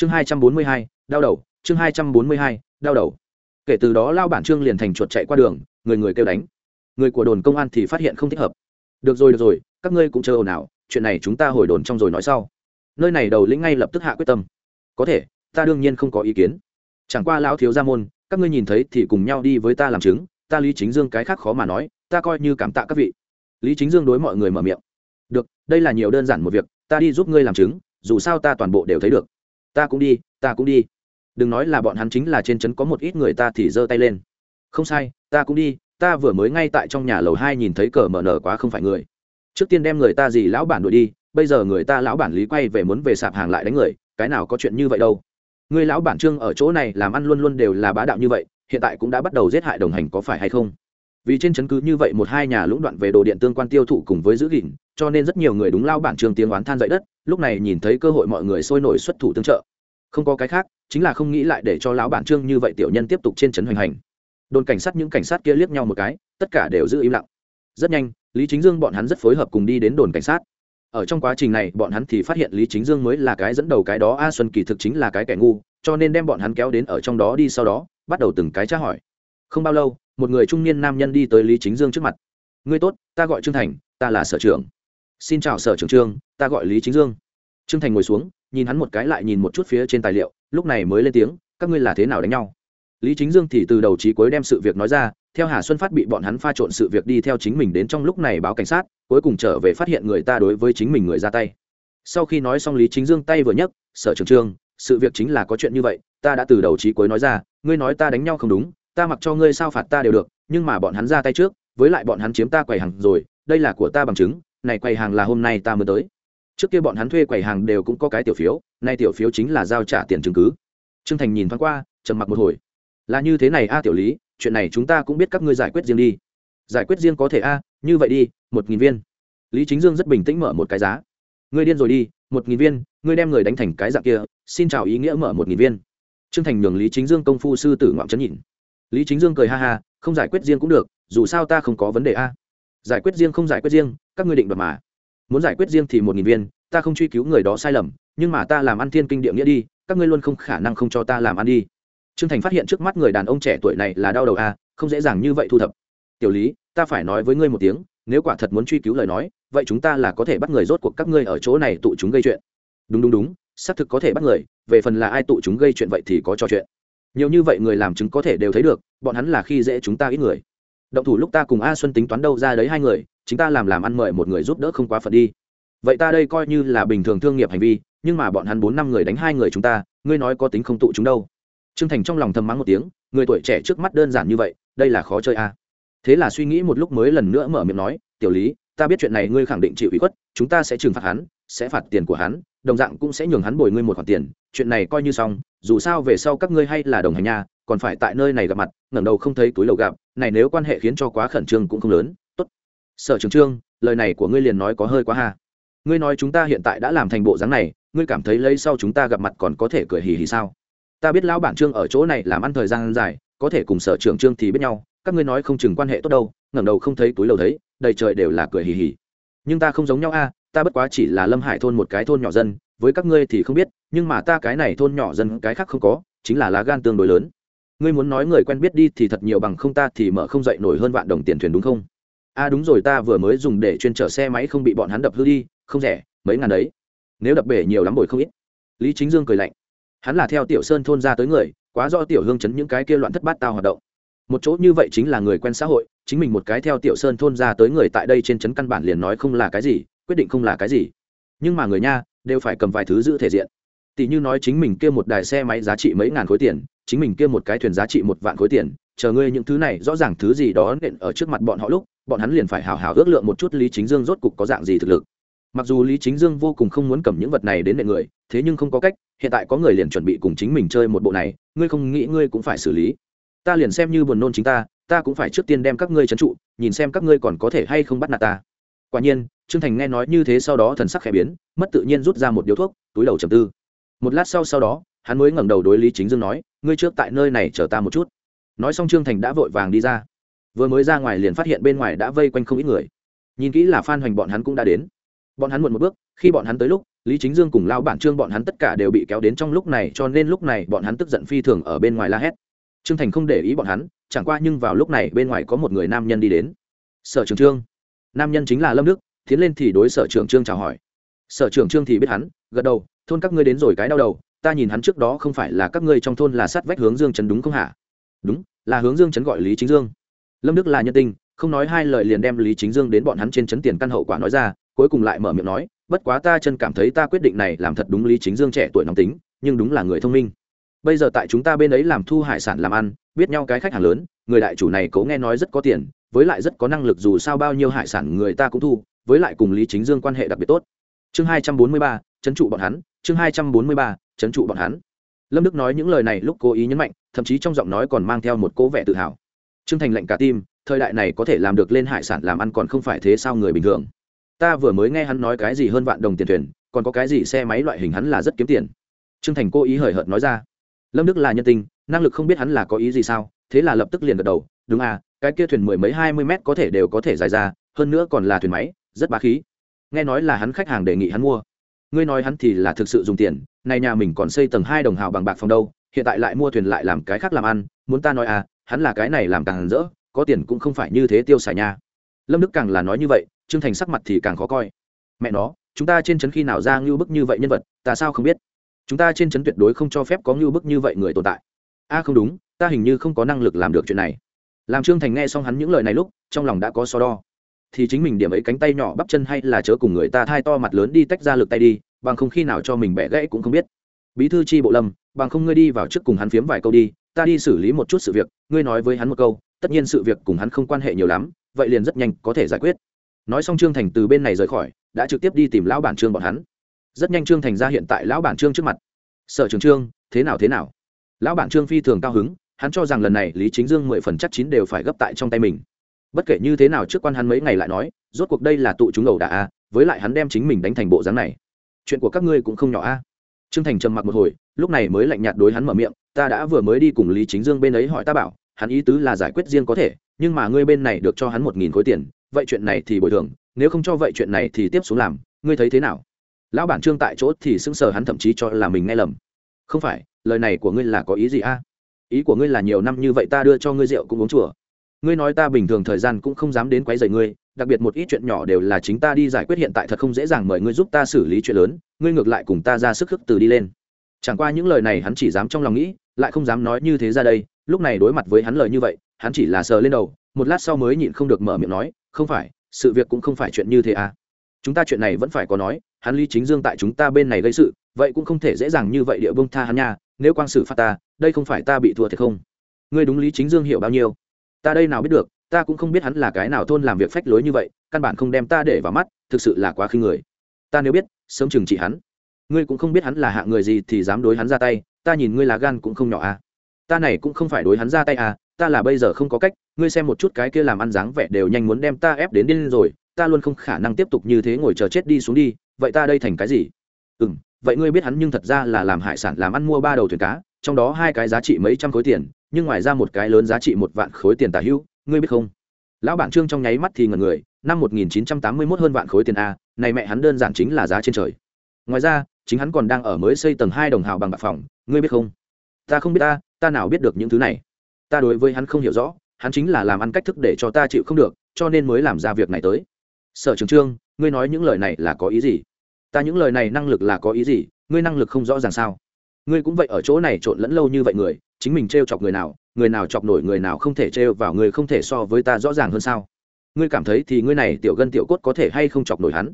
chương hai trăm bốn mươi hai, đau đầu, chương hai trăm bốn mươi hai, đau đầu. Kể từ đó lao bản trương liền thành chuột chạy qua đường, người người kêu đánh. Người của đồn công an thì phát hiện không thích hợp. Được rồi được rồi, các ngươi cũng chờ ồn ào, chuyện này chúng ta hồi đồn trong rồi nói sau. Nơi này đầu lĩnh ngay lập tức hạ quyết tâm. Có thể, ta đương nhiên không có ý kiến. Chẳng qua lão thiếu gia môn, các ngươi nhìn thấy thì cùng nhau đi với ta làm chứng, ta lý chính dương cái khác khó mà nói, ta coi như cảm tạ các vị. Lý chính dương đối mọi người mở miệng. Được, đây là nhiều đơn giản một việc, ta đi giúp ngươi làm chứng, dù sao ta toàn bộ đều thấy được ta cũng đi, ta cũng đi. Đừng nói là bọn hắn chính là trên trấn có một ít người ta thì giơ tay lên. Không sai, ta cũng đi, ta vừa mới ngay tại trong nhà lầu hai nhìn thấy cờ mở nở quá không phải người. Trước tiên đem người ta gì lão bản đuổi đi, bây giờ người ta lão bản lý quay về muốn về sạp hàng lại đánh người, cái nào có chuyện như vậy đâu. Người lão bản trương ở chỗ này làm ăn luôn luôn đều là bá đạo như vậy, hiện tại cũng đã bắt đầu giết hại đồng hành có phải hay không? Vì trên chấn cứ như vậy một hai nhà lũng đoạn về đồ điện tương quan tiêu thụ cùng với giữ gìn, cho nên rất nhiều người đúng lao bản Trương tiếng oán than dậy đất lúc này nhìn thấy cơ hội mọi người sôi nổi xuất thủ tương trợ. Không có cái khác, chính là không nghĩ lại để cho lão bản trương như vậy tiểu nhân tiếp tục trên trấn hoành hành. Đồn cảnh sát những cảnh sát kia liếc nhau một cái, tất cả đều giữ im lặng. Rất nhanh, lý chính dương bọn hắn rất phối hợp cùng đi đến đồn cảnh sát. Ở trong quá trình này, bọn hắn thì phát hiện lý chính dương mới là cái dẫn đầu cái đó, a xuân kỳ thực chính là cái kẻ ngu, cho nên đem bọn hắn kéo đến ở trong đó đi sau đó, bắt đầu từng cái tra hỏi. Không bao lâu, một người trung niên nam nhân đi tới lý chính dương trước mặt. Ngươi tốt, ta gọi trương thành, ta là sở trưởng xin chào sở trưởng trương, ta gọi lý chính dương. Trương thành ngồi xuống, nhìn hắn một cái lại nhìn một chút phía trên tài liệu, lúc này mới lên tiếng, các ngươi là thế nào đánh nhau? Lý chính dương thì từ đầu trí cuối đem sự việc nói ra, theo hà xuân phát bị bọn hắn pha trộn sự việc đi theo chính mình đến trong lúc này báo cảnh sát, cuối cùng trở về phát hiện người ta đối với chính mình người ra tay. Sau khi nói xong lý chính dương tay vừa nhấc, sở trưởng trương, sự việc chính là có chuyện như vậy, ta đã từ đầu trí cuối nói ra, ngươi nói ta đánh nhau không đúng, ta mặc cho ngươi sao phạt ta đều được, nhưng mà bọn hắn ra tay trước, với lại bọn hắn chiếm ta quầy hàng rồi, đây là của ta bằng chứng này quầy hàng là hôm nay ta mới tới. Trước kia bọn hắn thuê quầy hàng đều cũng có cái tiểu phiếu, nay tiểu phiếu chính là giao trả tiền chứng cứ. Trương thành nhìn thoáng qua, trầm mặc một hồi. Là như thế này a, tiểu lý, chuyện này chúng ta cũng biết các ngươi giải quyết riêng đi. Giải quyết riêng có thể a, như vậy đi, một nghìn viên. Lý chính dương rất bình tĩnh mở một cái giá. Ngươi điên rồi đi, một nghìn viên, ngươi đem người đánh thành cái dạng kia, xin chào ý nghĩa mở một nghìn viên. Trương thành nhường lý chính dương công phu sư tử ngoạm chấn nhìn. Lý chính dương cười ha ha, không giải quyết riêng cũng được, dù sao ta không có vấn đề a giải quyết riêng không giải quyết riêng các ngươi định đoạt mà. Muốn giải quyết riêng thì một nghìn viên ta không truy cứu người đó sai lầm nhưng mà ta làm ăn thiên kinh địa nghĩa đi các ngươi luôn không khả năng không cho ta làm ăn đi. Trương thành phát hiện trước mắt người đàn ông trẻ tuổi này là đau đầu à, không dễ dàng như vậy thu thập. Tiểu lý ta phải nói với ngươi một tiếng nếu quả thật muốn truy cứu lời nói vậy chúng ta là có thể bắt người rốt cuộc các ngươi ở chỗ này tụ chúng gây chuyện. Đúng đúng đúng xác thực có thể bắt người về phần là ai tụ chúng gây chuyện vậy thì có trò chuyện. Nhiều như vậy người làm chứng có thể đều thấy được bọn hắn là khi dễ chúng ta ít người động thủ lúc ta cùng a xuân tính toán đâu ra đấy hai người, chính ta làm làm ăn mời một người giúp đỡ không quá phận đi. Vậy ta đây coi như là bình thường thương nghiệp hành vi, nhưng mà bọn hắn bốn năm người đánh hai người chúng ta, ngươi nói có tính không tụ chúng đâu. Trương thành trong lòng thầm mắng một tiếng, người tuổi trẻ trước mắt đơn giản như vậy, đây là khó chơi a. Thế là suy nghĩ một lúc mới lần nữa mở miệng nói, tiểu lý, ta biết chuyện này ngươi khẳng định chịu ủy khuất, chúng ta sẽ trừng phạt hắn, sẽ phạt tiền của hắn, đồng dạng cũng sẽ nhường hắn bồi ngươi một khoản tiền, chuyện này coi như xong, dù sao về sau các ngươi hay là đồng hành nha, còn phải tại nơi này gặp mặt, ngẩng đầu không thấy túi lầu gặp này nếu quan hệ khiến cho quá khẩn trương cũng không lớn, tốt. Sở trường trương, lời này của ngươi liền nói có hơi quá ha. Ngươi nói chúng ta hiện tại đã làm thành bộ dáng này, ngươi cảm thấy lấy sau chúng ta gặp mặt còn có thể cười hì hì sao? Ta biết lão bản trương ở chỗ này làm ăn thời gian dài, có thể cùng sở trường trương thì biết nhau, các ngươi nói không chừng quan hệ tốt đâu, ngẩng đầu không thấy túi lầu thấy, đầy trời đều là cười hì hì. Nhưng ta không giống nhau a, ta bất quá chỉ là lâm hải thôn một cái thôn nhỏ dân, với các ngươi thì không biết, nhưng mà ta cái này thôn nhỏ dân, cái khác không có, chính là lá gan tương đối lớn ngươi muốn nói người quen biết đi thì thật nhiều bằng không ta thì mở không dậy nổi hơn vạn đồng tiền thuyền đúng không? A à đúng rồi, ta vừa mới dùng để chuyên chở xe máy không bị bọn hắn đập hư đi, không rẻ, mấy ngàn đấy. Nếu đập bể nhiều lắm bồi không ít. Lý chính dương cười lạnh. Hắn là theo tiểu sơn thôn ra tới người, quá do tiểu hương chấn những cái kia loạn thất bát tao hoạt động. Một chỗ như vậy chính là người quen xã hội, chính mình một cái theo tiểu sơn thôn ra tới người tại đây trên trấn căn bản liền nói không là cái gì, quyết định không là cái gì. Nhưng mà người nha, đều phải cầm vài thứ giữ thể diện. Tỷ như nói chính mình kia một đài xe máy giá trị mấy ngàn khối tiền chính mình kia một cái thuyền giá trị một vạn khối tiền, chờ ngươi những thứ này, rõ ràng thứ gì đó nện ở trước mặt bọn họ lúc, bọn hắn liền phải hào hào ước lượng một chút lý chính dương rốt cục có dạng gì thực lực. Mặc dù lý chính dương vô cùng không muốn cầm những vật này đến nện người, thế nhưng không có cách, hiện tại có người liền chuẩn bị cùng chính mình chơi một bộ này, ngươi không nghĩ ngươi cũng phải xử lý. Ta liền xem như buồn nôn chính ta ta cũng phải trước tiên đem các ngươi trấn trụ, nhìn xem các ngươi còn có thể hay không bắt nạt ta. Quả nhiên, trương thành nghe nói như thế sau đó thần sắc khẽ biến, mất tự nhiên rút ra một điếu thuốc, túi đầu trầm tư. Một lát sau sau đó, hắn mới ngẩng đầu đối lý chính dương nói ngươi trước tại nơi này chờ ta một chút. Nói xong trương thành đã vội vàng đi ra. Vừa mới ra ngoài liền phát hiện bên ngoài đã vây quanh không ít người. Nhìn kỹ là phan hoành bọn hắn cũng đã đến. Bọn hắn muộn một bước, khi bọn hắn tới lúc, lý chính dương cùng lao bản trương bọn hắn tất cả đều bị kéo đến trong lúc này, cho nên lúc này bọn hắn tức giận phi thường ở bên ngoài la hét. Trương thành không để ý bọn hắn, chẳng qua nhưng vào lúc này bên ngoài có một người nam nhân đi đến. Sở trường trương. Nam nhân chính là lâm đức, tiến lên thì đối sở trường trương chào hỏi. Sở trường trương thì biết hắn, gật đầu, thôn các ngươi đến rồi cái đau đầu ta nhìn hắn trước đó không phải là các ngươi trong thôn là sát vách hướng dương trấn đúng không hả? Đúng, là hướng dương trấn gọi lý chính dương. Lâm đức là nhân tình, không nói hai lời liền đem lý chính dương đến bọn hắn trên trấn tiền căn hậu quả nói ra, cuối cùng lại mở miệng nói, bất quá ta chân cảm thấy ta quyết định này làm thật đúng lý chính dương trẻ tuổi nóng tính, nhưng đúng là người thông minh. Bây giờ tại chúng ta bên ấy làm thu hải sản làm ăn, biết nhau cái khách hàng lớn, người đại chủ này cố nghe nói rất có tiền, với lại rất có năng lực dù sao bao nhiêu hải sản người ta cũng thu, với lại cùng lý chính dương quan hệ đặc biệt tốt. Chương hai trăm bốn mươi ba trấn trụ bọn hắn chương hai trăm bốn mươi ba, trấn trụ bọn hắn. Lâm đức nói những lời này lúc cố ý nhấn mạnh, thậm chí trong giọng nói còn mang theo một cố vẻ tự hào. Trương thành lệnh cả tim, thời đại này có thể làm được lên hải sản làm ăn còn không phải thế sao người bình thường. Ta vừa mới nghe hắn nói cái gì hơn vạn đồng tiền thuyền, còn có cái gì xe máy loại hình hắn là rất kiếm tiền. Trương thành cố ý hời hợt nói ra. Lâm đức là nhân tình, năng lực không biết hắn là có ý gì sao, thế là lập tức liền gật đầu, đúng à cái kia thuyền mười mấy hai mươi mét có thể đều có thể dài ra, hơn nữa còn là thuyền máy, rất bá khí. Nghe nói là hắn khách hàng đề nghị hắn mua ngươi nói hắn thì là thực sự dùng tiền này nhà mình còn xây tầng hai đồng hào bằng bạc phòng đâu, hiện tại lại mua thuyền lại làm cái khác làm ăn, muốn ta nói à hắn là cái này làm càng rỡ, có tiền cũng không phải như thế tiêu xài nha. Lâm đức càng là nói như vậy, trương thành sắc mặt thì càng khó coi. Mẹ nó, chúng ta trên trấn khi nào ra ngưu bức như vậy nhân vật, ta sao không biết? Chúng ta trên trấn tuyệt đối không cho phép có ngưu bức như vậy người tồn tại. A không đúng, ta hình như không có năng lực làm được chuyện này. Làm trương thành nghe xong hắn những lời này lúc, trong lòng đã có so đo thì chính mình điểm ấy cánh tay nhỏ bắp chân hay là chớ cùng người ta thai to mặt lớn đi tách ra lực tay đi, bằng không khi nào cho mình bẻ gãy cũng không biết. Bí thư tri bộ lâm, bằng không ngươi đi vào trước cùng hắn phiếm vài câu đi, ta đi xử lý một chút sự việc, ngươi nói với hắn một câu, tất nhiên sự việc cùng hắn không quan hệ nhiều lắm, vậy liền rất nhanh có thể giải quyết. Nói xong trương thành từ bên này rời khỏi, đã trực tiếp đi tìm lão bản trương bọn hắn. Rất nhanh trương thành ra hiện tại lão bản trương trước mặt. Sở trường trương, thế nào thế nào? Lão bản trương phi thường cao hứng, hắn cho rằng lần này lý chính dương mười phần chắc chín đều phải gấp tại trong tay mình bất kể như thế nào trước quan hắn mấy ngày lại nói, rốt cuộc đây là tụ chúng ẩu đả a với lại hắn đem chính mình đánh thành bộ dáng này. Chuyện của các ngươi cũng không nhỏ a trương thành trầm mặc một hồi, lúc này mới lạnh nhạt đối hắn mở miệng, ta đã vừa mới đi cùng lý chính dương bên ấy hỏi ta bảo, hắn ý tứ là giải quyết riêng có thể, nhưng mà ngươi bên này được cho hắn một nghìn khối tiền, vậy chuyện này thì bồi thường, nếu không cho vậy chuyện này thì tiếp xuống làm, ngươi thấy thế nào? Lão bản trương tại chỗ thì sững sờ hắn thậm chí cho là mình nghe lầm. Không phải, lời này của ngươi là có ý gì a ý của ngươi là nhiều năm như vậy ta đưa cho ngươi rượu cũng uống chùa ngươi nói ta bình thường thời gian cũng không dám đến quấy rầy ngươi, đặc biệt một ít chuyện nhỏ đều là chính ta đi giải quyết hiện tại thật không dễ dàng mời ngươi giúp ta xử lý chuyện lớn, ngươi ngược lại cùng ta ra sức khước từ đi lên. Chẳng qua những lời này hắn chỉ dám trong lòng nghĩ, lại không dám nói như thế ra đây, lúc này đối mặt với hắn lời như vậy, hắn chỉ là sờ lên đầu, một lát sau mới nhịn không được mở miệng nói, không phải, sự việc cũng không phải chuyện như thế à. Chúng ta chuyện này vẫn phải có nói, hắn lý chính dương tại chúng ta bên này gây sự, vậy cũng không thể dễ dàng như vậy địa bông tha hắn nha, nếu quang sử phạt ta, đây không phải ta bị thua thiệt không? Ngươi đúng lý chính dương hiểu bao nhiêu? Ta đây nào biết được, ta cũng không biết hắn là cái nào thôn làm việc phách lối như vậy, căn bản không đem ta để vào mắt, thực sự là quá khinh người. Ta nếu biết, sớm chừng trị hắn. Ngươi cũng không biết hắn là hạ người gì thì dám đối hắn ra tay, ta nhìn ngươi là gan cũng không nhỏ à. Ta này cũng không phải đối hắn ra tay à ta là bây giờ không có cách, ngươi xem một chút cái kia làm ăn dáng vẻ đều nhanh muốn đem ta ép đến điên rồi, ta luôn không khả năng tiếp tục như thế ngồi chờ chết đi xuống đi, vậy ta đây thành cái gì? Ừ m vậy ngươi biết hắn nhưng thật ra là làm hải sản làm ăn mua ba đầu thuyền cá, trong đó hai cái giá trị mấy trăm khối tiền nhưng ngoài ra một cái lớn giá trị một vạn khối tiền tả hữu, ngươi biết không? Lão bản trương trong nháy mắt thì ngần người, năm một nghìn chín trăm tám mươi mốt hơn vạn khối tiền a, này mẹ hắn đơn giản chính là giá trên trời. Ngoài ra, chính hắn còn đang ở mới xây tầng hai đồng hào bằng bạc phòng, ngươi biết không? Ta không biết ta ta nào biết được những thứ này. Ta đối với hắn không hiểu rõ, hắn chính là làm ăn cách thức để cho ta chịu không được, cho nên mới làm ra việc này tới. Sở trường trương, ngươi nói những lời này là có ý gì? Ta những lời này năng lực là có ý gì? Ngươi năng lực không rõ ràng sao? Ngươi cũng vậy ở chỗ này trộn lẫn lâu như vậy người chính mình t r e o chọc người nào người nào chọc nổi người nào không thể t r e o vào người không thể so với ta rõ ràng hơn sao? Ngươi cảm thấy thì ngươi này tiểu gân tiểu cốt có thể hay không chọc nổi hắn?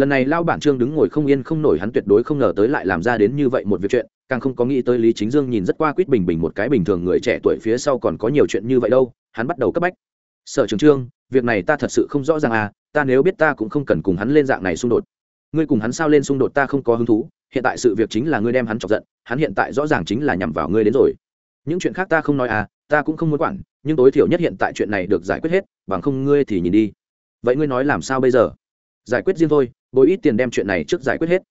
Lần này lao bản trương đứng ngồi không yên không nổi hắn tuyệt đối không ngờ tới lại làm ra đến như vậy một việc chuyện, càng không có nghĩ tới lý chính dương nhìn rất qua quýt bình bình một cái bình thường người trẻ tuổi phía sau còn có nhiều chuyện như vậy đâu, hắn bắt đầu cấp bách. Sở trường trương, việc này ta thật sự không rõ ràng à ta nếu biết ta cũng không cần cùng hắn lên dạng này xung đột. Ngươi cùng hắn sao lên xung đột ta không có hứng thú, hiện tại sự việc chính là ngươi đem hắn chọc giận, hắn hiện tại rõ ràng chính là nhằm vào ngươi đến rồi những chuyện khác ta không nói à ta cũng không muốn quản, nhưng tối thiểu nhất hiện tại chuyện này được giải quyết hết, bằng không ngươi thì nhìn đi. Vậy ngươi nói làm sao bây giờ? Giải quyết riêng thôi, bồi ít tiền đem chuyện này trước giải quyết hết.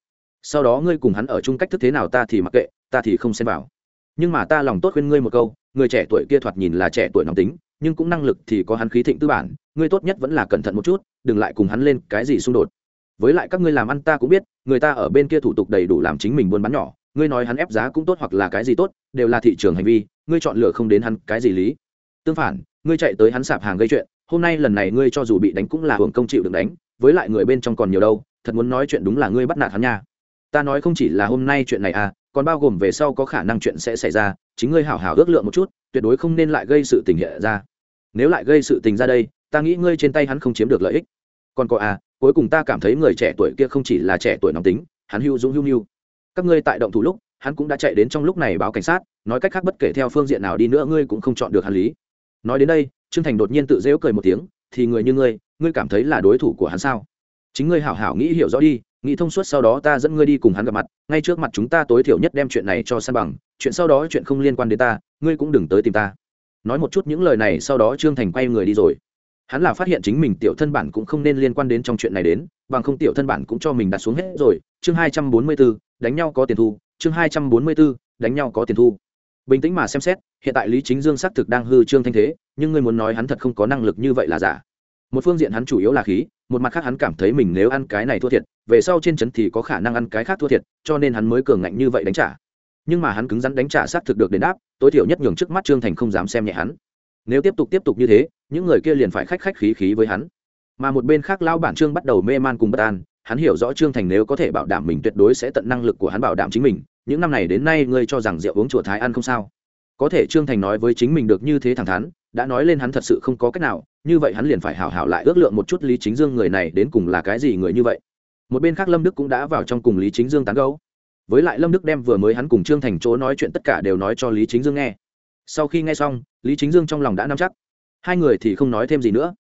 Sau đó ngươi cùng hắn ở chung cách thức thế nào ta thì mặc kệ, ta thì không xem vào. Nhưng mà ta lòng tốt khuyên ngươi một câu, người trẻ tuổi kia thoạt nhìn là trẻ tuổi nóng tính, nhưng cũng năng lực thì có hắn khí thịnh tư bản, ngươi tốt nhất vẫn là cẩn thận một chút, đừng lại cùng hắn lên cái gì xung đột. Với lại các ngươi làm ăn ta cũng biết, người ta ở bên kia thủ tục đầy đủ làm chính mình buôn bán nhỏ ngươi nói hắn ép giá cũng tốt hoặc là cái gì tốt, đều là thị trường hành vi, ngươi chọn lựa không đến hắn cái gì lý. Tương phản, ngươi chạy tới hắn sạp hàng gây chuyện, hôm nay lần này ngươi cho dù bị đánh cũng là hưởng công chịu được đánh, với lại người bên trong còn nhiều đâu, thật muốn nói chuyện đúng là ngươi bắt nạt hắn nha. Ta nói không chỉ là hôm nay chuyện này à còn bao gồm về sau có khả năng chuyện sẽ xảy ra, chính ngươi hảo hảo ước lượng một chút, tuyệt đối không nên lại gây sự tình hiện ra. Nếu lại gây sự tình ra đây, ta nghĩ ngươi trên tay hắn không chiếm được lợi ích. Còn có à cuối cùng ta cảm thấy người trẻ tuổi kia không chỉ là trẻ tuổi nóng tính, hắn hưu dũng hưu hưu các ngươi tại động thủ lúc, hắn cũng đã chạy đến trong lúc này báo cảnh sát, nói cách khác bất kể theo phương diện nào đi nữa ngươi cũng không chọn được hắn lý. Nói đến đây, trương thành đột nhiên tự dễu cười một tiếng, thì người như ngươi ngươi cảm thấy là đối thủ của hắn sao? Chính ngươi hảo hảo nghĩ hiểu rõ đi, nghĩ thông suốt sau đó ta dẫn ngươi đi cùng hắn gặp mặt, ngay trước mặt chúng ta tối thiểu nhất đem chuyện này cho san bằng, chuyện sau đó chuyện không liên quan đến ta, ngươi cũng đừng tới tìm ta. Nói một chút những lời này sau đó trương thành quay người đi rồi. Hắn là phát hiện chính mình tiểu thân bản cũng không nên liên quan đến trong chuyện này đến bằng không tiểu thân bản cũng cho mình đặt xuống hết rồi. Chương hai trăm bốn mươi b ố đánh nhau có tiền thu. Chương hai trăm bốn mươi b ố đánh nhau có tiền thu. Bình tĩnh mà xem xét, hiện tại lý chính dương xác thực đang hư trương thanh thế, nhưng ngươi muốn nói hắn thật không có năng lực như vậy là giả. Một phương diện hắn chủ yếu là khí, một mặt khác hắn cảm thấy mình nếu ăn cái này thua thiệt, về sau trên trấn thì có khả năng ăn cái khác thua thiệt, cho nên hắn mới cường ngạnh như vậy đánh trả. Nhưng mà hắn cứng rắn đánh trả xác thực được đền đáp, tối thiểu nhất nhường trước mắt trương thành không dám xem nhẹ hắn. Nếu tiếp tục tiếp tục như thế, những người kia liền phải khách khách khí khí với hắn mà một bên khác lao bản trương bắt đầu mê man cùng bất an, hắn hiểu rõ trương thành nếu có thể bảo đảm mình tuyệt đối sẽ tận năng lực của hắn bảo đảm chính mình, những năm này đến nay ngươi cho rằng rượu uống chùa thái ăn không sao? Có thể trương thành nói với chính mình được như thế thẳng thắn, đã nói lên hắn thật sự không có cách nào, như vậy hắn liền phải hảo hảo lại ước lượng một chút lý chính dương người này đến cùng là cái gì người như vậy. Một bên khác lâm đức cũng đã vào trong cùng lý chính dương tán gấu với lại lâm đức đem vừa mới hắn cùng trương thành chỗ nói chuyện tất cả đều nói cho lý chính dương nghe. Sau khi nghe xong, lý chính dương trong lòng đã nắm chắc. Hai người thì không nói thêm gì nữa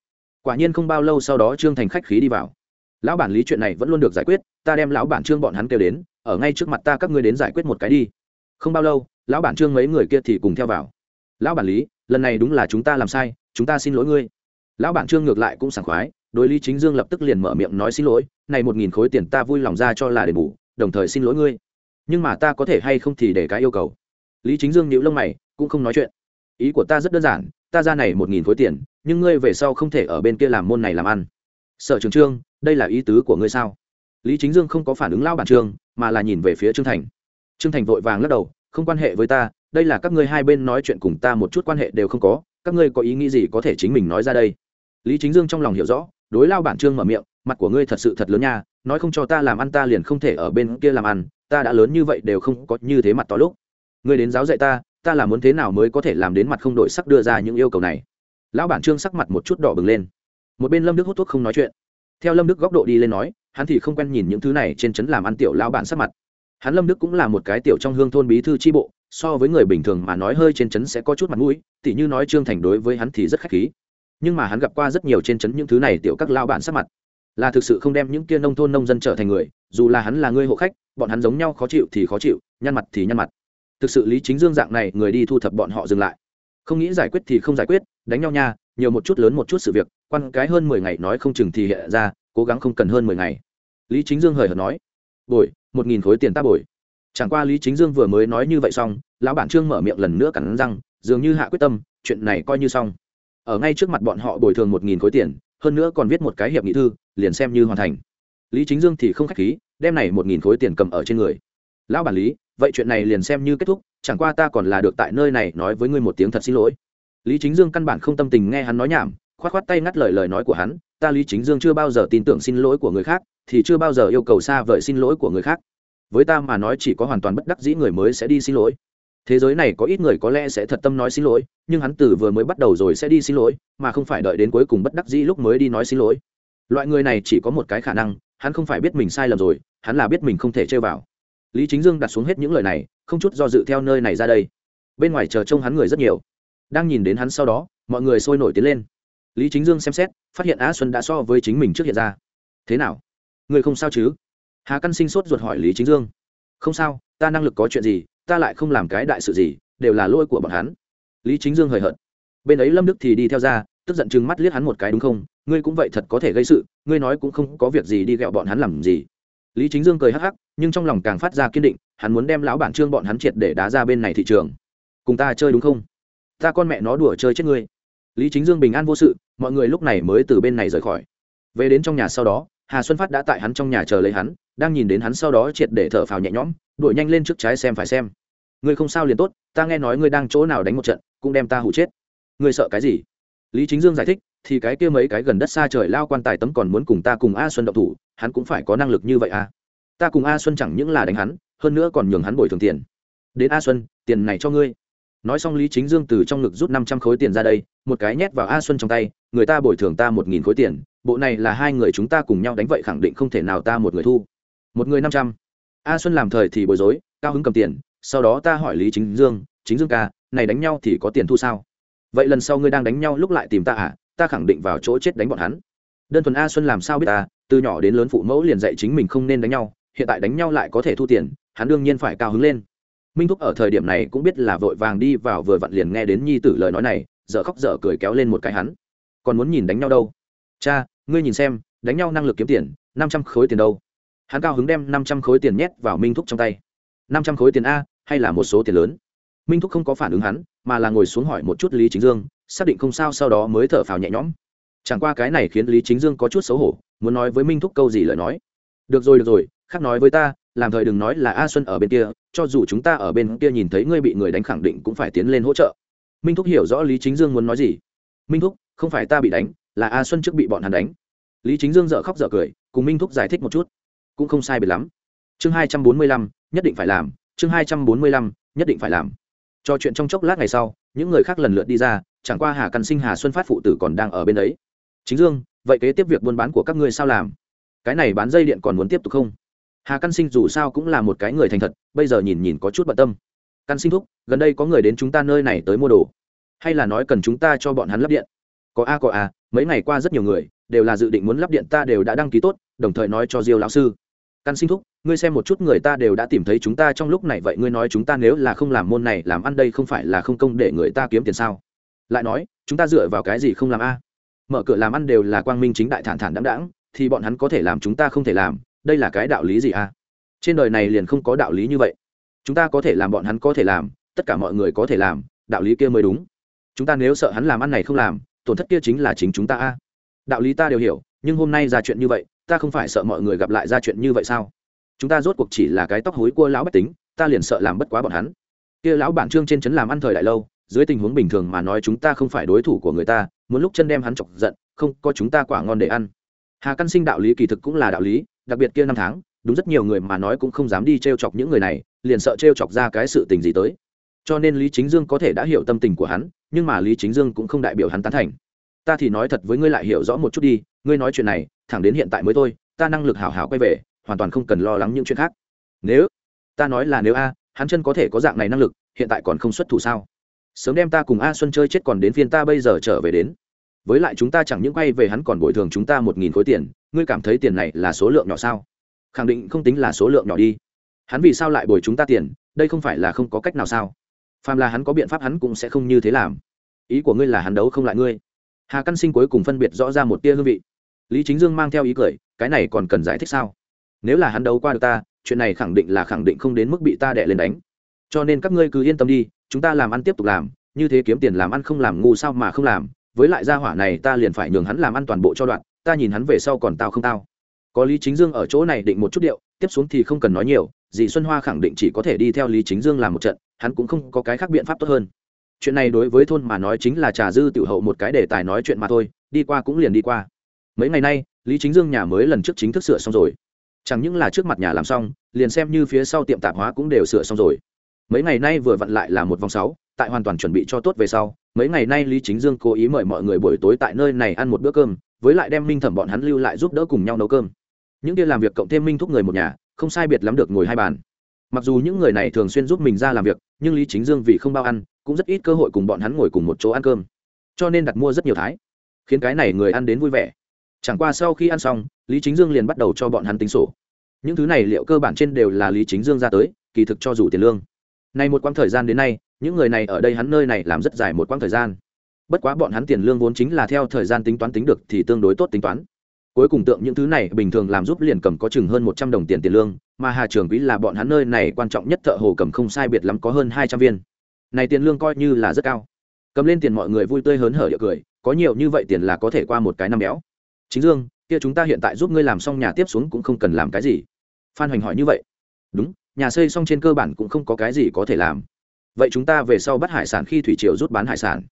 quả nhiên không bao lâu sau đó trương thành khách khí đi vào lão bản lý chuyện này vẫn luôn được giải quyết ta đem lão bản trương bọn hắn kêu đến ở ngay trước mặt ta các ngươi đến giải quyết một cái đi không bao lâu lão bản trương mấy người kia thì cùng theo vào lão bản lý lần này đúng là chúng ta làm sai chúng ta xin lỗi ngươi lão bản trương ngược lại cũng sảng khoái đối lý chính dương lập tức liền mở miệng nói xin lỗi này một nghìn khối tiền ta vui lòng ra cho là đền bù đồng thời xin lỗi ngươi nhưng mà ta có thể hay không thì để cái yêu cầu lý chính dương nhíu lông mày cũng không nói chuyện ý của ta rất đơn giản ta ra này một nghìn khối tiền nhưng ngươi về sau không thể ở bên kia làm môn này làm ăn. Sở trường trương, đây là ý tứ của ngươi sao? Lý chính dương không có phản ứng lao bản trương, mà là nhìn về phía trương thành. Trương thành vội vàng lắc đầu, không quan hệ với ta, đây là các ngươi hai bên nói chuyện cùng ta một chút quan hệ đều không có, các ngươi có ý nghĩ gì có thể chính mình nói ra đây? Lý chính dương trong lòng hiểu rõ, đối lao bản trương mở miệng, mặt của ngươi thật sự thật lớn nha, nói không cho ta làm ăn ta liền không thể ở bên kia làm ăn, ta đã lớn như vậy đều không có như thế mặt to lúc. Ngươi đến giáo dạy ta ta là muốn thế nào mới có thể làm đến mặt không đổi sắc đưa ra những yêu cầu này? Lão bản trương sắc mặt một chút đỏ bừng lên. Một bên lâm đức hút thuốc không nói chuyện. Theo lâm đức góc độ đi lên nói, hắn thì không quen nhìn những thứ này trên trấn làm ăn tiểu lão bản sắc mặt. Hắn lâm đức cũng là một cái tiểu trong hương thôn bí thư tri bộ, so với người bình thường mà nói hơi trên trấn sẽ có chút mặt mũi, tỉ như nói trương thành đối với hắn thì rất khách khí. Nhưng mà hắn gặp qua rất nhiều trên trấn những thứ này tiểu các lao bản sắc mặt. Là thực sự không đem những kia nông thôn nông dân trở thành người, dù là hắn là người hộ khách, bọn hắn giống nhau khó chịu thì khó chịu, nhăn mặt thì nhăn mặt. Thực sự lý chính dương dạng này, người đi thu thập bọn họ dừng lại không nghĩ giải quyết thì không giải quyết, đánh nhau nha, nhiều một chút lớn một chút sự việc, quan cái hơn mười ngày nói không chừng thì hiện ra, cố gắng không cần hơn mười ngày. Lý chính dương hời hợt nói, bồi, một nghìn khối tiền ta bồi. Chẳng qua lý chính dương vừa mới nói như vậy xong, lão bản trương mở miệng lần nữa cắn răng, dường như hạ quyết tâm, chuyện này coi như xong. Ở ngay trước mặt bọn họ bồi thường một nghìn khối tiền, hơn nữa còn viết một cái hiệp nghị thư, liền xem như hoàn thành. Lý chính dương thì không k h á c h khí, đem này một nghìn khối tiền cầm ở trên người. Lão bản lý, vậy chuyện này liền xem như kết thúc chẳng qua ta còn là được tại nơi này nói với ngươi một tiếng thật xin lỗi. Lý chính dương căn bản không tâm tình nghe hắn nói nhảm k h o á t k h o á t tay ngắt lời lời nói của hắn, ta lý chính dương chưa bao giờ tin tưởng xin lỗi của người khác, thì chưa bao giờ yêu cầu xa vời xin lỗi của người khác. Với ta mà nói chỉ có hoàn toàn bất đắc dĩ người mới sẽ đi xin lỗi. Thế giới này có ít người có lẽ sẽ thật tâm nói xin lỗi, nhưng hắn từ vừa mới bắt đầu rồi sẽ đi xin lỗi, mà không phải đợi đến cuối cùng bất đắc dĩ lúc mới đi nói xin lỗi. Loại người này chỉ có một cái khả năng, hắn không phải biết mình sai lầm rồi, hắn là biết mình không thể chơi vào lý chính dương đặt xuống hết những lời này, không chút do dự theo nơi này ra đây. Bên ngoài chờ trông hắn người rất nhiều. Đang nhìn đến hắn sau đó, mọi người sôi nổi tiến lên. Lý chính dương xem xét, phát hiện á xuân đã so với chính mình trước hiện ra. Thế nào? Người không sao chứ? Hà căn sinh sốt ruột hỏi lý chính dương. Không sao, ta năng lực có chuyện gì, ta lại không làm cái đại sự gì, đều là lỗi của bọn hắn. Lý chính dương hời hợt. Bên ấy lâm đức thì đi theo ra, tức giận chừng mắt liếc hắn một cái đúng không? Ngươi cũng vậy thật có thể gây sự, ngươi nói cũng không có việc gì đi ghẹo bọn hắn làm gì lý chính dương cười hắc hắc, nhưng trong lòng càng phát ra kiên định, hắn muốn đem lão bản trương bọn hắn triệt để đá ra bên này thị trường. Cùng ta chơi đúng không? Ta con mẹ nó đùa chơi chết ngươi. Lý chính dương bình an vô sự, mọi người lúc này mới từ bên này rời khỏi. Về đến trong nhà sau đó, hà xuân phát đã tại hắn trong nhà chờ lấy hắn, đang nhìn đến hắn sau đó triệt để thở phào nhẹ nhõm, đuổi nhanh lên trước trái xem phải xem. Ngươi không sao liền tốt, ta nghe nói ngươi đang chỗ nào đánh một trận, cũng đem ta hụ chết. Ngươi sợ cái gì? Lý chính dương giải thích thì cái kia mấy cái gần đất xa trời lao quan tài tấm còn muốn cùng ta cùng a xuân động thủ, hắn cũng phải có năng lực như vậy à? Ta cùng a xuân chẳng những là đánh hắn, hơn nữa còn nhường hắn bồi thường tiền. Đến a xuân, tiền này cho ngươi. Nói xong lý chính dương từ trong ngực rút năm trăm khối tiền ra đây, một cái nhét vào a xuân trong tay, người ta bồi thường ta một nghìn khối tiền, bộ này là hai người chúng ta cùng nhau đánh vậy khẳng định không thể nào ta một người thu. Một người năm trăm. A xuân làm thời thì bối rối, cao hứng cầm tiền, sau đó ta hỏi lý chính dương chính dương ca, này đánh nhau thì có tiền thu sao? Vậy lần sau ngươi đang đánh nhau lúc lại tìm ta à? Ta khẳng định vào chỗ chết đánh bọn hắn. Đơn thuần a xuân làm sao biết ta, từ nhỏ đến lớn phụ mẫu liền dạy chính mình không nên đánh nhau, hiện tại đánh nhau lại có thể thu tiền, hắn đương nhiên phải cao hứng lên. Minh thúc ở thời điểm này cũng biết là vội vàng đi vào vừa vặn liền nghe đến nhi tử lời nói này dở khóc dở cười kéo lên một cái hắn. Còn muốn nhìn đánh nhau đâu? Cha, ngươi nhìn xem, đánh nhau năng lực kiếm tiền, năm trăm khối tiền đâu? Hắn cao hứng đem năm trăm khối tiền nhét vào minh thúc trong tay. năm trăm khối tiền a, hay là một số tiền lớn? Minh thúc không có phản ứng hắn, mà là ngồi xuống hỏi một chút lý chính dương xác định không sao sau đó mới thở phào nhẹ nhõm. Chẳng qua cái này khiến lý chính dương có chút xấu hổ, muốn nói với minh thúc câu gì lời nói. Được rồi được rồi, khác nói với ta, làm thời đừng nói là a xuân ở bên kia, cho dù chúng ta ở bên kia nhìn thấy ngươi bị người đánh khẳng định cũng phải tiến lên hỗ trợ. Minh thúc hiểu rõ lý chính dương muốn nói gì. Minh thúc, không phải ta bị đánh, là a xuân trước bị bọn hắn đánh. Lý chính dương dợ khóc dợ cười, cùng minh thúc giải thích một chút. Cũng không sai biệt lắm. Chương hai trăm bốn mươi lăm, nhất định phải làm, chương hai trăm bốn mươi lăm, nhất định phải làm. Cho chuyện trong chốc lát ngày sau, những người khác lần lượt đi ra chẳng qua hà căn sinh, hà xuân phát phụ tử còn đang ở bên đấy. Chính dương, vậy kế tiếp việc buôn bán của các ngươi sao làm? Cái này bán dây điện còn muốn tiếp tục không? Hà căn sinh dù sao cũng là một cái người thành thật, bây giờ nhìn nhìn có chút bận tâm. Căn sinh thúc, gần đây có người đến chúng ta nơi này tới mua đồ. Hay là nói cần chúng ta cho bọn hắn lắp điện? Có a có a, mấy ngày qua rất nhiều người, đều là dự định muốn lắp điện ta đều đã đăng ký tốt, đồng thời nói cho diêu lão sư. Căn sinh thúc, ngươi xem một chút người ta đều đã tìm thấy chúng ta trong lúc này, vậy ngươi nói chúng ta nếu là không làm môn này, làm ăn đây không phải là không công để người ta kiếm tiền sao? Lại nói, chúng ta dựa vào cái gì không làm a? Mở cửa làm ăn đều là quang minh chính đại thản thản đáng đáng thì bọn hắn có thể làm chúng ta không thể làm, đây là cái đạo lý gì a? Trên đời này liền không có đạo lý như vậy. Chúng ta có thể làm bọn hắn có thể làm, tất cả mọi người có thể làm, đạo lý kia mới đúng. Chúng ta nếu sợ hắn làm ăn này không làm, tổn thất kia chính là chính chúng ta a. Đạo lý ta đều hiểu, nhưng hôm nay ra chuyện như vậy, ta không phải sợ mọi người gặp lại ra chuyện như vậy sao? Chúng ta rốt cuộc chỉ là cái tóc hối cua lão bách tính, ta liền sợ làm bất quá bọn hắn. Kia lão bản trương trên trấn làm ăn thời đại lâu dưới tình huống bình thường mà nói chúng ta không phải đối thủ của người ta, muốn lúc chân đem hắn chọc giận, không có chúng ta quả ngon để ăn. Hà căn sinh đạo lý kỳ thực cũng là đạo lý, đặc biệt kia năm tháng, đúng rất nhiều người mà nói cũng không dám đi t r e o chọc những người này, liền sợ t r e o chọc ra cái sự tình gì tới. Cho nên lý chính dương có thể đã hiểu tâm tình của hắn, nhưng mà lý chính dương cũng không đại biểu hắn tán thành. Ta thì nói thật với ngươi lại hiểu rõ một chút đi, ngươi nói chuyện này, thẳng đến hiện tại mới thôi, ta năng lực hảo hảo quay về, hoàn toàn không cần lo lắng những chuyện khác. Nếu, ta nói là nếu a, hắn chân có thể có dạng này năng lực, hiện tại còn không xuất thủ sao? Sớm đem ta cùng a xuân chơi chết còn đến phiên ta bây giờ trở về đến. Với lại chúng ta chẳng những quay về hắn còn bồi thường chúng ta một nghìn khối tiền, ngươi cảm thấy tiền này là số lượng nhỏ sao? Khẳng định không tính là số lượng nhỏ đi. Hắn vì sao lại bồi chúng ta tiền, đây không phải là không có cách nào sao? Phàm là hắn có biện pháp hắn cũng sẽ không như thế làm. Ý của ngươi là hắn đấu không lại ngươi. Hà căn sinh cuối cùng phân biệt rõ ra một tia hương vị. Lý chính dương mang theo ý cười, cái này còn cần giải thích sao? Nếu là hắn đấu qua được ta, chuyện này khẳng định là khẳng định không đến mức bị ta đẻ lên đánh. Cho nên các ngươi cứ yên tâm đi chúng ta làm ăn tiếp tục làm, như thế kiếm tiền làm ăn không làm ngu sao mà không làm, với lại gia hỏa này ta liền phải nhường hắn làm ăn toàn bộ cho đoạn, ta nhìn hắn về sau còn tao không tao. Có lý chính dương ở chỗ này định một chút điệu, tiếp xuống thì không cần nói nhiều, dì xuân hoa khẳng định chỉ có thể đi theo lý chính dương làm một trận, hắn cũng không có cái khác biện pháp tốt hơn. Chuyện này đối với thôn mà nói chính là trà dư tiểu hậu một cái đề tài nói chuyện mà thôi, đi qua cũng liền đi qua. Mấy ngày nay, lý chính dương nhà mới lần trước chính thức sửa xong rồi. Chẳng những là trước mặt nhà làm xong, liền xem như phía sau tiệm tạp hóa cũng đều sửa xong rồi mấy ngày nay vừa vặn lại là một vòng sáu, tại hoàn toàn chuẩn bị cho tốt về sau, mấy ngày nay lý chính dương cố ý mời mọi người buổi tối tại nơi này ăn một bữa cơm, với lại đem minh thẩm bọn hắn lưu lại giúp đỡ cùng nhau nấu cơm. Những kia làm việc cộng thêm minh thúc người một nhà, không sai biệt lắm được ngồi hai bàn. Mặc dù những người này thường xuyên giúp mình ra làm việc, nhưng lý chính dương vì không bao ăn, cũng rất ít cơ hội cùng bọn hắn ngồi cùng một chỗ ăn cơm. Cho nên đặt mua rất nhiều thái, khiến cái này người ăn đến vui vẻ. Chẳng qua sau khi ăn xong, lý chính dương liền bắt đầu cho bọn hắn tính sổ. Những thứ này liệu cơ bản trên đều là lý chính dương ra tới, kỳ thực cho dù tiền lương nay một quãng thời gian đến nay, những người này ở đây hắn nơi này làm rất dài một quãng thời gian. Bất quá bọn hắn tiền lương vốn chính là theo thời gian tính toán tính được thì tương đối tốt tính toán. Cuối cùng tượng những thứ này bình thường làm giúp liền cầm có chừng hơn một trăm đồng tiền tiền lương, mà hà trường quý là bọn hắn nơi này quan trọng nhất thợ hồ cầm không sai biệt lắm có hơn hai trăm viên. Này tiền lương coi như là rất cao. Cầm lên tiền mọi người vui tươi hớn hở địa cười, có nhiều như vậy tiền là có thể qua một cái năm béo. Chính dương, kia chúng ta hiện tại giúp ngươi làm xong nhà tiếp xuống cũng không cần làm cái gì. Phan hoành hỏi như vậy. Đúng nhà xây xong trên cơ bản cũng không có cái gì có thể làm. Vậy chúng ta về sau bắt hải sản khi thủy triều rút bán hải sản.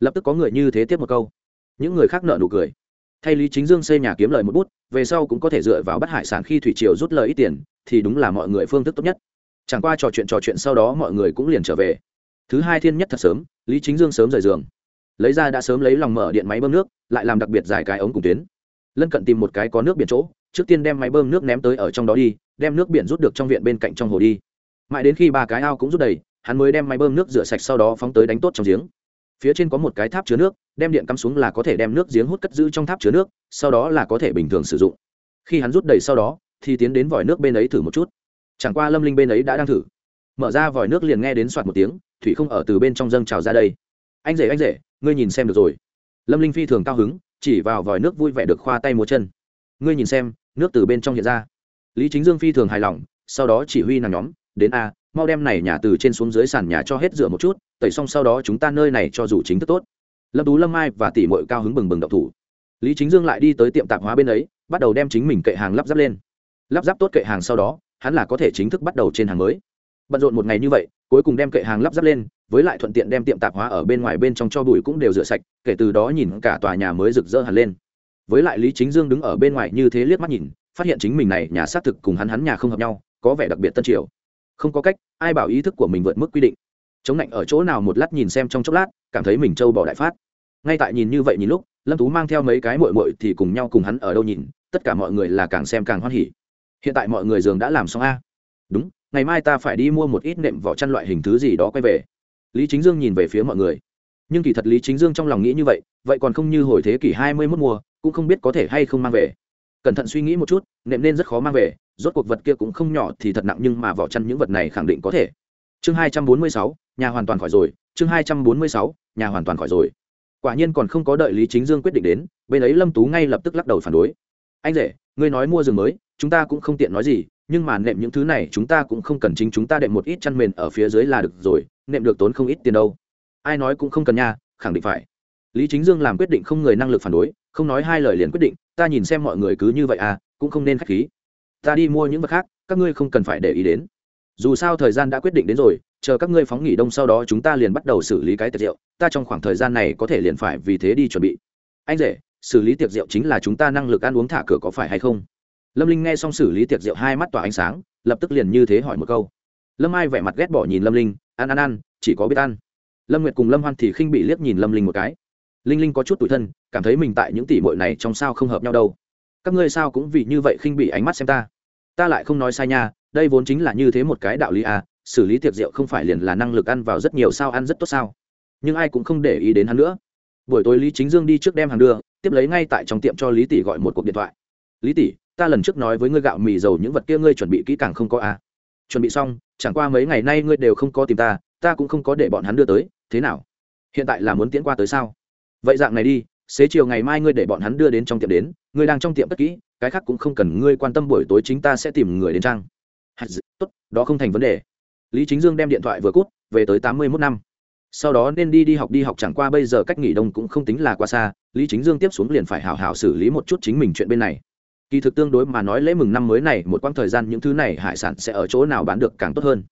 Lập tức có người như thế tiếp một câu. Những người khác nợ nụ cười. Thay lý chính dương xây nhà kiếm lời một bút, về sau cũng có thể dựa vào bắt hải sản khi thủy triều rút lời ít tiền, thì đúng là mọi người phương thức tốt nhất. Chẳng qua trò chuyện trò chuyện sau đó mọi người cũng liền trở về. Thứ hai thiên nhất thật sớm, lý chính dương sớm rời giường. Lấy ra đã sớm lấy lòng mở điện máy bơm nước, lại làm đặc biệt dài cái ống cùng tuyến. Lân cận tìm một cái có nước biển chỗ, trước tiên đem máy bơm nước ném tới ở trong đó đi đem nước biển rút được trong viện bên cạnh trong hồ đi. Mãi đến khi ba cái ao cũng rút đầy, hắn mới đem máy bơm nước rửa sạch sau đó phóng tới đánh tốt trong giếng. Phía trên có một cái tháp chứa nước, đem điện cắm xuống là có thể đem nước giếng hút cất giữ trong tháp chứa nước, sau đó là có thể bình thường sử dụng. Khi hắn rút đầy sau đó, thì tiến đến vòi nước bên ấy thử một chút. Chẳng qua lâm linh bên ấy đã đang thử. Mở ra vòi nước liền nghe đến soạt một tiếng, thủy không ở từ bên trong dâng trào ra đây. Anh rể anh rể, ngươi nhìn xem được rồi. Lâm linh phi thường cao hứng, chỉ vào vòi nước vui vẻ được khoa tay múa chân. Ngươi nhìn xem, nước từ bên trong hiện ra lý chính dương phi thường hài lòng, sau đó chỉ huy nàng nhóm, đến a, mau đem này nhà từ trên xuống dưới sàn nhà cho hết rửa một chút, tẩy xong sau đó chúng ta nơi này cho dù chính thức tốt. Lâm tú, lâm mai và tỷ mội cao hứng bừng bừng đậu thủ. Lý chính dương lại đi tới tiệm tạp hóa bên ấy, bắt đầu đem chính mình kệ hàng lắp ráp lên. Lắp ráp tốt kệ hàng sau đó, hắn là có thể chính thức bắt đầu trên hàng mới. Bận rộn một ngày như vậy, cuối cùng đem kệ hàng lắp ráp lên, với lại thuận tiện đem tiệm tạp hóa ở bên ngoài bên trong cho bụi cũng đều rửa sạch, kể từ đó nhìn cả tòa nhà mới rực rỡ hẳn lên. Với lại lý chính dương đứng ở bên ngoài như thế liếc mắt nhìn phát hiện chính mình này nhà xác thực cùng hắn hắn nhà không hợp nhau, có vẻ đặc biệt tân triều. Không có cách, ai bảo ý thức của mình vượt mức quy định. Chống lạnh ở chỗ nào một lát nhìn xem trong chốc lát, cảm thấy mình trâu bỏ đại phát. Ngay tại nhìn như vậy nhìn lúc, lâm tú mang theo mấy cái mội mội thì cùng nhau cùng hắn ở đâu nhìn, tất cả mọi người là càng xem càng hoan hỉ. Hiện tại mọi người giường đã làm xong a. Đúng, ngày mai ta phải đi mua một ít nệm vỏ chăn loại hình thứ gì đó quay về. Lý chính dương nhìn về phía mọi người. Nhưng kỳ thật lý chính dương trong lòng nghĩ như vậy vậy còn không như hồi thế kỷ hai mươi mốt mùa, cũng không biết có thể hay không mang về cẩn thận suy nghĩ một chút, nệm nên rất khó mang về, rốt cuộc vật kia cũng không nhỏ thì thật nặng nhưng mà vỏ chăn những vật này khẳng định có thể. Chương hai trăm bốn mươi sáu, nhà hoàn toàn khỏi rồi, chương hai trăm bốn mươi sáu, nhà hoàn toàn khỏi rồi. Quả nhiên còn không có đợi lý chính dương quyết định đến, bên ấy lâm tú ngay lập tức lắc đầu phản đối. Anh rể, ngươi nói mua giường mới, chúng ta cũng không tiện nói gì, nhưng mà nệm những thứ này chúng ta cũng không cần chính chúng ta đệm một ít chăn mền ở phía dưới là được rồi, nệm được tốn không ít tiền đâu. Ai nói cũng không cần nha, khẳng định phải. Lý chính dương làm quyết định không người năng lực phản đối, không nói hai lời liền quyết định ta nhìn xem mọi người cứ như vậy à cũng không nên k h á c h khí. Ta đi mua những vật khác, các ngươi không cần phải để ý đến. Dù sao thời gian đã quyết định đến rồi, chờ các ngươi phóng nghỉ đông sau đó chúng ta liền bắt đầu xử lý cái tiệc rượu. Ta trong khoảng thời gian này có thể liền phải vì thế đi chuẩn bị. Anh rể, xử lý tiệc rượu chính là chúng ta năng lực ăn uống thả cửa có phải hay không? Lâm linh nghe xong xử lý tiệc rượu hai mắt tỏa ánh sáng, lập tức liền như thế hỏi một câu. Lâm ai vẻ mặt ghét bỏ nhìn lâm linh, ăn ăn ăn, chỉ có biết ăn. Lâm nguyệt cùng lâm hoan thì khinh bị liếc nhìn lâm linh một cái linh linh có chút tủi thân, cảm thấy mình tại những tỷ mội này trong sao không hợp nhau đâu. Các ngươi sao cũng vì như vậy khinh bị ánh mắt xem ta. Ta lại không nói sai nha, đây vốn chính là như thế một cái đạo lý à xử lý tiệc rượu không phải liền là năng lực ăn vào rất nhiều sao ăn rất tốt sao. Nhưng ai cũng không để ý đến hắn nữa. Buổi tối lý chính dương đi trước đem hàng đưa, tiếp lấy ngay tại trong tiệm cho lý tỷ gọi một cuộc điện thoại. Lý tỷ, ta lần trước nói với ngươi gạo mì dầu những vật kia ngươi chuẩn bị kỹ càng không có à. Chuẩn bị xong, chẳng qua mấy ngày nay ngươi đều không có tìm ta ta cũng không có để bọn hắn đưa tới, thế nào? Hiện tại là muốn tiễn qua tới sao? Vậy dạng này đi, xế chiều ngày mai ngươi để bọn hắn đưa đến trong tiệm đến, ngươi đang trong tiệm tất kỹ, cái khác cũng không cần ngươi quan tâm buổi tối chính ta sẽ tìm người đến trang. Tốt, đó không thành vấn đề. Lý chính dương đem điện thoại vừa cút, về tới tám mươi mốt năm. Sau đó nên đi đi học đi học chẳng qua bây giờ cách nghỉ đông cũng không tính là quá xa, lý chính dương tiếp xuống liền phải hào hào xử lý một chút chính mình chuyện bên này. Kỳ thực tương đối mà nói lễ mừng năm mới này, một quãng thời gian những thứ này hải sản sẽ ở chỗ nào bán được càng tốt hơn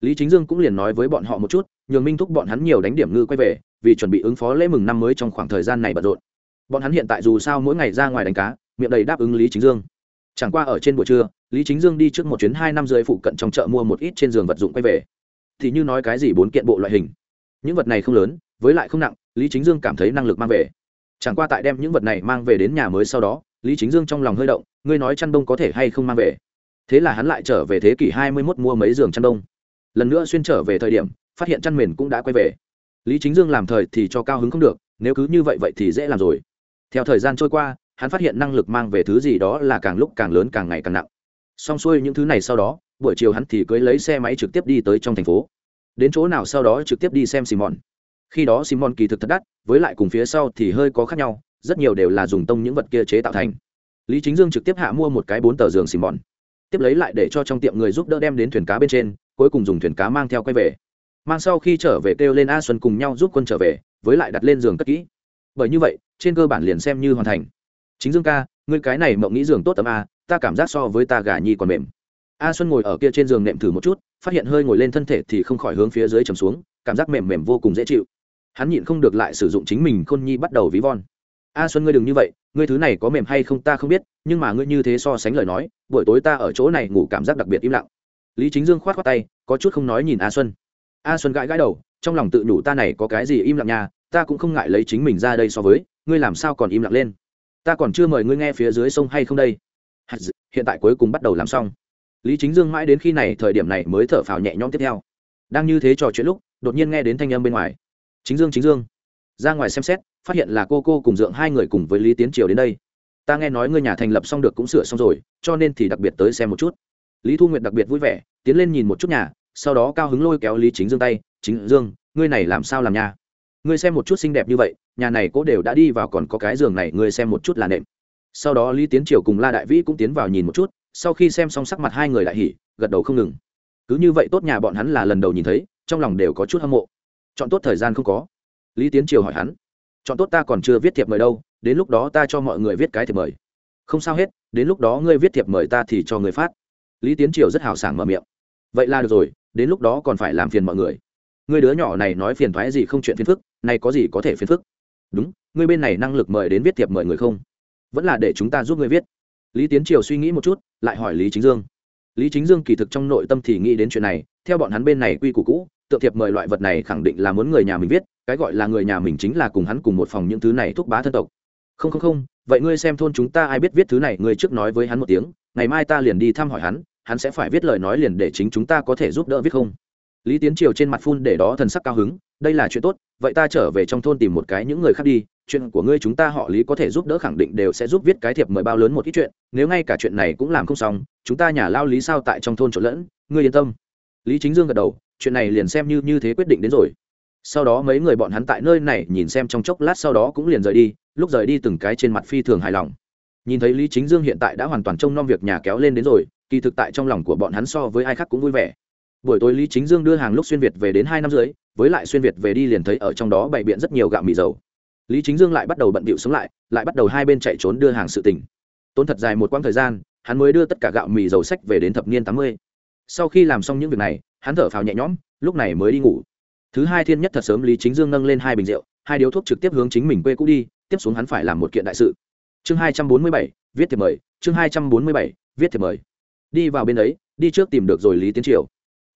lý chính dương cũng liền nói với bọn họ một chút, nhường minh thúc bọn hắn nhiều đánh điểm ngư quay về, vì chuẩn bị ứng phó lễ mừng năm mới trong khoảng thời gian này bận rộn. Bọn hắn hiện tại dù sao mỗi ngày ra ngoài đánh cá, miệng đầy đáp ứng lý chính dương. Chẳng qua ở trên buổi trưa, lý chính dương đi trước một chuyến hai năm rưỡi phụ cận trong chợ mua một ít trên giường vật dụng quay về. Thì như nói cái gì bốn kiện bộ loại hình. Những vật này không lớn, với lại không nặng, lý chính dương cảm thấy năng lực mang về. Chẳng qua tại đem những vật này mang về đến nhà mới sau đó, lý chính dương trong lòng hơi động, ngươi nói chăn đông có thể hay không mang về? Thế là hắn lại trở về thế kỷ hai mươi mốt mua mấy giường chăn đông lần nữa xuyên trở về thời điểm, phát hiện chăn mền cũng đã quay về. Lý chính dương làm thời thì cho cao hứng không được, nếu cứ như vậy vậy thì dễ làm rồi. Theo thời gian trôi qua, hắn phát hiện năng lực mang về thứ gì đó là càng lúc càng lớn càng ngày càng nặng. Xong xuôi những thứ này sau đó, buổi chiều hắn thì cưới lấy xe máy trực tiếp đi tới trong thành phố. Đến chỗ nào sau đó trực tiếp đi xem simon. Khi đó simon kỳ thực thật đắt, với lại cùng phía sau thì hơi có khác nhau, rất nhiều đều là dùng tông những vật kia chế tạo thành. Lý chính dương trực tiếp hạ mua một cái bốn tờ giường simon. Tiếp lấy lại để cho trong tiệm người giúp đỡ đem đến thuyền cá bên trên cuối cùng dùng thuyền cá mang theo quay về. Mang sau khi trở về kêu lên a xuân cùng nhau giúp quân trở về, với lại đặt lên giường cất kỹ. Bởi như vậy, trên cơ bản liền xem như hoàn thành. Chính dương ca, ngươi cái này mộng nghĩ giường tốt tấm a, ta cảm giác so với ta gà nhi còn mềm. A xuân ngồi ở kia trên giường nệm thử một chút, phát hiện hơi ngồi lên thân thể thì không khỏi hướng phía dưới trầm xuống, cảm giác mềm mềm vô cùng dễ chịu. Hắn nhịn không được lại sử dụng chính mình khôn nhi bắt đầu ví von. A xuân ngươi đừng như vậy, ngươi thứ này có mềm hay không ta không biết, nhưng mà ngươi như thế so sánh lời nói, buổi tối ta ở chỗ này ngủ cảm giác đặc biệt im lặng lý chính dương khoát khoát tay, có chút không nói nhìn a xuân. A xuân gãi gãi đầu, trong lòng tự nhủ ta này có cái gì im lặng nhà ta cũng không ngại lấy chính mình ra đây so với, ngươi làm sao còn im lặng lên? Ta còn chưa mời ngươi nghe phía dưới sông hay không đây? Hiện tại cuối cùng bắt đầu làm xong. Lý chính dương mãi đến khi này thời điểm này mới thở phào nhẹ nhõm tiếp theo. Đang như thế trò chuyện lúc, đột nhiên nghe đến thanh âm bên ngoài. Chính dương chính dương. Ra ngoài xem xét, phát hiện là cô cô cùng dượng hai người cùng với lý tiến triều đến đây. Ta nghe nói ngươi nhà thành lập xong được cũng sửa xong rồi, cho nên thì đặc biệt tới xem một chút lý thu nguyệt đặc biệt vui vẻ, tiến lên nhìn một chút nhà, sau đó cao hứng lôi kéo lý chính dương tay, chính dương, ngươi này làm sao làm nhà? Ngươi xem một chút xinh đẹp như vậy, nhà này cố đều đã đi vào còn có cái giường này, ngươi xem một chút là nệm. Sau đó lý tiến triều cùng la đại vĩ cũng tiến vào nhìn một chút, sau khi xem xong sắc mặt hai người đại hỉ, gật đầu không ngừng. Cứ như vậy tốt nhà bọn hắn là lần đầu nhìn thấy, trong lòng đều có chút hâm mộ. Chọn tốt thời gian không có. Lý tiến triều hỏi hắn. Chọn tốt ta còn chưa viết thiệp mời đâu, đến lúc đó ta cho mọi người viết cái thiệp mời. Không sao hết, đến lúc đó ngươi viết thiệp mời ta thì cho người phát lý tiến triều rất hào sảng mở miệng. Vậy là được rồi, đến lúc đó còn phải làm phiền mọi người. Ngươi đứa nhỏ này nói phiền thoái gì không chuyện phiền phức, này có gì có thể phiền phức? Đúng ngươi bên này năng lực mời đến viết thiệp mời người không? Vẫn là để chúng ta giúp ngươi viết. Lý tiến triều suy nghĩ một chút, lại hỏi lý chính dương. Lý chính dương kỳ thực trong nội tâm thì nghĩ đến chuyện này, theo bọn hắn bên này quy củ cũ, tượng thiệp mời loại vật này khẳng định là muốn người nhà mình viết, cái gọi là người nhà mình chính là cùng hắn cùng một phòng những thứ này thúc bá thân tộc không không không, vậy ngươi xem thôn chúng ta ai biết viết thứ này, ngươi trước nói với hắn một tiếng, ngày mai ta liền đi thăm hỏi hắn hắn sẽ phải viết lời nói liền để chính chúng ta có thể giúp đỡ viết không? Lý tiến triều trên mặt phun để đó thần sắc cao hứng, đây là chuyện tốt, vậy ta trở về trong thôn tìm một cái những người khác đi, chuyện của ngươi chúng ta họ lý có thể giúp đỡ khẳng định đều sẽ giúp viết cái thiệp mời bao lớn một ít chuyện, nếu ngay cả chuyện này cũng làm không xong, chúng ta nhà lao lý sao tại trong thôn trộn lẫn, ngươi yên tâm. Lý chính dương gật đầu, chuyện này liền xem như như thế quyết định đến rồi. Sau đó mấy người bọn hắn tại nơi này nhìn xem trong chốc lát sau đó cũng liền rời đi lúc rời đi từng cái trên mặt phi thường hài lòng. Nhìn thấy lý chính dương hiện tại đã hoàn toàn trông nom việc nhà kéo lên đến rồi, kỳ thực tại trong lòng của bọn hắn so với ai khác cũng vui vẻ. Buổi tối lý chính dương đưa hàng lúc xuyên việt về đến hai năm dưới với lại xuyên việt về đi liền thấy ở trong đó bày biện rất nhiều gạo mì dầu. Lý chính dương lại bắt đầu bận bịu sống lại lại bắt đầu hai bên chạy trốn đưa hàng sự tỉnh tốn thật dài một quãng thời gian, hắn mới đưa tất cả gạo mì dầu sách về đến thập niên tám mươi. Sau khi làm xong những việc này, hắn thở phào nhẹ nhõm, lúc này mới đi ngủ. Thứ hai thiên nhất thật sớm lý chính dương nâng lên hai bình rượu, hai điếu thuốc trực tiếp hướng chính mình quê cũ đi tiếp xuống hắn phải làm một kiện đại sự. Chương hai trăm bốn mươi bảy, viết thiệp mời. Chương hai trăm bốn mươi bảy, viết thiệp mời. Đi vào bên ấy, đi trước tìm được rồi lý tiến triều.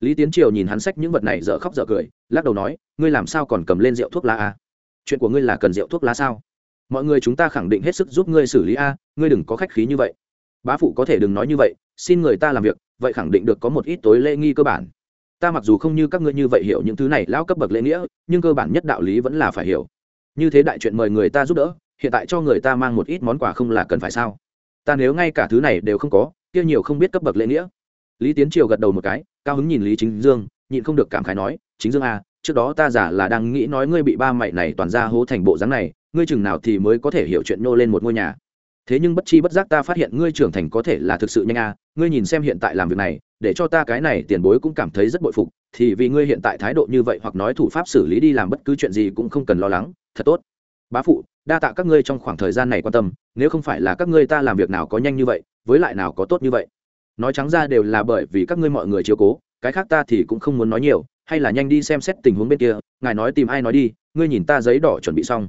Lý tiến triều nhìn hắn xách những vật này dở khóc dở cười, lắc đầu nói, ngươi làm sao còn cầm lên rượu thuốc lá a chuyện của ngươi là cần rượu thuốc lá sao? Mọi người chúng ta khẳng định hết sức giúp ngươi xử lý a, ngươi đừng có khách khí như vậy. Bá phụ có thể đừng nói như vậy, xin người ta làm việc, vậy khẳng định được có một ít tối lễ nghi cơ bản. Ta mặc dù không như các ngươi như vậy hiểu những thứ này lão cấp bậc lễ nghĩa, nhưng cơ bản nhất đạo lý vẫn là phải hiểu như thế đại chuyện mời người ta giúp đỡ, hiện tại cho người ta mang một ít món quà không là cần phải sao? Ta nếu ngay cả thứ này đều không có, kia nhiều không biết cấp bậc lễ nghĩa. Lý tiến triều gật đầu một cái, cao hứng nhìn lý chính dương, nhịn không được cảm khái nói, chính dương à trước đó ta giả là đang nghĩ nói ngươi bị ba mày này toàn ra hố thành bộ dáng này, ngươi chừng nào thì mới có thể hiểu chuyện nhô lên một ngôi nhà. Thế nhưng bất chi bất giác ta phát hiện ngươi trưởng thành có thể là thực sự nhanh à ngươi nhìn xem hiện tại làm việc này, để cho ta cái này tiền bối cũng cảm thấy rất bội phục, thì vì ngươi hiện tại thái độ như vậy hoặc nói thủ pháp xử lý đi làm bất cứ chuyện gì cũng không cần lo lắng thật tốt. Bá phụ, đa tạ các ngươi trong khoảng thời gian này quan tâm, nếu không phải là các ngươi ta làm việc nào có nhanh như vậy, với lại nào có tốt như vậy. Nói trắng ra đều là bởi vì các ngươi mọi người chiếu cố, cái khác ta thì cũng không muốn nói nhiều, hay là nhanh đi xem xét tình huống bên kia, ngài nói tìm ai nói đi, ngươi nhìn ta giấy đỏ chuẩn bị xong.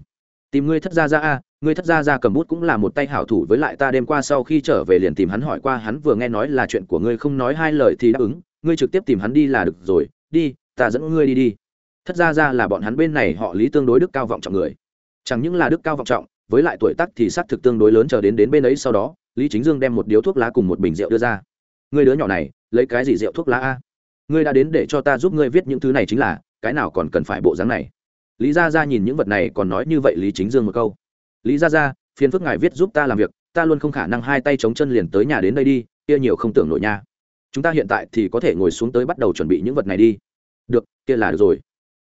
Tìm ngươi thất gia ra a, ngươi thất gia ra cầm bút cũng là một tay hảo thủ với lại ta đêm qua sau khi trở về liền tìm hắn hỏi qua, hắn vừa nghe nói là chuyện của ngươi không nói hai lời thì đáp ứng, ngươi trực tiếp tìm hắn đi là được rồi, đi, ta dẫn ngươi đi đi thất gia ra là bọn hắn bên này họ lý tương đối đức cao vọng trọng người. Chẳng những là đức cao vọng trọng, với lại tuổi tác thì xác thực tương đối lớn chờ đến đến bên ấy sau đó, lý chính dương đem một điếu thuốc lá cùng một bình rượu đưa ra. Ngươi đứa nhỏ này, lấy cái gì rượu thuốc lá a? Ngươi đã đến để cho ta giúp ngươi viết những thứ này chính là, cái nào còn cần phải bộ dáng này? Lý gia gia nhìn những vật này còn nói như vậy lý chính dương một câu. Lý gia gia, phiền phức ngài viết giúp ta làm việc, ta luôn không khả năng hai tay chống chân liền tới nhà đến đây đi, kia nhiều không tưởng nổi nha. Chúng ta hiện tại thì có thể ngồi xuống tới bắt đầu chuẩn bị những vật này đi. Được, kia là được rồi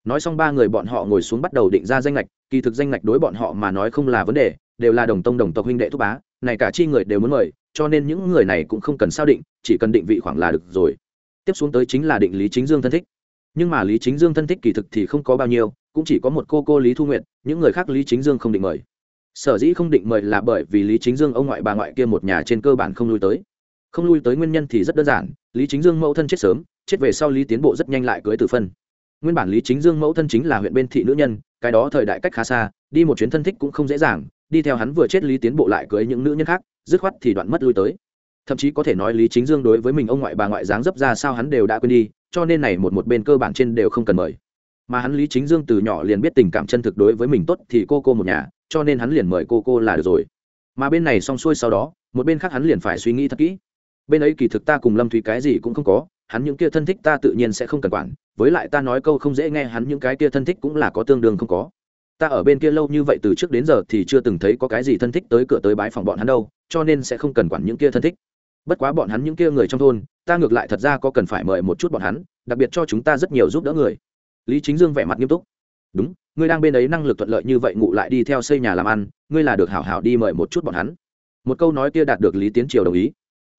nói xong ba người bọn họ ngồi xuống bắt đầu định ra danh lệch kỳ thực danh lệch đối bọn họ mà nói không là vấn đề, đều là đồng tông đồng tộc huynh đệ thúc bá, này cả chi người đều muốn mời, cho nên những người này cũng không cần sao định, chỉ cần định vị khoảng là được rồi. Tiếp xuống tới chính là định lý chính dương thân thích. Nhưng mà lý chính dương thân thích kỳ thực thì không có bao nhiêu, cũng chỉ có một cô cô lý thu nguyện những người khác lý chính dương không định mời. Sở dĩ không định mời là bởi vì lý chính dương ông ngoại bà ngoại kia một nhà trên cơ bản không lui tới. Không lui tới nguyên nhân thì rất đơn giản, lý chính dương mẫu thân chết sớm, chết về sau lý tiến bộ rất nhanh lại cưới tử phân nguyên bản lý chính dương mẫu thân chính là huyện bên thị nữ nhân, cái đó thời đại cách khá xa, đi một chuyến thân thích cũng không dễ dàng, đi theo hắn vừa chết lý tiến bộ lại cưới những nữ nhân khác, dứt khoát thì đoạn mất lui tới. Thậm chí có thể nói lý chính dương đối với mình ông ngoại bà ngoại dáng dấp ra sao hắn đều đã quên đi, cho nên này một một bên cơ bản trên đều không cần mời. Mà hắn lý chính dương từ nhỏ liền biết tình cảm chân thực đối với mình tốt thì cô cô một nhà, cho nên hắn liền mời cô cô là được rồi. Mà bên này xong xuôi sau đó, một bên khác hắn liền phải suy nghĩ thật kỹ. Bên ấy kỳ thực ta cùng lâm thúy cái gì cũng không có hắn những kia thân thích ta tự nhiên sẽ không cần quản, với lại ta nói câu không dễ nghe, hắn những cái kia thân thích cũng là có tương đương không có. Ta ở bên kia lâu như vậy từ trước đến giờ thì chưa từng thấy có cái gì thân thích tới cửa tới bái phòng bọn hắn đâu, cho nên sẽ không cần quản những kia thân thích. Bất quá bọn hắn những kia người trong thôn, ta ngược lại thật ra có cần phải mời một chút bọn hắn, đặc biệt cho chúng ta rất nhiều giúp đỡ người. Lý chính dương vẻ mặt nghiêm túc. Đúng, ngươi đang bên ấy năng lực thuận lợi như vậy ngụ lại đi theo xây nhà làm ăn, ngươi là được hảo hảo đi mời một chút bọn hắn. Một câu nói kia đạt được lý tiến triều đồng ý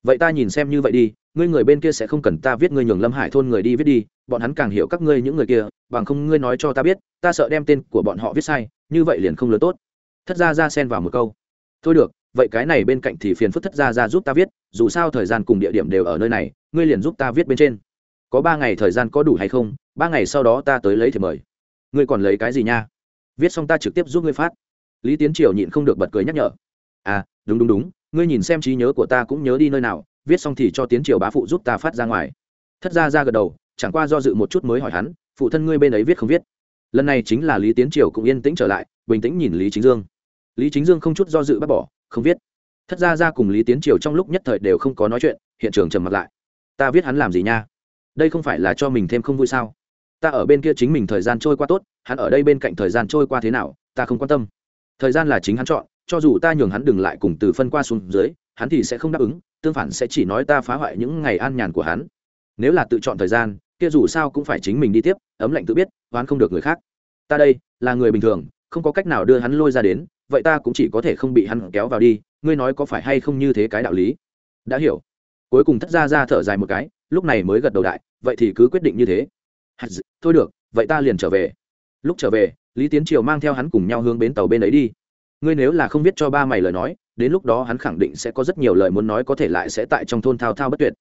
vậy ta nhìn xem như vậy đi, ngươi người bên kia sẽ không cần ta viết ngươi nhường lâm hải thôn người đi viết đi, bọn hắn càng hiểu các ngươi những người kia, bằng không ngươi nói cho ta biết, ta sợ đem tên của bọn họ viết sai, như vậy liền không lớn tốt. Thất ra ra xen vào một câu. Thôi được, vậy cái này bên cạnh thì phiền phức thất ra ra giúp ta viết, dù sao thời gian cùng địa điểm đều ở nơi này, ngươi liền giúp ta viết bên trên. Có ba ngày thời gian có đủ hay không? Ba ngày sau đó ta tới lấy thì mời. Ngươi còn lấy cái gì nha? Viết xong ta trực tiếp giúp ngươi phát. Lý tiến triều nhịn không được bật cười nhắc nhở. À đúng đúng đúng ngươi nhìn xem trí nhớ của ta cũng nhớ đi nơi nào, viết xong thì cho tiến triều bá phụ giúp ta phát ra ngoài. Thất ra ra gật đầu, chẳng qua do dự một chút mới hỏi hắn, phụ thân ngươi bên ấy viết không viết? Lần này chính là lý tiến triều cũng yên tĩnh trở lại, bình tĩnh nhìn lý chính dương. Lý chính dương không chút do dự bác bỏ, không viết. Thất ra ra cùng lý tiến triều trong lúc nhất thời đều không có nói chuyện, hiện trường trầm mặt lại. Ta viết hắn làm gì nha? Đây không phải là cho mình thêm không vui sao? Ta ở bên kia chính mình thời gian trôi qua tốt, hắn ở đây bên cạnh thời gian trôi qua thế nào, ta không quan tâm. Thời gian là chính hắn chọn cho dù ta nhường hắn đừng lại cùng từ phân qua xuống dưới, hắn thì sẽ không đáp ứng, tương phản sẽ chỉ nói ta phá hoại những ngày an nhàn của hắn. Nếu là tự chọn thời gian, kia dù sao cũng phải chính mình đi tiếp, ấm lạnh tự biết, oán không được người khác. Ta đây, là người bình thường, không có cách nào đưa hắn lôi ra đến, vậy ta cũng chỉ có thể không bị hắn kéo vào đi, ngươi nói có phải hay không như thế cái đạo lý? Đã hiểu. Cuối cùng thất ra ra thở dài một cái, lúc này mới gật đầu đại, vậy thì cứ quyết định như thế. Thôi được, vậy ta liền trở về. Lúc trở về, lý tiến triều mang theo hắn cùng nhau hướng bến tàu bên ấy đi ngươi nếu là không biết cho ba mày lời nói, đến lúc đó hắn khẳng định sẽ có rất nhiều lời muốn nói có thể lại sẽ tại trong thôn thao thao bất tuyệt.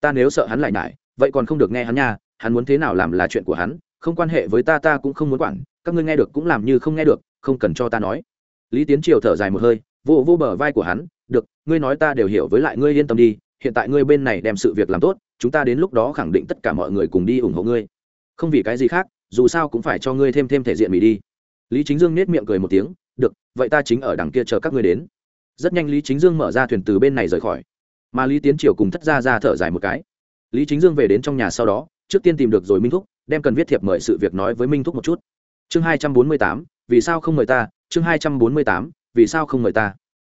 Ta nếu sợ hắn lại nại vậy còn không được nghe hắn nha, hắn muốn thế nào làm là chuyện của hắn, không quan hệ với ta ta cũng không muốn quản, các ngươi nghe được cũng làm như không nghe được, không cần cho ta nói. Lý tiến triều thở dài một hơi, vô vô bờ vai của hắn, được, ngươi nói ta đều hiểu với lại ngươi yên tâm đi, hiện tại ngươi bên này đem sự việc làm tốt, chúng ta đến lúc đó khẳng định tất cả mọi người cùng đi ủng hộ ngươi. Không vì cái gì khác, dù sao cũng phải cho ngươi thêm thêm thể diện mỹ đi. Lý chính dương nết miệng cười một tiếng được, vậy ta chính ở đằng kia chờ các ngươi đến. Rất nhanh lý chính dương mở ra thuyền từ bên này rời khỏi. Mà lý tiến triều cùng thất Gia ra thở dài một cái. Lý chính dương về đến trong nhà sau đó, trước tiên tìm được rồi minh thúc, đem cần viết thiệp mời sự việc nói với minh thúc một chút. Chương hai trăm bốn mươi tám, vì sao không mời ta? Chương hai trăm bốn mươi tám, vì sao không mời ta?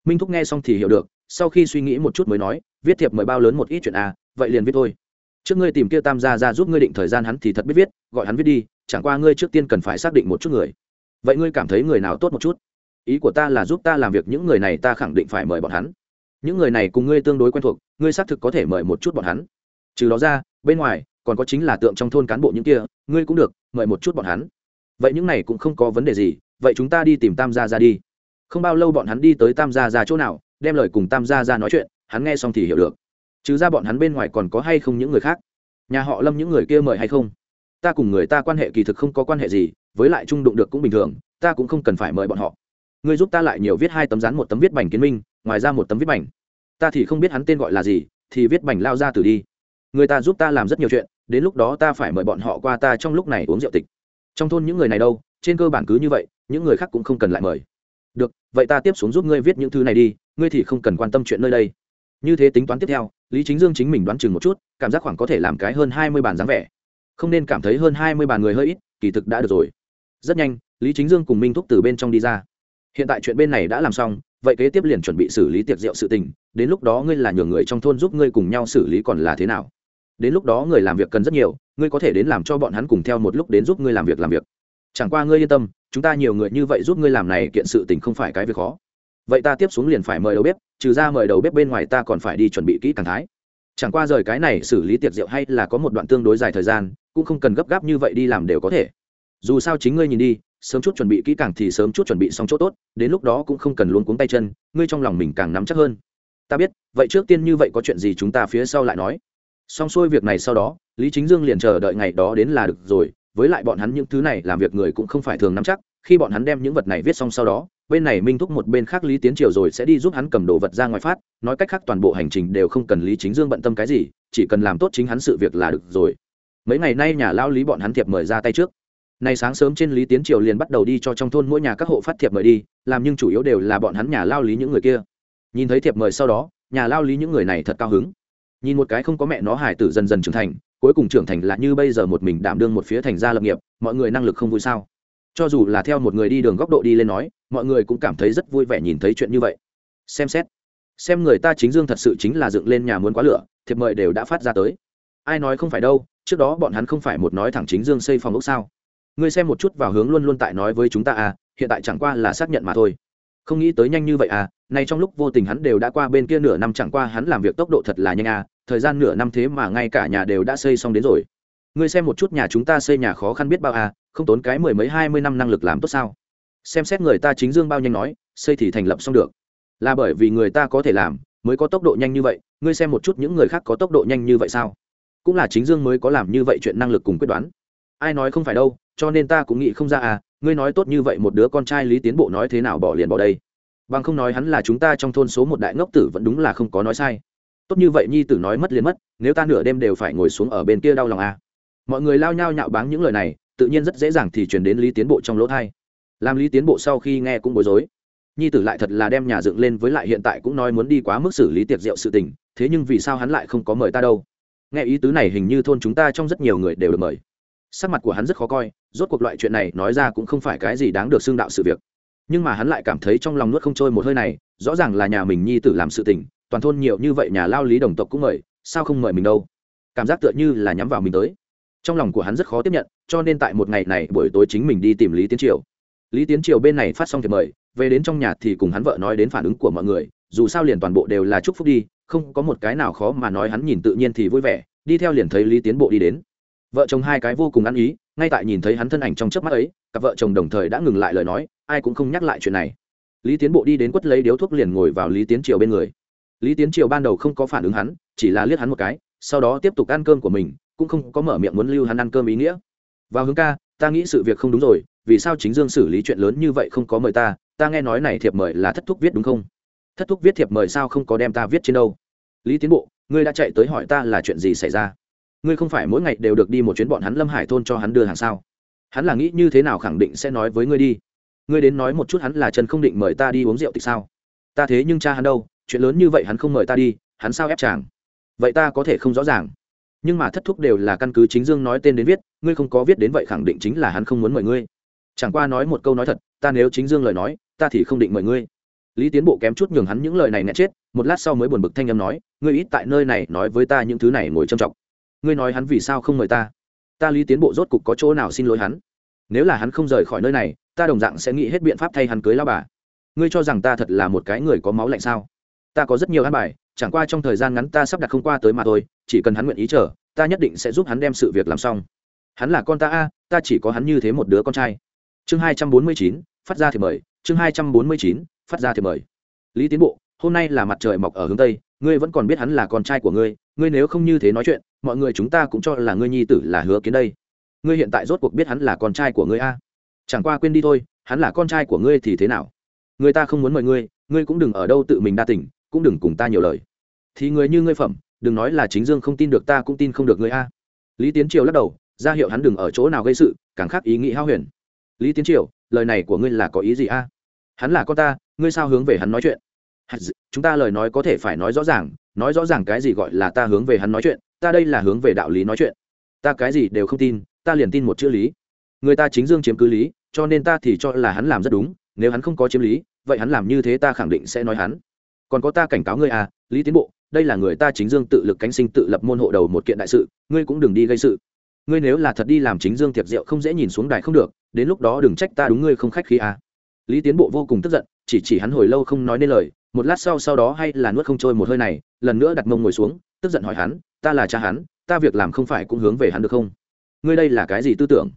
Minh thúc nghe xong thì hiểu được, sau khi suy nghĩ một chút mới nói, viết thiệp mời bao lớn một ít chuyện à vậy liền viết thôi. Trước ngươi tìm kia tam gia ra giúp ngươi định thời gian hắn thì thật biết viết, gọi hắn viết đi, chẳng qua ngươi trước tiên cần phải xác định một chút người. Vậy ngươi cảm thấy người nào tốt một chút? Ý của ta là giúp ta làm việc, những người này ta khẳng định phải mời bọn hắn. Những người này cùng ngươi tương đối quen thuộc, ngươi xác thực có thể mời một chút bọn hắn. Trừ đó ra, bên ngoài, còn có chính là tượng trong thôn cán bộ những kia, ngươi cũng được, mời một chút bọn hắn. Vậy những này cũng không có vấn đề gì, vậy chúng ta đi tìm tam gia ra đi. Không bao lâu bọn hắn đi tới tam gia ra chỗ nào, đem lời cùng tam gia ra nói chuyện, hắn nghe xong thì hiểu được. Chứ ra bọn hắn bên ngoài còn có hay không những người khác? Nhà họ lâm những người kia mời hay không? Ta cùng người ta quan hệ kỳ thực không có quan hệ gì, với lại trung đụng được cũng bình thường, ta cũng không cần phải mời bọn họ ngươi giúp ta lại nhiều viết hai tấm rán một tấm viết bành kiến minh, ngoài ra một tấm viết bành. Ta thì không biết hắn tên gọi là gì, thì viết bành lao ra từ đi. Người ta giúp ta làm rất nhiều chuyện, đến lúc đó ta phải mời bọn họ qua ta trong lúc này uống rượu tịch. Trong thôn những người này đâu, trên cơ bản cứ như vậy, những người khác cũng không cần lại mời. Được, vậy ta tiếp xuống giúp ngươi viết những thứ này đi, ngươi thì không cần quan tâm chuyện nơi đây. Như thế tính toán tiếp theo, lý chính dương chính mình đoán chừng một chút, cảm giác khoảng có thể làm cái hơn hai mươi bàn dáng vẻ. Không nên cảm thấy hơn hai mươi bàn người hơi ít, kỳ thực đã được rồi. Rất nhanh, lý chính dương cùng minh thúc từ bên trong đi ra hiện tại chuyện bên này đã làm xong, vậy kế tiếp liền chuẩn bị xử lý tiệc rượu sự tình, đến lúc đó ngươi là nhường người trong thôn giúp ngươi cùng nhau xử lý còn là thế nào? Đến lúc đó người làm việc cần rất nhiều, ngươi có thể đến làm cho bọn hắn cùng theo một lúc đến giúp ngươi làm việc làm việc. Chẳng qua ngươi yên tâm, chúng ta nhiều người như vậy giúp ngươi làm này kiện sự tình không phải cái việc khó. Vậy ta tiếp xuống liền phải mời đầu bếp, trừ ra mời đầu bếp bên ngoài ta còn phải đi chuẩn bị kỹ càng thái. Chẳng qua rời cái này xử lý tiệc rượu hay là có một đoạn tương đối dài thời gian, cũng không cần gấp gáp như vậy đi làm đều có thể. Dù sao chính ngươi nhìn đi sớm chút chuẩn bị kỹ càng thì sớm chút chuẩn bị xong chỗ tốt, đến lúc đó cũng không cần luôn cuống tay chân, ngươi trong lòng mình càng nắm chắc hơn. Ta biết, vậy trước tiên như vậy có chuyện gì chúng ta phía sau lại nói. Xong xuôi việc này sau đó, lý chính dương liền chờ đợi ngày đó đến là được rồi, với lại bọn hắn những thứ này làm việc người cũng không phải thường nắm chắc, khi bọn hắn đem những vật này viết xong sau đó, bên này minh thúc một bên khác lý tiến triều rồi sẽ đi giúp hắn cầm đồ vật ra ngoài phát, nói cách khác toàn bộ hành trình đều không cần lý chính dương bận tâm cái gì, chỉ cần làm tốt chính hắn sự việc là được rồi. Mấy ngày nay nhà lao lý bọn hắn thiệp mời ra tay trước nay sáng sớm trên lý tiến triều liền bắt đầu đi cho trong thôn mỗi nhà các hộ phát thiệp mời đi, làm nhưng chủ yếu đều là bọn hắn nhà lao lý những người kia. Nhìn thấy thiệp mời sau đó, nhà lao lý những người này thật cao hứng. Nhìn một cái không có mẹ nó hải tử dần dần trưởng thành, cuối cùng trưởng thành là như bây giờ một mình đảm đương một phía thành gia lập nghiệp, mọi người năng lực không vui sao? Cho dù là theo một người đi đường góc độ đi lên nói, mọi người cũng cảm thấy rất vui vẻ nhìn thấy chuyện như vậy. Xem xét, xem người ta chính dương thật sự chính là dựng lên nhà muốn quá lửa, thiệp mời đều đã phát ra tới. Ai nói không phải đâu, trước đó bọn hắn không phải một nói thẳng chính dương xây phòng ốc sao? Ngươi xem một chút vào hướng luôn luôn tại nói với chúng ta à hiện tại chẳng qua là xác nhận mà thôi. Không nghĩ tới nhanh như vậy à nay trong lúc vô tình hắn đều đã qua bên kia nửa năm, chẳng qua hắn làm việc tốc độ thật là nhanh à thời gian nửa năm thế mà ngay cả nhà đều đã xây xong đến rồi. Ngươi xem một chút nhà chúng ta xây nhà khó khăn biết bao à không tốn cái mười mấy, hai mươi năm năng lực làm tốt sao? Xem xét người ta chính dương bao nhanh nói, xây thì thành lập xong được. Là bởi vì người ta có thể làm, mới có tốc độ nhanh như vậy, ngươi xem một chút những người khác có tốc độ nhanh như vậy sao? Cũng là chính dương mới có làm như vậy chuyện năng lực cùng quyết đoán. Ai nói không phải đâu cho nên ta cũng nghĩ không ra à ngươi nói tốt như vậy một đứa con trai lý tiến bộ nói thế nào bỏ liền bỏ đây. Bằng không nói hắn là chúng ta trong thôn số một đại ngốc tử vẫn đúng là không có nói sai. Tốt như vậy nhi tử nói mất liền mất, nếu ta nửa đêm đều phải ngồi xuống ở bên kia đau lòng à. mọi người lao nhao nhạo báng những lời này, tự nhiên rất dễ dàng thì chuyển đến lý tiến bộ trong lỗ thai làm lý tiến bộ sau khi nghe cũng bối rối. Nhi tử lại thật là đem nhà dựng lên với lại hiện tại cũng nói muốn đi quá mức xử lý tiệc rượu sự tình, thế nhưng vì sao hắn lại không có mời ta đâu? Nghe ý tứ này hình như thôn chúng ta trong rất nhiều người đều được mời sắc mặt của hắn rất khó coi, rốt cuộc loại chuyện này nói ra cũng không phải cái gì đáng được xưng đạo sự việc. Nhưng mà hắn lại cảm thấy trong lòng nuốt không trôi một hơi này, rõ ràng là nhà mình nhi tử làm sự tình, toàn thôn nhiều như vậy nhà lao lý đồng tộc cũng mời, sao không mời mình đâu? Cảm giác tựa như là nhắm vào mình tới. Trong lòng của hắn rất khó tiếp nhận, cho nên tại một ngày này buổi tối chính mình đi tìm lý tiến triều. Lý tiến triều bên này phát xong thì mời, về đến trong nhà thì cùng hắn vợ nói đến phản ứng của mọi người, dù sao liền toàn bộ đều là chúc phúc đi, không có một cái nào khó mà nói hắn nhìn tự nhiên thì vui vẻ, đi theo liền thấy lý tiến bộ đi đến vợ chồng hai cái vô cùng ăn ý, ngay tại nhìn thấy hắn thân ảnh trong chớp mắt ấy, cặp vợ chồng đồng thời đã ngừng lại lời nói, ai cũng không nhắc lại chuyện này. Lý tiến bộ đi đến quất lấy điếu thuốc liền ngồi vào lý tiến triều bên người. Lý tiến triều ban đầu không có phản ứng hắn, chỉ là liếc hắn một cái, sau đó tiếp tục ăn cơm của mình, cũng không có mở miệng muốn lưu hắn ăn cơm ý nghĩa. Vào hướng ca, ta nghĩ sự việc không đúng rồi, vì sao chính dương xử lý chuyện lớn như vậy không có mời ta ta nghe nói này thiệp mời là thất thúc viết đúng không? Thất thúc viết thiệp mời sao không có đem ta viết trên đâu? Lý tiến bộ, ngươi đã chạy tới hỏi ta là chuyện gì xảy ra? Ngươi không phải mỗi ngày đều được đi một chuyến bọn hắn lâm hải thôn cho hắn đưa hàng sao? Hắn là nghĩ như thế nào khẳng định sẽ nói với ngươi đi? Ngươi đến nói một chút hắn là chân không định mời ta đi uống rượu thì sao? Ta thế nhưng cha hắn đâu, chuyện lớn như vậy hắn không mời ta đi, hắn sao ép chàng? Vậy ta có thể không rõ ràng. Nhưng mà thất thúc đều là căn cứ chính dương nói tên đến viết, ngươi không có viết đến vậy khẳng định chính là hắn không muốn mời ngươi. Chẳng qua nói một câu nói thật, ta nếu chính dương lời nói, ta thì không định mời ngươi. Lý tiến bộ kém chút nhường hắn những lời này nẹ chết, một lát sau mới buồn bực thanh âm nói, ngươi ít tại nơi này nói với ta những thứ này ngồi trầm trọng ngươi nói hắn vì sao không mời ta? Ta lý tiến bộ rốt cục có chỗ nào xin lỗi hắn? Nếu là hắn không rời khỏi nơi này, ta đồng dạng sẽ nghĩ hết biện pháp thay hắn cưới lao bà. Ngươi cho rằng ta thật là một cái người có máu lạnh sao? Ta có rất nhiều an bài, chẳng qua trong thời gian ngắn ta sắp đặt không qua tới mà thôi, chỉ cần hắn nguyện ý chờ, ta nhất định sẽ giúp hắn đem sự việc làm xong. Hắn là con ta a, ta chỉ có hắn như thế một đứa con trai. Chương hai trăm bốn mươi chín, phát ra thì mời. Chương hai trăm bốn mươi chín, phát ra thì mời. Lý tiến bộ, hôm nay là mặt trời mọc ở hướng tây, ngươi vẫn còn biết hắn là con trai của ngươi ngươi nếu không như thế nói chuyện, mọi người chúng ta cũng cho là ngươi nhi tử là hứa kiến đây. Ngươi hiện tại rốt cuộc biết hắn là con trai của ngươi a. Chẳng qua quên đi thôi, hắn là con trai của ngươi thì thế nào? Người ta không muốn mời ngươi ngươi cũng đừng ở đâu tự mình đa tình, cũng đừng cùng ta nhiều lời. Thì người như ngươi phẩm, đừng nói là chính dương không tin được ta cũng tin không được ngươi a. Lý tiến triều lắc đầu, ra hiệu hắn đừng ở chỗ nào gây sự, càng khác ý nghĩ hao huyền. Lý tiến triều, lời này của ngươi là có ý gì a? Hắn là con ta, ngươi sao hướng về hắn nói chuyện? Chúng ta lời nói có thể phải nói rõ ràng nói rõ ràng cái gì gọi là ta hướng về hắn nói chuyện, ta đây là hướng về đạo lý nói chuyện. Ta cái gì đều không tin, ta liền tin một chữ lý. Người ta chính dương chiếm cứ lý, cho nên ta thì cho là hắn làm rất đúng, nếu hắn không có chiếm lý, vậy hắn làm như thế ta khẳng định sẽ nói hắn. Còn có ta cảnh cáo ngươi à lý tiến bộ, đây là người ta chính dương tự lực cánh sinh tự lập môn hộ đầu một kiện đại sự, ngươi cũng đừng đi gây sự. Ngươi nếu là thật đi làm chính dương tiệc rượu không dễ nhìn xuống đài không được, đến lúc đó đừng trách ta đúng ngươi không khách khí à. lý tiến bộ vô cùng tức giận, chỉ chỉ hắn hồi lâu không nói nên lời một lát sau sau đó hay là nuốt không trôi một hơi này, lần nữa đặt mông ngồi xuống, tức giận hỏi hắn, ta là cha hắn, ta việc làm không phải cũng hướng về hắn được không? Ngươi đây là cái gì tư tưởng?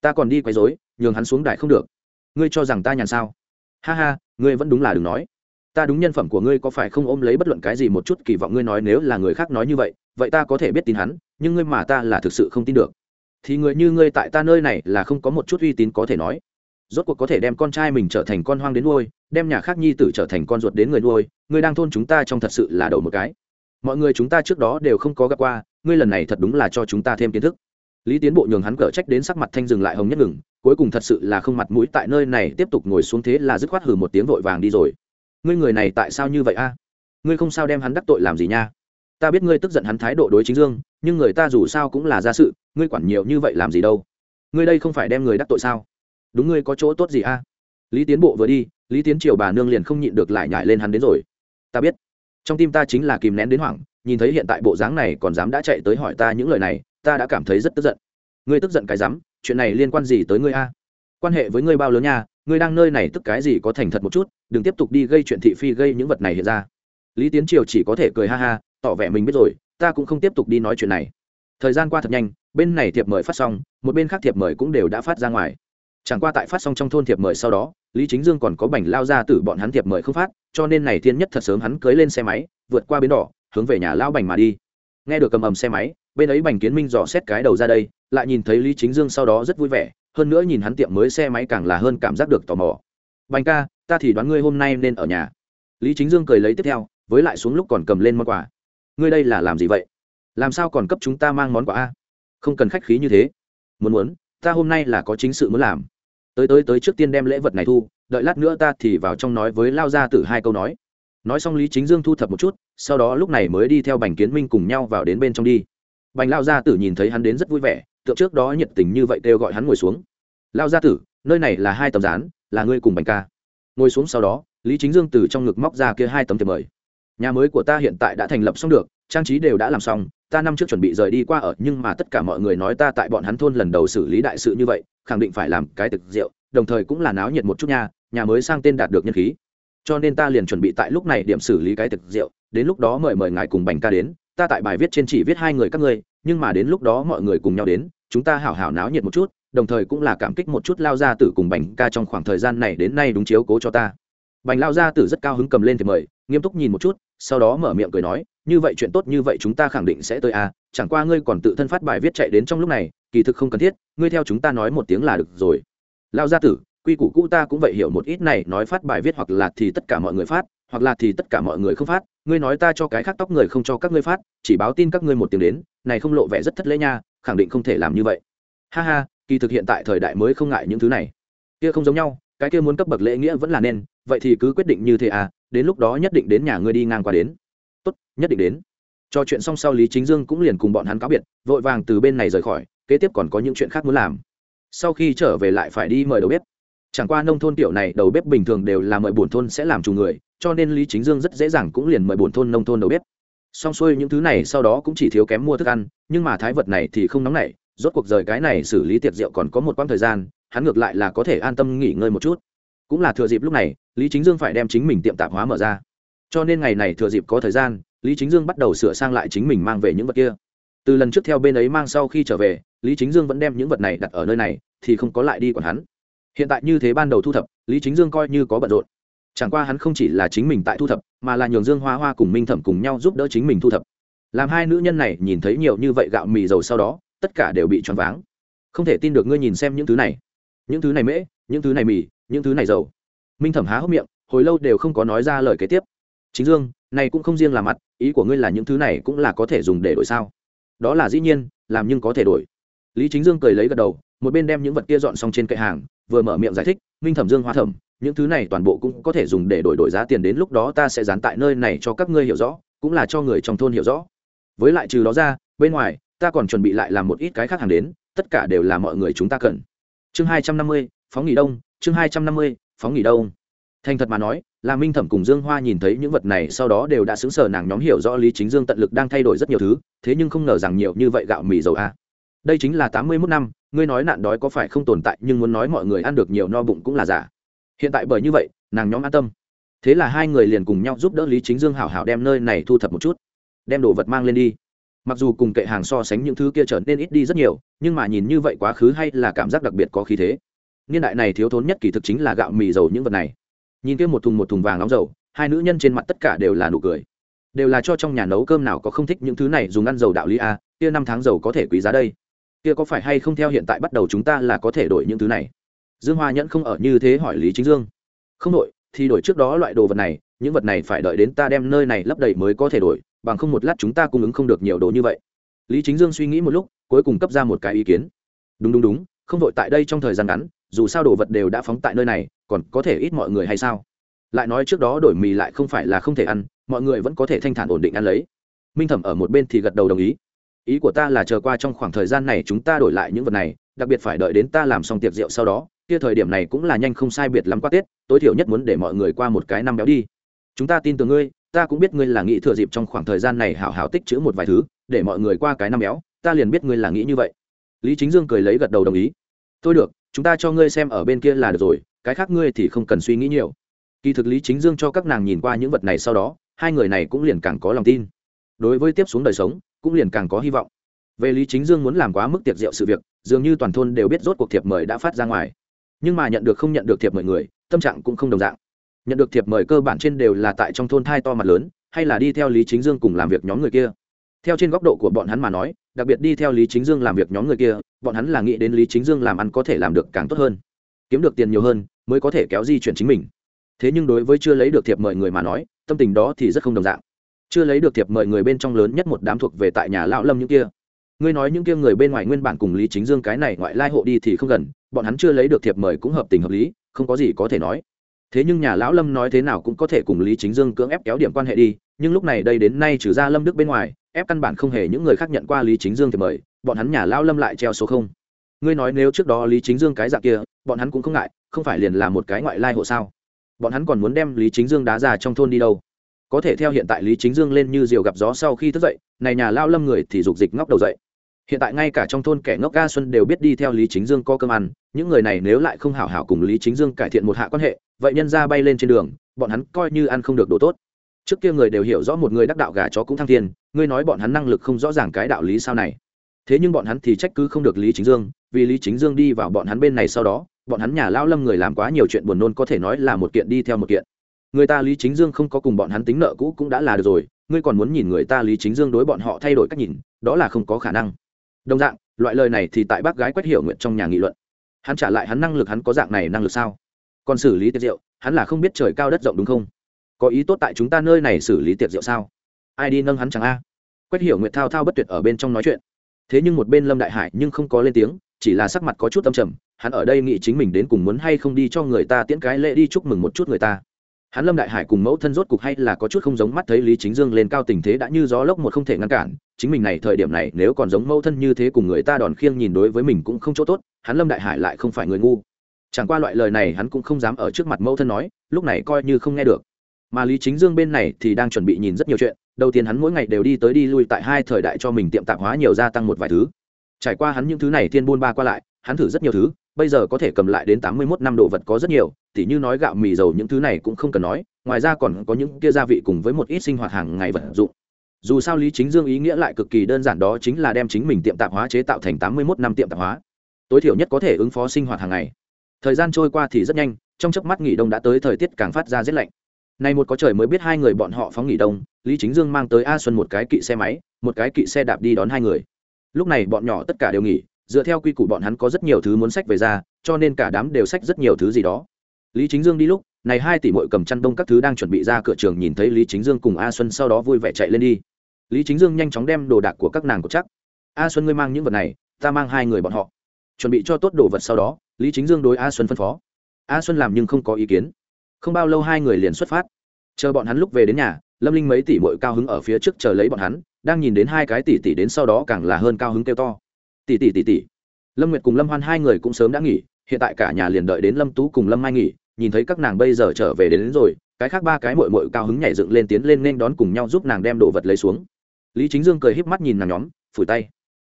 Ta còn đi quấy rối, nhường hắn xuống đài không được. Ngươi cho rằng ta nhàn sao? Ha ha, ngươi vẫn đúng là đừng nói. Ta đúng nhân phẩm của ngươi có phải không ôm lấy bất luận cái gì một chút kỳ vọng ngươi nói nếu là người khác nói như vậy vậy ta có thể biết tin hắn, nhưng ngươi mà ta là thực sự không tin được. Thì người như ngươi tại ta nơi này là không có một chút uy tín có thể nói rốt cuộc có thể đem con trai mình trở thành con hoang đến nuôi, đem nhà khác nhi tử trở thành con ruột đến người nuôi, người đang thôn chúng ta trong thật sự là đầu một cái. Mọi người chúng ta trước đó đều không có gặp qua, ngươi lần này thật đúng là cho chúng ta thêm kiến thức. Lý tiến bộ nhường hắn cở trách đến sắc mặt thanh dừng lại hồng nhất ngừng, cuối cùng thật sự là không mặt mũi tại nơi này tiếp tục ngồi xuống thế là dứt khoát hử một tiếng vội vàng đi rồi. Ngươi người này tại sao như vậy a? Ngươi không sao đem hắn đắc tội làm gì nha? Ta biết ngươi tức giận hắn thái độ đối chính dương, nhưng người ta dù sao cũng là gia sự, ngươi quản nhiều như vậy làm gì đâu? Ngươi đây không phải đem người đắc tội sao? Đúng ngươi có chỗ tốt gì a? Lý tiến bộ vừa đi, lý tiến triều bà nương liền không nhịn được lại nhải lên hắn đến rồi. Ta biết. Trong tim ta chính là kìm nén đến hoảng, nhìn thấy hiện tại bộ dáng này còn dám đã chạy tới hỏi ta những lời này, ta đã cảm thấy rất tức giận. Ngươi tức giận cái dám, chuyện này liên quan gì tới ngươi a? Quan hệ với ngươi bao lớn nha, ngươi đang nơi này tức cái gì có thành thật một chút, đừng tiếp tục đi gây chuyện thị phi gây những vật này hiện ra. Lý tiến triều chỉ có thể cười ha ha, tỏ vẻ mình biết rồi, ta cũng không tiếp tục đi nói chuyện này. Thời gian qua thật nhanh, bên này thiệp mời phát xong, một bên khác thiệp mời cũng đều đã phát ra ngoài chẳng qua tại phát xong trong thôn thiệp mời sau đó, lý chính dương còn có bảnh lao ra từ bọn hắn thiệp mời không phát, cho nên này thiên nhất thật sớm hắn cưới lên xe máy, vượt qua bến đỏ, hướng về nhà lao bành mà đi. Nghe được cầm ầm xe máy, bên ấy bành kiến minh dò xét cái đầu ra đây, lại nhìn thấy lý chính dương sau đó rất vui vẻ, hơn nữa nhìn hắn tiệm mới xe máy càng là hơn cảm giác được tò mò. Bành ca, ta thì đoán ngươi hôm nay nên ở nhà. Lý chính dương cười lấy tiếp theo, với lại xuống lúc còn cầm lên món quà. Ngươi đây là làm gì vậy? Làm sao còn cấp chúng ta mang món quà a? Không cần khách khí như thế. Muốn muốn, ta hôm nay là có chính sự muốn làm tới tới tới trước tiên đem lễ vật này thu, đợi lát nữa ta thì vào trong nói với lao gia tử hai câu nói. Nói xong lý chính dương thu thập một chút, sau đó lúc này mới đi theo bành kiến minh cùng nhau vào đến bên trong đi. Bành lao gia tử nhìn thấy hắn đến rất vui vẻ, tượng trước đó nhiệt tình như vậy kêu gọi hắn ngồi xuống. Lao gia tử, nơi này là hai tấm rán là ngươi cùng bành ca. Ngồi xuống sau đó, lý chính dương từ trong ngực móc ra kia hai tấm thiệp mời. Nhà mới của ta hiện tại đã thành lập xong được, trang trí đều đã làm xong ta năm trước chuẩn bị rời đi qua ở, nhưng mà tất cả mọi người nói ta tại bọn hắn thôn lần đầu xử lý đại sự như vậy, khẳng định phải làm cái thực rượu, đồng thời cũng là náo nhiệt một chút nha, nhà mới sang tên đạt được nhân khí. Cho nên ta liền chuẩn bị tại lúc này điểm xử lý cái thực rượu, đến lúc đó mời mời ngài cùng bành ca đến, ta tại bài viết trên chỉ viết hai người các ngươi, nhưng mà đến lúc đó mọi người cùng nhau đến, chúng ta hảo hảo náo nhiệt một chút, đồng thời cũng là cảm kích một chút lao ra tử cùng bành ca trong khoảng thời gian này đến nay đúng chiếu cố cho ta. Bành lao gia tử rất cao hứng cầm lên thì mời, nghiêm túc nhìn một chút, sau đó mở miệng cười nói như vậy chuyện tốt như vậy chúng ta khẳng định sẽ tới à chẳng qua ngươi còn tự thân phát bài viết chạy đến trong lúc này, kỳ thực không cần thiết, ngươi theo chúng ta nói một tiếng là được rồi. Lao gia tử, quy củ cũ ta cũng vậy hiểu một ít này, nói phát bài viết hoặc là thì tất cả mọi người phát, hoặc là thì tất cả mọi người không phát, ngươi nói ta cho cái khác tóc người không cho các ngươi phát, chỉ báo tin các ngươi một tiếng đến, này không lộ vẻ rất thất lễ nha, khẳng định không thể làm như vậy. Ha ha, kỳ thực hiện tại thời đại mới không ngại những thứ này. Kia không giống nhau, cái kia muốn cấp bậc lễ nghĩa vẫn là nên, vậy thì cứ quyết định như thế à đến lúc đó nhất định đến nhà ngươi đi ngang qua đến tốt, nhất định đến. Cho chuyện xong sau lý chính dương cũng liền cùng bọn hắn cáo biệt, vội vàng từ bên này rời khỏi, kế tiếp còn có những chuyện khác muốn làm. Sau khi trở về lại phải đi mời đầu bếp. Chẳng qua nông thôn tiểu này đầu bếp bình thường đều là mời bổn thôn sẽ làm chủ người, cho nên lý chính dương rất dễ dàng cũng liền mời bổn thôn nông thôn đầu bếp. Xong xuôi những thứ này sau đó cũng chỉ thiếu kém mua thức ăn, nhưng mà thái vật này thì không nóng nảy, rốt cuộc rời cái này xử lý tiệc rượu còn có một quãng thời gian, hắn ngược lại là có thể an tâm nghỉ ngơi một chút. Cũng là thừa dịp lúc này, lý chính dương phải đem chính mình tiệm tạp hóa mở ra cho nên ngày này thừa dịp có thời gian, lý chính dương bắt đầu sửa sang lại chính mình mang về những vật kia. Từ lần trước theo bên ấy mang sau khi trở về, lý chính dương vẫn đem những vật này đặt ở nơi này, thì không có lại đi còn hắn. Hiện tại như thế ban đầu thu thập, lý chính dương coi như có bận rộn. Chẳng qua hắn không chỉ là chính mình tại thu thập, mà là nhường dương hoa hoa cùng minh thẩm cùng nhau giúp đỡ chính mình thu thập. Làm hai nữ nhân này nhìn thấy nhiều như vậy gạo mì dầu sau đó, tất cả đều bị choáng váng. Không thể tin được ngươi nhìn xem những thứ này. Những thứ này mễ, những thứ này mì, những thứ này dầu. Minh thẩm há hốc miệng, hồi lâu đều không có nói ra lời kế tiếp chính dương này cũng không riêng là mặt ý của ngươi là những thứ này cũng là có thể dùng để đổi sao đó là dĩ nhiên làm nhưng có thể đổi lý chính dương cười lấy gật đầu một bên đem những vật kia dọn xong trên kệ hàng vừa mở miệng giải thích minh thẩm dương hoa thẩm những thứ này toàn bộ cũng có thể dùng để đổi đổi giá tiền đến lúc đó ta sẽ dán tại nơi này cho các ngươi hiểu rõ cũng là cho người trong thôn hiểu rõ với lại trừ đó ra bên ngoài ta còn chuẩn bị lại làm một ít cái khác hàng đến tất cả đều là mọi người chúng ta cần chương hai trăm năm mươi, phóng nghỉ đông, chương hai trăm năm mươi, phóng nghỉ đông. Thành thật mà nói là minh thẩm cùng dương hoa nhìn thấy những vật này, sau đó đều đã xứng sở nàng nhóm hiểu rõ lý chính dương tận lực đang thay đổi rất nhiều thứ, thế nhưng không ngờ rằng nhiều như vậy gạo mì dầu a. Đây chính là tám mươi mốt năm, ngươi nói nạn đói có phải không tồn tại, nhưng muốn nói mọi người ăn được nhiều no bụng cũng là giả. Hiện tại bởi như vậy, nàng nhóm an tâm. Thế là hai người liền cùng nhau giúp đỡ lý chính dương hảo hảo đem nơi này thu thập một chút, đem đồ vật mang lên đi. Mặc dù cùng kệ hàng so sánh những thứ kia trở nên ít đi rất nhiều, nhưng mà nhìn như vậy quá khứ hay là cảm giác đặc biệt có khí thế. Niên đại này thiếu thốn nhất kỳ thực chính là gạo mì dầu những vật này nhìn kia một thùng một thùng vàng nóng dầu, hai nữ nhân trên mặt tất cả đều là nụ cười. Đều là cho trong nhà nấu cơm nào có không thích những thứ này dùng ăn dầu đạo lý a kia năm tháng dầu có thể quý giá đây. Kia có phải hay không theo hiện tại bắt đầu chúng ta là có thể đổi những thứ này? Dương hoa nhẫn không ở như thế hỏi lý chính dương. Không đổi, thì đổi trước đó loại đồ vật này, những vật này phải đợi đến ta đem nơi này lấp đầy mới có thể đổi, bằng không một lát chúng ta cung ứng không được nhiều đồ như vậy. Lý chính dương suy nghĩ một lúc, cuối cùng cấp ra một cái ý kiến. Đúng đúng đúng, không đội tại đây trong thời gian ngắn dù sao đồ vật đều đã phóng tại nơi này, còn có thể ít mọi người hay sao? Lại nói trước đó đổi mì lại không phải là không thể ăn, mọi người vẫn có thể thanh thản ổn định ăn lấy. Minh thẩm ở một bên thì gật đầu đồng ý. Ý của ta là chờ qua trong khoảng thời gian này chúng ta đổi lại những vật này, đặc biệt phải đợi đến ta làm xong tiệc rượu sau đó, kia thời điểm này cũng là nhanh không sai biệt lắm qua tết, tối thiểu nhất muốn để mọi người qua một cái năm béo đi. Chúng ta tin tưởng ngươi, ta cũng biết ngươi là nghĩ thừa dịp trong khoảng thời gian này hảo hảo tích chữ một vài thứ, để mọi người qua cái năm béo, ta liền biết ngươi là nghĩ như vậy. Lý chính dương cười lấy gật đầu đồng ý. Thôi được chúng ta cho ngươi xem ở bên kia là được rồi, cái khác ngươi thì không cần suy nghĩ nhiều. Kỳ thực lý chính dương cho các nàng nhìn qua những vật này sau đó, hai người này cũng liền càng có lòng tin. Đối với tiếp xuống đời sống, cũng liền càng có hy vọng. Về lý chính dương muốn làm quá mức tiệc rượu sự việc, dường như toàn thôn đều biết rốt cuộc thiệp mời đã phát ra ngoài. Nhưng mà nhận được không nhận được thiệp mời người, tâm trạng cũng không đồng dạng. Nhận được thiệp mời cơ bản trên đều là tại trong thôn thai to mặt lớn, hay là đi theo lý chính dương cùng làm việc nhóm người kia. Theo trên góc độ của bọn hắn mà nói đặc biệt đi theo lý chính dương làm việc nhóm người kia, bọn hắn là nghĩ đến lý chính dương làm ăn có thể làm được càng tốt hơn, kiếm được tiền nhiều hơn mới có thể kéo di chuyển chính mình. Thế nhưng đối với chưa lấy được thiệp mời người mà nói, tâm tình đó thì rất không đồng dạng. Chưa lấy được thiệp mời người bên trong lớn nhất một đám thuộc về tại nhà lão lâm những kia. Ngươi nói những kia người bên ngoài nguyên bản cùng lý chính dương cái này ngoại lai hộ đi thì không gần, bọn hắn chưa lấy được thiệp mời cũng hợp tình hợp lý, không có gì có thể nói. Thế nhưng nhà lão lâm nói thế nào cũng có thể cùng lý chính dương cưỡng ép kéo điểm quan hệ đi, nhưng lúc này đây đến nay trừ ra lâm đức bên ngoài ép căn bản không hề những người khác nhận qua lý chính dương thì mời, bọn hắn nhà lão lâm lại treo số không. Ngươi nói nếu trước đó lý chính dương cái dạng kia, bọn hắn cũng không ngại, không phải liền là một cái ngoại lai hộ sao? Bọn hắn còn muốn đem lý chính dương đá ra trong thôn đi đâu? Có thể theo hiện tại lý chính dương lên như diều gặp gió sau khi thức dậy, này nhà lao lâm người thì dục dịch ngóc đầu dậy. Hiện tại ngay cả trong thôn kẻ ngốc ga xuân đều biết đi theo lý chính dương có cơm ăn, những người này nếu lại không hảo hảo cùng lý chính dương cải thiện một hạ quan hệ, vậy nhân ra bay lên trên đường, bọn hắn coi như ăn không được đồ tốt trước kia người đều hiểu rõ một người đắc đạo gà chó cũng thăng thiên ngươi nói bọn hắn năng lực không rõ ràng cái đạo lý sao này? Thế nhưng bọn hắn thì trách cứ không được lý chính dương vì lý chính dương đi vào bọn hắn bên này sau đó bọn hắn nhà lao lâm người làm quá nhiều chuyện buồn nôn có thể nói là một kiện đi theo một kiện. Người ta lý chính dương không có cùng bọn hắn tính nợ cũ cũng đã là được rồi ngươi còn muốn nhìn người ta lý chính dương đối bọn họ thay đổi cách nhìn đó là không có khả năng. Đồng dạng loại lời này thì tại bác gái quét hiểu nguyện trong nhà nghị luận. Hắn trả lại hắn năng lực hắn có dạng này năng lực sao? Còn xử lý tiệc Diệu, hắn là không biết trời cao đất rộng đúng không? Có ý tốt tại chúng ta nơi này xử lý tiệc rượu sao? Ai đi nâng hắn chẳng a? Quét hiểu nguyệt thao thao bất tuyệt ở bên trong nói chuyện. Thế nhưng một bên lâm đại hải nhưng không có lên tiếng, chỉ là sắc mặt có chút âm trầm, hắn ở đây nghĩ chính mình đến cùng muốn hay không đi cho người ta tiễn cái lễ đi chúc mừng một chút người ta. Hắn lâm đại hải cùng mẫu thân rốt cục hay là có chút không giống mắt thấy lý chính dương lên cao tình thế đã như gió lốc một không thể ngăn cản, chính mình này thời điểm này nếu còn giống mẫu thân như thế cùng người ta đòn khiêng nhìn đối với mình cũng không chỗ tốt, hắn lâm đại hải lại không phải người ngu. Chẳng qua loại lời này hắn cũng không dám ở trước mặt mẫu thân nói, lúc này coi như không nghe được mà lý chính dương bên này thì đang chuẩn bị nhìn rất nhiều chuyện. Đầu tiên hắn mỗi ngày đều đi tới đi lui tại hai thời đại cho mình tiệm tạp hóa nhiều gia tăng một vài thứ. Trải qua hắn những thứ này thiên buôn ba qua lại, hắn thử rất nhiều thứ, bây giờ có thể cầm lại đến tám mươi mốt năm đồ vật có rất nhiều, tỉ như nói gạo mì dầu những thứ này cũng không cần nói, ngoài ra còn có những kia gia vị cùng với một ít sinh hoạt hàng ngày vật dụng. Dù sao lý chính dương ý nghĩa lại cực kỳ đơn giản đó chính là đem chính mình tiệm tạp hóa chế tạo thành tám mươi mốt năm tiệm tạp hóa. Tối thiểu nhất có thể ứng phó sinh hoạt hàng ngày. Thời gian trôi qua thì rất nhanh, trong chớp mắt nghỉ đông đã tới, thời tiết càng phát ra rét lạnh nay một có trời mới biết hai người bọn họ phóng nghỉ đông, lý chính dương mang tới a xuân một cái kỵ xe máy, một cái kỵ xe đạp đi đón hai người. Lúc này bọn nhỏ tất cả đều nghỉ, dựa theo quy củ bọn hắn có rất nhiều thứ muốn sách về ra, cho nên cả đám đều sách rất nhiều thứ gì đó. Lý chính dương đi lúc, này hai tỷ muội cầm chăn đông các thứ đang chuẩn bị ra cửa trường nhìn thấy lý chính dương cùng a xuân sau đó vui vẻ chạy lên đi. Lý chính dương nhanh chóng đem đồ đạc của các nàng của chắc. A xuân ngươi mang những vật này, ta mang hai người bọn họ. Chuẩn bị cho tốt đồ vật sau đó, lý chính dương đối a xuân phân phó. A xuân làm nhưng không có ý kiến không bao lâu hai người liền xuất phát. Chờ bọn hắn lúc về đến nhà lâm linh mấy tỷ mội cao hứng ở phía trước chờ lấy bọn hắn đang nhìn đến hai cái tỷ tỷ đến sau đó càng là hơn cao hứng kêu to. Tỷ tỷ tỷ tỷ. Lâm nguyệt cùng lâm hoan hai người cũng sớm đã nghỉ hiện tại cả nhà liền đợi đến lâm tú cùng lâm mai nghỉ nhìn thấy các nàng bây giờ trở về đến, đến rồi cái khác ba cái mội mội cao hứng nhảy dựng lên tiến lên nên đón cùng nhau giúp nàng đem đồ vật lấy xuống. Lý chính dương cười híp mắt nhìn nàng nhóm phủi tay.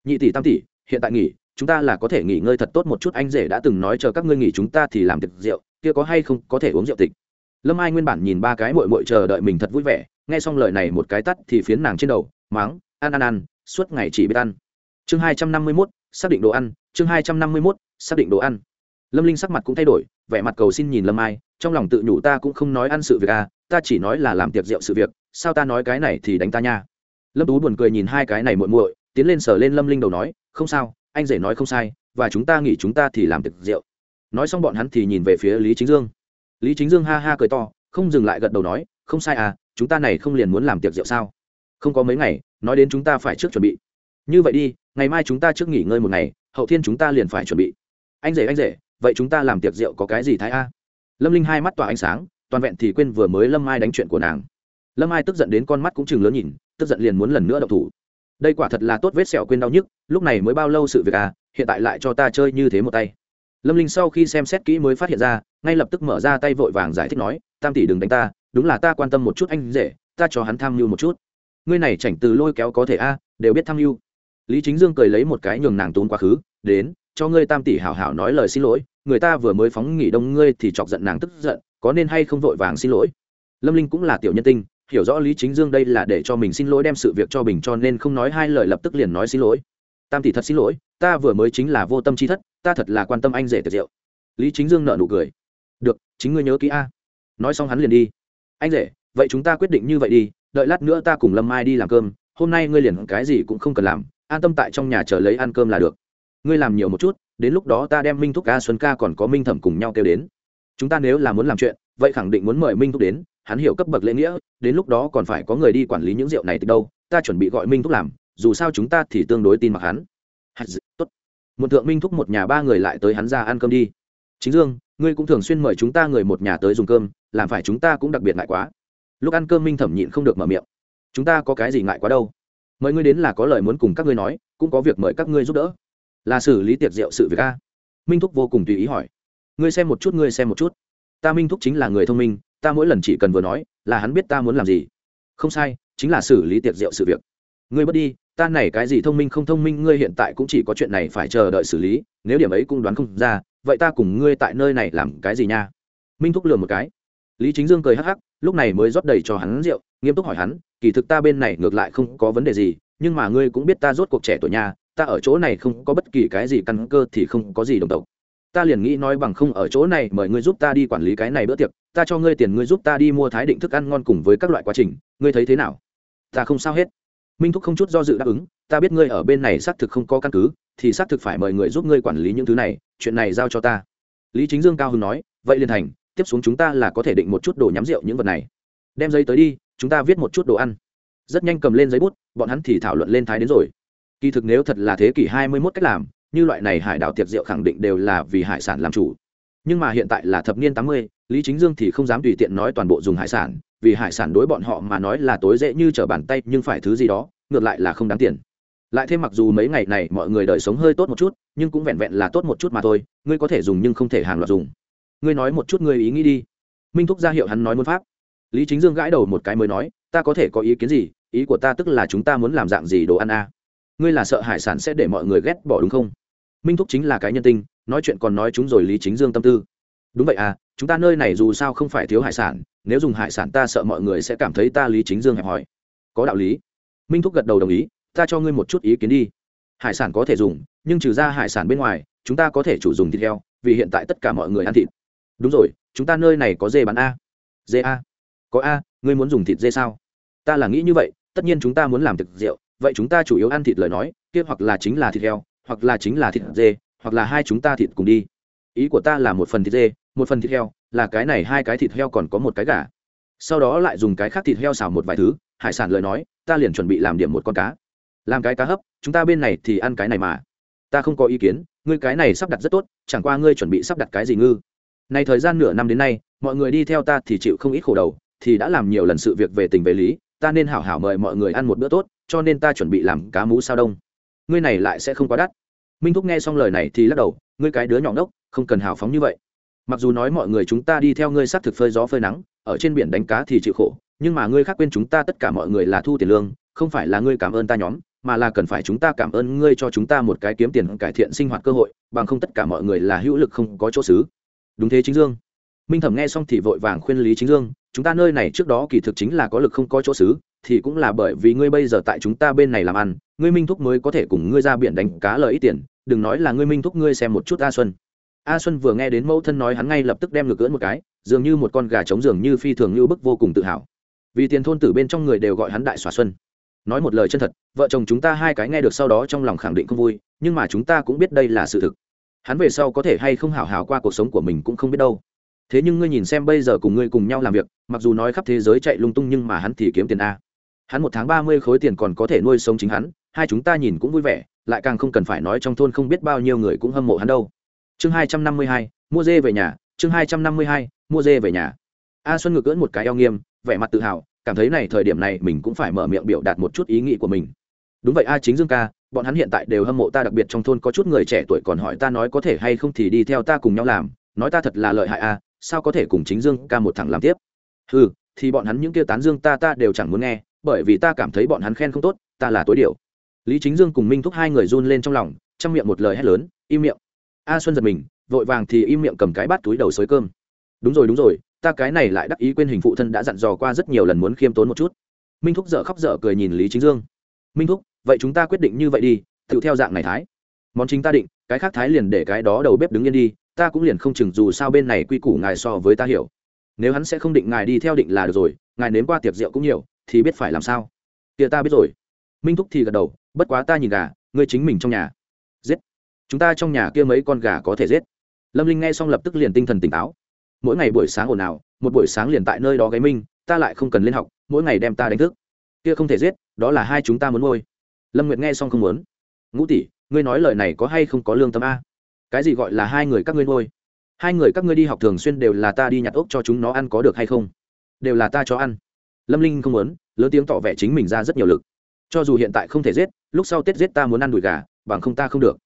Nhị tỷ tam tỷ hiện tại nghỉ chúng ta là có thể nghỉ ngơi thật tốt một chút, anh rể đã từng nói chờ các ngươi nghỉ chúng ta thì làm tiệc rượu, kia có hay không, có thể uống rượu tịch. Lâm ai nguyên bản nhìn ba cái mội mội chờ đợi mình thật vui vẻ, nghe xong lời này một cái tắt thì phiến nàng trên đầu máng ăn ăn ăn, suốt ngày chỉ biết ăn. Chương hai trăm năm mươi mốt, xác định đồ ăn, chương hai trăm năm mươi mốt, xác định đồ ăn. Lâm linh sắc mặt cũng thay đổi, vẻ mặt cầu xin nhìn lâm ai, trong lòng tự nhủ ta cũng không nói ăn sự việc à ta chỉ nói là làm tiệc rượu sự việc, sao ta nói cái này thì đánh ta nha. Lâm tú buồn cười nhìn hai cái này muội muội, tiến lên sờ lên lâm linh đầu nói, không sao anh rể nói không sai, và chúng ta nghỉ chúng ta thì làm tiệc rượu. Nói xong bọn hắn thì nhìn về phía lý chính dương. Lý chính dương ha ha cười to, không dừng lại gật đầu nói, không sai à chúng ta này không liền muốn làm tiệc rượu sao? Không có mấy ngày, nói đến chúng ta phải trước chuẩn bị. Như vậy đi, ngày mai chúng ta trước nghỉ ngơi một ngày, hậu thiên chúng ta liền phải chuẩn bị. Anh rể anh rể, vậy chúng ta làm tiệc rượu có cái gì thái a? Lâm linh hai mắt tỏa ánh sáng, toàn vẹn thì quên vừa mới lâm ai đánh chuyện của nàng. Lâm ai tức giận đến con mắt cũng chừng lớn nhìn, tức giận liền muốn lần nữa đậu thủ. Đây quả thật là tốt vết sẹo quên đau nhức lúc này mới bao lâu sự việc à hiện tại lại cho ta chơi như thế một tay. Lâm linh sau khi xem xét kỹ mới phát hiện ra, ngay lập tức mở ra tay vội vàng giải thích nói, tam tỷ đừng đánh ta, đúng là ta quan tâm một chút anh rể, ta cho hắn tham mưu một chút. Ngươi này chảnh từ lôi kéo có thể a, đều biết tham mưu. Lý chính dương cười lấy một cái nhường nàng tốn quá khứ, đến, cho ngươi tam tỷ hảo hảo nói lời xin lỗi, người ta vừa mới phóng nghỉ đông ngươi thì chọc giận nàng tức giận, có nên hay không vội vàng xin lỗi? Lâm linh cũng là tiểu nhân tinh, hiểu rõ lý chính dương đây là để cho mình xin lỗi đem sự việc cho bình cho nên không nói hai lời lập tức liền nói xin lỗi tam tỷ thật xin lỗi, ta vừa mới chính là vô tâm chi thất, ta thật là quan tâm anh rể tiệc rượu lý chính dương nợ nụ cười. Được, chính ngươi nhớ kỹ a. Nói xong hắn liền đi. Anh rể, vậy chúng ta quyết định như vậy đi, đợi lát nữa ta cùng lâm mai đi làm cơm, hôm nay ngươi liền cái gì cũng không cần làm, an tâm tại trong nhà chờ lấy ăn cơm là được. Ngươi làm nhiều một chút, đến lúc đó ta đem minh thúc ca, xuân ca còn có minh thẩm cùng nhau kêu đến. Chúng ta nếu là muốn làm chuyện, vậy khẳng định muốn mời minh thúc đến, hắn hiểu cấp bậc lễ nghĩa, đến lúc đó còn phải có người đi quản lý những rượu này từ đâu, ta chuẩn bị gọi minh thúc làm dù sao chúng ta thì tương đối tin mặc hắn. Tốt. Một thượng minh thúc một nhà ba người lại tới hắn ra ăn cơm đi. Chính dương, ngươi cũng thường xuyên mời chúng ta người một nhà tới dùng cơm, làm phải chúng ta cũng đặc biệt ngại quá. Lúc ăn cơm minh thẩm nhịn không được mở miệng. Chúng ta có cái gì ngại quá đâu. Mời ngươi đến là có lời muốn cùng các ngươi nói, cũng có việc mời các ngươi giúp đỡ. Là xử lý tiệc rượu sự việc a. Minh thúc vô cùng tùy ý hỏi. Ngươi xem một chút, ngươi xem một chút. Ta minh thúc chính là người thông minh, ta mỗi lần chỉ cần vừa nói, là hắn biết ta muốn làm gì. Không sai, chính là xử lý tiệc rượu sự việc. Ngươi bớt đi ta này cái gì thông minh không thông minh, ngươi hiện tại cũng chỉ có chuyện này phải chờ đợi xử lý, nếu điểm ấy cũng đoán không ra, vậy ta cùng ngươi tại nơi này làm cái gì nha? Minh thúc lừa một cái. Lý chính dương cười hắc hắc, lúc này mới rót đầy cho hắn rượu, nghiêm túc hỏi hắn, kỳ thực ta bên này ngược lại không có vấn đề gì, nhưng mà ngươi cũng biết ta rốt cuộc trẻ tuổi nhà ta ở chỗ này không có bất kỳ cái gì căn cơ thì không có gì đồng tộc. Ta liền nghĩ nói bằng không ở chỗ này mời ngươi giúp ta đi quản lý cái này bữa tiệc, ta cho ngươi tiền ngươi giúp ta đi mua thái định thức ăn ngon cùng với các loại quá trình, ngươi thấy thế nào? Ta không sao hết minh thúc không chút do dự đáp ứng, ta biết ngươi ở bên này xác thực không có căn cứ, thì xác thực phải mời người giúp ngươi quản lý những thứ này, chuyện này giao cho ta. Lý chính dương cao hưng nói, vậy liền thành, tiếp xuống chúng ta là có thể định một chút đồ nhắm rượu những vật này. Đem giấy tới đi, chúng ta viết một chút đồ ăn. Rất nhanh cầm lên giấy bút, bọn hắn thì thảo luận lên thái đến rồi. Kỳ thực nếu thật là thế kỷ hai mươi 21 cách làm, như loại này hải đảo tiệc rượu khẳng định đều là vì hải sản làm chủ. Nhưng mà hiện tại là thập niên tám mươi, lý chính dương thì không dám tùy tiện nói toàn bộ dùng hải sản vì hải sản đối bọn họ mà nói là tối dễ như trở bàn tay, nhưng phải thứ gì đó, ngược lại là không đáng tiền. Lại thêm mặc dù mấy ngày này mọi người đời sống hơi tốt một chút, nhưng cũng vẹn vẹn là tốt một chút mà thôi, ngươi có thể dùng nhưng không thể hàng loạt dùng. Ngươi nói một chút ngươi ý nghĩ đi. Minh thúc ra hiệu hắn nói muốn pháp. Lý chính dương gãi đầu một cái mới nói, ta có thể có ý kiến gì? Ý của ta tức là chúng ta muốn làm dạng gì đồ ăn a à? ngươi là sợ hải sản sẽ để mọi người ghét bỏ đúng không? Minh thúc chính là cái nhân tinh nói chuyện còn nói chúng rồi lý chính dương tâm tư. Đúng vậy à chúng ta nơi này dù sao không phải thiếu hải sản nếu dùng hải sản ta sợ mọi người sẽ cảm thấy ta lý chính dương hẹp hòi. Có đạo lý. Minh thúc gật đầu đồng ý, ta cho ngươi một chút ý kiến đi. Hải sản có thể dùng, nhưng trừ ra hải sản bên ngoài, chúng ta có thể chủ dùng thịt heo, vì hiện tại tất cả mọi người ăn thịt. Đúng rồi, chúng ta nơi này có dê bán a. Dê a? Có a, ngươi muốn dùng thịt dê sao? Ta là nghĩ như vậy, tất nhiên chúng ta muốn làm thực rượu, vậy chúng ta chủ yếu ăn thịt lời nói, kia hoặc là chính là thịt heo, hoặc là chính là thịt dê, hoặc là hai chúng ta thịt cùng đi. Ý của ta là một phần thịt dê, một phần thịt heo là cái này hai cái thịt heo còn có một cái gà. Sau đó lại dùng cái khác thịt heo xào một vài thứ, hải sản lời nói, ta liền chuẩn bị làm điểm một con cá. Làm cái cá hấp, chúng ta bên này thì ăn cái này mà. Ta không có ý kiến, ngươi cái này sắp đặt rất tốt, chẳng qua ngươi chuẩn bị sắp đặt cái gì ngư? Này thời gian nửa năm đến nay, mọi người đi theo ta thì chịu không ít khổ đầu, thì đã làm nhiều lần sự việc về tình về lý, ta nên hảo hảo mời mọi người ăn một bữa tốt, cho nên ta chuẩn bị làm cá mú sao đông. Ngươi này lại sẽ không quá đắt. Minh thúc nghe xong lời này thì lắc đầu, ngươi cái đứa nhỏ ngốc, không cần hào phóng như vậy mặc dù nói mọi người chúng ta đi theo ngươi xác thực phơi gió phơi nắng, ở trên biển đánh cá thì chịu khổ, nhưng mà ngươi khác quên chúng ta tất cả mọi người là thu tiền lương, không phải là ngươi cảm ơn ta nhóm, mà là cần phải chúng ta cảm ơn ngươi cho chúng ta một cái kiếm tiền cải thiện sinh hoạt cơ hội, bằng không tất cả mọi người là hữu lực không có chỗ xứ. Đúng thế chính dương. Minh thẩm nghe xong thì vội vàng khuyên lý chính dương, chúng ta nơi này trước đó kỳ thực chính là có lực không có chỗ xứ, thì cũng là bởi vì ngươi bây giờ tại chúng ta bên này làm ăn, ngươi minh thúc mới có thể cùng ngươi ra biển đánh cá lợi ít tiền, đừng nói là ngươi minh thúc ngươi xem một chút a xuân a xuân vừa nghe đến mẫu thân nói hắn ngay lập tức đem ngực cưỡn một cái, dường như một con gà trống dường như phi thường như bức vô cùng tự hào. Vì tiền thôn tử bên trong người đều gọi hắn đại xòa xuân. Nói một lời chân thật, vợ chồng chúng ta hai cái nghe được sau đó trong lòng khẳng định không vui, nhưng mà chúng ta cũng biết đây là sự thực. Hắn về sau có thể hay không hảo hảo qua cuộc sống của mình cũng không biết đâu. Thế nhưng ngươi nhìn xem bây giờ cùng ngươi cùng nhau làm việc, mặc dù nói khắp thế giới chạy lung tung nhưng mà hắn thì kiếm tiền a. Hắn một tháng ba mươi khối tiền còn có thể nuôi sống chính hắn, hai chúng ta nhìn cũng vui vẻ, lại càng không cần phải nói trong thôn không biết bao nhiêu người cũng hâm mộ hắn đâu chương hai trăm năm mươi hai, mua dê về nhà. Chương hai trăm năm mươi hai, mua dê về nhà. A xuân ngược cưỡn một cái eo nghiêm, vẻ mặt tự hào, cảm thấy này thời điểm này mình cũng phải mở miệng biểu đạt một chút ý nghĩ của mình. Đúng vậy a chính dương ca, bọn hắn hiện tại đều hâm mộ ta đặc biệt trong thôn có chút người trẻ tuổi còn hỏi ta nói có thể hay không thì đi theo ta cùng nhau làm. Nói ta thật là lợi hại a, sao có thể cùng chính dương ca một thằng làm tiếp? Ừ thì bọn hắn những kia tán dương ta ta đều chẳng muốn nghe, bởi vì ta cảm thấy bọn hắn khen không tốt, ta là tối điệu lý chính dương cùng minh thúc hai người run lên trong lòng, trong miệng một lời hét lớn, im miệng a xuân giật mình, vội vàng thì im miệng cầm cái bát túi đầu xới cơm. Đúng rồi đúng rồi, ta cái này lại đắc ý quên hình phụ thân đã dặn dò qua rất nhiều lần muốn khiêm tốn một chút. Minh thúc dở khóc dở cười nhìn lý chính dương. Minh thúc, vậy chúng ta quyết định như vậy đi, tự theo dạng này thái. Món chính ta định, cái khác thái liền để cái đó đầu bếp đứng yên đi, ta cũng liền không chừng dù sao bên này quy củ ngài so với ta hiểu. Nếu hắn sẽ không định ngài đi theo định là được rồi, ngài nếm qua tiệc rượu cũng nhiều, thì biết phải làm sao. Kìa ta biết rồi. Minh thúc thì gật đầu, bất quá ta nhìn gà, ngươi chính mình trong nhà chúng ta trong nhà kia mấy con gà có thể giết. Lâm linh nghe xong lập tức liền tinh thần tỉnh táo. Mỗi ngày buổi sáng ồn ào, một buổi sáng liền tại nơi đó gáy minh ta lại không cần lên học, mỗi ngày đem ta đánh thức. Kia không thể giết, đó là hai chúng ta muốn ngôi lâm nguyệt nghe xong không muốn. Ngũ tỷ, ngươi nói lời này có hay không có lương tâm a? Cái gì gọi là hai người các ngươi nuôi? Hai người các ngươi đi học thường xuyên đều là ta đi nhặt ốc cho chúng nó ăn có được hay không? Đều là ta cho ăn. Lâm linh không muốn, lớn tiếng tỏ vẻ chính mình ra rất nhiều lực. Cho dù hiện tại không thể giết, lúc sau tết giết ta muốn ăn đùi gà, bằng không ta không được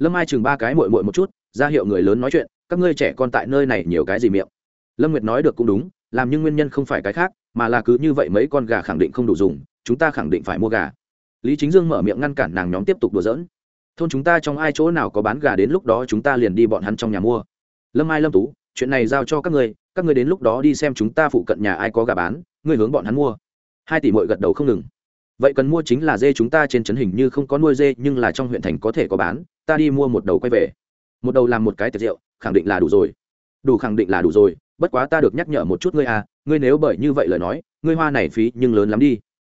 lâm ai chừng ba cái mội mội một chút, ra hiệu người lớn nói chuyện, các ngươi trẻ con tại nơi này nhiều cái gì miệng? Lâm nguyệt nói được cũng đúng, làm nhưng nguyên nhân không phải cái khác, mà là cứ như vậy mấy con gà khẳng định không đủ dùng, chúng ta khẳng định phải mua gà. Lý chính dương mở miệng ngăn cản nàng nhóm tiếp tục đùa giỡn. Thôn chúng ta trong ai chỗ nào có bán gà đến lúc đó chúng ta liền đi bọn hắn trong nhà mua. Lâm ai lâm tú, chuyện này giao cho các ngươi các ngươi đến lúc đó đi xem chúng ta phụ cận nhà ai có gà bán, ngươi hướng bọn hắn mua. Hai tỷ mội gật đầu không ngừng. Vậy cần mua chính là dê chúng ta trên trấn hình như không có nuôi dê, nhưng là trong huyện thành có thể có bán ta đi mua một đầu quay về. Một đầu làm một cái tiệc rượu, khẳng định là đủ rồi. Đủ khẳng định là đủ rồi, bất quá ta được nhắc nhở một chút ngươi à ngươi nếu bởi như vậy lời nói, ngươi hoa này phí nhưng lớn lắm đi.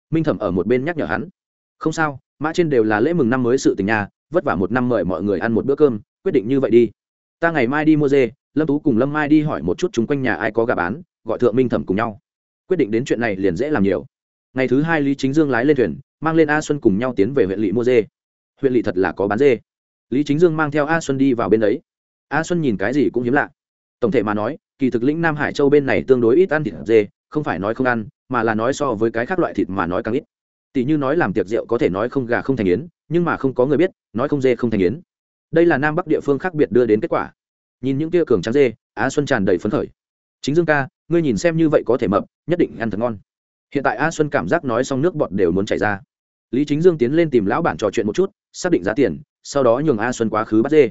Minh thẩm ở một bên nhắc nhở hắn. Không sao, mã trên đều là lễ mừng năm mới sự tình nhà vất vả một năm mời mọi người ăn một bữa cơm, quyết định như vậy đi. Ta ngày mai đi mua dê, lâm tú cùng lâm mai đi hỏi một chút chúng quanh nhà ai có gà bán, gọi thượng minh thẩm cùng nhau. Quyết định đến chuyện này liền dễ làm nhiều. Ngày thứ hai lý chính dương lái lên thuyền, mang lên a xuân cùng nhau tiến về huyện lỵ mua dê. Huyện lỵ thật là có bán dê lý chính dương mang theo a xuân đi vào bên đấy a xuân nhìn cái gì cũng hiếm lạ. Tổng thể mà nói, kỳ thực lĩnh nam hải châu bên này tương đối ít ăn thịt dê, không phải nói không ăn, mà là nói so với cái khác loại thịt mà nói càng ít. Tỷ như nói làm tiệc rượu có thể nói không gà không thành yến, nhưng mà không có người biết, nói không dê không thành yến. Đây là nam bắc địa phương khác biệt đưa đến kết quả. Nhìn những tia cường trắng dê á xuân tràn đầy phấn khởi. Chính dương ca, ngươi nhìn xem như vậy có thể mập, nhất định ăn thật ngon. Hiện tại a xuân cảm giác nói xong nước bọt đều muốn chảy ra. Lý chính dương tiến lên tìm lão bản trò chuyện một chút xác định giá tiền, sau đó nhường a xuân quá khứ bắt dê.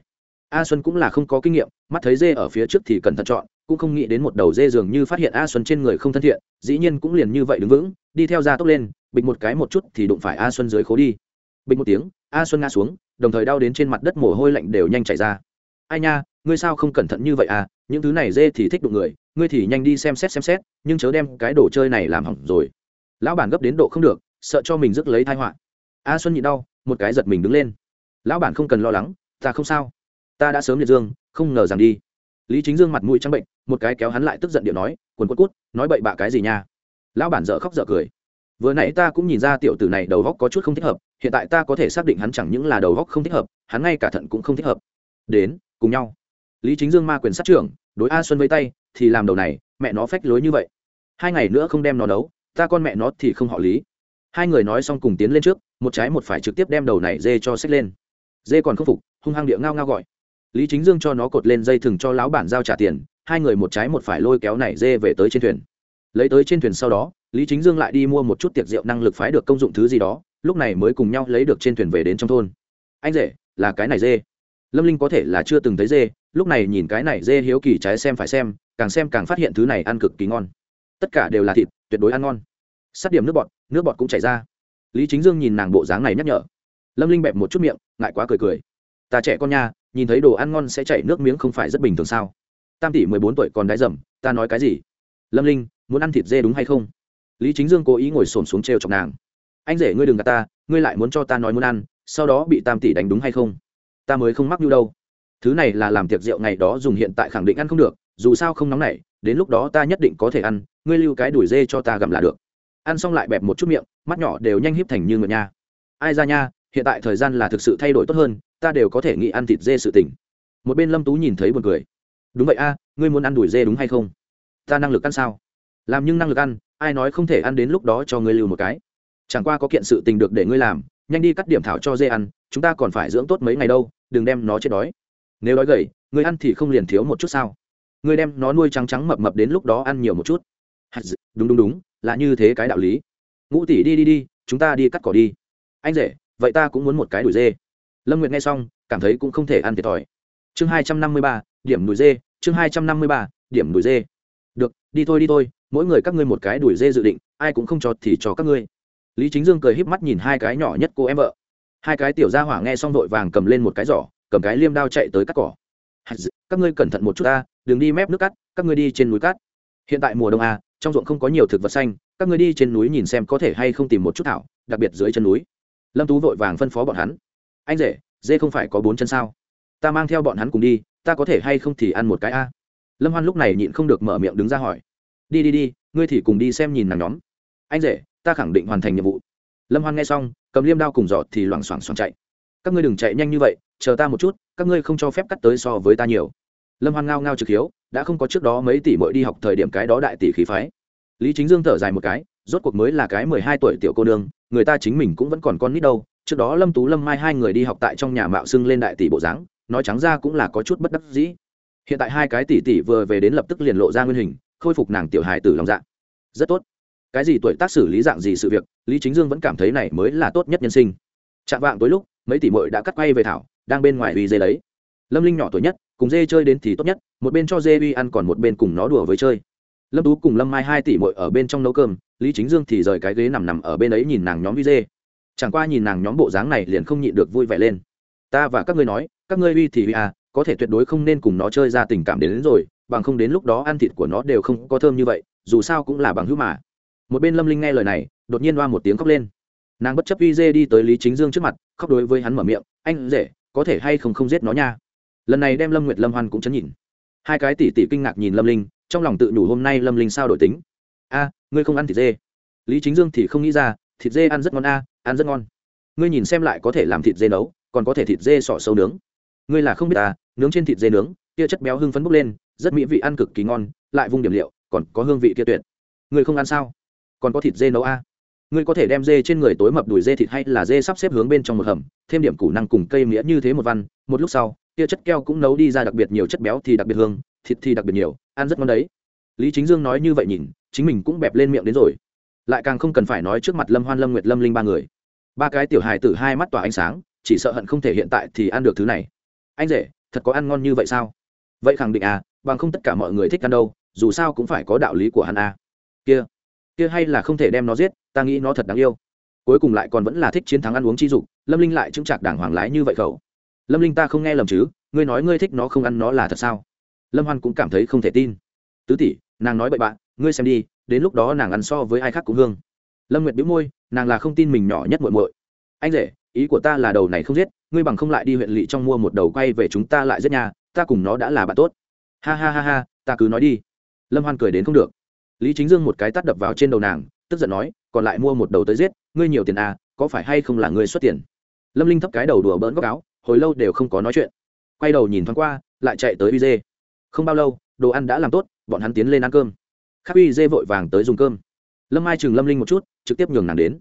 A xuân cũng là không có kinh nghiệm, mắt thấy dê ở phía trước thì cần thận chọn, cũng không nghĩ đến một đầu dê dường như phát hiện a xuân trên người không thân thiện, dĩ nhiên cũng liền như vậy đứng vững, đi theo ra tốc lên, bịch một cái một chút thì đụng phải a xuân dưới khố đi. Bịch một tiếng, a xuân ngã xuống, đồng thời đau đến trên mặt đất mồ hôi lạnh đều nhanh chảy ra. Ai nha, ngươi sao không cẩn thận như vậy à? Những thứ này dê thì thích đụng người, ngươi thì nhanh đi xem xét xem xét, nhưng chớ đem cái đồ chơi này làm hỏng rồi. Lão bản gấp đến độ không được, sợ cho mình rước lấy thai họa. A xuân nhịn đau một cái giật mình đứng lên. Lão bản không cần lo lắng, ta không sao. Ta đã sớm liệt dương, không ngờ rằng đi. Lý chính dương mặt mũi trắng bệnh, một cái kéo hắn lại tức giận điệu nói, quần quất cút, nói bậy bạ cái gì nha? Lão bản dợ khóc dợ cười. Vừa nãy ta cũng nhìn ra tiểu tử này đầu góc có chút không thích hợp, hiện tại ta có thể xác định hắn chẳng những là đầu góc không thích hợp, hắn ngay cả thận cũng không thích hợp. Đến, cùng nhau. Lý chính dương ma quyền sát trưởng, đối a xuân với tay, thì làm đầu này, mẹ nó phách lối như vậy. Hai ngày nữa không đem nó đấu, ta con mẹ nó thì không họ lý. Hai người nói xong cùng tiến lên trước một trái một phải trực tiếp đem đầu này dê cho xách lên. Dê còn không phục, hung hăng địa ngao ngao gọi. Lý chính dương cho nó cột lên dây thừng cho lão bản giao trả tiền, hai người một trái một phải lôi kéo này dê về tới trên thuyền. Lấy tới trên thuyền sau đó, lý chính dương lại đi mua một chút tiệc rượu năng lực phái được công dụng thứ gì đó, lúc này mới cùng nhau lấy được trên thuyền về đến trong thôn. Anh rể, là cái này dê. Lâm linh có thể là chưa từng thấy dê, lúc này nhìn cái này dê hiếu kỳ trái xem phải xem, càng xem càng phát hiện thứ này ăn cực kỳ ngon. Tất cả đều là thịt, tuyệt đối ăn ngon. Sát điểm nước bọt nước bọt cũng chảy ra lý chính dương nhìn nàng bộ dáng này nhắc nhở. Lâm linh bẹp một chút miệng, ngại quá cười cười. Ta trẻ con nha, nhìn thấy đồ ăn ngon sẽ chảy nước miếng không phải rất bình thường sao? Tam tỷ mười bốn tuổi còn đái dầm, ta nói cái gì? Lâm linh, muốn ăn thịt dê đúng hay không? Lý chính dương cố ý ngồi xổm xuống t r e o chọc nàng. Anh rể ngươi đừng gạt ta, ngươi lại muốn cho ta nói muốn ăn, sau đó bị tam tỷ đánh đúng hay không? Ta mới không mắc mưu đâu. Thứ này là làm tiệc rượu ngày đó dùng hiện tại khẳng định ăn không được, dù sao không nóng nảy, đến lúc đó ta nhất định có thể ăn, ngươi lưu cái đuổi dê cho ta gặm là được ăn xong lại bẹp một chút miệng, mắt nhỏ đều nhanh híp thành như ngựa nha. Ai ra nha, hiện tại thời gian là thực sự thay đổi tốt hơn, ta đều có thể nghĩ ăn thịt dê sự tỉnh một bên lâm tú nhìn thấy buồn cười. Đúng vậy a, ngươi muốn ăn đùi dê đúng hay không? Ta năng lực ăn sao? Làm nhưng năng lực ăn, ai nói không thể ăn đến lúc đó cho ngươi lưu một cái. Chẳng qua có kiện sự tình được để ngươi làm, nhanh đi cắt điểm thảo cho dê ăn, chúng ta còn phải dưỡng tốt mấy ngày đâu, đừng đem nó chết đói. Nếu đói gầy, ngươi ăn thì không liền thiếu một chút sao? Ngươi đem nó nuôi trắng trắng mập mập đến lúc đó ăn nhiều một chút. Đúng đúng đúng là như thế cái đạo lý. Ngũ tỷ đi đi đi, chúng ta đi cắt cỏ đi. Anh rể, vậy ta cũng muốn một cái đùi dê. Lâm nguyệt nghe xong, cảm thấy cũng không thể ăn thiệt thòi. Chương hai trăm năm mươi ba, điểm đùi dê, chương hai trăm năm mươi ba, điểm đùi dê. Được, đi thôi đi thôi, mỗi người các ngươi một cái đùi dê dự định, ai cũng không cho thì cho các ngươi. Lý chính dương cười híp mắt nhìn hai cái nhỏ nhất cô em vợ. Hai cái tiểu gia hỏa nghe xong vội vàng cầm lên một cái giỏ, cầm cái liêm đao chạy tới cắt cỏ. Các ngươi cẩn thận một chút ta, đừng đi mép nước cắt, các ngươi đi trên núi cắt. Hiện tại mùa đông à trong ruộng không có nhiều thực vật xanh, các ngươi đi trên núi nhìn xem có thể hay không tìm một chút thảo, đặc biệt dưới chân núi. Lâm tú vội vàng phân phó bọn hắn. Anh rể, dê không phải có bốn chân sao? Ta mang theo bọn hắn cùng đi, ta có thể hay không thì ăn một cái a? Lâm hoan lúc này nhịn không được mở miệng đứng ra hỏi. Đi đi đi, ngươi thì cùng đi xem nhìn nàng nhóm. Anh rể, ta khẳng định hoàn thành nhiệm vụ. Lâm hoan nghe xong, cầm liêm đao cùng giọt thì loảng xoảng xoảng chạy. Các ngươi đừng chạy nhanh như vậy, chờ ta một chút, các ngươi không cho phép cắt tới so với ta nhiều. Lâm hoan ngao ngao trực hiếu đã không có trước đó mấy tỷ mỗi đi học thời điểm cái đó đại tỷ khí phái. Lý chính dương thở dài một cái, rốt cuộc mới là cái mười hai tuổi tiểu cô nương, người ta chính mình cũng vẫn còn con nít đâu, trước đó lâm tú lâm mai hai người đi học tại trong nhà mạo xưng lên đại tỷ bộ dáng, nói trắng ra cũng là có chút bất đắc dĩ. Hiện tại hai cái tỷ tỷ vừa về đến lập tức liền lộ ra nguyên hình, khôi phục nàng tiểu hài tử lòng dạ. Rất tốt. Cái gì tuổi tác xử lý dạng gì sự việc, lý chính dương vẫn cảm thấy này mới là tốt nhất nhân sinh. Chạm vạng tối lúc, mấy tỷ mội đã cắt quay về thảo, đang bên ngoài uy dây lấy lâm linh nhỏ tuổi nhất cùng dê chơi đến thì tốt nhất một bên cho dê uy ăn còn một bên cùng nó đùa với chơi. Lâm tú cùng lâm mai hai tỷ mội ở bên trong nấu cơm lý chính dương thì rời cái ghế nằm nằm ở bên ấy nhìn nàng nhóm vi dê. Chẳng qua nhìn nàng nhóm bộ dáng này liền không nhịn được vui vẻ lên. Ta và các ngươi nói các ngươi uy thì uy à có thể tuyệt đối không nên cùng nó chơi ra tình cảm đến, đến rồi bằng không đến lúc đó ăn thịt của nó đều không có thơm như vậy dù sao cũng là bằng hữu mà. Một bên lâm linh nghe lời này đột nhiên loa một tiếng khóc lên. Nàng bất chấp uy dê đi tới lý chính dương trước mặt khóc đối với hắn mở miệng anh dễ có thể hay không không giết nó nha? Lần này đem lâm nguyệt lâm hoan cũng chấn nhìn. Hai cái tỷ tỷ kinh ngạc nhìn lâm linh, trong lòng tự nhủ hôm nay lâm linh sao đổi tính. A, ngươi không ăn thịt dê. Lý chính dương thì không nghĩ ra, thịt dê ăn rất ngon a, ăn rất ngon. Ngươi nhìn xem lại có thể làm thịt dê nấu, còn có thể thịt dê sọ sâu nướng. Ngươi là không biết à nướng trên thịt dê nướng kia chất béo hưng phấn bốc lên, rất mỹ vị ăn cực kỳ ngon, lại vung điểm liệu, còn có hương vị kia tuyệt. Ngươi không ăn sao? Còn có thịt dê nấu a? Ngươi có thể đem dê trên người tối mập đùi dê thịt hay là dê sắp xếp hướng bên trong một hầm, thêm điểm củ năng cùng cây nghĩa như thế một văn, một lúc sau kia chất keo cũng nấu đi ra đặc biệt nhiều chất béo thì đặc biệt hương, thịt thì đặc biệt nhiều, ăn rất ngon đấy. Lý chính dương nói như vậy nhìn, chính mình cũng bẹp lên miệng đến rồi. Lại càng không cần phải nói trước mặt lâm hoan, lâm nguyệt, lâm linh ba người. Ba cái tiểu hài tử hai mắt tỏa ánh sáng, chỉ sợ hận không thể hiện tại thì ăn được thứ này. Anh rể, thật có ăn ngon như vậy sao? Vậy khẳng định à bằng không tất cả mọi người thích ăn đâu, dù sao cũng phải có đạo lý của hắn à. Kia kia hay là không thể đem nó giết, ta nghĩ nó thật đáng yêu. Cuối cùng lại còn vẫn là thích chiến thắng ăn uống chi dục, lâm linh lại chững chạc đảng hoàng lái như vậy khẩu lâm linh ta không nghe lầm chứ, ngươi nói ngươi thích nó không ăn nó là thật sao? Lâm hoan cũng cảm thấy không thể tin. Tứ tỷ, nàng nói bậy bạn ngươi xem đi, đến lúc đó nàng ăn so với ai khác cũng hương. Lâm nguyệt biếu môi, nàng là không tin mình nhỏ nhất muội muội. Anh rể, ý của ta là đầu này không giết, ngươi bằng không lại đi huyện lỵ trong mua một đầu quay về chúng ta lại giết nhà, ta cùng nó đã là bạn tốt. Ha ha ha ha, ta cứ nói đi. Lâm hoan cười đến không được. Lý chính dương một cái tắt đập vào trên đầu nàng, tức giận nói, còn lại mua một đầu tới giết, ngươi nhiều tiền à có phải hay không là ngươi xuất tiền? Lâm linh thấp cái đầu đùa bỡn góc áo hồi lâu đều không có nói chuyện. Quay đầu nhìn thoáng qua, lại chạy tới uy dê. Không bao lâu, đồ ăn đã làm tốt, bọn hắn tiến lên ăn cơm. Khắc uy dê vội vàng tới dùng cơm. Lâm ai chừng lâm linh một chút, trực tiếp nhường nàng đến.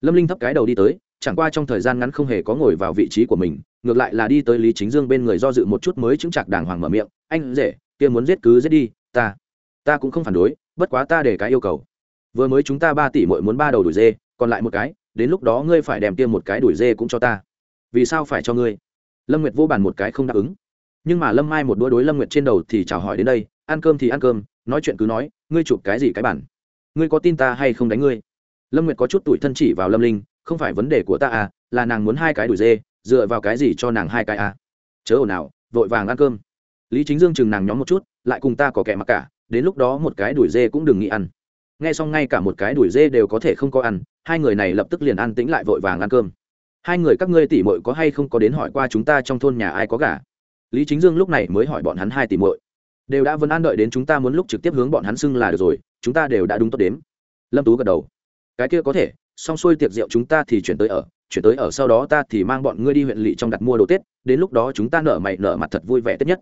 Lâm linh thấp cái đầu đi tới, chẳng qua trong thời gian ngắn không hề có ngồi vào vị trí của mình, ngược lại là đi tới lý chính dương bên người do dự một chút mới chứng chặt đàng hoàng mở miệng, anh rể, kia muốn giết cứ giết đi, ta ta cũng không phản đối, bất quá ta để cái yêu cầu. Vừa mới chúng ta ba tỷ mỗi muốn ba đầu đuổi dê, còn lại một cái, đến lúc đó ngươi phải đem tiêm một cái đuổi dê cũng cho ta vì sao phải cho ngươi? Lâm nguyệt vô bàn một cái không đáp ứng. Nhưng mà lâm mai một đôi đối lâm nguyệt trên đầu thì chào hỏi đến đây, ăn cơm thì ăn cơm, nói chuyện cứ nói, ngươi chụp cái gì cái bản? Ngươi có tin ta hay không đánh ngươi? Lâm nguyệt có chút tủi thân chỉ vào lâm linh, không phải vấn đề của ta à là nàng muốn hai cái đuổi dê, dựa vào cái gì cho nàng hai cái à? Chớ ồn ào, vội vàng ăn cơm. Lý chính dương chừng nàng nhóm một chút, lại cùng ta có kẻ mặc cả, đến lúc đó một cái đuổi dê cũng đừng nghĩ ăn. Nghe xong ngay cả một cái đuổi dê đều có thể không có ăn, hai người này lập tức liền ăn tĩnh lại vội vàng ăn cơm hai người các ngươi tỉ mội có hay không có đến hỏi qua chúng ta trong thôn nhà ai có gà? Lý chính dương lúc này mới hỏi bọn hắn hai tỉ mội đều đã vẫn an đợi đến chúng ta muốn lúc trực tiếp hướng bọn hắn xưng là được rồi, chúng ta đều đã đúng tốt đếm. Lâm tú gật đầu. Cái kia có thể, xong xuôi tiệc rượu chúng ta thì chuyển tới ở, chuyển tới ở sau đó ta thì mang bọn ngươi đi huyện lỵ trong đặt mua đồ tết, đến lúc đó chúng ta nở mày nở mặt thật vui vẻ tết nhất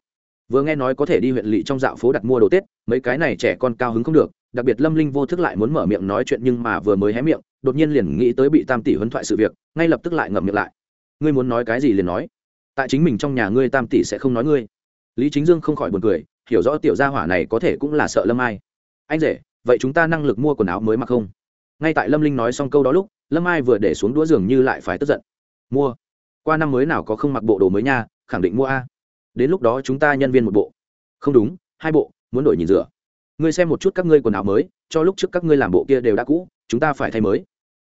vừa nghe nói có thể đi huyện lỵ trong dạo phố đặt mua đồ tết, mấy cái này trẻ con cao hứng không được, đặc biệt lâm linh vô thức lại muốn mở miệng nói chuyện nhưng mà vừa mới hé miệng, đột nhiên liền nghĩ tới bị tam tỷ huấn thoại sự việc, ngay lập tức lại ngậm miệng lại. Ngươi muốn nói cái gì liền nói. Tại chính mình trong nhà ngươi tam tỷ sẽ không nói ngươi. Lý chính dương không khỏi buồn cười, hiểu rõ tiểu gia hỏa này có thể cũng là sợ lâm ai. Anh rể, vậy chúng ta năng lực mua quần áo mới mặc không? Ngay tại lâm linh nói xong câu đó lúc, lâm ai vừa để xuống đũa giường như lại phải tức giận. Mua. Qua năm mới nào có không mặc bộ đồ mới nha, khẳng định mua a đến lúc đó chúng ta nhân viên một bộ. Không đúng, hai bộ, muốn đổi nhìn rửa. Ngươi xem một chút các ngươi quần áo mới, cho lúc trước các ngươi làm bộ kia đều đã cũ, chúng ta phải thay mới.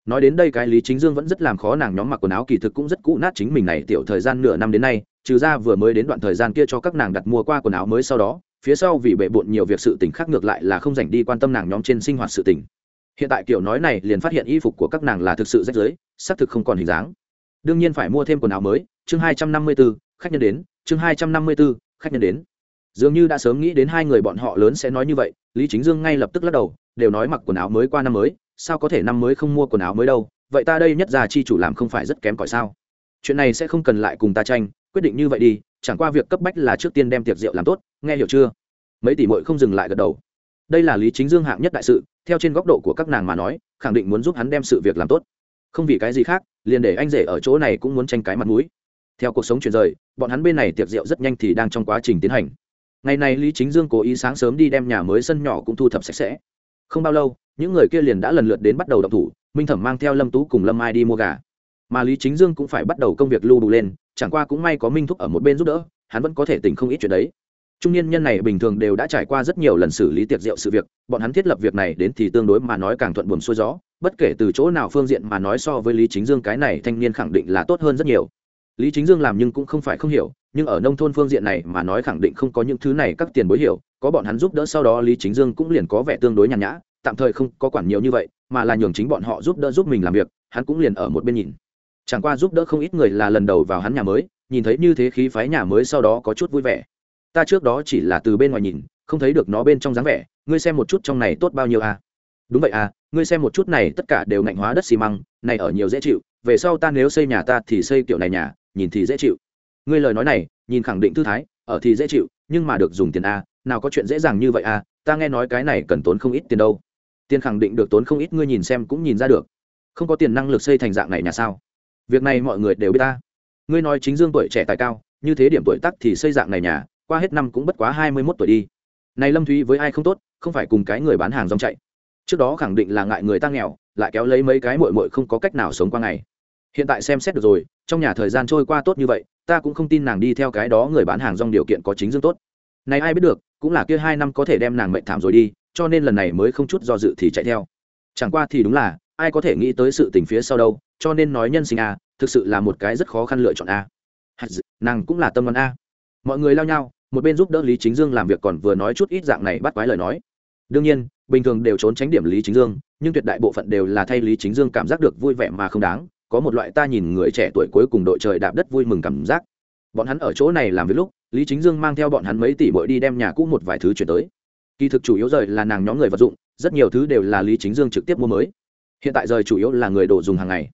Nói đến đây cái lý chính dương vẫn rất làm khó nàng nhóm mặc quần áo kỳ thực cũng rất cũ nát chính mình này tiểu thời gian nửa năm đến nay, trừ ra vừa mới đến đoạn thời gian kia cho các nàng đặt mua qua quần áo mới sau đó, phía sau vì bệ bộn nhiều việc sự tình khác ngược lại là không dành đi quan tâm nàng nhóm trên sinh hoạt sự tình. Hiện tại kiểu nói này liền phát hiện y phục của các nàng là thực sự rách rưới, xác thực không còn hình dáng. Đương nhiên phải mua thêm quần áo mới, chương hai trăm năm mươi b ố khách nhân đến chương hai trăm năm mươi b ố khách nhân đến. Dường như đã sớm nghĩ đến hai người bọn họ lớn sẽ nói như vậy, lý chính dương ngay lập tức lắc đầu, đều nói mặc quần áo mới qua năm mới, sao có thể năm mới không mua quần áo mới đâu, vậy ta đây nhất già chi chủ làm không phải rất kém cỏi sao? Chuyện này sẽ không cần lại cùng ta tranh, quyết định như vậy đi, chẳng qua việc cấp bách là trước tiên đem tiệc rượu làm tốt, nghe hiểu chưa? Mấy tỷ mội không dừng lại gật đầu. Đây là lý chính dương hạng nhất đại sự, theo trên góc độ của các nàng mà nói, khẳng định muốn giúp hắn đem sự việc làm tốt. Không vì cái gì khác, liền để anh rể ở chỗ này cũng muốn tranh cái mặt mũi theo cuộc sống chuyển rời, bọn hắn bên này tiệc rượu rất nhanh thì đang trong quá trình tiến hành. Ngày này lý chính dương cố ý sáng sớm đi đem nhà mới sân nhỏ cũng thu thập sạch sẽ. Không bao lâu, những người kia liền đã lần lượt đến bắt đầu đọc thủ, minh thẩm mang theo lâm tú cùng lâm ai đi mua gà. Mà lý chính dương cũng phải bắt đầu công việc lưu đủ lên, chẳng qua cũng may có minh thúc ở một bên giúp đỡ, hắn vẫn có thể tỉnh không ít chuyện đấy. Trung niên nhân này bình thường đều đã trải qua rất nhiều lần xử lý tiệc rượu sự việc, bọn hắn thiết lập việc này đến thì tương đối mà nói càng thuận buồm xuôi gió, bất kể từ chỗ nào phương diện mà nói so với lý chính dương cái này thanh niên khẳng định là tốt hơn rất nhiều lý chính dương làm nhưng cũng không phải không hiểu, nhưng ở nông thôn phương diện này mà nói khẳng định không có những thứ này các tiền bối hiểu, có bọn hắn giúp đỡ sau đó lý chính dương cũng liền có vẻ tương đối nhàn nhã, tạm thời không có quản nhiều như vậy, mà là nhường chính bọn họ giúp đỡ giúp mình làm việc, hắn cũng liền ở một bên nhìn. Chẳng qua giúp đỡ không ít người là lần đầu vào hắn nhà mới, nhìn thấy như thế khí phái nhà mới sau đó có chút vui vẻ. Ta trước đó chỉ là từ bên ngoài nhìn, không thấy được nó bên trong dáng vẻ, ngươi xem một chút trong này tốt bao nhiêu à? Đúng vậy à ngươi xem một chút này tất cả đều ngạnh hóa đất xi măng, này ở nhiều dễ chịu, về sau ta nếu xây nhà ta thì xây kiểu này nhà nhìn thì dễ chịu. Ngươi lời nói này, nhìn khẳng định thư thái, ở thì dễ chịu, nhưng mà được dùng tiền a, nào có chuyện dễ dàng như vậy a, ta nghe nói cái này cần tốn không ít tiền đâu. Tiền khẳng định được tốn không ít, ngươi nhìn xem cũng nhìn ra được. Không có tiền năng lực xây thành dạng này nhà sao? Việc này mọi người đều biết ta. Ngươi nói chính dương tuổi trẻ tài cao, như thế điểm tuổi tắc thì xây dạng này nhà, qua hết năm cũng bất quá hai mươi mốt tuổi đi. Này lâm thúy với ai không tốt, không phải cùng cái người bán hàng rong chạy. Trước đó khẳng định là ngại người ta nghèo, lại kéo lấy mấy cái mội mội không có cách nào sống qua ngày hiện tại xem xét được rồi, trong nhà thời gian trôi qua tốt như vậy, ta cũng không tin nàng đi theo cái đó người bán hàng rong điều kiện có chính dương tốt. Này ai biết được, cũng là kia hai năm có thể đem nàng mệnh thảm rồi đi, cho nên lần này mới không chút do dự thì chạy theo. Chẳng qua thì đúng là, ai có thể nghĩ tới sự tình phía sau đâu, cho nên nói nhân sinh a, thực sự là một cái rất khó khăn lựa chọn a. Nàng cũng là tâm văn a. Mọi người lao nhau, một bên giúp đỡ lý chính dương làm việc còn vừa nói chút ít dạng này bắt quái lời nói. Đương nhiên, bình thường đều trốn tránh điểm lý chính dương, nhưng tuyệt đại bộ phận đều là thay lý chính dương cảm giác được vui vẻ mà không đáng có một loại ta nhìn người trẻ tuổi cuối cùng đội trời đạp đất vui mừng cảm giác. Bọn hắn ở chỗ này làm việc lúc, lý chính dương mang theo bọn hắn mấy tỷ bội đi đem nhà cũ một vài thứ chuyển tới. Kỳ thực chủ yếu rời là nàng nhóm người vật dụng, rất nhiều thứ đều là lý chính dương trực tiếp mua mới. Hiện tại rời chủ yếu là người đồ dùng hàng ngày.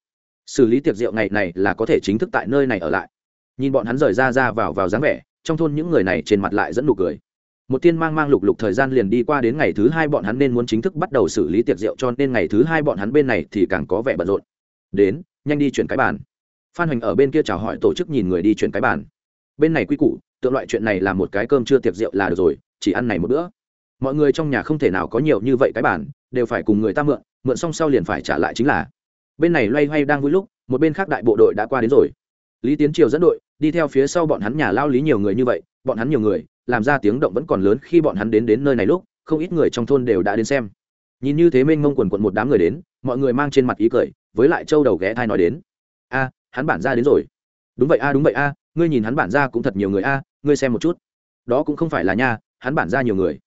Xử lý tiệc rượu ngày này là có thể chính thức tại nơi này ở lại. Nhìn bọn hắn rời ra ra vào vào dáng vẻ, trong thôn những người này trên mặt lại dẫn nụ cười. Một tiên mang mang lục lục thời gian liền đi qua đến ngày thứ hai bọn hắn nên muốn chính thức bắt đầu xử lý tiệc rượu, cho nên ngày thứ hai bọn hắn bên này thì càng có vẻ bận rộn. Đến nhanh đi chuyển cái bàn. Phan hoành ở bên kia chào hỏi tổ chức nhìn người đi chuyển cái bàn. Bên này quy củ, tượng loại chuyện này là một cái cơm chưa tiệc rượu là được rồi, chỉ ăn này một bữa. Mọi người trong nhà không thể nào có nhiều như vậy cái bàn, đều phải cùng người ta mượn mượn xong sau liền phải trả lại chính là. Bên này loay hoay đang vui lúc, một bên khác đại bộ đội đã qua đến rồi. Lý tiến triều dẫn đội, đi theo phía sau bọn hắn nhà lao lý nhiều người như vậy, bọn hắn nhiều người, làm ra tiếng động vẫn còn lớn khi bọn hắn đến đến nơi này lúc, không ít người trong thôn đều đã đến xem nhìn như thế mênh mông quần quận một đám người đến, mọi người mang trên mặt ý cười, với lại châu đầu ghé thai nói đến. A, hắn bản ra đến rồi. Đúng vậy a, đúng vậy a, ngươi nhìn hắn bản ra cũng thật nhiều người a, ngươi xem một chút. Đó cũng không phải là nha, hắn bản ra nhiều người.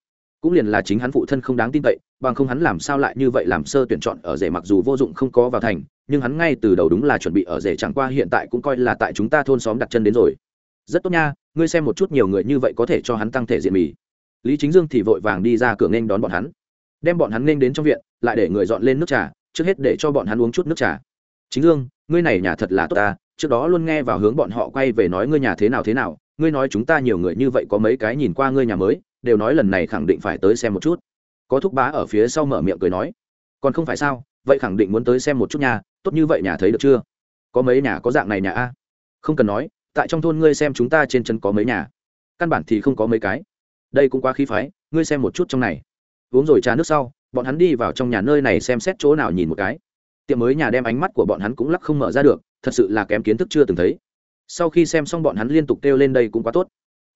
Cũng liền là chính hắn phụ thân không đáng tin cậy, bằng không hắn làm sao lại như vậy làm sơ tuyển chọn ở rể mặc dù vô dụng không có vào thành, nhưng hắn ngay từ đầu đúng là chuẩn bị ở rể chẳng qua hiện tại cũng coi là tại chúng ta thôn xóm đặt chân đến rồi. Rất tốt nha, ngươi xem một chút nhiều người như vậy có thể cho hắn tăng thể diện mì. Lý chính dương thì vội vàng đi ra cửa nghênh đón bọn hắn đem bọn hắn nên đến trong viện, lại để người dọn lên nước trà, trước hết để cho bọn hắn uống chút nước trà. Chính dương, ngươi này nhà thật là tốt ta, trước đó luôn nghe vào hướng bọn họ quay về nói ngươi nhà thế nào thế nào, ngươi nói chúng ta nhiều người như vậy có mấy cái nhìn qua ngươi nhà mới, đều nói lần này khẳng định phải tới xem một chút. Có thúc bá ở phía sau mở miệng cười nói. Còn không phải sao, vậy khẳng định muốn tới xem một chút nhà tốt như vậy nhà thấy được chưa? Có mấy nhà có dạng này nhà a? Không cần nói, tại trong thôn ngươi xem chúng ta trên chân có mấy nhà. Căn bản thì không có mấy cái. Đây cũng quá khí phái, ngươi xem một chút trong này uống rồi trà nước sau, bọn hắn đi vào trong nhà nơi này xem xét chỗ nào nhìn một cái. Tiệm mới nhà đem ánh mắt của bọn hắn cũng lắc không mở ra được, thật sự là kém kiến thức chưa từng thấy. Sau khi xem xong bọn hắn liên tục kêu lên đây cũng quá tốt.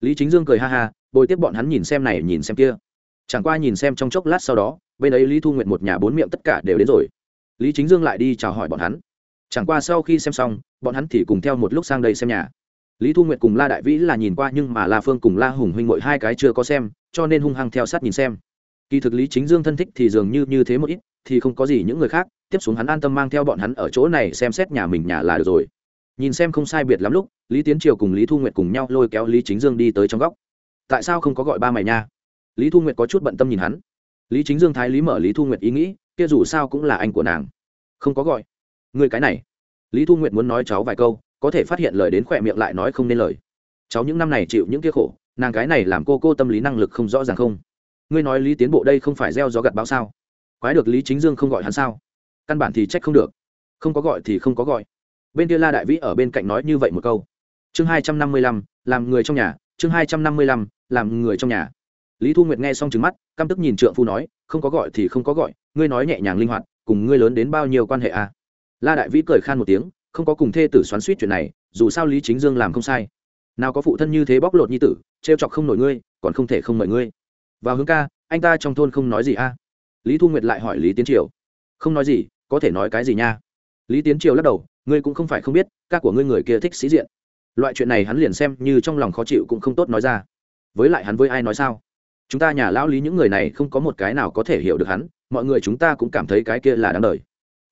Lý chính dương cười ha ha, bồi tiếp bọn hắn nhìn xem này, nhìn xem kia. Chẳng qua nhìn xem trong chốc lát sau đó, bên ấy lý thu nguyện một nhà bốn miệng tất cả đều đến rồi. Lý chính dương lại đi chào hỏi bọn hắn. Chẳng qua sau khi xem xong, bọn hắn thì cùng theo một lúc sang đây xem nhà. Lý thu nguyệt cùng la đại vĩ là nhìn qua nhưng mà la phương cùng la hùng huynh mội hai cái chưa có xem, cho nên hung hăng theo sát nhìn xem kỳ thực lý chính dương thân thích thì dường như như thế một ít, thì không có gì những người khác, tiếp xuống hắn an tâm mang theo bọn hắn ở chỗ này xem xét nhà mình nhà là được rồi. Nhìn xem không sai biệt lắm lúc, lý tiến triều cùng lý thu nguyệt cùng nhau lôi kéo lý chính dương đi tới trong góc. Tại sao không có gọi ba mày nha? Lý thu nguyệt có chút bận tâm nhìn hắn. Lý chính dương thái lý mở lý thu nguyệt ý nghĩ, kia dù sao cũng là anh của nàng. Không có gọi. Người cái này. Lý thu nguyệt muốn nói cháu vài câu, có thể phát hiện lời đến khỏe miệng lại nói không nên lời. Cháu những năm này chịu những kia khổ, nàng cái này làm cô cô tâm lý năng lực không rõ ràng không? Ngươi nói lý tiến bộ đây không phải gieo gió gặt báo sao? Quái được lý chính dương không gọi hắn sao? Căn bản thì trách không được. Không có gọi thì không có gọi. Bên kia la đại vĩ ở bên cạnh nói như vậy một câu. Chương hai trăm năm mươi lăm, làm người trong nhà, chương hai trăm năm mươi lăm, làm người trong nhà. Lý thu nguyệt nghe xong trứng mắt, căm tức nhìn trượng phu nói, không có gọi thì không có gọi, ngươi nói nhẹ nhàng linh hoạt, cùng ngươi lớn đến bao nhiêu quan hệ à? la đại vĩ cười khan một tiếng, không có cùng thê tử xoắn suýt chuyện này, dù sao lý chính dương làm không sai. Nào có phụ thân như thế bóc lột như tử, trêu chọc không nổi ngươi, còn không thể không mời ngươi vào hướng ca, anh ta trong thôn không nói gì a. À? lý thu nguyệt lại hỏi lý tiến triều. Không nói gì, có thể nói cái gì nha? Lý tiến triều lắc đầu, ngươi cũng không phải không biết, ca của ngươi người kia thích sĩ diện. Loại chuyện này hắn liền xem như trong lòng khó chịu cũng không tốt nói ra. Với lại hắn với ai nói sao? Chúng ta nhà lão lý những người này không có một cái nào có thể hiểu được hắn, mọi người chúng ta cũng cảm thấy cái kia là đáng đời.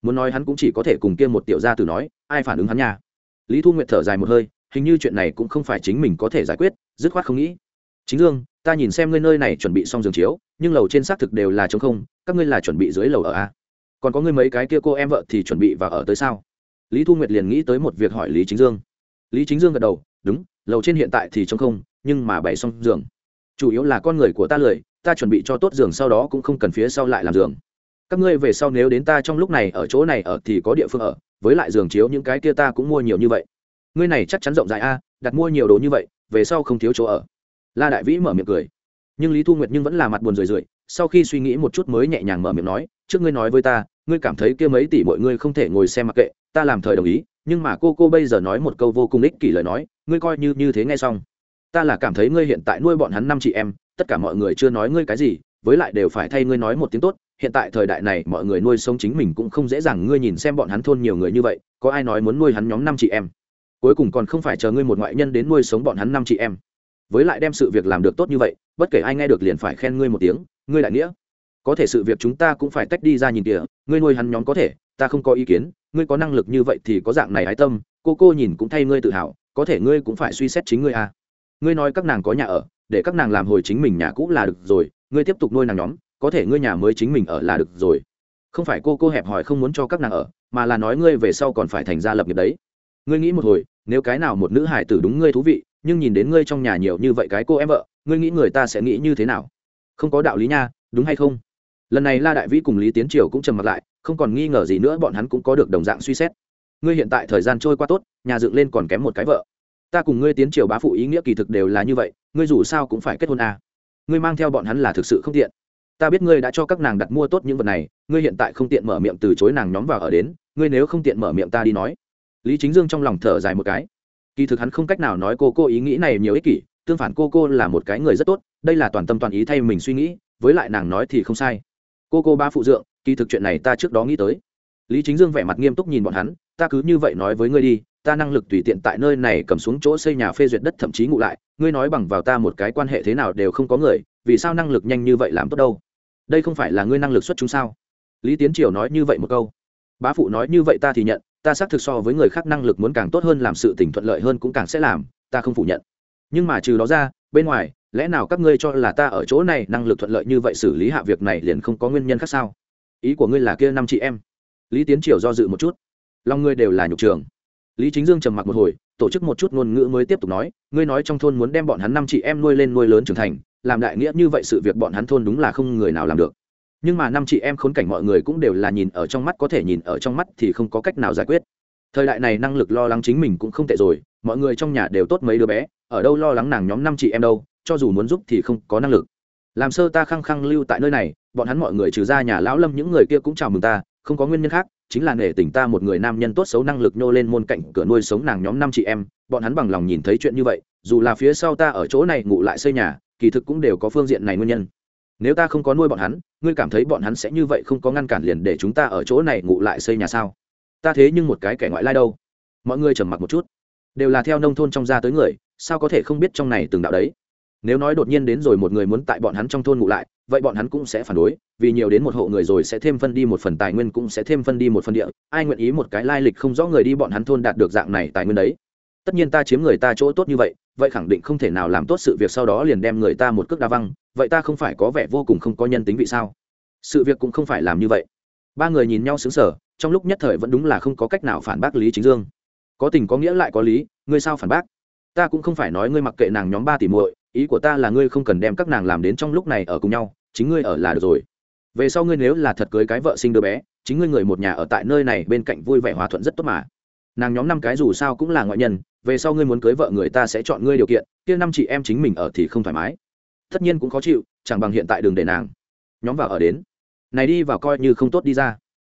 Muốn nói hắn cũng chỉ có thể cùng kia một tiểu gia tử nói, ai phản ứng hắn nha? Lý thu nguyệt thở dài một hơi, hình như chuyện này cũng không phải chính mình có thể giải quyết, dứt khoát không nghĩ. Chính dương ta nhìn xem ngươi nơi này chuẩn bị xong giường chiếu, nhưng lầu trên xác thực đều là trống không, các ngươi là chuẩn bị dưới lầu ở a? Còn có ngươi mấy cái kia cô em vợ thì chuẩn bị và ở tới sao? Lý thu nguyệt liền nghĩ tới một việc hỏi lý chính dương. Lý chính dương gật đầu, đúng, lầu trên hiện tại thì trống không, nhưng mà bày xong giường. Chủ yếu là con người của ta lười, ta chuẩn bị cho tốt giường sau đó cũng không cần phía sau lại làm giường. Các ngươi về sau nếu đến ta trong lúc này ở chỗ này ở thì có địa phương ở, với lại giường chiếu những cái kia ta cũng mua nhiều như vậy. Ngươi này chắc chắn rộng rãi a, đặt mua nhiều đồ như vậy, về sau không thiếu chỗ ở la đại vĩ mở miệng cười. Nhưng lý thu nguyệt nhưng vẫn là mặt buồn rười rượi, sau khi suy nghĩ một chút mới nhẹ nhàng mở miệng nói, trước ngươi nói với ta, ngươi cảm thấy kia mấy tỷ mọi ngươi không thể ngồi xem mặc kệ, ta làm thời đồng ý, nhưng mà cô cô bây giờ nói một câu vô cùng ích kỷ lời nói, ngươi coi như như thế nghe xong. Ta là cảm thấy ngươi hiện tại nuôi bọn hắn năm chị em, tất cả mọi người chưa nói ngươi cái gì, với lại đều phải thay ngươi nói một tiếng tốt, hiện tại thời đại này mọi người nuôi sống chính mình cũng không dễ dàng ngươi nhìn xem bọn hắn thôn nhiều người như vậy, có ai nói muốn nuôi hắn nhóm năm chị em? Cuối cùng còn không phải chờ ngươi một ngoại nhân đến nuôi sống bọn hắn năm chị em với lại đem sự việc làm được tốt như vậy, bất kể ai nghe được liền phải khen ngươi một tiếng, ngươi đại nghĩa. Có thể sự việc chúng ta cũng phải tách đi ra nhìn kìa, ngươi nuôi hắn nhóm có thể, ta không có ý kiến, ngươi có năng lực như vậy thì có dạng này ái tâm, cô cô nhìn cũng thay ngươi tự hào, có thể ngươi cũng phải suy xét chính ngươi à. ngươi nói các nàng có nhà ở, để các nàng làm hồi chính mình nhà cũ là được rồi, ngươi tiếp tục nuôi nàng nhóm, có thể ngươi nhà mới chính mình ở là được rồi. Không phải cô cô hẹp hòi không muốn cho các nàng ở, mà là nói ngươi về sau còn phải thành gia lập nghiệp đấy. Ngươi nghĩ một hồi, nếu cái nào một nữ hải tử đúng ngươi thú vị nhưng nhìn đến ngươi trong nhà nhiều như vậy cái cô em vợ, ngươi nghĩ người ta sẽ nghĩ như thế nào? Không có đạo lý nha, đúng hay không? Lần này la đại vĩ cùng lý tiến triều cũng trầm mặt lại, không còn nghi ngờ gì nữa, bọn hắn cũng có được đồng dạng suy xét. Ngươi hiện tại thời gian trôi qua tốt, nhà dựng lên còn kém một cái vợ. Ta cùng ngươi tiến triều bá phụ ý nghĩa kỳ thực đều là như vậy, ngươi dù sao cũng phải kết hôn à. ngươi mang theo bọn hắn là thực sự không tiện. Ta biết ngươi đã cho các nàng đặt mua tốt những vật này, ngươi hiện tại không tiện mở miệng từ chối nàng nhóm vào ở đến, ngươi nếu không tiện mở miệng ta đi nói. Lý chính dương trong lòng thở dài một cái kỳ thực hắn không cách nào nói cô cô ý nghĩ này nhiều ích kỷ, tương phản cô cô là một cái người rất tốt, đây là toàn tâm toàn ý thay mình suy nghĩ, với lại nàng nói thì không sai. Cô cô ba phụ dượng, kỳ thực chuyện này ta trước đó nghĩ tới. Lý chính dương vẻ mặt nghiêm túc nhìn bọn hắn, ta cứ như vậy nói với ngươi đi, ta năng lực tùy tiện tại nơi này cầm xuống chỗ xây nhà phê duyệt đất thậm chí ngụ lại, ngươi nói bằng vào ta một cái quan hệ thế nào đều không có người, vì sao năng lực nhanh như vậy làm tốt đâu? Đây không phải là ngươi năng lực xuất chúng sao? Lý tiến triều nói như vậy một câu. Bá phụ nói như vậy ta thì nhận ta xác thực so với người khác năng lực muốn càng tốt hơn, làm sự tỉnh thuận lợi hơn cũng càng sẽ làm, ta không phủ nhận. Nhưng mà trừ đó ra, bên ngoài, lẽ nào các ngươi cho là ta ở chỗ này năng lực thuận lợi như vậy xử lý hạ việc này liền không có nguyên nhân khác sao? Ý của ngươi là kia năm chị em. Lý tiến triều do dự một chút. Lòng ngươi đều là nhục trường. Lý chính dương trầm mặc một hồi, tổ chức một chút ngôn ngữ mới tiếp tục nói, ngươi nói trong thôn muốn đem bọn hắn năm chị em nuôi lên nuôi lớn trưởng thành, làm đại nghĩa như vậy sự việc bọn hắn thôn đúng là không người nào làm được nhưng mà năm chị em khốn cảnh mọi người cũng đều là nhìn ở trong mắt, có thể nhìn ở trong mắt thì không có cách nào giải quyết. Thời đại này năng lực lo lắng chính mình cũng không tệ rồi, mọi người trong nhà đều tốt mấy đứa bé, ở đâu lo lắng nàng nhóm năm chị em đâu, cho dù muốn giúp thì không có năng lực. Làm sơ ta khăng khăng lưu tại nơi này, bọn hắn mọi người trừ ra nhà lão lâm những người kia cũng chào mừng ta, không có nguyên nhân khác, chính là nể tình ta một người nam nhân tốt xấu năng lực nhô lên môn cạnh cửa nuôi sống nàng nhóm năm chị em, bọn hắn bằng lòng nhìn thấy chuyện như vậy, dù là phía sau ta ở chỗ này ngủ lại xây nhà, kỳ thực cũng đều có phương diện này nguyên nhân nếu ta không có nuôi bọn hắn, ngươi cảm thấy bọn hắn sẽ như vậy không có ngăn cản liền để chúng ta ở chỗ này ngủ lại xây nhà sao? Ta thế nhưng một cái kẻ ngoại lai đâu. Mọi người trầm mặc một chút. Đều là theo nông thôn trong ra tới người, sao có thể không biết trong này từng đạo đấy? Nếu nói đột nhiên đến rồi một người muốn tại bọn hắn trong thôn ngủ lại, vậy bọn hắn cũng sẽ phản đối, vì nhiều đến một hộ người rồi sẽ thêm phân đi một phần tài nguyên cũng sẽ thêm phân đi một phần địa. Ai nguyện ý một cái lai lịch không rõ người đi bọn hắn thôn đạt được dạng này tài nguyên đấy? Tất nhiên ta chiếm người ta chỗ tốt như vậy vậy khẳng định không thể nào làm tốt sự việc sau đó liền đem người ta một cước đa văng vậy ta không phải có vẻ vô cùng không có nhân tính vị sao? Sự việc cũng không phải làm như vậy. Ba người nhìn nhau xứng sở trong lúc nhất thời vẫn đúng là không có cách nào phản bác lý chính dương. Có tình có nghĩa lại có lý, ngươi sao phản bác? Ta cũng không phải nói ngươi mặc kệ nàng nhóm ba tỷ muội, ý của ta là ngươi không cần đem các nàng làm đến trong lúc này ở cùng nhau, chính ngươi ở là được rồi. Về sau ngươi nếu là thật cưới cái vợ sinh đứa bé, chính ngươi người một nhà ở tại nơi này bên cạnh vui vẻ hòa thuận rất tốt mà. Nàng nhóm năm cái dù sao cũng là ngoại nhân, về sau ngươi muốn cưới vợ người ta sẽ chọn ngươi điều kiện, kia năm chị em chính mình ở thì không thoải mái tất nhiên cũng khó chịu, chẳng bằng hiện tại đường để nàng. Nhóm vào ở đến. Này đi vào coi như không tốt đi ra.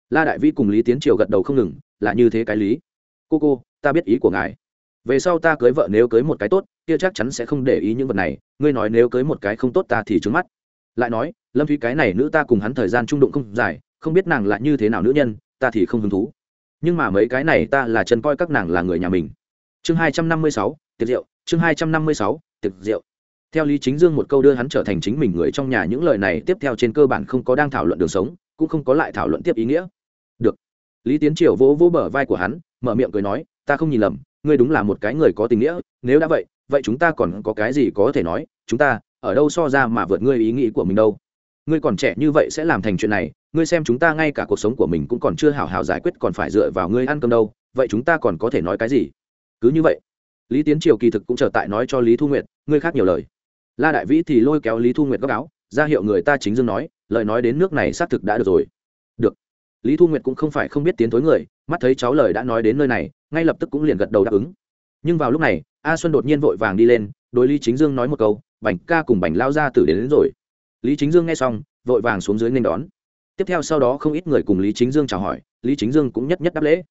La đại vĩ cùng lý tiến triều gật đầu không ngừng, là như thế cái lý. Cô cô, ta biết ý của ngài. Về sau ta cưới vợ nếu cưới một cái tốt, kia chắc chắn sẽ không để ý những vật này, ngươi nói nếu cưới một cái không tốt ta thì trứng mắt. Lại nói, lâm thúy cái này nữ ta cùng hắn thời gian trung đụng không dài, không biết nàng là như thế nào nữ nhân, ta thì không hứng thú. Nhưng mà mấy cái này ta là chân coi các nàng là người nhà mình. Chương hai trăm năm mươi sáu, tiệc rượu, chương hai trăm năm mươi sáu, tiệc rượu theo lý chính dương một câu đưa hắn trở thành chính mình người trong nhà, những lời này tiếp theo trên cơ bản không có đang thảo luận đường sống, cũng không có lại thảo luận tiếp ý nghĩa. Được. Lý tiến triều vỗ vỗ bờ vai của hắn, mở miệng cười nói, ta không nhìn lầm, ngươi đúng là một cái người có tình nghĩa, nếu đã vậy vậy chúng ta còn có cái gì có thể nói? Chúng ta ở đâu so ra mà vượt ngươi ý nghĩ của mình đâu? Ngươi còn trẻ như vậy sẽ làm thành chuyện này, ngươi xem chúng ta ngay cả cuộc sống của mình cũng còn chưa hào hào giải quyết, còn phải dựa vào ngươi ăn cơm đâu, vậy chúng ta còn có thể nói cái gì? Cứ như vậy, lý tiến triều kỳ thực cũng trở tại nói cho lý thu nguyệt, ngươi khác nhiều lời la đại vĩ thì lôi kéo lý thu nguyệt góc áo ra hiệu người ta chính dương nói lời nói đến nước này xác thực đã được rồi. Được. Lý thu nguyệt cũng không phải không biết tiến thối người mắt thấy cháu lời đã nói đến nơi này ngay lập tức cũng liền gật đầu đáp ứng. Nhưng vào lúc này a xuân đột nhiên vội vàng đi lên đối lý chính dương nói một câu bành ca cùng bành lao ra tử đến, đến rồi. Lý chính dương nghe xong vội vàng xuống dưới nên đón. Tiếp theo sau đó không ít người cùng lý chính dương chào hỏi lý chính dương cũng nhất nhất đáp lễ.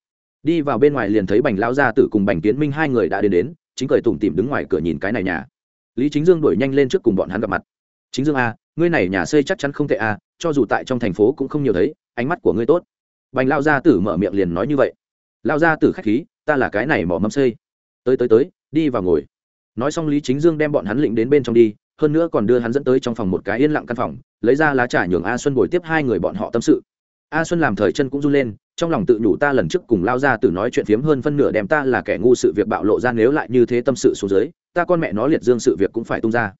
Đi vào bên ngoài liền thấy bành lao gia tử cùng bành kiến minh hai người đã đến đến chính cười tủm tỉm đứng ngoài cửa nhìn cái này nhà lý chính dương đuổi nhanh lên trước cùng bọn hắn gặp mặt. Chính dương a, ngươi này nhà xây chắc chắn không tệ a, cho dù tại trong thành phố cũng không nhiều thấy, ánh mắt của ngươi tốt. Bành lao gia tử mở miệng liền nói như vậy. Lao gia tử khách khí, ta là cái này mỏ mâm xây. Tới tới tới, đi vào ngồi. Nói xong lý chính dương đem bọn hắn lĩnh đến bên trong đi, hơn nữa còn đưa hắn dẫn tới trong phòng một cái yên lặng căn phòng, lấy ra lá trà nhường a xuân bồi tiếp hai người bọn họ tâm sự a xuân làm thời chân cũng run lên, trong lòng tự nhủ ta lần trước cùng lao ra từ nói chuyện phiếm hơn phân nửa đem ta là kẻ ngu sự việc bạo lộ ra nếu lại như thế tâm sự xuống dưới, ta con mẹ nó liệt dương sự việc cũng phải tung ra.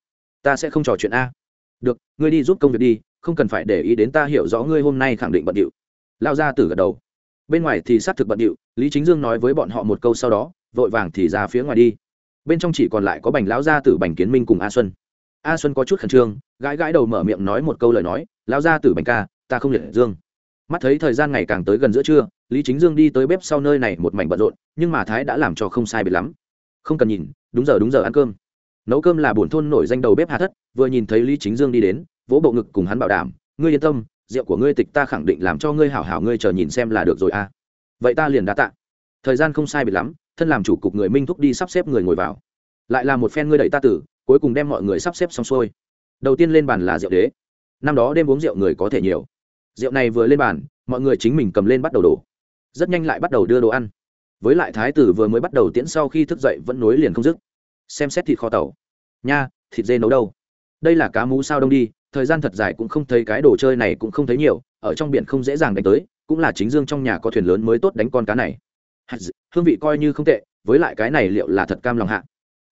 Ta sẽ không trò chuyện a. Được, ngươi đi giúp công việc đi, không cần phải để ý đến ta hiểu rõ ngươi hôm nay khẳng định bận điệu. Lao ra từ gật đầu. Bên ngoài thì xác thực bận điệu, lý chính dương nói với bọn họ một câu sau đó, vội vàng thì ra phía ngoài đi. Bên trong chỉ còn lại có bành lão gia tử, bành kiến minh cùng a xuân. A xuân có chút khẩn trương, gãi gãi đầu mở miệng nói một câu lời nói, lão gia tử bành ca, ta không liệt dương mắt thấy thời gian ngày càng tới gần giữa trưa, lý chính dương đi tới bếp sau nơi này một mảnh bận rộn, nhưng mà thái đã làm cho không sai biệt lắm. Không cần nhìn, đúng giờ đúng giờ ăn cơm. Nấu cơm là bổn thôn nổi danh đầu bếp hà thất, vừa nhìn thấy lý chính dương đi đến, vỗ bộ ngực cùng hắn bảo đảm, ngươi yên tâm, rượu của ngươi tịch ta khẳng định làm cho ngươi hảo hảo ngươi chờ nhìn xem là được rồi a. À. vậy ta liền đã tạ. Thời gian không sai biệt lắm, thân làm chủ cục người minh thúc đi sắp xếp người ngồi vào. Lại là một phen ngươi đẩy ta tử, cuối cùng đem mọi người sắp xếp xong xuôi. Đầu tiên lên bàn là rượu đế. Năm đó đêm uống rượu người có thể nhiều rượu này vừa lên bàn, mọi người chính mình cầm lên bắt đầu đổ. Rất nhanh lại bắt đầu đưa đồ ăn. Với lại thái tử vừa mới bắt đầu tiễn sau khi thức dậy vẫn nối liền không dứt. Xem xét thịt kho tàu. Nha, thịt dê nấu đâu? Đây là cá mú sao đông đi, thời gian thật dài cũng không thấy cái đồ chơi này cũng không thấy nhiều, ở trong biển không dễ dàng đánh tới, cũng là chính dương trong nhà có thuyền lớn mới tốt đánh con cá này. Hương vị coi như không tệ, với lại cái này liệu là thật cam lòng hạ.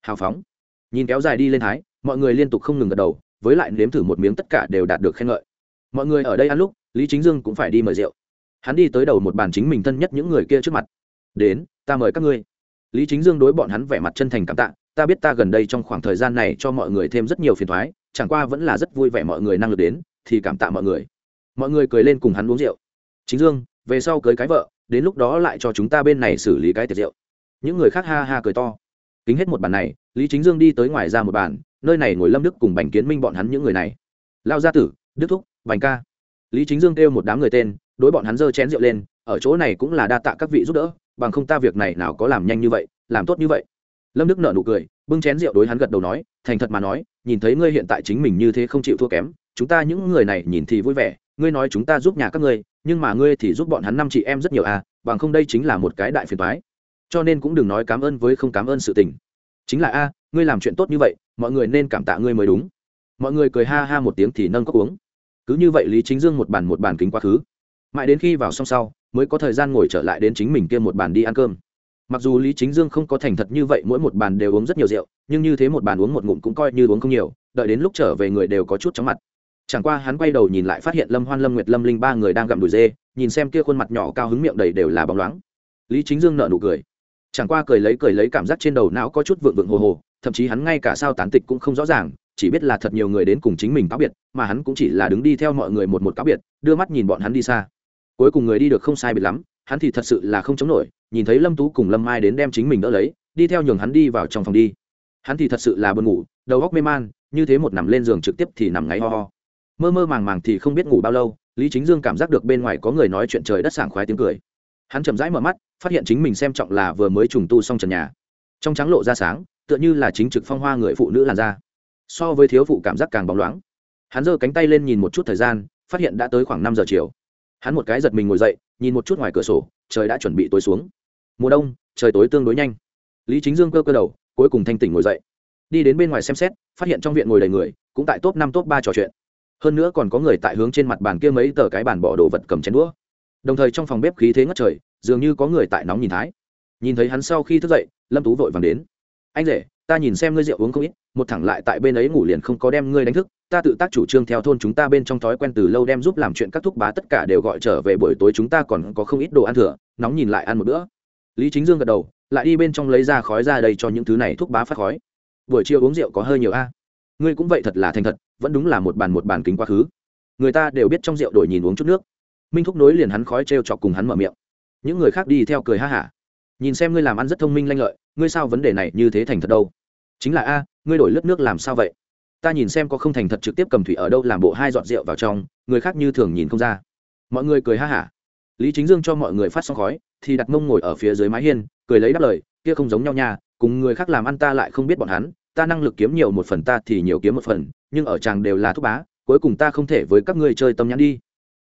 Hào phóng. Nhìn kéo dài đi lên thái, mọi người liên tục không ngừng gật đầu, với lại nếm thử một miếng tất cả đều đạt được khen ngợi mọi người ở đây ăn lúc, lý chính dương cũng phải đi mời rượu. Hắn đi tới đầu một bàn chính mình thân nhất những người kia trước mặt. Đến, ta mời các ngươi. Lý chính dương đối bọn hắn vẻ mặt chân thành cảm tạ. Ta biết ta gần đây trong khoảng thời gian này cho mọi người thêm rất nhiều phiền thoái chẳng qua vẫn là rất vui vẻ mọi người năng lực đến, thì cảm tạ mọi người. Mọi người cười lên cùng hắn uống rượu. Chính dương, về sau cưới cái vợ, đến lúc đó lại cho chúng ta bên này xử lý cái tiệc rượu. Những người khác ha ha cười to. Kính hết một bàn này, lý chính dương đi tới ngoài ra một bàn, nơi này ngồi lâm đức cùng bành kiến minh bọn hắn những người này. Lao gia tử, đức thúc bành ca. Lý chính dương kêu một đám người tên, đối bọn hắn dơ chén rượu lên, ở chỗ này cũng là đa tạ các vị giúp đỡ, bằng không ta việc này nào có làm nhanh như vậy, làm tốt như vậy. Lâm đức nợ nụ cười, bưng chén rượu đối hắn gật đầu nói, thành thật mà nói, nhìn thấy ngươi hiện tại chính mình như thế không chịu thua kém, chúng ta những người này nhìn thì vui vẻ, ngươi nói chúng ta giúp nhà các ngươi, nhưng mà ngươi thì giúp bọn hắn năm chị em rất nhiều à bằng không đây chính là một cái đại phiền toái. Cho nên cũng đừng nói cảm ơn với không cảm ơn sự tình. Chính là a, ngươi làm chuyện tốt như vậy, mọi người nên cảm tạ ngươi mới đúng. Mọi người cười ha ha một tiếng thì nâng cốc uống cứ như vậy lý chính dương một bàn một bàn kính quá khứ. Mãi đến khi vào xong sau, mới có thời gian ngồi trở lại đến chính mình kia một bàn đi ăn cơm. Mặc dù lý chính dương không có thành thật như vậy, mỗi một bàn đều uống rất nhiều rượu, nhưng như thế một bàn uống một ngụm cũng coi như uống không nhiều, đợi đến lúc trở về người đều có chút chóng mặt. Chẳng qua hắn quay đầu nhìn lại phát hiện lâm hoan, lâm nguyệt, lâm linh ba người đang gặm đùi dê, nhìn xem kia khuôn mặt nhỏ cao hứng miệng đầy đều là bóng loáng. Lý chính dương nợ nụ cười. Chẳng qua cười lấy cười lấy cảm giác trên đầu não có chút vượng vượng hồ hồ, thậm chí hắn ngay cả sao tán tịch cũng không rõ ràng chỉ biết là thật nhiều người đến cùng chính mình cáo biệt, mà hắn cũng chỉ là đứng đi theo mọi người một một cáo biệt, đưa mắt nhìn bọn hắn đi xa. Cuối cùng người đi được không sai biệt lắm, hắn thì thật sự là không chống nổi, nhìn thấy lâm tú cùng lâm mai đến đem chính mình đỡ lấy, đi theo nhường hắn đi vào trong phòng đi. Hắn thì thật sự là buồn ngủ, đầu góc mê man, như thế một nằm lên giường trực tiếp thì nằm ngáy ho ho. Mơ mơ màng màng thì không biết ngủ bao lâu, lý chính dương cảm giác được bên ngoài có người nói chuyện trời đất sảng khoái tiếng cười. Hắn chậm rãi mở mắt, phát hiện chính mình xem trọng là vừa mới trùng tu xong trần nhà. Trong trắng lộ ra sáng, tựa như là chính trực phong hoa người phụ nữ làn da so với thiếu phụ cảm giác càng bóng loáng. Hắn giơ cánh tay lên nhìn một chút thời gian, phát hiện đã tới khoảng năm giờ chiều. Hắn một cái giật mình ngồi dậy, nhìn một chút ngoài cửa sổ, trời đã chuẩn bị tối xuống. Mùa đông, trời tối tương đối nhanh. Lý chính dương cơ cơ đầu, cuối cùng thanh tỉnh ngồi dậy. Đi đến bên ngoài xem xét, phát hiện trong viện ngồi đầy người, cũng tại top năm, top ba trò chuyện. Hơn nữa còn có người tại hướng trên mặt bàn kia mấy tờ cái bàn bỏ đồ vật cầm chén đũa. Đồng thời trong phòng bếp khí thế ngất trời, dường như có người tại nóng nhìn thái. Nhìn thấy hắn sau khi thức dậy, lâm tú vội vàng đến. Anh rể, ta nhìn xem ngươi rượu uống không ít một thẳng lại tại bên ấy ngủ liền không có đem ngươi đánh thức, ta tự tác chủ trương theo thôn chúng ta bên trong thói quen từ lâu đem giúp làm chuyện các thúc bá tất cả đều gọi trở về buổi tối chúng ta còn có không ít đồ ăn thừa, nóng nhìn lại ăn một bữa. Lý chính dương gật đầu, lại đi bên trong lấy ra khói ra đây cho những thứ này thúc bá phát khói. Buổi chiều uống rượu có hơi nhiều a. Ngươi cũng vậy thật là thành thật, vẫn đúng là một bàn một bàn kính quá khứ. Người ta đều biết trong rượu đổi nhìn uống chút nước. Minh thúc nối liền hắn khói t r e o chọc cùng hắn mở miệng. Những người khác đi theo cười ha hả. Nhìn xem ngươi làm ăn rất thông minh lanh lợi, ngươi sao vấn đề này như thế thành thật đâu? Chính là a ngươi đổi lớp nước làm sao vậy? Ta nhìn xem có không thành thật trực tiếp cầm thủy ở đâu làm bộ hai giọt rượu vào trong, người khác như thường nhìn không ra. Mọi người cười ha hả. Lý chính dương cho mọi người phát xong khói, thì đặt mông ngồi ở phía dưới mái hiên, cười lấy đáp lời, kia không giống nhau nha, cùng người khác làm ăn ta lại không biết bọn hắn, ta năng lực kiếm nhiều một phần ta thì nhiều kiếm một phần, nhưng ở chàng đều là thúc bá, cuối cùng ta không thể với các ngươi chơi tâm nhắn đi.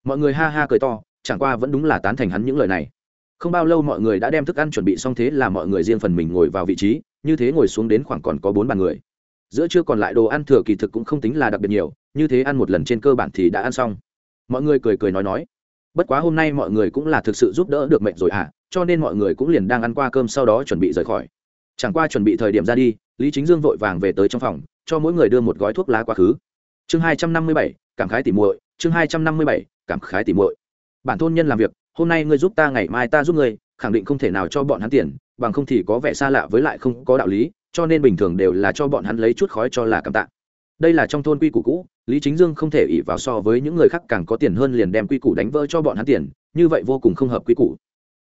Mọi người ha ha cười to, chẳng qua vẫn đúng là tán thành hắn những lời này. Không bao lâu mọi người đã đem thức ăn chuẩn bị xong thế là mọi người riêng phần mình ngồi vào vị trí, như thế ngồi xuống đến khoảng còn có bốn bàn người giữa chưa còn lại đồ ăn thừa kỳ thực cũng không tính là đặc biệt nhiều, như thế ăn một lần trên cơ bản thì đã ăn xong. Mọi người cười cười nói nói. Bất quá hôm nay mọi người cũng là thực sự giúp đỡ được mệnh rồi à cho nên mọi người cũng liền đang ăn qua cơm sau đó chuẩn bị rời khỏi. Chẳng qua chuẩn bị thời điểm ra đi, lý chính dương vội vàng về tới trong phòng, cho mỗi người đưa một gói thuốc lá quá khứ. Chương hai trăm năm mươi bảy, cảm khái tỉ muội, chương hai trăm năm mươi bảy, cảm khái tỉ muội. Bản thôn nhân làm việc, hôm nay ngươi giúp ta ngày mai ta giúp ngươi, khẳng định không thể nào cho bọn hắn tiền, bằng không thì có vẻ xa lạ với lại không có đạo lý cho nên bình thường đều là cho bọn hắn lấy chút khói cho là cảm tạ. Đây là trong thôn quy củ cũ, lý chính dương không thể ỉ vào so với những người khác càng có tiền hơn liền đem quy củ đánh vỡ cho bọn hắn tiền, như vậy vô cùng không hợp quy củ.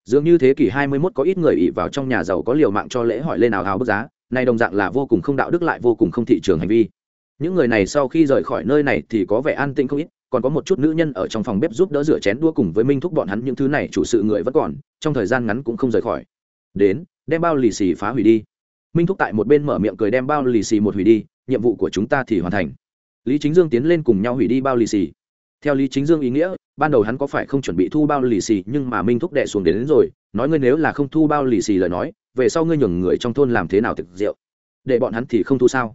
Dường như thế kỷ hai mươi 21 có ít người ỉ vào trong nhà giàu có liều mạng cho lễ hỏi lên nào hào bức giá, này đồng dạng là vô cùng không đạo đức lại vô cùng không thị trường hành vi. Những người này sau khi rời khỏi nơi này thì có vẻ an tĩnh không ít, còn có một chút nữ nhân ở trong phòng bếp giúp đỡ rửa chén đua cùng với minh thúc bọn hắn những thứ này, chủ sự người vẫn còn, trong thời gian ngắn cũng không rời khỏi. Đến, đem bao lì xì phá hủy đi minh thúc tại một bên mở miệng cười đem bao lì xì một hủy đi nhiệm vụ của chúng ta thì hoàn thành. Lý chính dương tiến lên cùng nhau hủy đi bao lì xì. Theo lý chính dương ý nghĩa ban đầu hắn có phải không chuẩn bị thu bao lì xì nhưng mà minh thúc đệ xuống đến, đến rồi nói ngươi nếu là không thu bao lì xì lời nói về sau ngươi nhường người trong thôn làm thế nào thực rượu? Để bọn hắn thì không thu sao?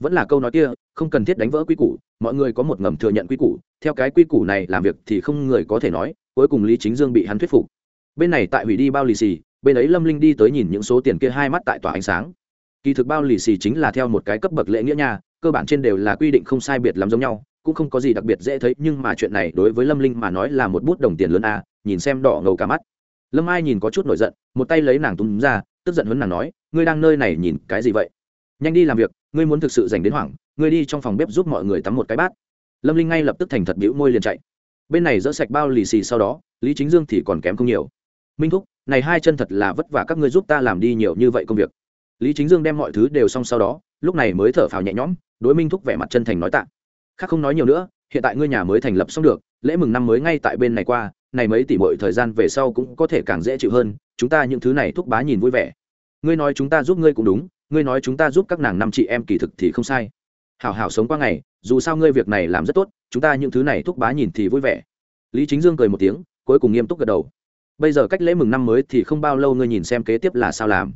Vẫn là câu nói kia không cần thiết đánh vỡ quy củ mọi người có một ngầm thừa nhận quy củ theo cái quy củ này làm việc thì không người có thể nói cuối cùng lý chính dương bị hắn thuyết phục. Bên này tại hủy đi bao lì xì bên ấy lâm linh đi tới nhìn những số tiền kia hai mắt tại tòa ánh sáng. Kỳ thực bao lì xì chính là theo một cái cấp bậc lễ nghĩa nha, cơ bản trên đều là quy định không sai biệt lắm giống nhau, cũng không có gì đặc biệt dễ thấy, nhưng mà chuyện này đối với lâm linh mà nói là một bút đồng tiền lớn a, nhìn xem đỏ ngầu cả mắt. Lâm ai nhìn có chút nổi giận, một tay lấy nàng túm ra, tức giận hấn nàng nói, ngươi đang nơi này nhìn cái gì vậy? Nhanh đi làm việc, ngươi muốn thực sự dành đến hoảng, ngươi đi trong phòng bếp giúp mọi người tắm một cái bát. Lâm linh ngay lập tức thành thật bĩu môi liền chạy. Bên này dỡ sạch bao lì xì sau đó, lý chính dương thì còn kém không nhiều. Minh thúc này hai chân thật là vất vả các ngươi giúp ta làm đi nhiều như vậy công việc. Lý chính dương đem mọi thứ đều xong sau đó, lúc này mới thở phào nhẹ nhõm, đối minh thúc vẻ mặt chân thành nói tạ. Khác không nói nhiều nữa, hiện tại ngươi nhà mới thành lập xong được, lễ mừng năm mới ngay tại bên này qua, này mấy tỷ mọi thời gian về sau cũng có thể càng dễ chịu hơn, chúng ta những thứ này thúc bá nhìn vui vẻ. Ngươi nói chúng ta giúp ngươi cũng đúng, ngươi nói chúng ta giúp các nàng năm chị em kỳ thực thì không sai. Hảo hảo sống qua ngày, dù sao ngươi việc này làm rất tốt, chúng ta những thứ này thúc bá nhìn thì vui vẻ. Lý chính dương cười một tiếng, cuối cùng nghiêm túc gật đầu bây giờ cách lễ mừng năm mới thì không bao lâu ngươi nhìn xem kế tiếp là sao làm.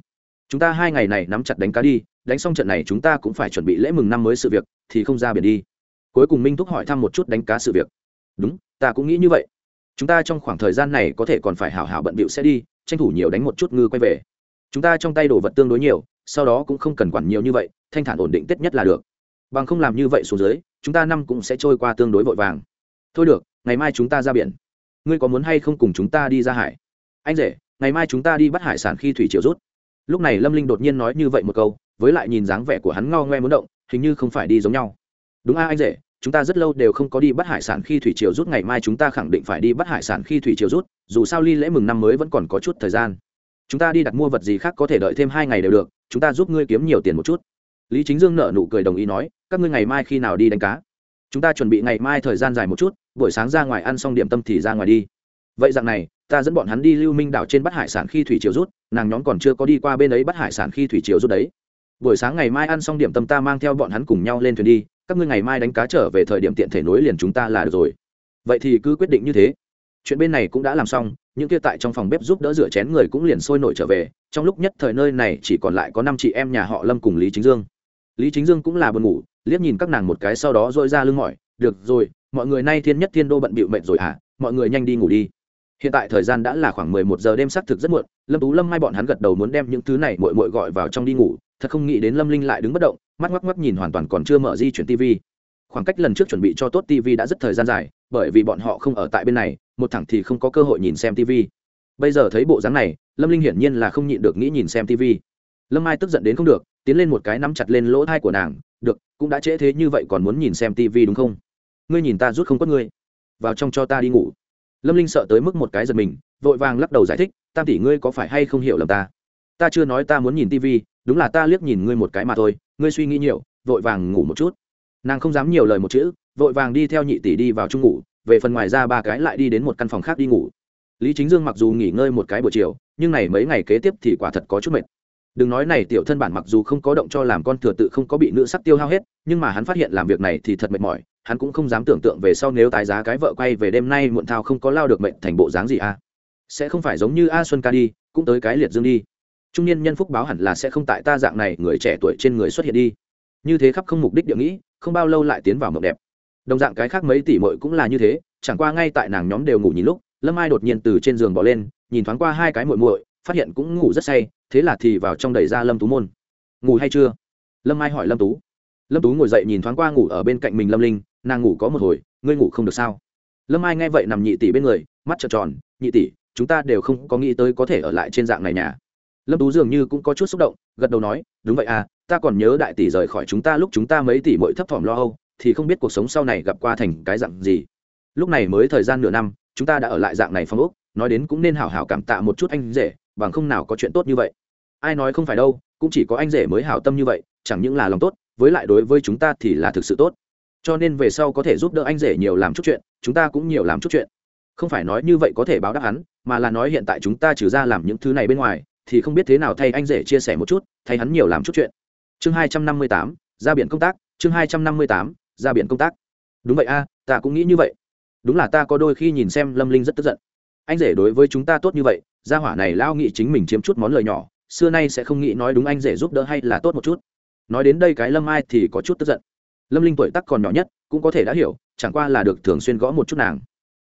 Chúng ta hai ngày này nắm chặt đánh cá đi, đánh xong trận này chúng ta cũng phải chuẩn bị lễ mừng năm mới sự việc, thì không ra biển đi. Cuối cùng minh thúc hỏi thăm một chút đánh cá sự việc. Đúng, ta cũng nghĩ như vậy. Chúng ta trong khoảng thời gian này có thể còn phải hảo hảo bận bịu sẽ đi, tranh thủ nhiều đánh một chút ngư quay về. Chúng ta trong tay đồ vật tương đối nhiều, sau đó cũng không cần quản nhiều như vậy, thanh thản ổn định tết nhất là được. Bằng không làm như vậy xuống dưới, chúng ta năm cũng sẽ trôi qua tương đối vội vàng. Thôi được, ngày mai chúng ta ra biển ngươi có muốn hay không cùng chúng ta đi ra hải? Anh rể, ngày mai chúng ta đi bắt hải sản khi thủy triều rút. Lúc này lâm linh đột nhiên nói như vậy một câu, với lại nhìn dáng vẻ của hắn ngao ngoe muốn động, hình như không phải đi giống nhau. Đúng a, anh rể, chúng ta rất lâu đều không có đi bắt hải sản khi thủy triều rút, ngày mai chúng ta khẳng định phải đi bắt hải sản khi thủy triều rút, dù sao ly lễ mừng năm mới vẫn còn có chút thời gian. Chúng ta đi đặt mua vật gì khác có thể đợi thêm hai ngày đều được, chúng ta giúp ngươi kiếm nhiều tiền một chút. Lý chính dương nợ nụ cười đồng ý nói, các ngươi ngày mai khi nào đi đánh cá? Chúng ta chuẩn bị ngày mai thời gian dài một chút, buổi sáng ra ngoài ăn xong điểm tâm thì ra ngoài đi. Vậy dạng này, ta dẫn bọn hắn đi lưu minh đảo trên bắt hải sản khi thủy triều rút, nàng nhóm còn chưa có đi qua bên ấy bắt hải sản khi thủy triều rút đấy. Buổi sáng ngày mai ăn xong điểm tâm ta mang theo bọn hắn cùng nhau lên thuyền đi, các ngươi ngày mai đánh cá trở về thời điểm tiện thể nối liền chúng ta là được rồi. Vậy thì cứ quyết định như thế. Chuyện bên này cũng đã làm xong, những kia tại trong phòng bếp giúp đỡ rửa chén người cũng liền sôi nổi trở về, trong lúc nhất thời nơi này chỉ còn lại có năm chị em nhà họ lâm cùng lý chính dương. Lý chính dương cũng là buồn ngủ liếc nhìn các nàng một cái sau đó dội ra lưng mỏi, được rồi, mọi người nay thiên nhất thiên đô bận bịu mệt rồi hả? À? mọi người nhanh đi ngủ đi. Hiện tại thời gian đã là khoảng mười một giờ đêm xác thực rất muộn, lâm tú lâm mai bọn hắn gật đầu muốn đem những thứ này mội mội gọi vào trong đi ngủ, thật không nghĩ đến lâm linh lại đứng bất động, mắt ngoắc ngoắc nhìn hoàn toàn còn chưa mở di chuyển tv khoảng cách lần trước chuẩn bị cho tốt tv đã rất thời gian dài, bởi vì bọn họ không ở tại bên này, một thẳng thì không có cơ hội nhìn xem tv bây giờ thấy bộ dáng này, lâm linh hiển nhiên là không nhịn được nghĩ nhìn xem tv lâm mai tức giận đến không được, tiến lên một cái nắm chặt lên lỗ thai của nàng được, cũng đã trễ thế như vậy còn muốn nhìn xem tv đúng không? Ngươi nhìn ta rút không có ngươi. Vào trong cho ta đi ngủ. Lâm linh sợ tới mức một cái giật mình, vội vàng lắc đầu giải thích, tam tỷ ngươi có phải hay không hiểu lầm ta? Ta chưa nói ta muốn nhìn tv đúng là ta liếc nhìn ngươi một cái mà thôi, ngươi suy nghĩ nhiều, vội vàng ngủ một chút. Nàng không dám nhiều lời một chữ, vội vàng đi theo nhị tỷ đi vào chung ngủ, về phần ngoài ra ba cái lại đi đến một căn phòng khác đi ngủ. Lý chính dương mặc dù nghỉ ngơi một cái buổi chiều, nhưng này mấy ngày kế tiếp thì quả thật có chút mệt đừng nói này tiểu thân bản mặc dù không có động cho làm con thừa tự không có bị nữ sắc tiêu hao hết, nhưng mà hắn phát hiện làm việc này thì thật mệt mỏi, hắn cũng không dám tưởng tượng về sau nếu tái giá cái vợ quay về đêm nay muộn thao không có lao được mệnh thành bộ dáng gì a sẽ không phải giống như a xuân ca đi, cũng tới cái liệt dương đi. Trung niên nhân phúc báo hẳn là sẽ không tại ta dạng này, người trẻ tuổi trên người xuất hiện đi. Như thế khắp không mục đích địa nghĩ, không bao lâu lại tiến vào mộng đẹp. Đồng dạng cái khác mấy tỷ mội cũng là như thế, chẳng qua ngay tại nàng nhóm đều ngủ nhìn lúc, lâm ai đột nhiên từ trên giường bỏ lên, nhìn thoáng qua hai cái muội muội phát hiện cũng ngủ rất say, thế là thì vào trong đẩy ra lâm tú môn. Ngủ hay chưa? Lâm ai hỏi lâm tú. Lâm tú ngồi dậy nhìn thoáng qua ngủ ở bên cạnh mình lâm linh, nàng ngủ có một hồi, ngươi ngủ không được sao? Lâm ai nghe vậy nằm nhị tỷ bên người, mắt trợn tròn, nhị tỷ, chúng ta đều không có nghĩ tới có thể ở lại trên dạng này nhà. Lâm tú dường như cũng có chút xúc động, gật đầu nói, đúng vậy à ta còn nhớ đại tỷ rời khỏi chúng ta lúc chúng ta mấy tỷ mỗi thấp thỏm lo âu, thì không biết cuộc sống sau này gặp qua thành cái dạng gì. Lúc này mới thời gian nửa năm, chúng ta đã ở lại dạng này phong ốc, nói đến cũng nên hảo hảo cảm tạ một chút anh rể bằng không nào có chuyện tốt như vậy. Ai nói không phải đâu, cũng chỉ có anh rể mới hảo tâm như vậy, chẳng những là lòng tốt, với lại đối với chúng ta thì là thực sự tốt. Cho nên về sau có thể giúp đỡ anh rể nhiều làm chút chuyện, chúng ta cũng nhiều làm chút chuyện. Không phải nói như vậy có thể báo đáp hắn, mà là nói hiện tại chúng ta trừ ra làm những thứ này bên ngoài, thì không biết thế nào thay anh rể chia sẻ một chút, thay hắn nhiều làm chút chuyện. Chương hai trăm năm mươi tám, ra biển công tác, chương hai trăm năm mươi tám, ra biển công tác. Đúng vậy a, ta cũng nghĩ như vậy. Đúng là ta có đôi khi nhìn xem lâm linh rất tức giận. Anh rể đối với chúng ta tốt như vậy gia hỏa này lao nghĩ chính mình chiếm chút món lời nhỏ, xưa nay sẽ không nghĩ nói đúng anh rể giúp đỡ hay là tốt một chút. Nói đến đây cái lâm ai thì có chút tức giận. Lâm linh tuổi tắc còn nhỏ nhất, cũng có thể đã hiểu, chẳng qua là được thường xuyên gõ một chút nàng.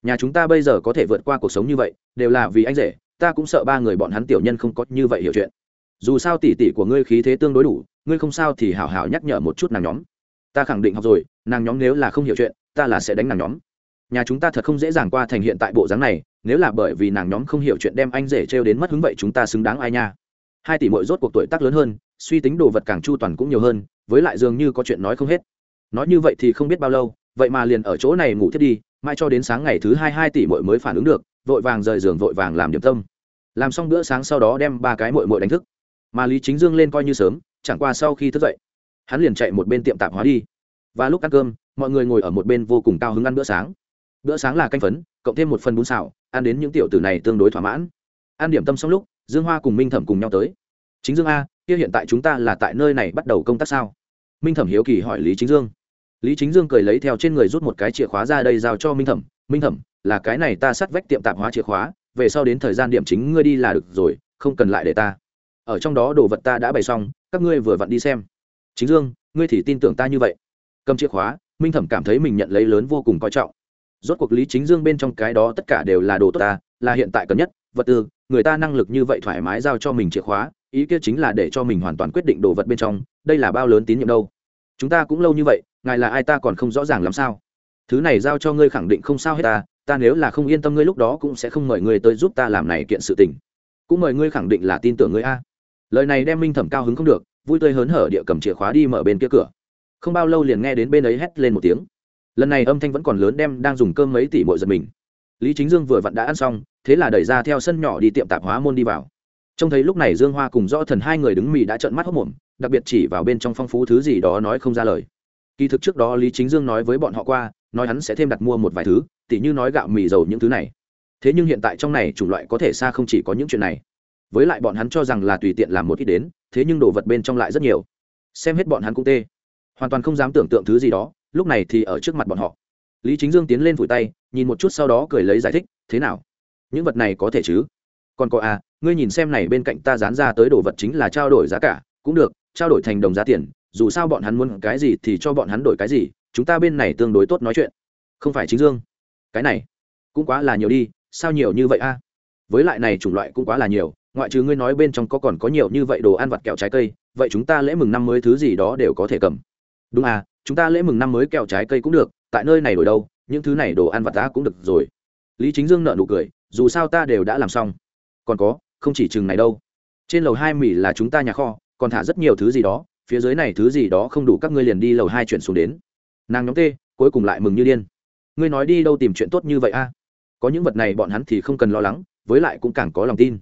Nhà chúng ta bây giờ có thể vượt qua cuộc sống như vậy, đều là vì anh rể, ta cũng sợ ba người bọn hắn tiểu nhân không có như vậy hiểu chuyện. Dù sao tỉ tỉ của ngươi khí thế tương đối đủ, ngươi không sao thì hảo hảo nhắc nhở một chút nàng nhóm. Ta khẳng định học rồi, nàng nhóm nếu là không hiểu chuyện, ta là sẽ đánh nàng nhóm nhà chúng ta thật không dễ dàng qua thành hiện tại bộ dáng này, nếu là bởi vì nàng nhóm không hiểu chuyện đem anh rể trêu đến mất hứng vậy chúng ta xứng đáng ai nha. Hai tỷ mội rốt cuộc tuổi tác lớn hơn, suy tính đồ vật càng chu toàn cũng nhiều hơn, với lại dường như có chuyện nói không hết. Nói như vậy thì không biết bao lâu, vậy mà liền ở chỗ này ngủ thiết đi mai cho đến sáng ngày thứ hai hai tỷ mội mới phản ứng được, vội vàng rời giường vội vàng làm điểm tâm. Làm xong bữa sáng sau đó đem ba cái mội mội đánh thức. Mà lý chính dương lên coi như sớm, chẳng qua sau khi thức dậy, hắn liền chạy một bên tiệm tạp hóa đi. Và lúc ăn cơm, mọi người ngồi ở một bên vô cùng cao hứng ăn bữa sáng bữa sáng là canh phấn, cộng thêm một phần bún xào, ăn đến những tiểu tử này tương đối thỏa mãn. Ăn điểm tâm xong lúc, dương hoa cùng minh thẩm cùng nhau tới. Chính dương a, kia hiện tại chúng ta là tại nơi này bắt đầu công tác sao? Minh thẩm hiếu kỳ hỏi lý chính dương. Lý chính dương cười lấy theo trên người rút một cái chìa khóa ra đây giao cho minh thẩm. Minh thẩm, là cái này ta sắt vách tiệm tạp hóa chìa khóa, về sau đến thời gian điểm chính ngươi đi là được rồi, không cần lại để ta. Ở trong đó đồ vật ta đã bày xong, các ngươi vừa vặn đi xem. Chính dương, ngươi thì tin tưởng ta như vậy. Cầm chìa khóa, minh thẩm cảm thấy mình nhận lấy lớn vô cùng coi trọng rốt cuộc lý chính dương bên trong cái đó tất cả đều là đồ tốt ta, là hiện tại cần nhất, vật tư, người ta năng lực như vậy thoải mái giao cho mình chìa khóa, ý kia chính là để cho mình hoàn toàn quyết định đồ vật bên trong, đây là bao lớn tín nhiệm đâu. Chúng ta cũng lâu như vậy, ngài là ai ta còn không rõ ràng làm sao? Thứ này giao cho ngươi khẳng định không sao hết ta ta nếu là không yên tâm ngươi lúc đó cũng sẽ không mời ngươi tới giúp ta làm này kiện sự tình. Cũng mời ngươi khẳng định là tin tưởng ngươi a. Lời này đem minh thẩm cao hứng không được, vui tươi hớn hở địa cầm chìa khóa đi mở bên kia cửa. Không bao lâu liền nghe đến bên ấy hét lên một tiếng lần này âm thanh vẫn còn lớn đem đang dùng cơm mấy tỷ mội giật mình. Lý chính dương vừa vặn đã ăn xong, thế là đẩy ra theo sân nhỏ đi tiệm tạp hóa môn đi vào. Trông thấy lúc này dương hoa cùng do thần hai người đứng mì đã trợn mắt hốc mồm, đặc biệt chỉ vào bên trong phong phú thứ gì đó nói không ra lời. Kỳ thực trước đó lý chính dương nói với bọn họ qua, nói hắn sẽ thêm đặt mua một vài thứ, tỉ như nói gạo mì dầu những thứ này. Thế nhưng hiện tại trong này chủng loại có thể xa không chỉ có những chuyện này. Với lại bọn hắn cho rằng là tùy tiện làm một ít đến, thế nhưng đồ vật bên trong lại rất nhiều. Xem hết bọn hắn cũng tê. Hoàn toàn không dám tưởng tượng thứ gì đó lúc này thì ở trước mặt bọn họ. Lý chính dương tiến lên vùi tay, nhìn một chút sau đó cười lấy giải thích, thế nào? Những vật này có thể chứ? Còn có à ngươi nhìn xem này bên cạnh ta dán ra tới đồ vật chính là trao đổi giá cả, cũng được, trao đổi thành đồng giá tiền, dù sao bọn hắn muốn cái gì thì cho bọn hắn đổi cái gì, chúng ta bên này tương đối tốt nói chuyện. Không phải chính dương. Cái này cũng quá là nhiều đi, sao nhiều như vậy a? Với lại này chủng loại cũng quá là nhiều, ngoại trừ ngươi nói bên trong có còn có nhiều như vậy đồ ăn vặt kẹo trái cây, vậy chúng ta lễ mừng năm mới thứ gì đó đều có thể cầm. Đúng à chúng ta lễ mừng năm mới kẹo trái cây cũng được, tại nơi này đổi đâu, những thứ này đồ ăn vặt ta cũng được rồi. Lý chính dương nợ nụ cười, dù sao ta đều đã làm xong. Còn có, không chỉ chừng này đâu. Trên lầu hai mỹ là chúng ta nhà kho, còn thả rất nhiều thứ gì đó, phía dưới này thứ gì đó không đủ các ngươi liền đi lầu hai chuyển xuống đến. Nàng nhóm tê, cuối cùng lại mừng như điên. Ngươi nói đi đâu tìm chuyện tốt như vậy a? Có những vật này bọn hắn thì không cần lo lắng, với lại cũng càng có lòng tin.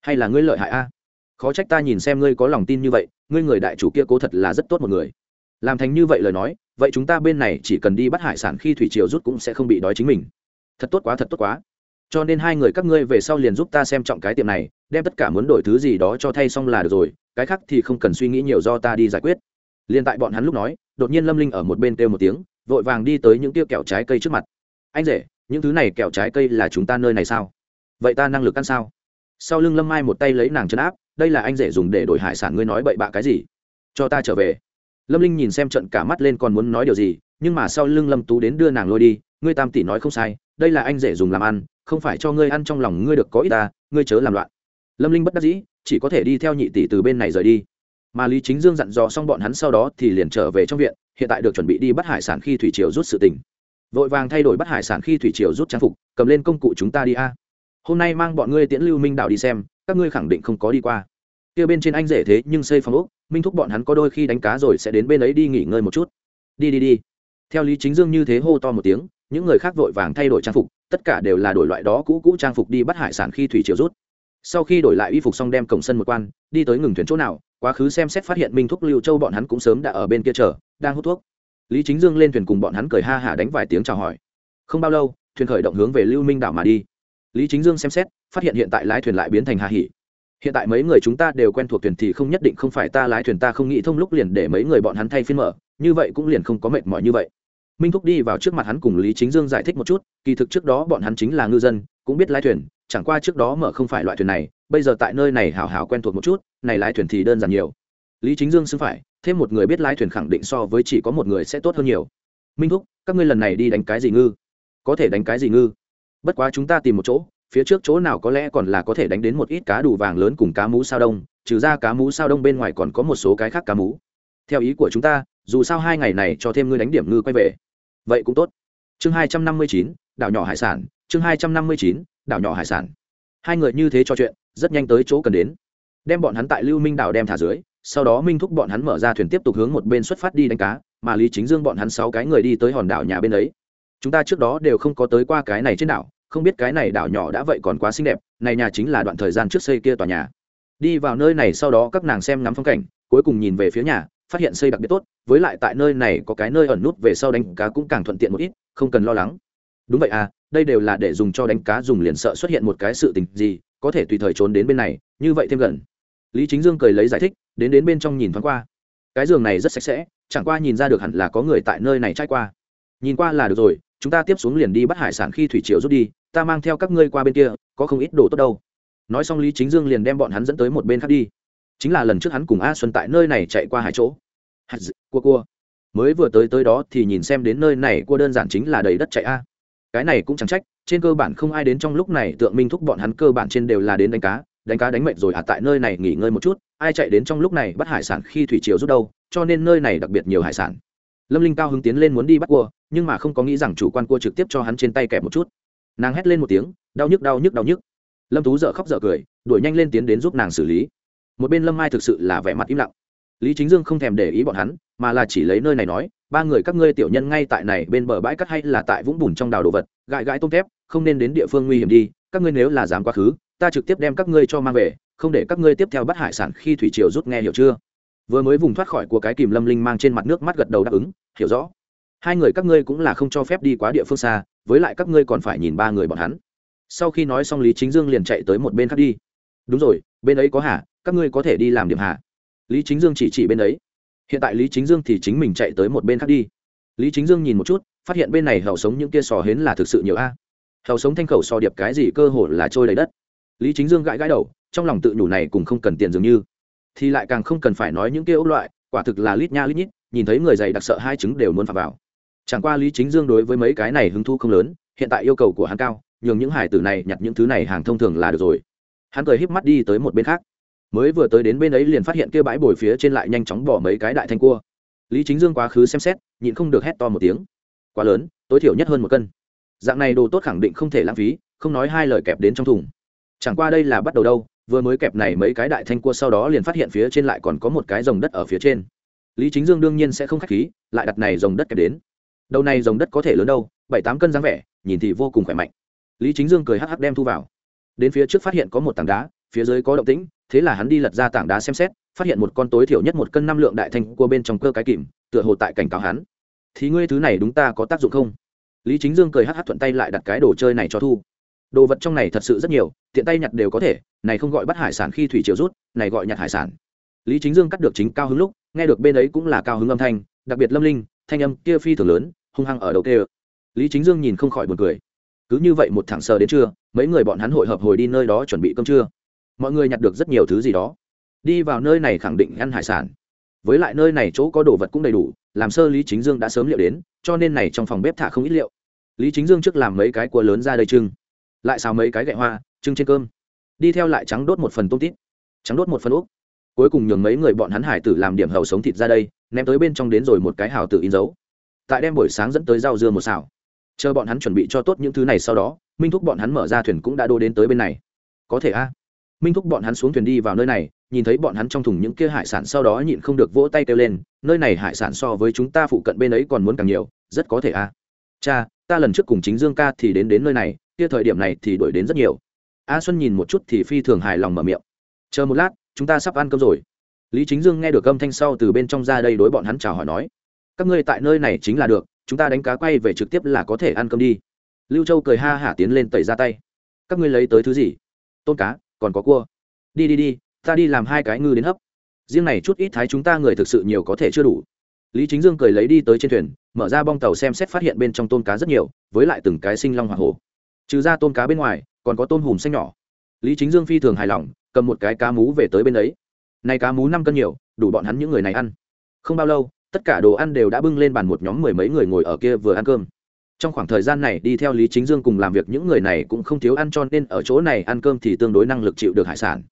Hay là ngươi lợi hại a? Khó trách ta nhìn xem ngươi có lòng tin như vậy, ngươi người đại chủ kia cố thật là rất tốt một người làm thành như vậy lời nói, vậy chúng ta bên này chỉ cần đi bắt hải sản khi thủy triều rút cũng sẽ không bị đói chính mình. Thật tốt quá, thật tốt quá. Cho nên hai người các ngươi về sau liền giúp ta xem trọng cái tiệm này, đem tất cả muốn đổi thứ gì đó cho thay xong là được rồi, cái khác thì không cần suy nghĩ nhiều do ta đi giải quyết. Liền tại bọn hắn lúc nói, đột nhiên lâm linh ở một bên kêu một tiếng, vội vàng đi tới những tiêu kẹo trái cây trước mặt. Anh rể, những thứ này kẹo trái cây là chúng ta nơi này sao? Vậy ta năng lực ăn sao? Sau lưng lâm mai một tay lấy nàng chân áp, đây là anh rể dùng để đổi hải sản, ngươi nói bậy bạ cái gì? Cho ta trở về lâm linh nhìn xem trận cả mắt lên còn muốn nói điều gì, nhưng mà sau lưng lâm tú đến đưa nàng lôi đi, ngươi tam tỷ nói không sai, đây là anh rể dùng làm ăn, không phải cho ngươi ăn trong lòng ngươi được có ít ta, ngươi chớ làm loạn. Lâm linh bất đắc dĩ, chỉ có thể đi theo nhị tỷ từ bên này rời đi. Mà lý chính dương dặn dò xong bọn hắn sau đó thì liền trở về trong viện, hiện tại được chuẩn bị đi bắt hải sản khi thủy triều rút sự tình. Vội vàng thay đổi bắt hải sản khi thủy triều rút trang phục, cầm lên công cụ chúng ta đi a. Hôm nay mang bọn ngươi tiễn lưu minh đạo đi xem, các ngươi khẳng định không có đi qua. Kia bên trên anh rể thế nhưng xây phòng ốc minh thúc bọn hắn có đôi khi đánh cá rồi sẽ đến bên ấy đi nghỉ ngơi một chút. Đi đi đi. Theo lý chính dương như thế hô to một tiếng, những người khác vội vàng thay đổi trang phục, tất cả đều là đổi loại đó cũ cũ trang phục đi bắt hải sản khi thủy triều rút. Sau khi đổi lại y phục xong đem cổng sân một quan, đi tới ngừng thuyền chỗ nào, quá khứ xem xét phát hiện minh thúc lưu châu bọn hắn cũng sớm đã ở bên kia chờ, đang hút thuốc. Lý chính dương lên thuyền cùng bọn hắn cười ha hả đánh vài tiếng chào hỏi. Không bao lâu, thuyền khởi động hướng về lưu minh đảo mà đi. Lý chính dương xem xét, phát hiện hiện tại lái thuyền lại biến thành hà hỉ hiện tại mấy người chúng ta đều quen thuộc thuyền thì không nhất định không phải ta lái thuyền ta không nghĩ thông lúc liền để mấy người bọn hắn thay phiên mở, như vậy cũng liền không có mệt mỏi như vậy. Minh thúc đi vào trước mặt hắn cùng lý chính dương giải thích một chút, kỳ thực trước đó bọn hắn chính là ngư dân, cũng biết lái thuyền, chẳng qua trước đó mở không phải loại thuyền này, bây giờ tại nơi này hào hào quen thuộc một chút, này lái thuyền thì đơn giản nhiều. Lý chính dương xưng phải, thêm một người biết lái thuyền khẳng định so với chỉ có một người sẽ tốt hơn nhiều. Minh thúc, các ngươi lần này đi đánh cái gì ngư? Có thể đánh cái gì ngư? Bất quá chúng ta tìm một chỗ phía trước chỗ nào có lẽ còn là có thể đánh đến một ít cá đủ vàng lớn cùng cá mú sao đông, trừ ra cá mú sao đông bên ngoài còn có một số cái khác cá mú. Theo ý của chúng ta, dù sao hai ngày này cho thêm ngươi đánh điểm ngư quay về. Vậy cũng tốt. Chương hai trăm năm mươi chín, đảo nhỏ hải sản, chương hai trăm năm mươi chín, đảo nhỏ hải sản. Hai người như thế trò chuyện, rất nhanh tới chỗ cần đến. Đem bọn hắn tại lưu minh đảo đem thả dưới, sau đó minh thúc bọn hắn mở ra thuyền tiếp tục hướng một bên xuất phát đi đánh cá, mà lý chính dương bọn hắn sáu cái người đi tới hòn đảo nhà bên ấy. Chúng ta trước đó đều không có tới qua cái này trên đảo không biết cái này đảo nhỏ đã vậy còn quá xinh đẹp, này nhà chính là đoạn thời gian trước xây kia tòa nhà. Đi vào nơi này sau đó các nàng xem ngắm phong cảnh, cuối cùng nhìn về phía nhà, phát hiện xây đặc biệt tốt, với lại tại nơi này có cái nơi ẩn nút về sau đánh cá cũng càng thuận tiện một ít, không cần lo lắng. Đúng vậy à đây đều là để dùng cho đánh cá dùng liền sợ xuất hiện một cái sự tình gì, có thể tùy thời trốn đến bên này, như vậy thêm gần. Lý chính dương cười lấy giải thích, đến đến bên trong nhìn thoáng qua. Cái giường này rất sạch sẽ, chẳng qua nhìn ra được hẳn là có người tại nơi này trải qua. Nhìn qua là được rồi chúng ta tiếp xuống liền đi bắt hải sản khi thủy triều rút đi ta mang theo các ngươi qua bên kia có không ít đồ tốt đâu. Nói xong lý chính dương liền đem bọn hắn dẫn tới một bên khác đi. Chính là lần trước hắn cùng a xuân tại nơi này chạy qua hải chỗ. Hạt dự, cua cua. Mới vừa tới tới đó thì nhìn xem đến nơi này cua đơn giản chính là đầy đất chạy a. Cái này cũng chẳng trách trên cơ bản không ai đến trong lúc này tượng minh thúc bọn hắn cơ bản trên đều là đến đánh cá đánh cá đánh mệnh rồi à tại nơi này nghỉ ngơi một chút ai chạy đến trong lúc này bắt hải sản khi thủy triều rút đâu cho nên nơi này đặc biệt nhiều hải sản lâm linh cao hứng tiến lên muốn đi bắt cua, nhưng mà không có nghĩ rằng chủ quan cua trực tiếp cho hắn trên tay kẹp một chút. Nàng hét lên một tiếng, đau nhức đau nhức đau nhức. Lâm tú dợ khóc dợ cười, đuổi nhanh lên tiến đến giúp nàng xử lý. Một bên lâm mai thực sự là vẻ mặt im lặng. Lý chính dương không thèm để ý bọn hắn, mà là chỉ lấy nơi này nói, ba người các ngươi tiểu nhân ngay tại này bên bờ bãi cắt hay là tại vũng bùn trong đào đồ vật, gãi gãi tôm thép, không nên đến địa phương nguy hiểm đi, các ngươi nếu là dám quá khứ, ta trực tiếp đem các ngươi cho mang về, không để các ngươi tiếp theo bắt hải sản khi thủy triều rút nghe hiểu chưa? Vừa mới vùng thoát khỏi của cái kìm lâm linh mang trên mặt nước mắt gật đầu đáp ứng, hiểu rõ. Hai người các ngươi cũng là không cho phép đi quá địa phương xa, với lại các ngươi còn phải nhìn ba người bọn hắn. Sau khi nói xong lý chính dương liền chạy tới một bên khác đi. Đúng rồi, bên ấy có hà, các ngươi có thể đi làm điểm hà. Lý chính dương chỉ chỉ bên ấy. Hiện tại lý chính dương thì chính mình chạy tới một bên khác đi. Lý chính dương nhìn một chút, phát hiện bên này hậu sống những kia sò hến là thực sự nhiều a. Hậu sống thanh khẩu sò điệp cái gì cơ hồ là trôi đầy đất. Lý chính dương gãi gãi đầu, trong lòng tự nhủ này cũng không cần tiền dường như thì lại càng không cần phải nói những kia ốc loại, quả thực là lít nha lít nhít, nhìn thấy người dày đặc sợ hai trứng đều muốn phạt vào. Chẳng qua lý chính dương đối với mấy cái này hứng thu không lớn, hiện tại yêu cầu của hắn cao, nhường những hải tử này nhặt những thứ này hàng thông thường là được rồi. Hắn cười híp mắt đi tới một bên khác. Mới vừa tới đến bên ấy liền phát hiện kia bãi bồi phía trên lại nhanh chóng bỏ mấy cái đại thanh cua. Lý chính dương quá khứ xem xét, nhịn không được hét to một tiếng. Quá lớn, tối thiểu nhất hơn một cân. Dạng này đồ tốt khẳng định không thể lãng phí, không nói hai lời kẹp đến trong thùng. Chẳng qua đây là bắt đầu đâu vừa mới kẹp này mấy cái đại thanh cua sau đó liền phát hiện phía trên lại còn có một cái dòng đất ở phía trên. Lý chính dương đương nhiên sẽ không k h á c h khí, lại đặt này dòng đất kẹp đến. Đầu này dòng đất có thể lớn đâu, bảy tám cân dáng vẻ, nhìn thì vô cùng khỏe mạnh. Lý chính dương cười hắc hắc đem thu vào. Đến phía trước phát hiện có một tảng đá, phía dưới có động tĩnh, thế là hắn đi lật ra tảng đá xem xét, phát hiện một con tối thiểu nhất một cân năm lượng đại thanh cua bên trong cơ cái kìm, tựa hồ tại cảnh cáo hắn. Thì ngươi thứ này đúng ta có tác dụng không? Lý chính dương cười hắc hắc thuận tay lại đặt cái đồ chơi này cho thu. Đồ vật trong này thật sự rất nhiều, tiện tay nhặt đều có thể này không gọi bắt hải sản khi thủy triều rút, này gọi nhặt hải sản. Lý chính dương cắt được chính cao hứng lúc, nghe được bên ấy cũng là cao hứng âm thanh, đặc biệt lâm linh, thanh âm kia phi thường lớn, hung hăng ở đầu kia. lý chính dương nhìn không khỏi buồn cười. Cứ như vậy một thẳng sờ đến trưa, mấy người bọn hắn hội hợp hồi đi nơi đó chuẩn bị cơm trưa. Mọi người nhặt được rất nhiều thứ gì đó. Đi vào nơi này khẳng định ăn hải sản. Với lại nơi này chỗ có đồ vật cũng đầy đủ, làm sơ lý chính dương đã sớm liệu đến, cho nên này trong phòng bếp thả không ít liệu. Lý chính dương trước làm mấy cái cua lớn ra đây trưng. Lại xào mấy cái gậy hoa, trưng trên cơm đi theo lại trắng đốt một phần tôm tít, trắng đốt một phần úp. Cuối cùng nhường mấy người bọn hắn hải tử làm điểm hầu sống thịt ra đây, ném tới bên trong đến rồi một cái hào tử in dấu. Tại đem buổi sáng dẫn tới rau dưa một xào. Chờ bọn hắn chuẩn bị cho tốt những thứ này sau đó, minh thúc bọn hắn mở ra thuyền cũng đã đô đến tới bên này. Có thể a. Minh thúc bọn hắn xuống thuyền đi vào nơi này, nhìn thấy bọn hắn trong thùng những kia hải sản sau đó nhịn không được vỗ tay kêu lên, nơi này hải sản so với chúng ta phụ cận bên ấy còn muốn càng nhiều, rất có thể a. Cha, ta lần trước cùng chính dương ca thì đến đến nơi này, kia thời điểm này thì đuổi đến rất nhiều a xuân nhìn một chút thì phi thường hài lòng mở miệng. Chờ một lát, chúng ta sắp ăn cơm rồi. Lý chính dương nghe được âm thanh sau từ bên trong ra đây đối bọn hắn chào hỏi nói, các ngươi tại nơi này chính là được, chúng ta đánh cá quay về trực tiếp là có thể ăn cơm đi. Lưu châu cười ha hả tiến lên tẩy ra tay, các ngươi lấy tới thứ gì? Tôn cá, còn có cua. Đi đi đi, ta đi làm hai cái ngư đến hấp. Riêng này chút ít thái chúng ta người thực sự nhiều có thể chưa đủ. Lý chính dương cười lấy đi tới trên thuyền, mở ra bong tàu xem xét phát hiện bên trong tôm cá rất nhiều, với lại từng cái sinh long hoa hổ. Trừ ra tôm cá bên ngoài còn có tôm hùm xanh nhỏ. Lý chính dương phi thường hài lòng, cầm một cái cá mú về tới bên ấy. Nay cá mú năm cân nhiều, đủ bọn hắn những người này ăn. Không bao lâu, tất cả đồ ăn đều đã bưng lên bàn một nhóm mười mấy người ngồi ở kia vừa ăn cơm. Trong khoảng thời gian này, đi theo lý chính dương cùng làm việc những người này cũng không thiếu ăn, cho nên ở chỗ này ăn cơm thì tương đối năng lực chịu được hải sản.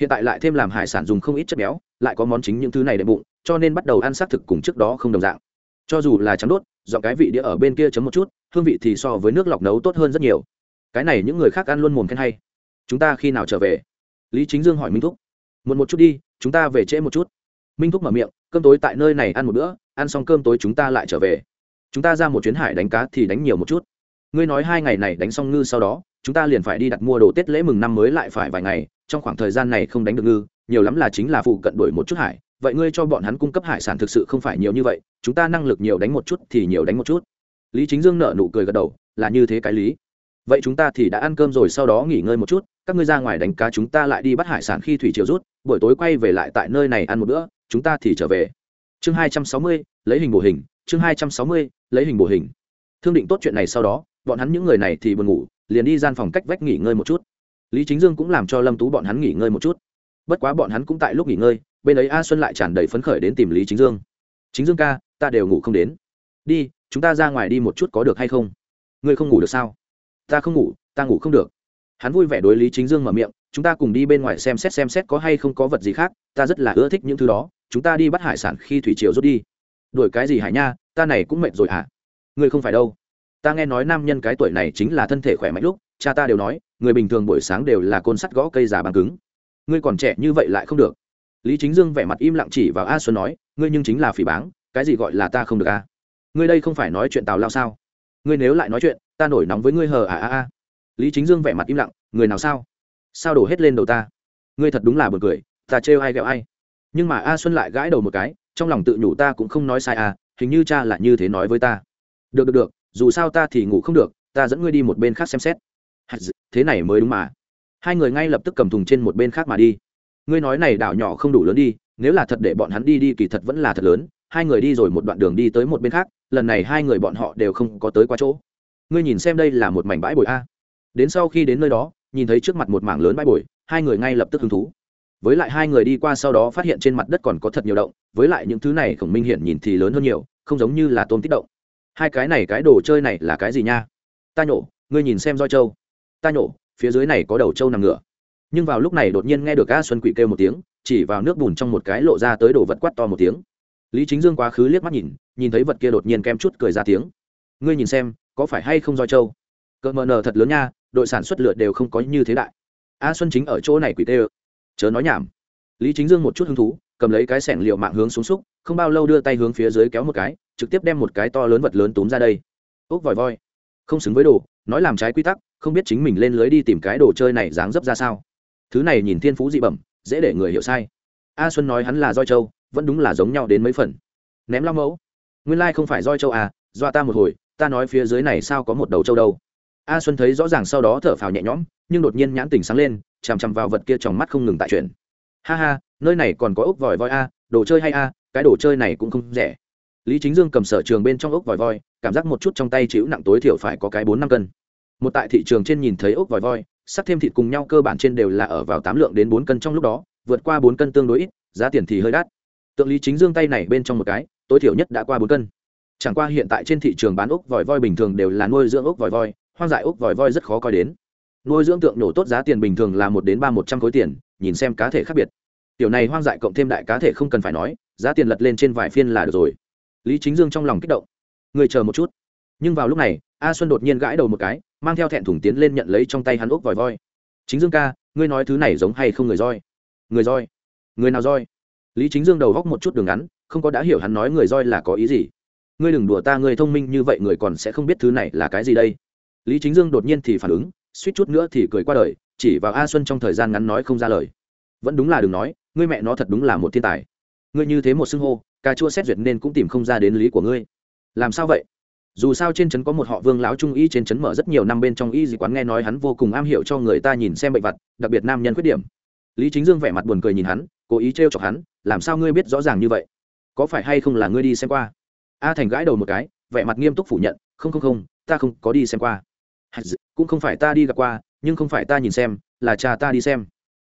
Hiện tại lại thêm làm hải sản dùng không ít chất béo, lại có món chính những thứ này để bụng, cho nên bắt đầu ăn xác thực cùng trước đó không đồng dạng. Cho dù là trắng đốt, dọn cái vị đĩa ở bên kia chấm một chút, hương vị thì so với nước lọc nấu tốt hơn rất nhiều cái này những người khác ăn luôn mồm khen hay. Chúng ta khi nào trở về? Lý chính dương hỏi minh thúc. Muộn một chút đi, chúng ta về trễ một chút. Minh thúc mở miệng, cơm tối tại nơi này ăn một bữa, ăn xong cơm tối chúng ta lại trở về. Chúng ta ra một chuyến hải đánh cá thì đánh nhiều một chút. Ngươi nói hai ngày này đánh xong ngư sau đó, chúng ta liền phải đi đặt mua đồ tết lễ mừng năm mới lại phải vài ngày, trong khoảng thời gian này không đánh được ngư, nhiều lắm là chính là phụ cận đổi một chút hải. Vậy ngươi cho bọn hắn cung cấp hải sản thực sự không phải nhiều như vậy, chúng ta năng lực nhiều đánh một chút thì nhiều đánh một chút. Lý chính dương nợ nụ cười gật đầu, là như thế cái lý vậy chúng ta thì đã ăn cơm rồi, sau đó nghỉ ngơi một chút, các ngươi ra ngoài đánh cá chúng ta lại đi bắt hải sản khi thủy chiều rút, buổi tối quay về lại tại nơi này ăn một bữa, chúng ta thì trở về. Chương hai trăm sáu mươi, lấy hình bổ hình, chương hai trăm sáu mươi, lấy hình bổ hình. Thương định tốt chuyện này sau đó, bọn hắn những người này thì buồn ngủ, liền đi gian phòng cách vách nghỉ ngơi một chút. Lý chính dương cũng làm cho lâm tú bọn hắn nghỉ ngơi một chút. Bất quá bọn hắn cũng tại lúc nghỉ ngơi, bên ấy a xuân lại tràn đầy phấn khởi đến tìm lý chính dương. Chính dương ca, ta đều ngủ không đến. Đi, chúng ta ra ngoài đi một chút có được hay không? Ngươi không ngủ được sao? Ta không ngủ, ta ngủ không được. Hắn vui vẻ đối lý chính dương mở miệng, chúng ta cùng đi bên ngoài xem xét xem xét có hay không có vật gì khác, ta rất là ưa thích những thứ đó, chúng ta đi bắt hải sản khi thủy triều rút đi. Đuổi cái gì hải nha, ta này cũng mệt rồi hả? Ngươi không phải đâu. Ta nghe nói nam nhân cái tuổi này chính là thân thể khỏe mạnh lúc, cha ta đều nói, người bình thường buổi sáng đều là côn sắt gõ cây già bằng cứng. Ngươi còn trẻ như vậy lại không được. Lý chính dương vẻ mặt im lặng chỉ vào a xuân nói, ngươi nhưng chính là phỉ báng, cái gì gọi là ta không được a ngươi đây không phải nói chuyện tào lao sao? Ngươi nếu lại nói chuyện ta nổi nóng với ngươi hờ à à à. Lý chính dương vẻ mặt im lặng, người nào sao? Sao đổ hết lên đầu ta? Ngươi thật đúng là bật cười, ta trêu ai ghẹo ai. Nhưng mà a xuân lại gãi đầu một cái, trong lòng tự nhủ ta cũng không nói sai à hình như cha là như thế nói với ta. Được được được, dù sao ta thì ngủ không được, ta dẫn ngươi đi một bên khác xem xét. Thế này mới đúng mà. Hai người ngay lập tức cầm thùng trên một bên khác mà đi. Ngươi nói này đảo nhỏ không đủ lớn đi, nếu là thật để bọn hắn đi đi kỳ thật vẫn là thật lớn. Hai người đi rồi một đoạn đường đi tới một bên khác, lần này hai người bọn họ đều không có tới qua chỗ ngươi nhìn xem đây là một mảnh bãi bồi a. Đến sau khi đến nơi đó, nhìn thấy trước mặt một mảng lớn bãi bồi, hai người ngay lập tức hứng thú. Với lại hai người đi qua sau đó phát hiện trên mặt đất còn có thật nhiều động, với lại những thứ này khổng minh hiển nhìn thì lớn hơn nhiều, không giống như là tôm tích động. Hai cái này cái đồ chơi này là cái gì nha? Ta nhổ, ngươi nhìn xem roi trâu. Ta nhổ, phía dưới này có đầu trâu nằm ngửa. Nhưng vào lúc này đột nhiên nghe được a xuân quỷ kêu một tiếng, chỉ vào nước bùn trong một cái lộ ra tới đồ vật quát to một tiếng. Lý chính dương quá khứ liếc mắt nhìn nhìn thấy vật kia đột nhiên kem chút cười ra tiếng. Ngươi nhìn xem có phải hay không roi châu? Cỡ mờ nờ thật lớn nha, đội sản xuất lượt đều không có như thế đại. A à, xuân chính ở chỗ này quỷ tê ơ. Chớ nói nhảm. Lý chính dương một chút hứng thú, cầm lấy cái sẻng liệu mạng hướng xuống xúc, không bao lâu đưa tay hướng phía dưới kéo một cái, trực tiếp đem một cái to lớn vật lớn túm ra đây. Úc vòi voi. Không xứng với đồ, nói làm trái quy tắc, không biết chính mình lên lưới đi tìm cái đồ chơi này dáng dấp ra sao. Thứ này nhìn thiên phú dị bẩm, dễ để người hiểu sai. A xuân nói hắn là roi châu vẫn đúng là giống nhau đến mấy phần. Ném lao mẫu. Nguyên lai không phải roi châu à dọa ta một hồi ta nói phía dưới này sao có một đầu châu đâu. A xuân thấy rõ ràng sau đó thở phào nhẹ nhõm, nhưng đột nhiên nhãn tình sáng lên, chằm chằm vào vật kia trong mắt không ngừng tại chuyển. Ha ha, nơi này còn có ốc vòi voi a, đồ chơi hay a, cái đồ chơi này cũng không rẻ. Lý chính dương cầm sở trường bên trong ốc vòi voi, cảm giác một chút trong tay chịu nặng tối thiểu phải có cái bốn năm cân. Một tại thị trường trên nhìn thấy ốc vòi voi, sắc thêm thịt cùng nhau cơ bản trên đều là ở vào tám lượng đến bốn cân trong lúc đó, vượt qua bốn cân tương đối ít, giá tiền thì hơi đắt. Tượng lý chính dương tay này bên trong một cái, tối thiểu nhất đã qua bốn cân chẳng qua hiện tại trên thị trường bán ốc vòi voi bình thường đều là nuôi dưỡng ốc vòi voi, hoang dại ốc vòi voi rất khó coi đến. Nuôi dưỡng tượng nổ tốt giá tiền bình thường là một đến ba, một trăm khối tiền, nhìn xem cá thể khác biệt. Tiểu này hoang dại cộng thêm đại cá thể không cần phải nói, giá tiền lật lên trên vài phiên là được rồi. Lý chính dương trong lòng kích động. Người chờ một chút. Nhưng vào lúc này, a xuân đột nhiên gãi đầu một cái, mang theo thẹn thủng tiến lên nhận lấy trong tay hắn ốc vòi voi. Chính dương ca, ngươi nói thứ này giống hay không người roi? Người roi. Người nào roi? Lý chính dương đầu góc một chút đường ngắn, không có đã hiểu hắn nói người roi là có ý gì ngươi đừng đùa ta, ngươi thông minh như vậy, người còn sẽ không biết thứ này là cái gì đây. Lý chính dương đột nhiên thì phản ứng, suýt chút nữa thì cười qua đời, chỉ vào a xuân trong thời gian ngắn nói không ra lời. Vẫn đúng là đừng nói, ngươi mẹ nó thật đúng là một thiên tài. Ngươi như thế một xưng hô, cà chua xét duyệt nên cũng tìm không ra đến lý của ngươi. Làm sao vậy? Dù sao trên trấn có một họ vương lão trung y, trên trấn mở rất nhiều năm bên trong y dị quán, nghe nói hắn vô cùng am hiểu cho người ta nhìn xem bệnh vật, đặc biệt nam nhân khuyết điểm. Lý chính dương vẻ mặt buồn cười nhìn hắn, cố ý trêu chọc hắn, làm sao ngươi biết rõ ràng như vậy? Có phải hay không là ngươi đi xem qua? A thành gãi đầu một cái, vẻ mặt nghiêm túc phủ nhận, không không không, ta không có đi xem qua. Cũng không phải ta đi gặp qua, nhưng không phải ta nhìn xem, là cha ta đi xem.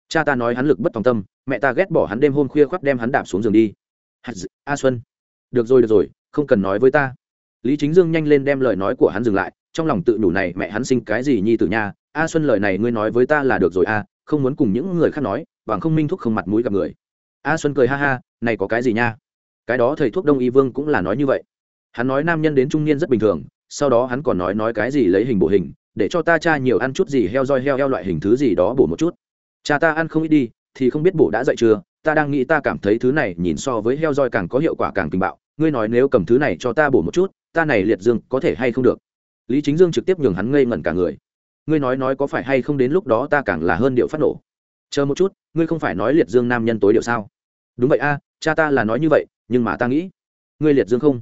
Cha ta nói hắn lực bất tòng tâm, mẹ ta ghét bỏ hắn đêm hôm khuya khoác đem hắn đạp xuống giường đi. A xuân, được rồi được rồi, không cần nói với ta. Lý chính dương nhanh lên đem lời nói của hắn dừng lại, trong lòng tự đủ này, mẹ hắn sinh cái gì nhi tử nha? A xuân lời này ngươi nói với ta là được rồi a không muốn cùng những người khác nói, bằng không minh thuốc không mặt mũi gặp người. A xuân cười ha ha, này có cái gì nha? Cái đó thầy thuốc đông y vương cũng là nói như vậy. Hắn nói nam nhân đến trung niên rất bình thường, sau đó hắn còn nói nói cái gì lấy hình bộ hình, để cho ta cha nhiều ăn chút gì heo roi heo heo loại hình thứ gì đó bổ một chút. Cha ta ăn không ít đi, thì không biết bổ đã dậy chưa, ta đang nghĩ ta cảm thấy thứ này nhìn so với heo roi càng có hiệu quả càng tình bạo, ngươi nói nếu cầm thứ này cho ta bổ một chút, ta này liệt dương có thể hay không được? Lý chính dương trực tiếp nhường hắn ngây ngẩn cả người. Ngươi nói nói có phải hay không đến lúc đó ta càng là hơn điệu phát nổ. Chờ một chút, ngươi không phải nói liệt dương nam nhân tối điệu sao? Đúng vậy a, cha ta là nói như vậy nhưng mà ta nghĩ, ngươi liệt dương không?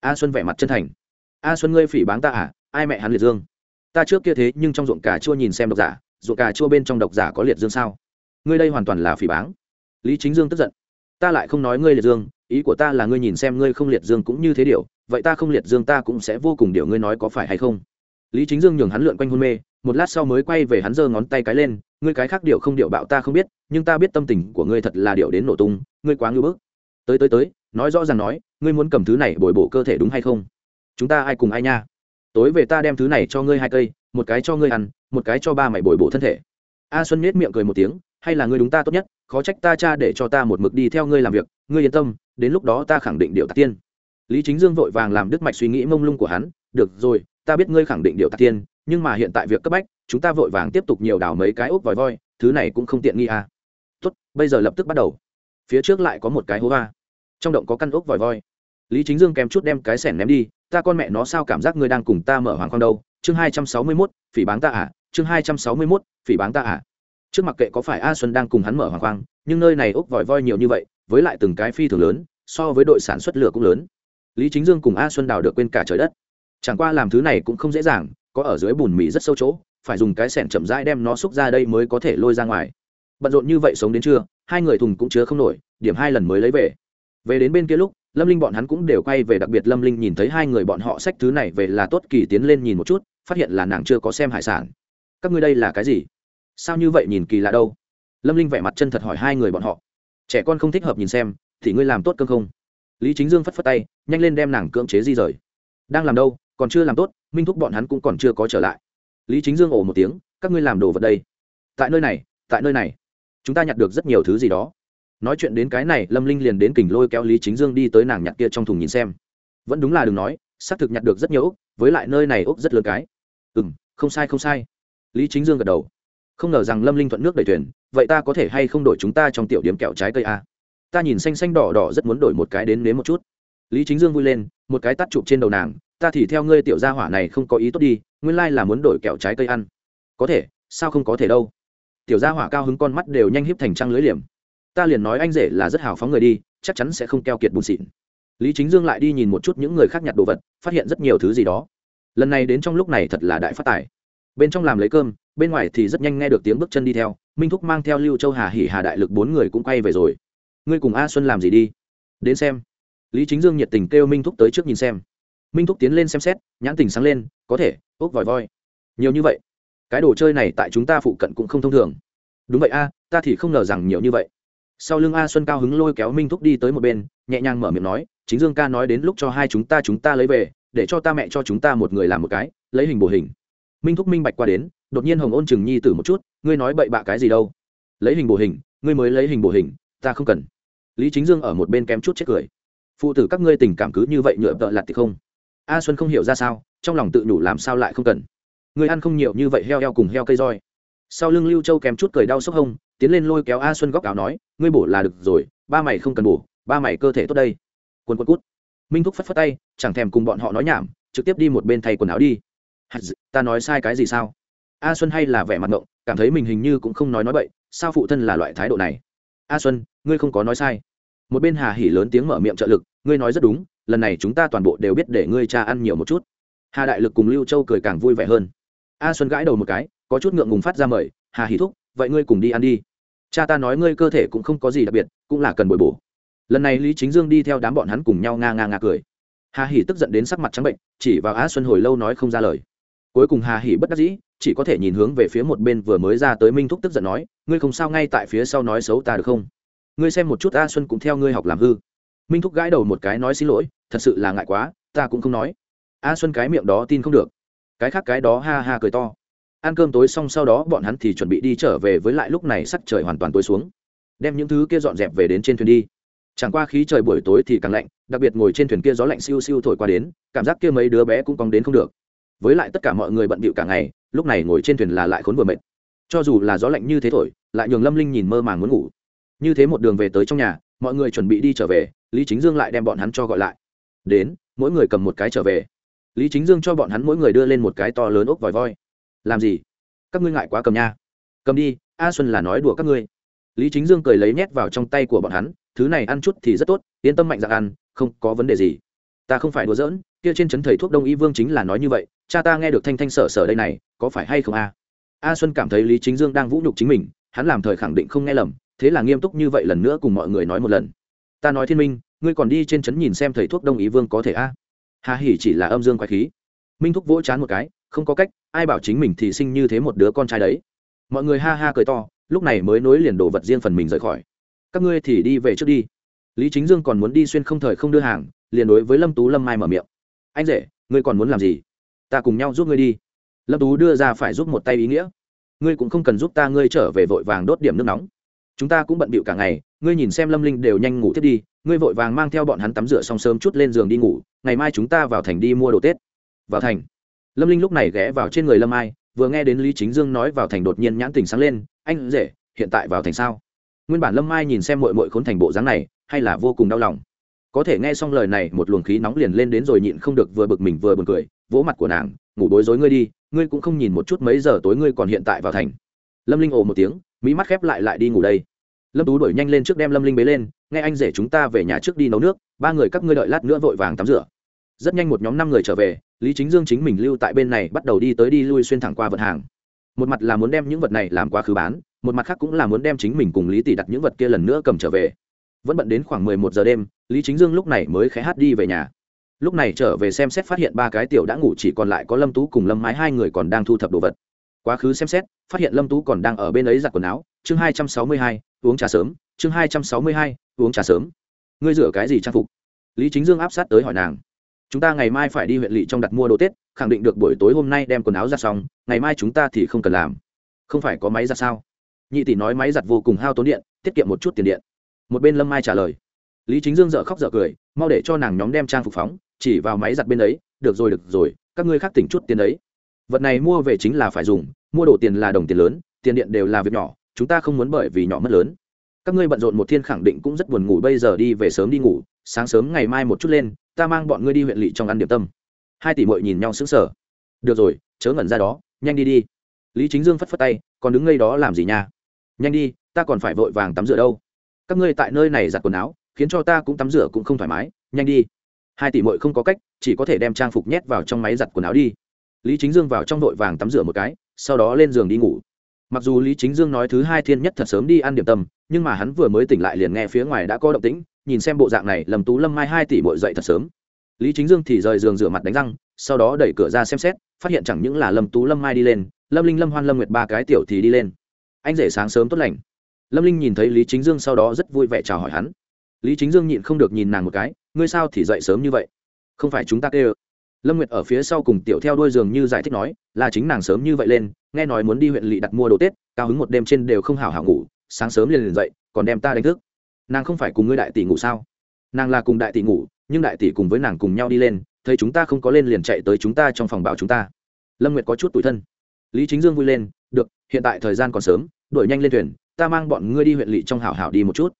A xuân vẻ mặt chân thành. A xuân ngươi phỉ báng ta à? Ai mẹ hắn liệt dương? Ta trước kia thế nhưng trong ruộng cà chua nhìn xem độc giả, ruộng cà chua bên trong độc giả có liệt dương sao? Ngươi đây hoàn toàn là phỉ báng. Lý chính dương tức giận. Ta lại không nói ngươi liệt dương, ý của ta là ngươi nhìn xem ngươi không liệt dương cũng như thế điều, vậy ta không liệt dương ta cũng sẽ vô cùng điều ngươi nói có phải hay không? Lý chính dương nhường hắn lượn quanh hôn mê, một lát sau mới quay về hắn giơ ngón tay cái lên, ngươi cái khác điệu không điệu bạo ta không biết, nhưng ta biết tâm tình của ngươi thật là điệu đến nổ tung, ngươi quá ngưỡng bức tới tới tới, nói rõ ràng nói, ngươi muốn cầm thứ này bồi bổ cơ thể đúng hay không? Chúng ta ai cùng ai nha? Tối về ta đem thứ này cho ngươi hai cây, một cái cho ngươi ăn, một cái cho ba mày bồi bổ thân thể. A xuân nết miệng cười một tiếng, hay là ngươi đúng ta tốt nhất, khó trách ta cha để cho ta một mực đi theo ngươi làm việc, ngươi yên tâm, đến lúc đó ta khẳng định điệu tạc tiên. Lý chính dương vội vàng làm đứt mạch suy nghĩ mông lung của hắn, được rồi, ta biết ngươi khẳng định điệu tạc tiên, nhưng mà hiện tại việc cấp bách, chúng ta vội vàng tiếp tục nhiều đào mấy cái ốc vòi voi, thứ này cũng không tiện nghi à. tốt, bây giờ lập tức bắt đầu. Phía trước lại có một cái hố va trong động có căn ốc vòi voi. Lý chính dương kèm chút đem cái sẻn ném đi, ta con mẹ nó sao cảm giác ngươi đang cùng ta mở hoàng con đâu? Chương hai trăm sáu mươi mốt, phỉ báng ta à? Chương hai trăm sáu mươi mốt, phỉ báng ta à? Trước mặc kệ có phải a xuân đang cùng hắn mở hoàng khoang, nhưng nơi này ốc vòi voi nhiều như vậy, với lại từng cái phi thường lớn, so với đội sản xuất lửa cũng lớn. Lý chính dương cùng a xuân đào được quên cả trời đất. Chẳng qua làm thứ này cũng không dễ dàng, có ở dưới bùn mì rất sâu chỗ, phải dùng cái sẻn chậm rãi đem nó xúc ra đây mới có thể lôi ra ngoài. Bận rộn như vậy sống đến trưa, hai người thùng cũng chứa không nổi, điểm hai lần mới lấy về về đến bên kia lúc, lâm linh bọn hắn cũng đều quay về đặc biệt lâm linh nhìn thấy hai người bọn họ xách thứ này về là tốt kỳ tiến lên nhìn một chút, phát hiện là nàng chưa có xem hải sản. Các ngươi đây là cái gì? Sao như vậy nhìn kỳ lạ đâu? Lâm linh vẻ mặt chân thật hỏi hai người bọn họ. Trẻ con không thích hợp nhìn xem, thì ngươi làm tốt cơm không? Lý chính dương phất phất tay, nhanh lên đem nàng cưỡng chế di rời. Đang làm đâu, còn chưa làm tốt, minh thúc bọn hắn cũng còn chưa có trở lại. Lý chính dương ồ một tiếng, các ngươi làm đồ vật đây. Tại nơi này, tại nơi này. Chúng ta nhặt được rất nhiều thứ gì đó nói chuyện đến cái này, lâm linh liền đến kình lôi kéo lý chính dương đi tới nàng nhặt kia trong thùng nhìn xem. Vẫn đúng là đừng nói, xác thực nhặt được rất nhiều ốc, với lại nơi này ốc rất lớn cái. Ừ m không sai không sai. Lý chính dương gật đầu. Không ngờ rằng lâm linh thuận nước đầy thuyền, vậy ta có thể hay không đổi chúng ta trong tiểu điểm kẹo trái cây a ta nhìn xanh xanh đỏ đỏ rất muốn đổi một cái đến nếm một chút. Lý chính dương vui lên, một cái tắt chụp trên đầu nàng, ta thì theo ngươi tiểu gia hỏa này không có ý tốt đi, nguyên lai là muốn đổi kẹo trái cây ăn. Có thể, sao không có thể đâu? Tiểu gia hỏa cao hứng con mắt đều nhanh híp thành trăng lưới liềm ta liền nói anh rể là rất hào phóng người đi, chắc chắn sẽ không keo kiệt bùn xịn. Lý chính dương lại đi nhìn một chút những người khác nhặt đồ vật, phát hiện rất nhiều thứ gì đó. Lần này đến trong lúc này thật là đại phát tài. Bên trong làm lấy cơm, bên ngoài thì rất nhanh nghe được tiếng bước chân đi theo, minh thúc mang theo lưu châu hà hỉ hà đại lực bốn người cũng quay về rồi. Ngươi cùng a xuân làm gì đi? Đến xem. Lý chính dương nhiệt tình kêu minh thúc tới trước nhìn xem. Minh thúc tiến lên xem xét, nhãn tình sáng lên, có thể, ốc vòi voi. Nhiều như vậy. Cái đồ chơi này tại chúng ta phụ cận cũng không thông thường. Đúng vậy a, ta thì không ngờ rằng nhiều như vậy sau lưng a xuân cao hứng lôi kéo minh thúc đi tới một bên, nhẹ nhàng mở miệng nói, chính dương ca nói đến lúc cho hai chúng ta chúng ta lấy về, để cho ta mẹ cho chúng ta một người làm một cái, lấy hình bổ hình. Minh thúc minh bạch qua đến, đột nhiên hồng ôn chừng nhi tử một chút, ngươi nói bậy bạ cái gì đâu? Lấy hình bổ hình, ngươi mới lấy hình bổ hình, ta không cần. Lý chính dương ở một bên kém chút chết cười. Phụ tử các ngươi tình cảm cứ như vậy nhựa vợ lặt thì không? A xuân không hiểu ra sao, trong lòng tự nhủ làm sao lại không cần. Ngươi ăn không nhiều như vậy heo heo cùng heo cây roi sau lưng lưu châu kèm chút cười đau sốc hông, tiến lên lôi kéo a xuân góc áo nói, ngươi bổ là được rồi, ba mày không cần bổ, ba mày cơ thể tốt đây. Quần quần cút. Minh thúc phất phất tay, chẳng thèm cùng bọn họ nói nhảm, trực tiếp đi một bên thay quần áo đi. Ta nói sai cái gì sao? A xuân hay là vẻ mặt ngộng, cảm thấy mình hình như cũng không nói nói bậy, sao phụ thân là loại thái độ này? A xuân, ngươi không có nói sai. Một bên hà hỉ lớn tiếng mở miệng trợ lực, ngươi nói rất đúng, lần này chúng ta toàn bộ đều biết để ngươi cha ăn nhiều một chút. Hà đại lực cùng lưu châu cười càng vui vẻ hơn a xuân gãi đầu một cái, có chút ngượng ngùng phát ra mời, hà Hỷ thúc, vậy ngươi cùng đi ăn đi. Cha ta nói ngươi cơ thể cũng không có gì đặc biệt, cũng là cần bồi bổ. Lần này lý chính dương đi theo đám bọn hắn cùng nhau nga nga nga cười. Hà Hỷ tức giận đến sắc mặt trắng bệnh, chỉ vào A xuân hồi lâu nói không ra lời. Cuối cùng hà Hỷ bất đắc dĩ, chỉ có thể nhìn hướng về phía một bên vừa mới ra tới minh thúc tức giận nói, ngươi không sao ngay tại phía sau nói xấu ta được không? Ngươi xem một chút a xuân cũng theo ngươi học làm hư. Minh thúc gãi đầu một cái nói xin lỗi, thật sự là ngại quá, ta cũng không nói. A xuân cái miệng đó tin không được cái khác cái đó ha ha cười to. Ăn cơm tối xong sau đó bọn hắn thì chuẩn bị đi trở về với lại lúc này sắc trời hoàn toàn tối xuống. Đem những thứ kia dọn dẹp về đến trên thuyền đi. Chẳng qua khí trời buổi tối thì càng lạnh, đặc biệt ngồi trên thuyền kia gió lạnh siêu siêu thổi qua đến, cảm giác kia mấy đứa bé cũng cong đến không được. Với lại tất cả mọi người bận bịu cả ngày, lúc này ngồi trên thuyền là lại khốn vừa mệt. Cho dù là gió lạnh như thế thổi, lại nhường lâm linh nhìn mơ màng muốn ngủ. Như thế một đường về tới trong nhà, mọi người chuẩn bị đi trở về, lý chính dương lại đem bọn hắn cho gọi lại. Đến, mỗi người cầm một cái trở về lý chính dương cho bọn hắn mỗi người đưa lên một cái to lớn ốc vòi voi. Làm gì? Các ngươi ngại quá cầm nha. Cầm đi, a xuân là nói đùa các ngươi. Lý chính dương cười lấy nhét vào trong tay của bọn hắn, thứ này ăn chút thì rất tốt, yên tâm mạnh dạng ăn, không có vấn đề gì. Ta không phải đùa giỡn, kia trên trấn thầy thuốc đông y vương chính là nói như vậy, cha ta nghe được thanh thanh sở sở đây này, có phải hay không a? A xuân cảm thấy lý chính dương đang vũ nhục chính mình, hắn làm thời khẳng định không nghe lầm, thế là nghiêm túc như vậy lần nữa cùng mọi người nói một lần. Ta nói thiên minh, ngươi còn đi trên trấn nhìn xem thầy thuốc đông Y vương có thể a? Hà hỉ chỉ là âm dương quái khí. Minh thúc vỗ chán một cái, không có cách, ai bảo chính mình thì sinh như thế một đứa con trai đấy. Mọi người ha ha cười to, lúc này mới nối liền đồ vật riêng phần mình rời khỏi. Các ngươi thì đi về trước đi. Lý chính dương còn muốn đi xuyên không thời không đưa hàng, liền đối với lâm tú lâm mai mở miệng. Anh rể, ngươi còn muốn làm gì? Ta cùng nhau giúp ngươi đi. Lâm tú đưa ra phải giúp một tay ý nghĩa. Ngươi cũng không cần giúp ta, ngươi trở về vội vàng đốt điểm nước nóng. Chúng ta cũng bận bịu cả ngày, ngươi nhìn xem lâm linh đều nhanh ngủ thiết đi ngươi vội vàng mang theo bọn hắn tắm rửa xong sớm chút lên giường đi ngủ, ngày mai chúng ta vào thành đi mua đồ tết. Vào thành? Lâm linh lúc này ghé vào trên người lâm ai, vừa nghe đến lý chính dương nói vào thành đột nhiên nhãn tình sáng lên, anh rể, hiện tại vào thành sao? Nguyên bản lâm Ai nhìn xem mội mội khốn thành bộ dáng này, hay là vô cùng đau lòng. Có thể nghe xong lời này, một luồng khí nóng liền lên đến rồi nhịn không được vừa bực mình vừa buồn cười, vỗ mặt của nàng, ngủ bối rối ngươi đi, ngươi cũng không nhìn một chút mấy giờ tối ngươi còn hiện tại vào thành. Lâm linh ồ một tiếng, mỹ mắt khép lại lại đi ngủ đây lâm tú đuổi nhanh lên trước đem lâm linh bế lên, nghe anh rể chúng ta về nhà trước đi nấu nước, ba người các ngươi đợi lát nữa vội vàng tắm rửa. Rất nhanh một nhóm năm người trở về, lý chính dương chính mình lưu tại bên này bắt đầu đi tới đi lui xuyên thẳng qua vận hàng. Một mặt là muốn đem những vật này làm quá khứ bán, một mặt khác cũng là muốn đem chính mình cùng lý tỷ đặt những vật kia lần nữa cầm trở về. Vẫn bận đến khoảng mười một giờ đêm, lý chính dương lúc này mới khé hát đi về nhà. Lúc này trở về xem xét phát hiện ba cái tiểu đã ngủ chỉ còn lại có lâm tú cùng lâm mái hai người còn đang thu thập đồ vật. Quá khứ xem xét, phát hiện lâm tú còn đang ở bên ấy giặt quần áo, chương hai trăm sáu mươi hai uống trà sớm, chương hai trăm sáu mươi hai, uống trà sớm. Ngươi rửa cái gì trang phục? Lý chính dương áp sát tới hỏi nàng. Chúng ta ngày mai phải đi huyện lỵ trong đặt mua đồ tết, khẳng định được buổi tối hôm nay đem quần áo ra xong, ngày mai chúng ta thì không cần làm. Không phải có máy giặt sao? Nhị tỷ nói máy giặt vô cùng hao tốn điện, tiết kiệm một chút tiền điện. Một bên lâm mai trả lời. Lý chính dương dợ khóc dợ cười, mau để cho nàng nhóm đem trang phục phóng, chỉ vào máy giặt bên ấy, được rồi được rồi, các ngươi khác tỉnh chút tiền ấy vật này mua về chính là phải dùng, mua đồ tiền là đồng tiền lớn, tiền điện đều là việc nhỏ chúng ta không muốn bởi vì nhỏ mất lớn. Các ngươi bận rộn một thiên khẳng định cũng rất buồn ngủ, bây giờ đi về sớm đi ngủ, sáng sớm ngày mai một chút lên, ta mang bọn ngươi đi huyện lỵ trong ăn điểm tâm. Hai tỷ mội nhìn nhau sững sờ. Được rồi, chớ ngẩn ra đó, nhanh đi đi. Lý chính dương phất phất tay, còn đứng ngây đó làm gì nha? Nhanh đi, ta còn phải vội vàng tắm rửa đâu. Các ngươi tại nơi này giặt quần áo, khiến cho ta cũng tắm rửa cũng không thoải mái, nhanh đi. Hai tỷ mội không có cách, chỉ có thể đem trang phục nhét vào trong máy giặt quần áo đi. Lý chính dương vào trong vội vàng tắm rửa một cái, sau đó lên giường đi ngủ mặc dù lý chính dương nói thứ hai thiên nhất thật sớm đi ăn điểm tâm, nhưng mà hắn vừa mới tỉnh lại liền nghe phía ngoài đã có động tĩnh, nhìn xem bộ dạng này lầm tú lâm mai hai tỷ bội dậy thật sớm. Lý chính dương thì rời giường rửa mặt đánh răng, sau đó đẩy cửa ra xem xét, phát hiện chẳng những là lâm tú lâm mai đi lên, lâm linh lâm hoan lâm nguyệt ba cái tiểu thì đi lên. Anh rể sáng sớm tốt lành. Lâm linh nhìn thấy lý chính dương sau đó rất vui vẻ chào hỏi hắn. Lý chính dương nhịn không được nhìn nàng một cái, ngươi sao thì dậy sớm như vậy? Không phải chúng ta kêu lâm nguyệt ở phía sau cùng tiểu theo đuôi giường như giải thích nói, là chính nàng sớm như vậy lên, nghe nói muốn đi huyện lỵ đặt mua đồ tết, cao hứng một đêm trên đều không hào hảo ngủ, sáng sớm liền liền dậy, còn đem ta đánh thức. Nàng không phải cùng ngươi đại tỷ ngủ sao? Nàng là cùng đại tỷ ngủ, nhưng đại tỷ cùng với nàng cùng nhau đi lên, thấy chúng ta không có lên liền chạy tới chúng ta trong phòng bảo chúng ta. Lâm nguyệt có chút tủi thân. Lý chính dương vui lên, được, hiện tại thời gian còn sớm, đuổi nhanh lên thuyền, ta mang bọn ngươi đi huyện lỵ trong hảo hảo đi một chút.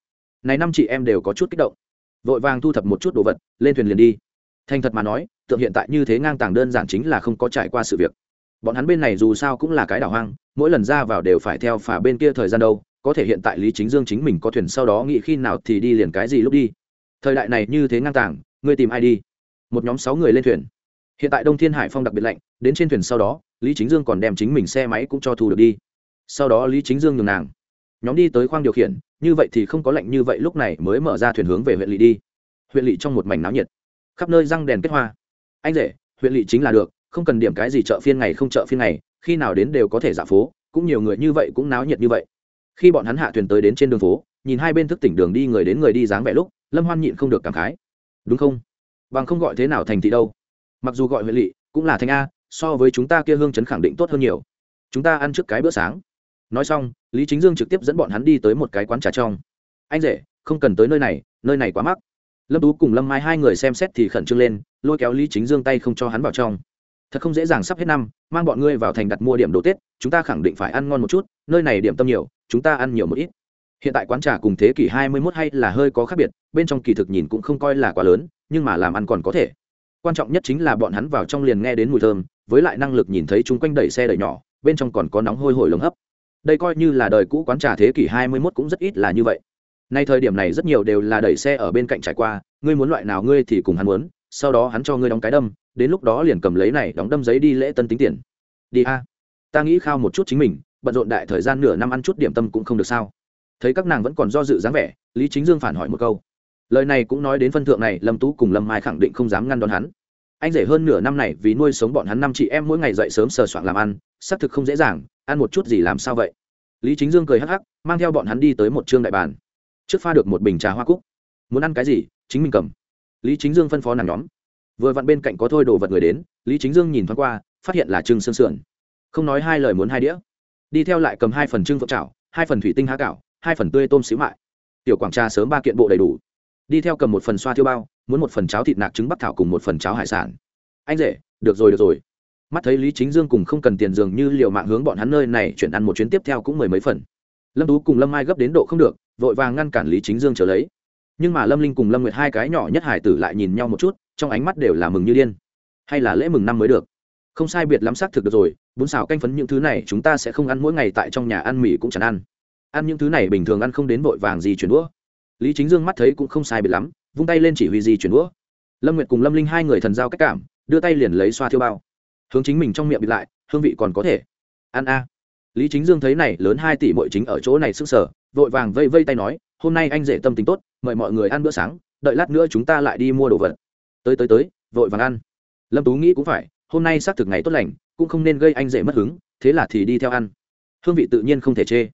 Này năm chị em đều có chút kích động. Vội vàng thu thập một chút đồ vật, lên thuyền liền đi thành thật mà nói, tượng hiện tại như thế ngang tàng đơn giản chính là không có trải qua sự việc. Bọn hắn bên này dù sao cũng là cái đảo hoang, mỗi lần ra vào đều phải theo phà bên kia thời gian đâu, có thể hiện tại lý chính dương chính mình có thuyền sau đó nghĩ khi nào thì đi liền cái gì lúc đi. Thời đại này như thế ngang tàng, ngươi tìm ai đi? Một nhóm sáu người lên thuyền. Hiện tại đông thiên hải phong đặc biệt lạnh, đến trên thuyền sau đó, lý chính dương còn đem chính mình xe máy cũng cho thu được đi. Sau đó lý chính dương nhường nàng. Nhóm đi tới khoang điều khiển, như vậy thì không có lạnh như vậy, lúc này mới mở ra thuyền hướng về huyện lỵ đi. Huyện lỵ trong một mảnh náo nhiệt khắp nơi răng đèn kết hoa. Anh rể, huyện lỵ chính là được, không cần điểm cái gì chợ phiên ngày không chợ phiên ngày, khi nào đến đều có thể dạo phố, cũng nhiều người như vậy cũng náo nhiệt như vậy. Khi bọn hắn hạ thuyền tới đến trên đường phố, nhìn hai bên thức tỉnh đường đi người đến người đi dáng vẻ lúc, lâm hoan nhịn không được cảm khái. Đúng không? Bằng không gọi thế nào thành thị đâu. Mặc dù gọi huyện lỵ, cũng là thành a, so với chúng ta kia hương chấn khẳng định tốt hơn nhiều. Chúng ta ăn trước cái bữa sáng. Nói xong, lý chính dương trực tiếp dẫn bọn hắn đi tới một cái quán trà trong. Anh rể, không cần tới nơi này nơi này quá mắc lâm tú cùng lâm mai hai người xem xét thì khẩn trương lên, lôi kéo lý chính dương tay không cho hắn vào trong. Thật không dễ dàng sắp hết năm, mang bọn ngươi vào thành đặt mua điểm đồ tết, chúng ta khẳng định phải ăn ngon một chút, nơi này điểm tâm nhiều, chúng ta ăn nhiều một ít. Hiện tại quán trà cùng thế kỷ hai mươi 21 hay là hơi có khác biệt, bên trong kỳ thực nhìn cũng không coi là quá lớn, nhưng mà làm ăn còn có thể. Quan trọng nhất chính là bọn hắn vào trong liền nghe đến mùi thơm, với lại năng lực nhìn thấy chúng quanh đẩy xe đẩy nhỏ, bên trong còn có nóng hôi hổi lồng hấp. Đây coi như là đời cũ quán trà thế kỷ hai mươi 21 cũng rất ít là như vậy nay thời điểm này rất nhiều đều là đẩy xe ở bên cạnh trải qua, ngươi muốn loại nào ngươi thì cùng hắn muốn, sau đó hắn cho ngươi đóng cái đâm, đến lúc đó liền cầm lấy này đóng đâm giấy đi lễ tân tính tiền. Đi a. Ta nghĩ khao một chút chính mình, bận rộn đại thời gian nửa năm ăn chút điểm tâm cũng không được sao. Thấy các nàng vẫn còn do dự dáng vẻ, lý chính dương phản hỏi một câu. Lời này cũng nói đến phân thượng này, lâm tú cùng lâm mai khẳng định không dám ngăn đón hắn. Anh rể hơn nửa năm này vì nuôi sống bọn hắn năm chị em mỗi ngày dậy sớm sờ soạn làm ăn, xác thực không dễ dàng, ăn một chút gì làm sao vậy? Lý chính dương cười hắc hắc, mang theo bọn hắn đi tới một trương đại bàn trước pha được một bình trà hoa cúc. Muốn ăn cái gì, chính mình cầm. Lý chính dương phân phó nàng nhóm. Vừa vặn bên cạnh có thôi đồ vật người đến, lý chính dương nhìn thoáng qua, phát hiện là trưng sơn sườn. Không nói hai lời muốn hai đĩa. Đi theo lại cầm hai phần trưng phượng chảo hai phần thủy tinh há cảo, hai phần tươi tôm xíu mại. Tiểu quảng trà sớm ba kiện bộ đầy đủ. Đi theo cầm một phần xoa thiêu bao, muốn một phần cháo thịt nạc trứng bắc thảo cùng một phần cháo hải sản. Anh rể, được rồi được rồi. Mắt thấy lý chính dương cùng không cần tiền dường như liều mạng hướng bọn hắn nơi này chuyển ăn một chuyến tiếp theo cũng mười mấy phần. Lâm tú cùng lâm mai gấp đến độ không được vội vàng ngăn cản lý chính dương trở lấy. Nhưng mà lâm linh cùng lâm nguyệt hai cái nhỏ nhất hải tử lại nhìn nhau một chút, trong ánh mắt đều là mừng như điên. Hay là lễ mừng năm mới được? Không sai biệt lắm xác thực được rồi bún xào canh phấn những thứ này chúng ta sẽ không ăn, mỗi ngày tại trong nhà ăn mì cũng chẳng ăn. Ăn những thứ này bình thường ăn không đến vội vàng gì chuyển đũa. Lý chính dương mắt thấy cũng không sai biệt lắm, vung tay lên chỉ huy gì chuyển đũa. Lâm nguyệt cùng lâm linh hai người thần giao cách cảm, đưa tay liền lấy xoa thiêu bao. Hướng chính mình trong miệng bịt lại, hương vị còn có thể. Ăn a. Lý chính dương thấy này, lớn hai tỷ bội chính ở chỗ này sức sở vội vàng vây vây tay nói, hôm nay anh rể tâm tính tốt, mời mọi người ăn bữa sáng, đợi lát nữa chúng ta lại đi mua đồ vật. Tới tới tới, vội vàng ăn. Lâm tú nghĩ cũng phải, hôm nay xác thực ngày tốt lành, cũng không nên gây anh rể mất hứng, thế là thì đi theo ăn. Hương vị tự nhiên không thể chê.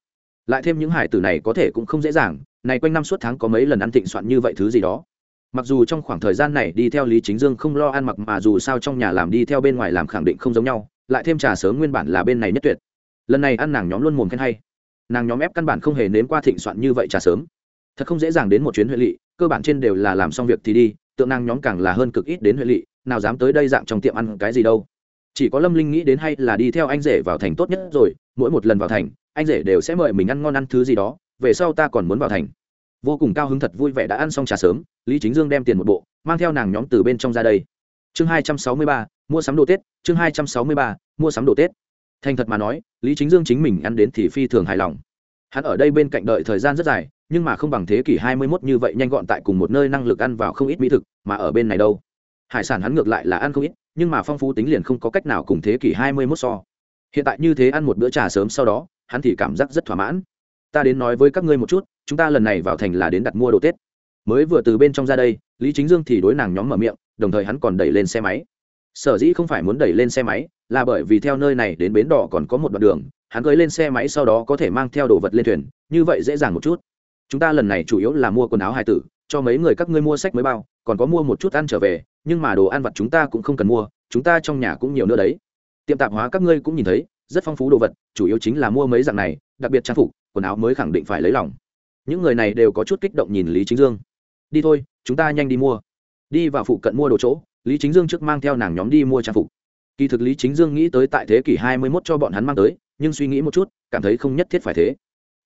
Lại thêm những hải tử này có thể cũng không dễ dàng, này quanh năm suốt tháng có mấy lần ăn thịnh soạn như vậy thứ gì đó. Mặc dù trong khoảng thời gian này đi theo lý chính dương không lo ăn mặc mà dù sao trong nhà làm đi theo bên ngoài làm khẳng định không giống nhau, lại thêm trà sớm nguyên bản là bên này nhất tuyệt. Lần này ăn nàng nhóm luôn mồm khen hay nàng nhóm ép căn bản không hề nếm qua thịnh soạn như vậy trà sớm. Thật không dễ dàng đến một chuyến huệ lỵ cơ bản trên đều là làm xong việc thì đi, tượng nàng nhóm càng là hơn cực ít đến huệ lỵ nào dám tới đây dạng trong tiệm ăn cái gì đâu. Chỉ có lâm linh nghĩ đến hay là đi theo anh rể vào thành tốt nhất rồi, mỗi một lần vào thành, anh rể đều sẽ mời mình ăn ngon ăn thứ gì đó, về sau ta còn muốn vào thành. Vô cùng cao hứng thật vui vẻ đã ăn xong trà sớm, lý chính dương đem tiền một bộ, mang theo nàng nhóm từ bên trong ra đây. Chương hai trăm sáu mươi ba, mua sắm đồ tết, chương hai trăm sáu mươi ba, mua sắm đồ tết thành thật mà nói, lý chính dương chính mình ăn đến thì phi thường hài lòng. Hắn ở đây bên cạnh đợi thời gian rất dài, nhưng mà không bằng thế kỷ hai mươi 21 như vậy nhanh gọn tại cùng một nơi năng lực ăn vào không ít mỹ thực, mà ở bên này đâu? Hải sản hắn ngược lại là ăn không ít, nhưng mà phong phú tính liền không có cách nào cùng thế kỷ hai mươi 21 so. Hiện tại như thế ăn một bữa trà sớm sau đó, hắn thì cảm giác rất thỏa mãn. Ta đến nói với các ngươi một chút, chúng ta lần này vào thành là đến đặt mua đồ tết. Mới vừa từ bên trong ra đây, lý chính dương thì đối nàng nhóm mở miệng, đồng thời hắn còn đẩy lên xe máy sở dĩ không phải muốn đẩy lên xe máy, là bởi vì theo nơi này đến bến đỏ còn có một đoạn đường, hắn cưới lên xe máy sau đó có thể mang theo đồ vật lên thuyền, như vậy dễ dàng một chút. Chúng ta lần này chủ yếu là mua quần áo hài tử, cho mấy người các ngươi mua sách mới bao, còn có mua một chút ăn trở về, nhưng mà đồ ăn vặt chúng ta cũng không cần mua, chúng ta trong nhà cũng nhiều nữa đấy. Tiệm tạp hóa các ngươi cũng nhìn thấy, rất phong phú đồ vật, chủ yếu chính là mua mấy dạng này, đặc biệt trang phục, quần áo mới khẳng định phải lấy lòng. Những người này đều có chút kích động nhìn lý chính dương. Đi thôi, chúng ta nhanh đi mua. Đi vào phụ cận mua đồ chỗ lý chính dương trước mang theo nàng nhóm đi mua trang phục. Kỳ thực lý chính dương nghĩ tới tại thế kỷ hai mươi 21 cho bọn hắn mang tới, nhưng suy nghĩ một chút, cảm thấy không nhất thiết phải thế.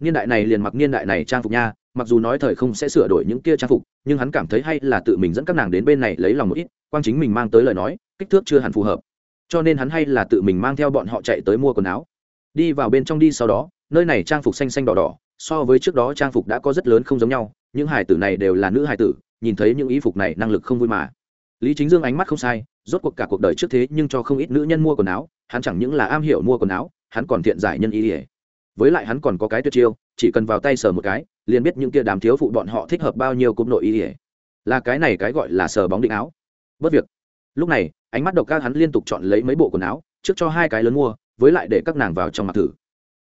Niên đại này liền mặc niên đại này trang phục nha, mặc dù nói thời không sẽ sửa đổi những kia trang phục, nhưng hắn cảm thấy hay là tự mình dẫn các nàng đến bên này lấy lòng một ít, quang chính mình mang tới lời nói, kích thước chưa hẳn phù hợp. Cho nên hắn hay là tự mình mang theo bọn họ chạy tới mua quần áo. Đi vào bên trong đi sau đó, nơi này trang phục xanh xanh đỏ đỏ, so với trước đó trang phục đã có rất lớn không giống nhau, những hải tử này đều là nữ hải tử, nhìn thấy những y phục này năng lực không vui mà lý chính dương ánh mắt không sai, rốt cuộc cả cuộc đời trước thế nhưng cho không ít nữ nhân mua quần áo, hắn chẳng những là am hiểu mua quần áo, hắn còn thiện giải nhân ý ỉa với lại hắn còn có cái tuyệt chiêu, chỉ cần vào tay sờ một cái, liền biết những kia đám thiếu phụ bọn họ thích hợp bao nhiêu cụm nội ý ỉa là cái này cái gọi là sờ bóng định áo. Bất việc. Lúc này, ánh mắt độc các hắn liên tục chọn lấy mấy bộ quần áo, trước cho hai cái lớn mua, với lại để các nàng vào trong mặt thử.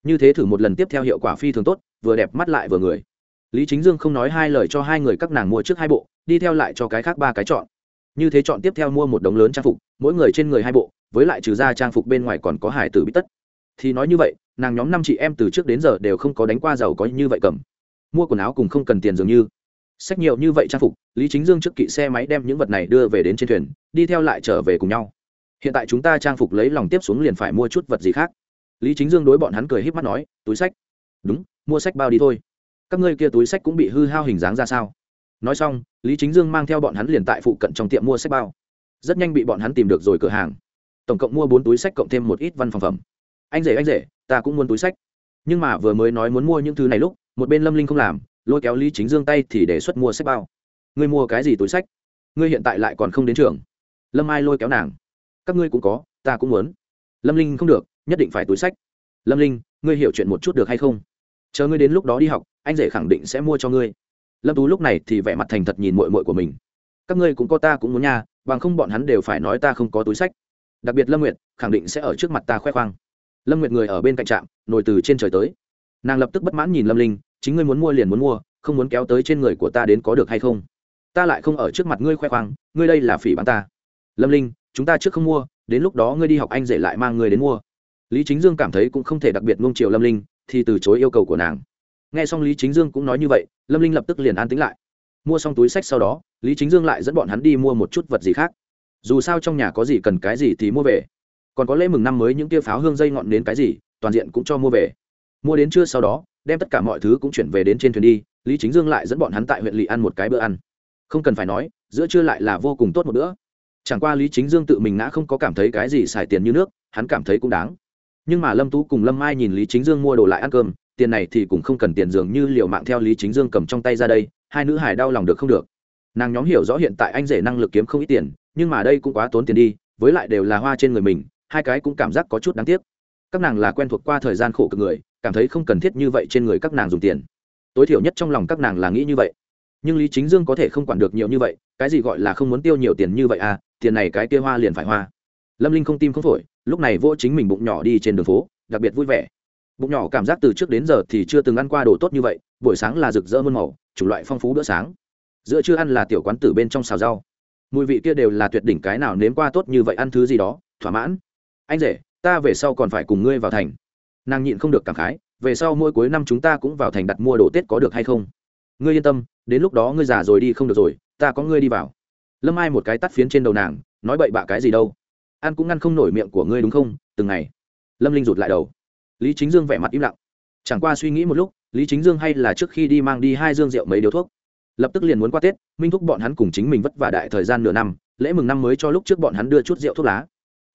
Như thế thử một lần tiếp theo hiệu quả phi thường tốt, vừa đẹp mắt lại vừa người. Lý chính dương không nói hai lời cho hai người các nàng mua trước hai bộ, đi theo lại cho cái khác ba cái chọn như thế chọn tiếp theo mua một đống lớn trang phục, mỗi người trên người hai bộ, với lại trừ ra trang phục bên ngoài còn có hải tử bít tất. Thì nói như vậy, nàng nhóm năm chị em từ trước đến giờ đều không có đánh qua giàu có như vậy cầm. Mua quần áo cùng không cần tiền dường như. Sách nhiều như vậy trang phục, lý chính dương trước kỵ xe máy đem những vật này đưa về đến trên thuyền, đi theo lại trở về cùng nhau. Hiện tại chúng ta trang phục lấy lòng tiếp xuống liền phải mua chút vật gì khác. Lý chính dương đối bọn hắn cười h í p mắt nói, túi sách. Đúng, mua sách bao đi thôi. Các ngươi kia túi sách cũng bị hư hao hình dáng ra sao? Nói xong, lý chính dương mang theo bọn hắn liền tại phụ cận trong tiệm mua sách bao. Rất nhanh bị bọn hắn tìm được rồi cửa hàng. Tổng cộng mua bốn túi sách cộng thêm một ít văn phòng phẩm. Anh rể anh rể, ta cũng muốn túi sách. Nhưng mà vừa mới nói muốn mua những thứ này lúc, một bên lâm linh không làm, lôi kéo lý chính dương tay thì đề xuất mua sách bao. Ngươi mua cái gì túi sách? Ngươi hiện tại lại còn không đến trường. Lâm ai lôi kéo nàng. Các ngươi cũng có, ta cũng muốn. Lâm linh không được, nhất định phải túi sách. Lâm linh, ngươi hiểu chuyện một chút được hay không? Chờ ngươi đến lúc đó đi học, anh rể khẳng định sẽ mua cho ngươi lâm tú lúc này thì vẻ mặt thành thật nhìn mội mội của mình. Các ngươi cũng có ta cũng muốn nha, bằng không bọn hắn đều phải nói ta không có túi sách. Đặc biệt lâm nguyệt, khẳng định sẽ ở trước mặt ta khoe khoang. Lâm nguyệt người ở bên cạnh trạm nổi từ trên trời tới. Nàng lập tức bất mãn nhìn lâm linh, chính ngươi muốn mua liền muốn mua, không muốn kéo tới trên người của ta đến có được hay không? Ta lại không ở trước mặt ngươi khoe khoang, ngươi đây là phỉ bán ta. Lâm linh, chúng ta trước không mua, đến lúc đó ngươi đi học anh rể lại mang ngươi đến mua. Lý chính dương cảm thấy cũng không thể đặc biệt nung chiều lâm linh, thì từ chối yêu cầu của nàng nghe xong lý chính dương cũng nói như vậy, lâm linh lập tức liền an tính lại. Mua xong túi sách sau đó, lý chính dương lại dẫn bọn hắn đi mua một chút vật gì khác. Dù sao trong nhà có gì cần cái gì thì mua về. Còn có lễ mừng năm mới những tia pháo hương dây ngọn đến cái gì, toàn diện cũng cho mua về. Mua đến trưa sau đó, đem tất cả mọi thứ cũng chuyển về đến trên thuyền đi, lý chính dương lại dẫn bọn hắn tại huyện lỵ ăn một cái bữa ăn. Không cần phải nói, giữa trưa lại là vô cùng tốt một bữa. Chẳng qua lý chính dương tự mình ngã không có cảm thấy cái gì xài tiền như nước, hắn cảm thấy cũng đáng. Nhưng mà lâm tú cùng lâm mai nhìn lý chính dương mua đồ lại ăn cơm tiền này thì cũng không cần tiền dường như liệu mạng theo lý chính dương cầm trong tay ra đây, hai nữ hải đau lòng được không được. Nàng nhóm hiểu rõ hiện tại anh rể năng lực kiếm không ít tiền, nhưng mà đây cũng quá tốn tiền đi, với lại đều là hoa trên người mình, hai cái cũng cảm giác có chút đáng tiếc. Các nàng là quen thuộc qua thời gian khổ cực người, cảm thấy không cần thiết như vậy trên người các nàng dùng tiền. Tối thiểu nhất trong lòng các nàng là nghĩ như vậy. Nhưng lý chính dương có thể không quản được nhiều như vậy, cái gì gọi là không muốn tiêu nhiều tiền như vậy à tiền này cái kia hoa liền phải hoa. Lâm linh không tim không phổi, lúc này vô chính mình bụng nhỏ đi trên đường phố, đặc biệt vui vẻ bụng nhỏ cảm giác từ trước đến giờ thì chưa từng ăn qua đồ tốt như vậy, buổi sáng là rực rỡ muôn màu, chủng loại phong phú bữa sáng. Giữa chưa ăn là tiểu quán tử bên trong xào rau. Mùi vị kia đều là tuyệt đỉnh cái nào nếm qua tốt như vậy ăn thứ gì đó, thỏa mãn. Anh rể, ta về sau còn phải cùng ngươi vào thành. Nàng nhịn không được cảm khái, về sau mỗi cuối năm chúng ta cũng vào thành đặt mua đồ tết có được hay không? Ngươi yên tâm, đến lúc đó ngươi già rồi đi không được rồi, ta có ngươi đi vào. Lâm ai một cái tắt phiến trên đầu nàng, nói bậy bạ cái gì đâu. Ăn cũng ngăn không nổi miệng của ngươi đúng không? Từng ngày. Lâm linh rụt lại đầu lý chính dương vẻ mặt im lặng. Chẳng qua suy nghĩ một lúc, lý chính dương hay là trước khi đi mang đi hai dương rượu mấy điếu thuốc. Lập tức liền muốn qua tết, minh thúc bọn hắn cùng chính mình vất vả đại thời gian nửa năm, lễ mừng năm mới cho lúc trước bọn hắn đưa chút rượu thuốc lá.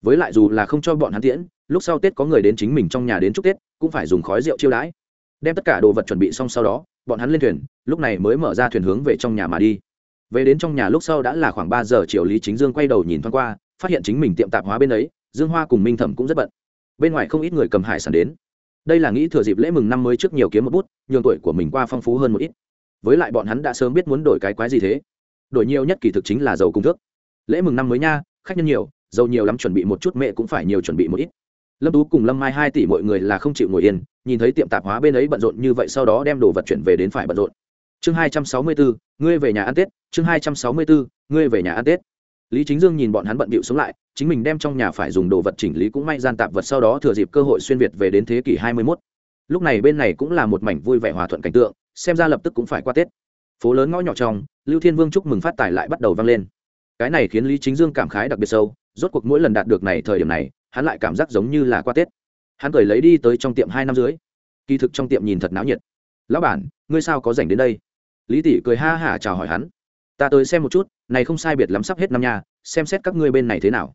Với lại dù là không cho bọn hắn tiễn, lúc sau tết có người đến chính mình trong nhà đến chúc tết, cũng phải dùng khói rượu chiêu đãi. Đem tất cả đồ vật chuẩn bị xong sau đó, bọn hắn lên thuyền, lúc này mới mở ra thuyền hướng về trong nhà mà đi. Về đến trong nhà lúc sau đã là khoảng ba giờ chiều lý chính dương quay đầu nhìn thoáng qua, phát hiện chính mình tiệm tạp hóa bên ấy, dương hoa cùng minh thẩm cũng rất bận bên ngoài không ít người cầm hải sản đến. Đây là nghĩ thừa dịp lễ mừng năm mới trước nhiều kiếm một bút, nhường tuổi của mình qua phong phú hơn một ít. Với lại bọn hắn đã sớm biết muốn đổi cái quái gì thế. Đổi nhiều nhất kỳ thực chính là dầu cung thước lễ mừng năm mới nha, khách nhân nhiều dầu nhiều lắm chuẩn bị một chút mẹ cũng phải nhiều chuẩn bị một ít. Lâm tú cùng lâm mai hai tỷ mọi người là không chịu ngồi yên, nhìn thấy tiệm tạp hóa bên ấy bận rộn như vậy sau đó đem đồ vật chuyển về đến phải bận rộn. Chương hai trăm sáu mươi bốn ngươi về nhà ăn tết, chương hai trăm sáu mươi bốn ngươi về nhà ăn tết. Lý chính dương nhìn bọn hắn bận bịu sống lại chính mình đem trong nhà phải dùng đồ vật chỉnh lý cũng may gian tạp vật sau đó thừa dịp cơ hội xuyên việt về đến thế kỷ hai mươi 21. lúc này bên này cũng là một mảnh vui vẻ hòa thuận cảnh tượng, xem ra lập tức cũng phải qua tết. Phố lớn ngõ nhỏ trong, lưu thiên vương chúc mừng phát tài lại bắt đầu vang lên. Cái này khiến lý chính dương cảm khái đặc biệt sâu, rốt cuộc mỗi lần đạt được này thời điểm này, hắn lại cảm giác giống như là qua tết. Hắn cười lấy đi tới trong tiệm hai năm dưới kỳ thực trong tiệm nhìn thật náo nhiệt. Lão bản, ngươi sao có rảnh đến đây? Lý tỷ cười ha hả chào hỏi hắn. Ta tới xem một chút, này không sai biệt lắm sắp hết năm nha, xem xét các ngươi bên này thế nào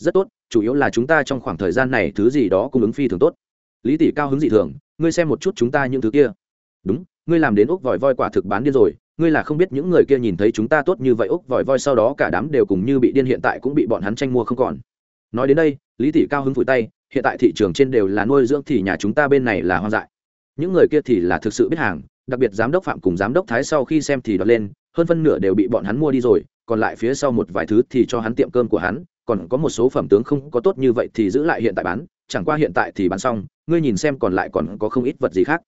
rất tốt, chủ yếu là chúng ta trong khoảng thời gian này thứ gì đó cung ứng phi thường tốt. Lý tỷ cao hứng dị thường, ngươi xem một chút chúng ta những thứ kia. Đúng, ngươi làm đến úc vòi voi quả thực bán điên rồi, ngươi là không biết những người kia nhìn thấy chúng ta tốt như vậy úc vòi voi sau đó cả đám đều cùng như bị điên hiện tại cũng bị bọn hắn tranh mua không còn. Nói đến đây, lý tỷ cao hứng vùi tay, hiện tại thị trường trên đều là nuôi dưỡng thì nhà chúng ta bên này là hoang dại. Những người kia thì là thực sự biết hàng, đặc biệt giám đốc phạm cùng giám đốc thái sau khi xem thì đọt lên, hơn phân nửa đều bị bọn hắn mua đi rồi, còn lại phía sau một vài thứ thì cho hắn tiệm cơm của hắn còn có một số phẩm tướng không có tốt như vậy thì giữ lại hiện tại bán, chẳng qua hiện tại thì bán xong, ngươi nhìn xem còn lại còn có không ít vật gì khác.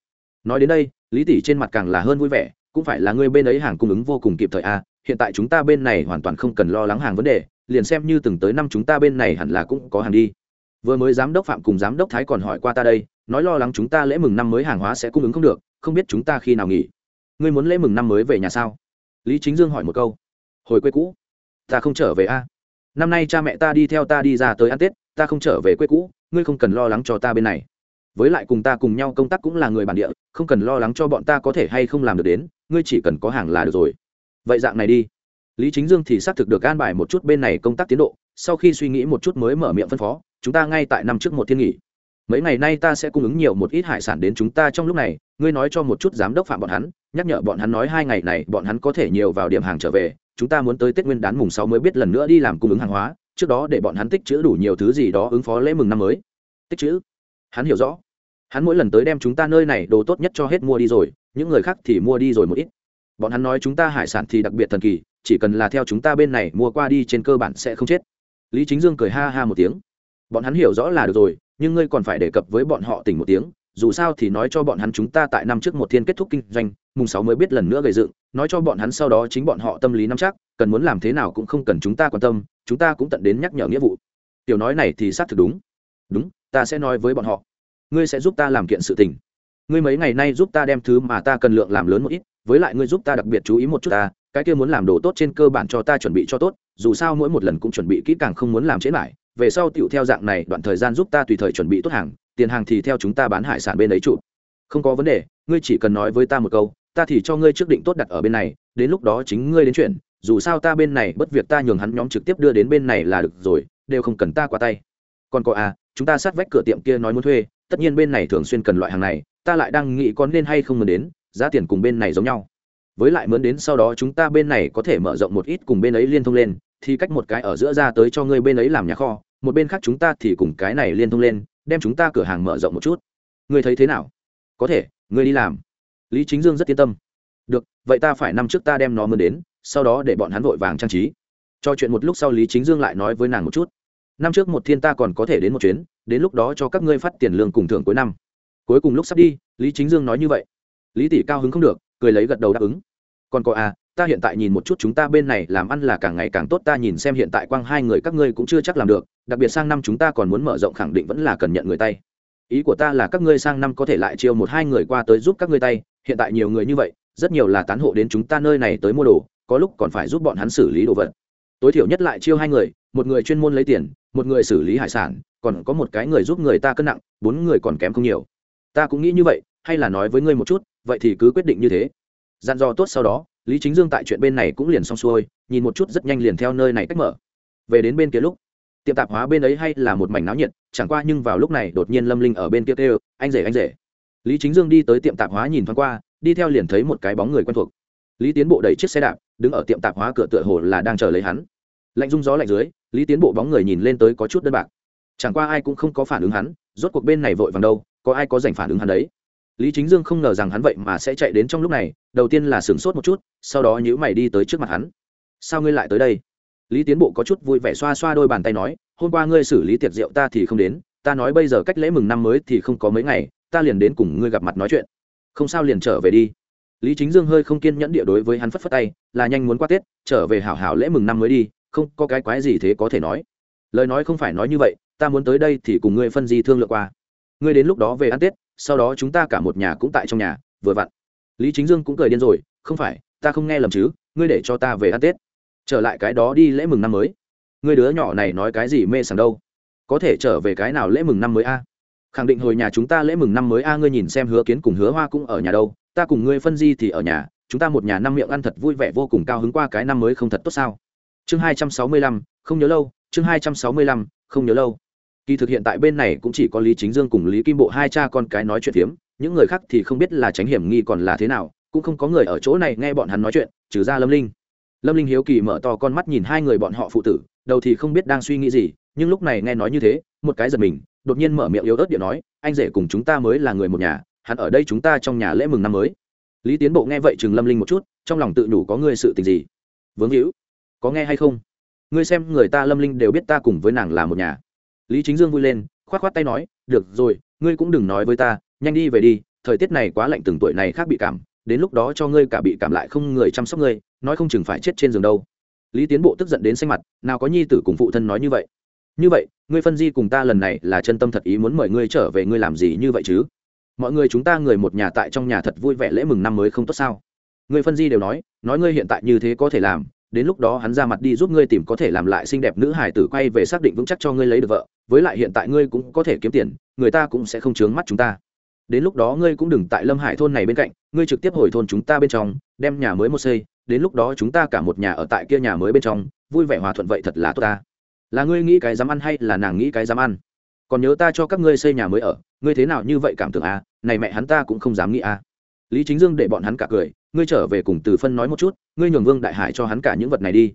Nói đến đây, lý tỷ trên mặt càng là hơn vui vẻ, cũng phải là ngươi bên ấy hàng cung ứng vô cùng kịp thời a hiện tại chúng ta bên này hoàn toàn không cần lo lắng hàng vấn đề, liền xem như từng tới năm chúng ta bên này hẳn là cũng có hàng đi. Vừa mới giám đốc phạm cùng giám đốc thái còn hỏi qua ta đây, nói lo lắng chúng ta lễ mừng năm mới hàng hóa sẽ cung ứng không được, không biết chúng ta khi nào nghỉ. Ngươi muốn lễ mừng năm mới về nhà sao? Lý chính dương hỏi một câu. Hồi quê cũ, ta không trở về a năm nay cha mẹ ta đi theo ta đi ra tới ăn tết, ta không trở về quê cũ, ngươi không cần lo lắng cho ta bên này. Với lại cùng ta cùng nhau công tác cũng là người bản địa, không cần lo lắng cho bọn ta có thể hay không làm được đến, ngươi chỉ cần có hàng là được rồi. Vậy dạng này đi. Lý chính dương thì xác thực được an bài một chút bên này công tác tiến độ, sau khi suy nghĩ một chút mới mở miệng phân phó, chúng ta ngay tại năm trước một thiên nghỉ. Mấy ngày nay ta sẽ cung ứng nhiều một ít hải sản đến chúng ta trong lúc này, ngươi nói cho một chút giám đốc phạm bọn hắn, nhắc nhở bọn hắn nói hai ngày này bọn hắn có thể nhiều vào điểm hàng trở về chúng ta muốn tới tết nguyên đán mùng sáu mới biết lần nữa đi làm cung ứng hàng hóa, trước đó để bọn hắn tích chữ đủ nhiều thứ gì đó ứng phó lễ mừng năm mới. Tích chữ? Hắn hiểu rõ. Hắn mỗi lần tới đem chúng ta nơi này đồ tốt nhất cho hết mua đi rồi, những người khác thì mua đi rồi một ít. Bọn hắn nói chúng ta hải sản thì đặc biệt thần kỳ, chỉ cần là theo chúng ta bên này mua qua đi trên cơ bản sẽ không chết. Lý chính dương cười ha ha một tiếng. Bọn hắn hiểu rõ là được rồi, nhưng ngươi còn phải đề cập với bọn họ tỉnh một tiếng dù sao thì nói cho bọn hắn chúng ta tại năm trước một thiên kết thúc kinh doanh, mùng sáu mới biết lần nữa gây dựng, nói cho bọn hắn sau đó chính bọn họ tâm lý nắm chắc, cần muốn làm thế nào cũng không cần chúng ta quan tâm, chúng ta cũng tận đến nhắc nhở nghĩa vụ. Tiểu nói này thì xác thực đúng. Đúng, ta sẽ nói với bọn họ. Ngươi sẽ giúp ta làm kiện sự tình. Ngươi mấy ngày nay giúp ta đem thứ mà ta cần lượng làm lớn một ít, với lại ngươi giúp ta đặc biệt chú ý một chút ta, cái kia muốn làm đồ tốt trên cơ bản cho ta chuẩn bị cho tốt, dù sao mỗi một lần cũng chuẩn bị kỹ càng không muốn làm chế lại về sau tiểu theo dạng này đoạn thời gian giúp ta tùy thời chuẩn bị tốt hàng tiền hàng thì theo chúng ta bán hải sản bên ấy chụp không có vấn đề, ngươi chỉ cần nói với ta một câu, ta thì cho ngươi trước định tốt đặt ở bên này, đến lúc đó chính ngươi đến chuyện dù sao ta bên này bất việc ta nhường hắn nhóm trực tiếp đưa đến bên này là được rồi, đều không cần ta qua tay. Còn có à chúng ta sát vách cửa tiệm kia nói muốn thuê, tất nhiên bên này thường xuyên cần loại hàng này, ta lại đang nghĩ có nên hay không mượn đến, giá tiền cùng bên này giống nhau. Với lại mướn đến sau đó chúng ta bên này có thể mở rộng một ít cùng bên ấy liên thông lên, thì cách một cái ở giữa ra tới cho ngươi bên ấy làm nhà kho, một bên khác chúng ta thì cùng cái này liên thông lên đem chúng ta cửa hàng mở rộng một chút. Ngươi thấy thế nào? Có thể, ngươi đi làm. Lý chính dương rất yên tâm. Được, vậy ta phải năm trước ta đem nó mơn đến, sau đó để bọn hắn vội vàng trang trí. Cho chuyện một lúc sau lý chính dương lại nói với nàng một chút. Năm trước một thiên ta còn có thể đến một chuyến, đến lúc đó cho các ngươi phát tiền lương cùng thưởng cuối năm. Cuối cùng lúc sắp đi, lý chính dương nói như vậy. Lý tỷ cao hứng không được, cười lấy gật đầu đáp ứng. Còn có à ta hiện tại nhìn một chút chúng ta bên này làm ăn là càng ngày càng tốt, ta nhìn xem hiện tại quang hai người các ngươi cũng chưa chắc làm được, đặc biệt sang năm chúng ta còn muốn mở rộng khẳng định vẫn là cần nhận người tay. Ý của ta là các ngươi sang năm có thể lại chiêu một hai người qua tới giúp các ngươi tay, hiện tại nhiều người như vậy, rất nhiều là tán hộ đến chúng ta nơi này tới mua đồ, có lúc còn phải giúp bọn hắn xử lý đồ vật. Tối thiểu nhất lại chiêu hai người, một người chuyên môn lấy tiền, một người xử lý hải sản, còn có một cái người giúp người ta cân nặng, bốn người còn kém không nhiều. Ta cũng nghĩ như vậy, hay là nói với ngươi một chút, vậy thì cứ quyết định như thế. Dặn dò tốt sau đó lý chính dương tại chuyện bên này cũng liền xong xuôi, nhìn một chút rất nhanh liền theo nơi này cách mở. Về đến bên kia lúc, tiệm tạp hóa bên ấy hay là một mảnh náo nhiệt, chẳng qua nhưng vào lúc này đột nhiên lâm linh ở bên kia kêu, anh rể anh rể. Lý chính dương đi tới tiệm tạp hóa nhìn thoáng qua, đi theo liền thấy một cái bóng người quen thuộc. Lý tiến bộ đẩy chiếc xe đạp, đứng ở tiệm tạp hóa cửa tựa hồ là đang chờ lấy hắn. Lạnh rung gió lạnh dưới, lý tiến bộ bóng người nhìn lên tới có chút đơn bạc. Chẳng qua ai cũng không có phản ứng hắn, rốt cuộc bên này vội vàng đâu, có ai có dành phản ứng hắn đấy? Lý chính dương không ngờ rằng hắn vậy mà sẽ chạy đến trong lúc này, đầu tiên là sửng sốt một chút, sau đó nhữ mày đi tới trước mặt hắn. Sao ngươi lại tới đây? Lý tiến bộ có chút vui vẻ xoa xoa đôi bàn tay nói, hôm qua ngươi xử lý tiệc rượu ta thì không đến, ta nói bây giờ cách lễ mừng năm mới thì không có mấy ngày, ta liền đến cùng ngươi gặp mặt nói chuyện. Không sao liền trở về đi. Lý chính dương hơi không kiên nhẫn địa đối với hắn phất phất tay, là nhanh muốn qua tết, trở về hảo hảo lễ mừng năm mới đi, không có cái quái gì thế có thể nói. Lời nói không phải nói như vậy, ta muốn tới đây thì cùng ngươi phân di thương lượng qua. Ngươi đến lúc đó về ăn tết sau đó chúng ta cả một nhà cũng tại trong nhà, vừa vặn. Lý chính dương cũng cười điên rồi, không phải, ta không nghe lầm chứ, ngươi để cho ta về ăn tết. Trở lại cái đó đi lễ mừng năm mới. Ngươi đứa nhỏ này nói cái gì mê sảng đâu? Có thể trở về cái nào lễ mừng năm mới a? Khẳng định hồi nhà chúng ta lễ mừng năm mới a, ngươi nhìn xem hứa kiến cùng hứa hoa cũng ở nhà đâu, ta cùng ngươi phân di thì ở nhà, chúng ta một nhà năm miệng ăn thật vui vẻ vô cùng cao hứng qua cái năm mới không thật tốt sao? Chương hai trăm sáu mươi lăm, không nhớ lâu, chương hai trăm sáu mươi lăm, không nhớ lâu kỳ thực hiện tại bên này cũng chỉ có lý chính dương cùng lý kim bộ hai cha con cái nói chuyện phiếm, những người khác thì không biết là tránh hiểm nghi còn là thế nào, cũng không có người ở chỗ này nghe bọn hắn nói chuyện, trừ ra lâm linh. Lâm linh hiếu kỳ mở to con mắt nhìn hai người bọn họ phụ tử, đầu thì không biết đang suy nghĩ gì, nhưng lúc này nghe nói như thế, một cái giật mình, đột nhiên mở miệng yếu ớt điện nói, anh rể cùng chúng ta mới là người một nhà, hắn ở đây chúng ta trong nhà lễ mừng năm mới. Lý tiến bộ nghe vậy chừng lâm linh một chút, trong lòng tự nhủ có ngươi sự tình gì? Vướng hữu, có nghe hay không? Ngươi xem người ta lâm linh đều biết ta cùng với nàng là một nhà lý chính dương vui lên k h o á t k h o á t tay nói, được rồi, ngươi cũng đừng nói với ta, nhanh đi về đi, thời tiết này quá lạnh, từng tuổi này khác bị cảm, đến lúc đó cho ngươi cả bị cảm lại không người chăm sóc ngươi, nói không chừng phải chết trên giường đâu. Lý tiến bộ tức giận đến xanh mặt, nào có nhi tử cùng phụ thân nói như vậy? Như vậy, ngươi phân di cùng ta lần này là chân tâm thật ý muốn mời ngươi trở về, ngươi làm gì như vậy chứ? Mọi người chúng ta người một nhà tại trong nhà thật vui vẻ lễ mừng năm mới không tốt sao? Ngươi phân di đều nói nói ngươi hiện tại như thế có thể làm đến lúc đó hắn ra mặt đi giúp ngươi tìm có thể làm lại xinh đẹp nữ hải tử quay về xác định vững chắc cho ngươi lấy được vợ, với lại hiện tại ngươi cũng có thể kiếm tiền, người ta cũng sẽ không chướng mắt chúng ta. Đến lúc đó ngươi cũng đừng tại lâm hải thôn này bên cạnh, ngươi trực tiếp hồi thôn chúng ta bên trong, đem nhà mới một xây, đến lúc đó chúng ta cả một nhà ở tại kia nhà mới bên trong, vui vẻ hòa thuận vậy thật là tốt ta. Là ngươi nghĩ cái dám ăn hay là nàng nghĩ cái dám ăn? Còn nhớ ta cho các ngươi xây nhà mới ở, ngươi thế nào như vậy cảm tưởng à này mẹ hắn ta cũng không dám nghĩ à. Lý chính dương để bọn hắn cả cười ngươi trở về cùng từ phân nói một chút, ngươi nhường vương đại hải cho hắn cả những vật này đi.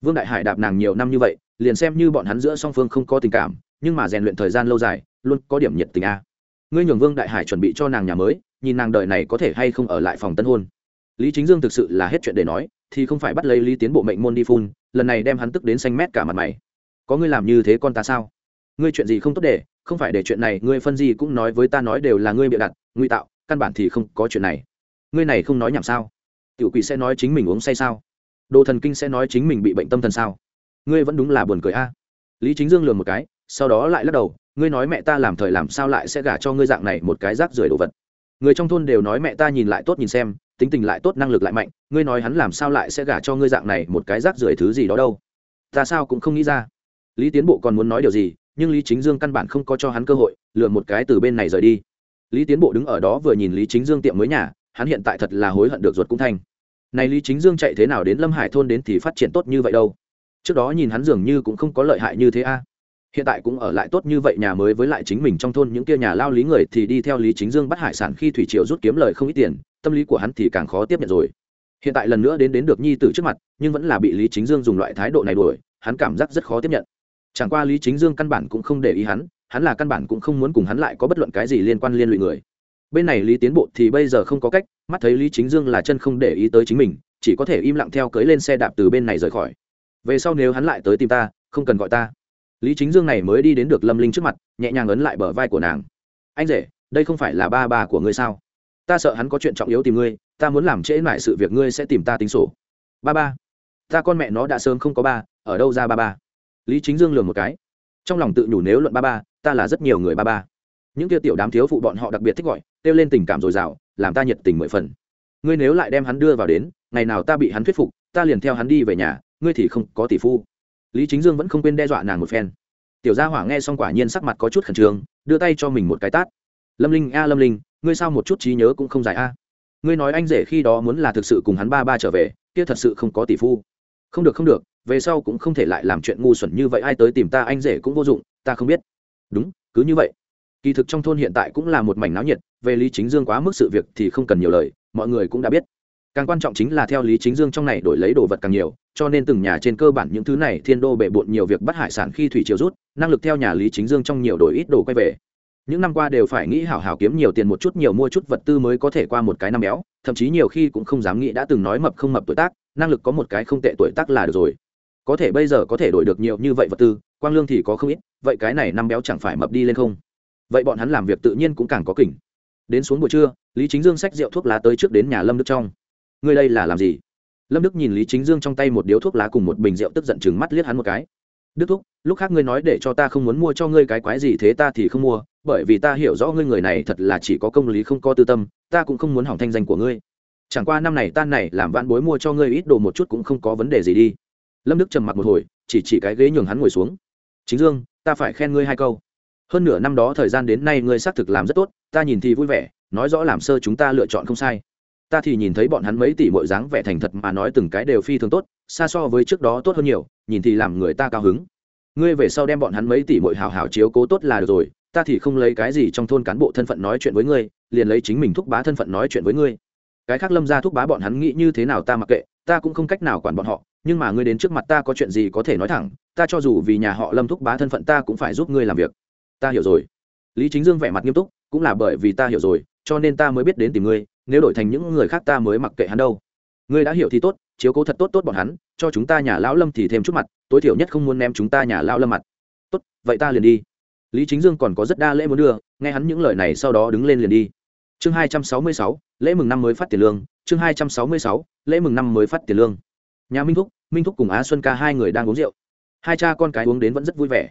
Vương đại hải đạp nàng nhiều năm như vậy, liền xem như bọn hắn giữa song phương không có tình cảm, nhưng mà rèn luyện thời gian lâu dài, luôn có điểm nhiệt tình a. Ngươi nhường vương đại hải chuẩn bị cho nàng nhà mới, nhìn nàng đợi này có thể hay không ở lại phòng tân hôn. Lý chính dương thực sự là hết chuyện để nói, thì không phải bắt lấy lý tiến bộ mệnh môn đi phun, lần này đem hắn tức đến xanh mét cả mặt mày. Có ngươi làm như thế con ta sao? Ngươi chuyện gì không tốt để, không phải để chuyện này, ngươi phân gì cũng nói với ta nói đều là ngươi bịa đặt nguy tạo, căn bản thì không có chuyện này ngươi này không nói nhảm sao? Tiểu quỷ sẽ nói chính mình uống say sao? Đồ thần kinh sẽ nói chính mình bị bệnh tâm thần sao? Ngươi vẫn đúng là buồn cười a. Lý chính dương lường một cái, sau đó lại lắc đầu, ngươi nói mẹ ta làm thời làm sao lại sẽ gả cho ngươi dạng này một cái rác rưởi đồ vật? Người trong thôn đều nói mẹ ta nhìn lại tốt nhìn xem, tính tình lại tốt, năng lực lại mạnh, ngươi nói hắn làm sao lại sẽ gả cho ngươi dạng này một cái rác rưởi thứ gì đó đâu? Ta sao cũng không nghĩ ra. Lý tiến bộ còn muốn nói điều gì, nhưng lý chính dương căn bản không có cho hắn cơ hội lừa một cái từ bên này rời đi. Lý tiến bộ đứng ở đó vừa nhìn lý chính dương tiệm mới nhà hắn hiện tại thật là hối hận được ruột cũng thanh. Này lý chính dương chạy thế nào đến lâm hải thôn đến thì phát triển tốt như vậy đâu? Trước đó nhìn hắn dường như cũng không có lợi hại như thế a. Hiện tại cũng ở lại tốt như vậy nhà mới với lại chính mình trong thôn những kia nhà lao lý người thì đi theo lý chính dương bắt hải sản khi thủy triều rút kiếm lời không ít tiền, tâm lý của hắn thì càng khó tiếp nhận rồi. Hiện tại lần nữa đến đến được nhi tử trước mặt, nhưng vẫn là bị lý chính dương dùng loại thái độ này đuổi, hắn cảm giác rất khó tiếp nhận. Chẳng qua lý chính dương căn bản cũng không để ý hắn hắn là căn bản cũng không muốn cùng hắn lại có bất luận cái gì liên quan liên lụy người bên này lý tiến bộ thì bây giờ không có cách, mắt thấy lý chính dương là chân không để ý tới chính mình, chỉ có thể im lặng theo cưới lên xe đạp từ bên này rời khỏi. Về sau nếu hắn lại tới tìm ta, không cần gọi ta. Lý chính dương này mới đi đến được lâm linh trước mặt, nhẹ nhàng ấn lại bờ vai của nàng. Anh rể, đây không phải là ba bà của ngươi sao? Ta sợ hắn có chuyện trọng yếu tìm ngươi, ta muốn làm trễ lại sự việc ngươi sẽ tìm ta tính sổ. Ba ba, ta con mẹ nó đã sớm không có ba, ở đâu ra ba ba? Lý chính dương lường một cái. Trong lòng tự nhủ nếu luận ba ba, ta là rất nhiều người ba ba những kia tiểu đám thiếu phụ bọn họ đặc biệt thích gọi, kêu lên tình cảm dồi dào, làm ta nhiệt tình mười phần. Ngươi nếu lại đem hắn đưa vào đến, ngày nào ta bị hắn thuyết phục, ta liền theo hắn đi về nhà, ngươi thì không có tỷ phu. Lý chính dương vẫn không quên đe dọa nàng một phen. Tiểu gia hỏa nghe xong quả nhiên sắc mặt có chút khẩn trương, đưa tay cho mình một cái tát. Lâm linh, a, lâm linh, ngươi sao một chút trí nhớ cũng không dài a? Ngươi nói anh rể khi đó muốn là thực sự cùng hắn ba ba trở về, kia thật sự không có tỷ phu. Không được không được, về sau cũng không thể lại làm chuyện ngu xuẩn như vậy, ai tới tìm ta anh rể cũng vô dụng, ta không biết. Đúng, cứ như vậy kỳ thực trong thôn hiện tại cũng là một mảnh náo nhiệt, về lý chính dương quá mức sự việc thì không cần nhiều lời, mọi người cũng đã biết. Càng quan trọng chính là theo lý chính dương trong này đổi lấy đồ vật càng nhiều, cho nên từng nhà trên cơ bản những thứ này thiên đô bể bộn nhiều việc bắt hải sản khi thủy chiều rút, năng lực theo nhà lý chính dương trong nhiều đổi ít đồ quay về. Những năm qua đều phải nghĩ hảo hảo kiếm nhiều tiền một chút nhiều mua chút vật tư mới có thể qua một cái năm béo, thậm chí nhiều khi cũng không dám nghĩ đã từng nói mập không mập tuổi tác, năng lực có một cái không tệ tuổi tác là được rồi. Có thể bây giờ có thể đổi được nhiều như vậy vật tư, quang lương thì có không ít, vậy cái này năm béo chẳng phải mập đi lên không? Vậy bọn hắn làm việc tự nhiên cũng càng có kỉnh. Đến xuống buổi trưa, lý chính dương xách rượu thuốc lá tới trước đến nhà lâm đức trong. Ngươi đây là làm gì? Lâm đức nhìn lý chính dương trong tay một điếu thuốc lá cùng một bình rượu tức giận chừng mắt liếc hắn một cái. Đức thúc, lúc khác ngươi nói để cho ta không muốn mua cho ngươi cái quái gì thế ta thì không mua, bởi vì ta hiểu rõ ngươi người này thật là chỉ có công lý không có tư tâm, ta cũng không muốn hỏng thanh danh của ngươi. Chẳng qua năm này tan này, làm vạn bối mua cho ngươi ít đồ một chút cũng không có vấn đề gì đi. Lâm đức trầm mặc một hồi, chỉ chỉ cái ghế nhường hắn ngồi xuống. Chính dương, ta phải khen ngươi hai câu hơn nửa năm đó thời gian đến nay ngươi xác thực làm rất tốt, ta nhìn thì vui vẻ, nói rõ làm sơ chúng ta lựa chọn không sai. Ta thì nhìn thấy bọn hắn mấy tỷ mọi dáng vẻ thành thật mà nói từng cái đều phi thường tốt, xa so với trước đó tốt hơn nhiều, nhìn thì làm người ta cao hứng. Ngươi về sau đem bọn hắn mấy tỷ mọi hào hào chiếu cố tốt là được rồi, ta thì không lấy cái gì trong thôn cán bộ thân phận nói chuyện với ngươi, liền lấy chính mình thúc bá thân phận nói chuyện với ngươi. Cái khác lâm ra thúc bá bọn hắn nghĩ như thế nào ta mặc kệ, ta cũng không cách nào quản bọn họ, nhưng mà ngươi đến trước mặt ta có chuyện gì có thể nói thẳng, ta cho dù vì nhà họ lâm thúc bá thân phận ta cũng phải giúp ngươi làm việc ta hiểu rồi. Lý chính dương vẻ mặt nghiêm túc, cũng là bởi vì ta hiểu rồi, cho nên ta mới biết đến tìm ngươi, nếu đổi thành những người khác ta mới mặc kệ hắn đâu. Ngươi đã hiểu thì tốt, chiếu cố thật tốt tốt bọn hắn, cho chúng ta nhà lão lâm thì thêm chút mặt, tối thiểu nhất không muốn ném chúng ta nhà lão lâm mặt. Tốt, vậy ta liền đi. Lý chính dương còn có rất đa lễ muốn đưa, nghe hắn những lời này sau đó đứng lên liền đi. Chương hai trăm sáu mươi sáu, lễ mừng năm mới phát tiền lương, chương hai trăm sáu mươi sáu, lễ mừng năm mới phát tiền lương. Nhà minh thúc minh thúc cùng á xuân ca hai người đang uống rượu. Hai cha con cái uống đến vẫn rất vui vẻ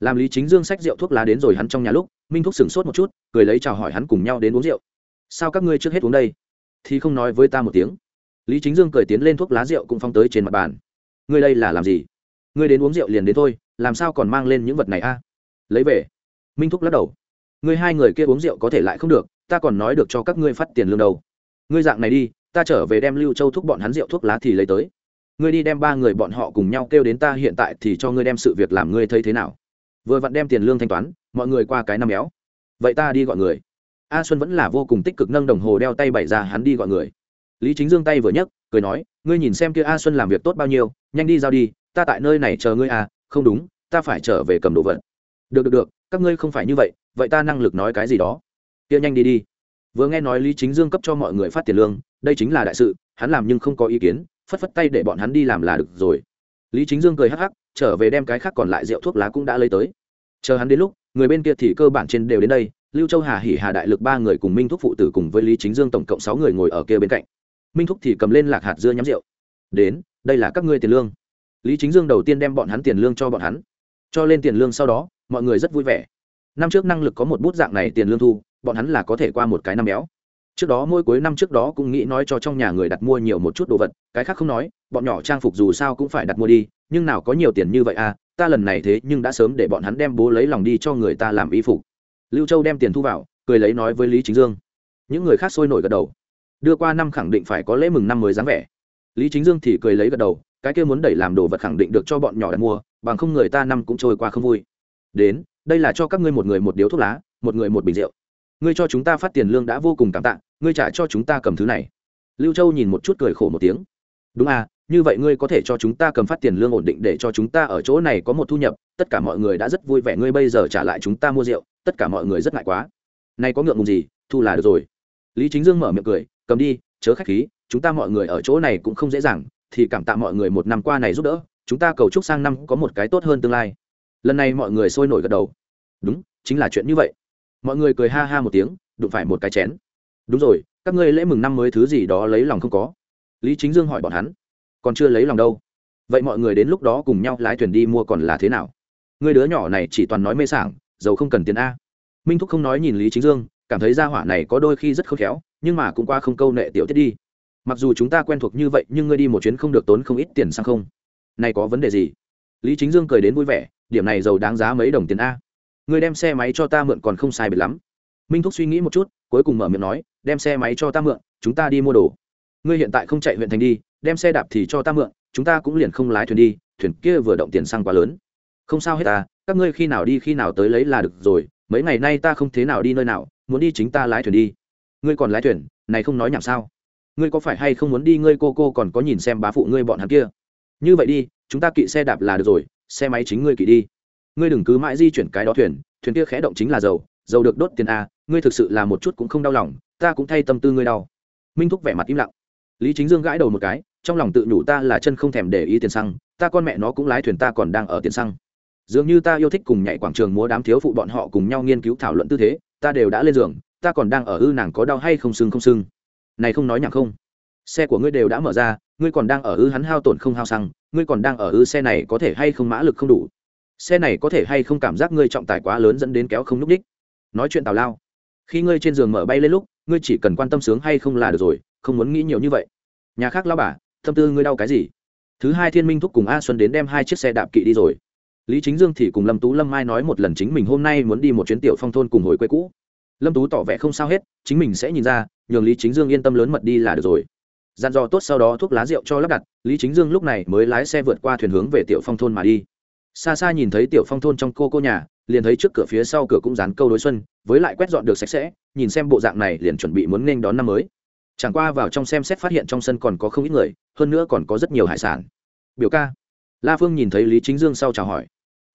làm lý chính dương xách rượu thuốc lá đến rồi hắn trong nhà lúc, minh thúc sửng sốt một chút, cười lấy chào hỏi hắn cùng nhau đến uống rượu. Sao các ngươi trước hết uống đây? Thì không nói với ta một tiếng. Lý chính dương cười tiến lên thuốc lá rượu cũng phong tới trên mặt bàn. Ngươi đây là làm gì? Ngươi đến uống rượu liền đến thôi, làm sao còn mang lên những vật này a? Lấy về. Minh thúc lắc đầu. Ngươi hai người kia uống rượu có thể lại không được, ta còn nói được cho các ngươi phát tiền lương đâu. Ngươi dạng này đi, ta trở về đem lưu châu thúc bọn hắn rượu thuốc lá thì lấy tới. Ngươi đi đem ba người bọn họ cùng nhau kêu đến ta hiện tại thì cho ngươi đem sự việc làm ngươi thấy thế nào vừa vặn đem tiền lương thanh toán, mọi người qua cái năm éo. Vậy ta đi gọi người. A xuân vẫn là vô cùng tích cực nâng đồng hồ đeo tay bày ra hắn đi gọi người. Lý chính dương tay vừa nhấc, cười nói, ngươi nhìn xem kia a xuân làm việc tốt bao nhiêu, nhanh đi giao đi, ta tại nơi này chờ ngươi à không đúng, ta phải trở về cầm đồ vật. Được được được, các ngươi không phải như vậy vậy ta năng lực nói cái gì đó? Kia nhanh đi đi. Vừa nghe nói lý chính dương cấp cho mọi người phát tiền lương, đây chính là đại sự, hắn làm nhưng không có ý kiến, phất phất tay để bọn hắn đi làm là được rồi. Lý chính dương cười hắc hắc trở về đem cái khác còn lại rượu thuốc lá cũng đã lấy tới. Chờ hắn đến lúc, người bên kia thì cơ bản trên đều đến đây, lưu châu hà hỉ hà đại lực ba người cùng minh thúc phụ tử cùng với lý chính dương tổng cộng sáu người ngồi ở kia bên cạnh. Minh thúc thì cầm lên lạc hạt dưa nhắm rượu. Đến, đây là các ngươi tiền lương. Lý chính dương đầu tiên đem bọn hắn tiền lương cho bọn hắn. Cho lên tiền lương sau đó, mọi người rất vui vẻ. Năm trước năng lực có một bút dạng này tiền lương thu, bọn hắn là có thể qua một cái năm béo trước đó mỗi cuối năm trước đó cũng nghĩ nói cho trong nhà người đặt mua nhiều một chút đồ vật, cái khác không nói, bọn nhỏ trang phục dù sao cũng phải đặt mua đi, nhưng nào có nhiều tiền như vậy à ta lần này thế nhưng đã sớm để bọn hắn đem bố lấy lòng đi cho người ta làm y phục. Lưu châu đem tiền thu vào, cười lấy nói với lý chính dương. Những người khác sôi nổi gật đầu. Đưa qua năm khẳng định phải có lễ mừng năm mới dáng vẻ. Lý chính dương thì cười lấy gật đầu, cái kia muốn đẩy làm đồ vật khẳng định được cho bọn nhỏ đặt mua, bằng không người ta năm cũng trôi qua không vui. Đến, đây là cho các ngươi một người một điếu thuốc lá, một người một bình rượu ngươi cho chúng ta phát tiền lương đã vô cùng cảm tạ, ngươi trả cho chúng ta cầm thứ này. Lưu châu nhìn một chút cười khổ một tiếng. Đúng à như vậy ngươi có thể cho chúng ta cầm phát tiền lương ổn định để cho chúng ta ở chỗ này có một thu nhập. Tất cả mọi người đã rất vui vẻ, ngươi bây giờ trả lại chúng ta mua rượu, tất cả mọi người rất ngại quá. Nay có ngượng ngùng gì, thu là được rồi. Lý chính dương mở miệng cười, cầm đi, chớ khách khí, chúng ta mọi người ở chỗ này cũng không dễ dàng, thì cảm tạ mọi người một năm qua này giúp đỡ, chúng ta cầu chúc sang năm có một cái tốt hơn tương lai. Lần này mọi người sôi nổi gật đầu. Đúng, chính là chuyện như vậy mọi người cười ha ha một tiếng, đụng phải một cái chén. Đúng rồi, các ngươi lễ mừng năm mới thứ gì đó lấy lòng không có. Lý chính dương hỏi bọn hắn, còn chưa lấy lòng đâu. Vậy mọi người đến lúc đó cùng nhau lái thuyền đi mua còn là thế nào? Người đứa nhỏ này chỉ toàn nói mê sảng, giàu không cần tiền a. Minh thúc không nói nhìn lý chính dương, cảm thấy gia hỏa này có đôi khi rất khôn khéo, nhưng mà cũng qua không câu nệ tiểu tiết đi. Mặc dù chúng ta quen thuộc như vậy, nhưng ngươi đi một chuyến không được tốn không ít tiền sang không? Này có vấn đề gì? Lý chính dương cười đến vui vẻ, điểm này giàu đáng giá mấy đồng tiền a ngươi đem xe máy cho ta mượn còn không sai biệt lắm. Minh thúc suy nghĩ một chút, cuối cùng mở miệng nói, đem xe máy cho ta mượn, chúng ta đi mua đồ. Ngươi hiện tại không chạy huyện thành đi, đem xe đạp thì cho ta mượn, chúng ta cũng liền không lái thuyền đi, thuyền kia vừa động tiền xăng quá lớn. Không sao hết ta các ngươi khi nào đi khi nào tới lấy là được rồi, mấy ngày nay ta không thế nào đi nơi nào, muốn đi chính ta lái thuyền đi. Ngươi còn lái thuyền, này không nói nhảm sao? Ngươi có phải hay không muốn đi ngươi cô cô còn có nhìn xem bá phụ ngươi bọn hắn kia? Như vậy đi, chúng ta kỵ xe đạp là được rồi, xe máy chính ngươi kỵ đi ngươi đừng cứ mãi di chuyển cái đó thuyền thuyền kia khẽ động chính là dầu dầu được đốt tiền a, ngươi thực sự là một chút cũng không đau lòng, ta cũng thay tâm tư ngươi đau. Minh thúc vẻ mặt im lặng. Lý chính dương gãi đầu một cái, trong lòng tự nhủ ta là chân không thèm để ý tiền xăng, ta con mẹ nó cũng lái thuyền ta còn đang ở tiền xăng. Dường như ta yêu thích cùng nhảy quảng trường múa đám thiếu phụ bọn họ cùng nhau nghiên cứu thảo luận tư thế, ta đều đã lên giường, ta còn đang ở ư nàng có đau hay không sưng không sưng. Này không nói nhảm không. Xe của ngươi đều đã mở ra, ngươi còn đang ở ư hắn hao tổn không hao xăng, ngươi còn đang ở ư xe này có thể hay không mã lực không đủ xe này có thể hay không cảm giác ngươi trọng tài quá lớn dẫn đến kéo không n ú c đích nói chuyện tào lao. Khi ngươi trên giường mở bay lên lúc, ngươi chỉ cần quan tâm sướng hay không là được rồi, không muốn nghĩ nhiều như vậy. Nhà khác lao bà, tâm tư ngươi đau cái gì? Thứ hai thiên minh thúc cùng a xuân đến đem hai chiếc xe đạp kỵ đi rồi. Lý chính dương thì cùng lâm tú lâm mai nói một lần chính mình hôm nay muốn đi một chuyến tiểu phong thôn cùng hồi quê cũ. Lâm tú tỏ vẻ không sao hết, chính mình sẽ nhìn ra, nhường lý chính dương yên tâm lớn mật đi là được rồi. Dàn dò tốt sau đó thuốc lá rượu cho lắp đặt, lý chính dương lúc này mới lái xe vượt qua thuyền hướng về tiểu phong thôn mà đi xa xa nhìn thấy tiểu phong thôn trong cô cô nhà, liền thấy trước cửa phía sau cửa cũng dán câu đối xuân, với lại quét dọn được sạch sẽ, nhìn xem bộ dạng này liền chuẩn bị muốn nghênh đón năm mới. Chẳng qua vào trong xem xét phát hiện trong sân còn có không ít người, hơn nữa còn có rất nhiều hải sản. Biểu ca. La phương nhìn thấy lý chính dương sau chào hỏi.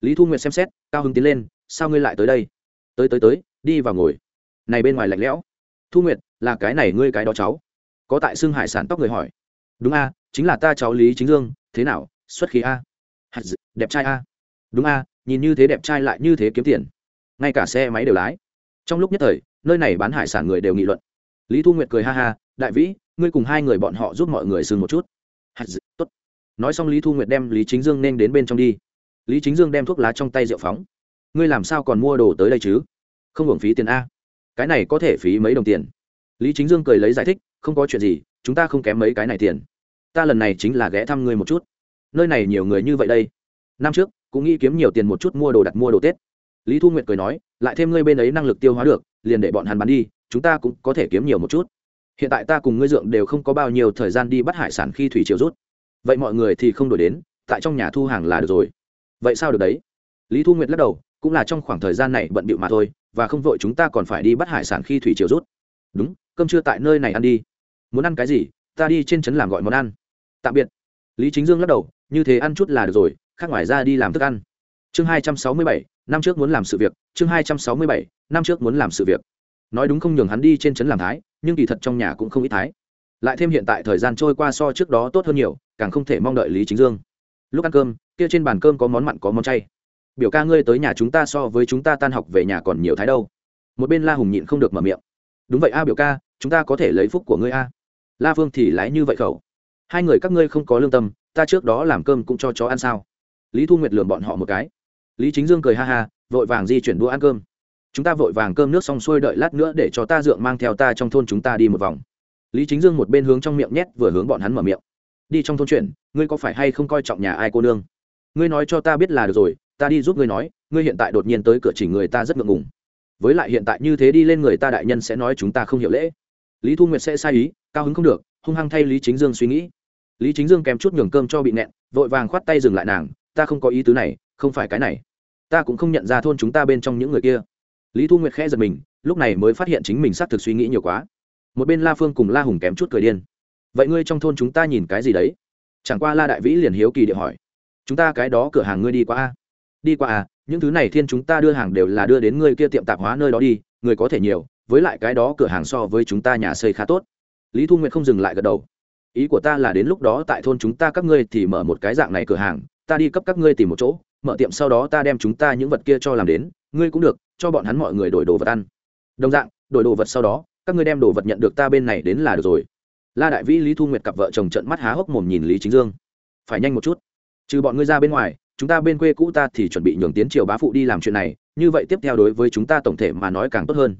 Lý thu nguyệt xem xét, cao hưng tiến lên, sao ngươi lại tới đây? Tới tới tới, đi vào ngồi. Này bên ngoài lạnh lẽo. Thu nguyệt, là cái này ngươi cái đó cháu. Có tại xưng hải sản tóc người hỏi. Đúng a, chính là ta cháu lý chính dương, thế nào, xuất khí a? Đẹp trai a. Đúng a, nhìn như thế đẹp trai lại như thế kiếm tiền. Ngay cả xe máy đều lái. Trong lúc nhất thời, nơi này bán hải sản người đều nghị luận. Lý thu nguyệt cười ha ha, đại vĩ, ngươi cùng hai người bọn họ giúp mọi người sừng một chút. Tốt. Nói xong lý thu nguyệt đem lý chính dương nên đến bên trong đi. Lý chính dương đem thuốc lá trong tay rượu phóng. Ngươi làm sao còn mua đồ tới đây chứ? Không hưởng phí tiền a. Cái này có thể phí mấy đồng tiền. Lý chính dương cười lấy giải thích, không có chuyện gì, chúng ta không kém mấy cái này tiền. Ta lần này chính là ghé thăm ngươi một chút. Nơi này nhiều người như vậy đây năm trước, cũng nghĩ kiếm nhiều tiền một chút mua đồ đặt mua đồ tết. Lý thu nguyệt cười nói, lại thêm ngươi bên ấy năng lực tiêu hóa được, liền để bọn hắn bán đi, chúng ta cũng có thể kiếm nhiều một chút. Hiện tại ta cùng ngươi dượng đều không có bao nhiêu thời gian đi bắt hải sản khi thủy triều rút. Vậy mọi người thì không đổi đến, tại trong nhà thu hàng là được rồi. Vậy sao được đấy? Lý thu nguyệt lắc đầu, cũng là trong khoảng thời gian này bận bịu mà thôi, và không vội chúng ta còn phải đi bắt hải sản khi thủy triều rút. Đúng, cơm trưa tại nơi này ăn đi. Muốn ăn cái gì, ta đi trên trấn làm gọi món ăn. Tạm biệt. Lý chính dương lắc đầu, như thế ăn chút là được rồi khác ngoài ra đi làm thức ăn. Chương hai trăm sáu mươi bảy, năm trước muốn làm sự việc, chương hai trăm sáu mươi bảy, năm trước muốn làm sự việc. Nói đúng không nhường hắn đi trên trấn làm thái, nhưng kỳ thật trong nhà cũng không ít thái. Lại thêm hiện tại thời gian trôi qua so trước đó tốt hơn nhiều, càng không thể mong đợi lý chính dương. Lúc ăn cơm, kia trên bàn cơm có món mặn có món chay. Biểu ca ngươi tới nhà chúng ta so với chúng ta tan học về nhà còn nhiều thái đâu. Một bên la hùng nhịn không được mở miệng. Đúng vậy a, biểu ca, chúng ta có thể lấy phúc của ngươi a. La phương thì lái như vậy khẩu. Hai người các ngươi không có lương tâm, ta trước đó làm cơm cũng cho chó ăn sao? Lý thu nguyệt lường bọn họ một cái. Lý chính dương cười ha ha vội vàng di chuyển đũa ăn cơm. Chúng ta vội vàng cơm nước xong xuôi đợi lát nữa để cho ta dượng mang theo ta trong thôn chúng ta đi một vòng. Lý chính dương một bên hướng trong miệng nhét vừa hướng bọn hắn mở miệng. Đi trong thôn chuyển, ngươi có phải hay không coi trọng nhà ai cô nương? Ngươi nói cho ta biết là được rồi ta đi giúp ngươi nói ngươi hiện tại đột nhiên tới cửa chỉ người ta rất ngượng ngùng. Với lại hiện tại như thế đi lên người ta đại nhân sẽ nói chúng ta không hiểu lễ. Lý thu nguyệt sẽ sai ý cao hứng không được hung hăng thay lý chính dương suy nghĩ. Lý chính dương kèm chút nhường cơm cho bị nẹn vội vàng khoát tay dừng lại nàng ta không có ý tứ này, không phải cái này. Ta cũng không nhận ra thôn chúng ta bên trong những người kia. Lý thu nguyệt khẽ giật mình, lúc này mới phát hiện chính mình xác thực suy nghĩ nhiều quá. Một bên la phương cùng la hùng kém chút cười điên. Vậy ngươi trong thôn chúng ta nhìn cái gì đấy? Chẳng qua la đại vĩ liền hiếu kỳ địa hỏi. Chúng ta cái đó cửa hàng ngươi đi qua a? Đi qua à những thứ này thiên chúng ta đưa hàng đều là đưa đến ngươi kia tiệm tạp hóa nơi đó đi, người có thể nhiều, với lại cái đó cửa hàng so với chúng ta nhà xây khá tốt. Lý thu nguyệt không dừng lại gật đầu. Ý của ta là đến lúc đó tại thôn chúng ta các ngươi thì mở một cái dạng này cửa hàng ta đi cấp các ngươi tìm một chỗ, mở tiệm sau đó ta đem chúng ta những vật kia cho làm đến, ngươi cũng được, cho bọn hắn mọi người đổi đồ vật ăn. Đồng dạng, đổi đồ vật sau đó, các ngươi đem đồ vật nhận được ta bên này đến là được rồi. La đại vĩ, lý thu nguyệt cặp vợ chồng trận mắt há hốc mồm nhìn lý chính dương. Phải nhanh một chút. Trừ bọn ngươi ra bên ngoài, chúng ta bên quê cũ ta thì chuẩn bị nhường tiến triều bá phụ đi làm chuyện này, như vậy tiếp theo đối với chúng ta tổng thể mà nói càng tốt hơn.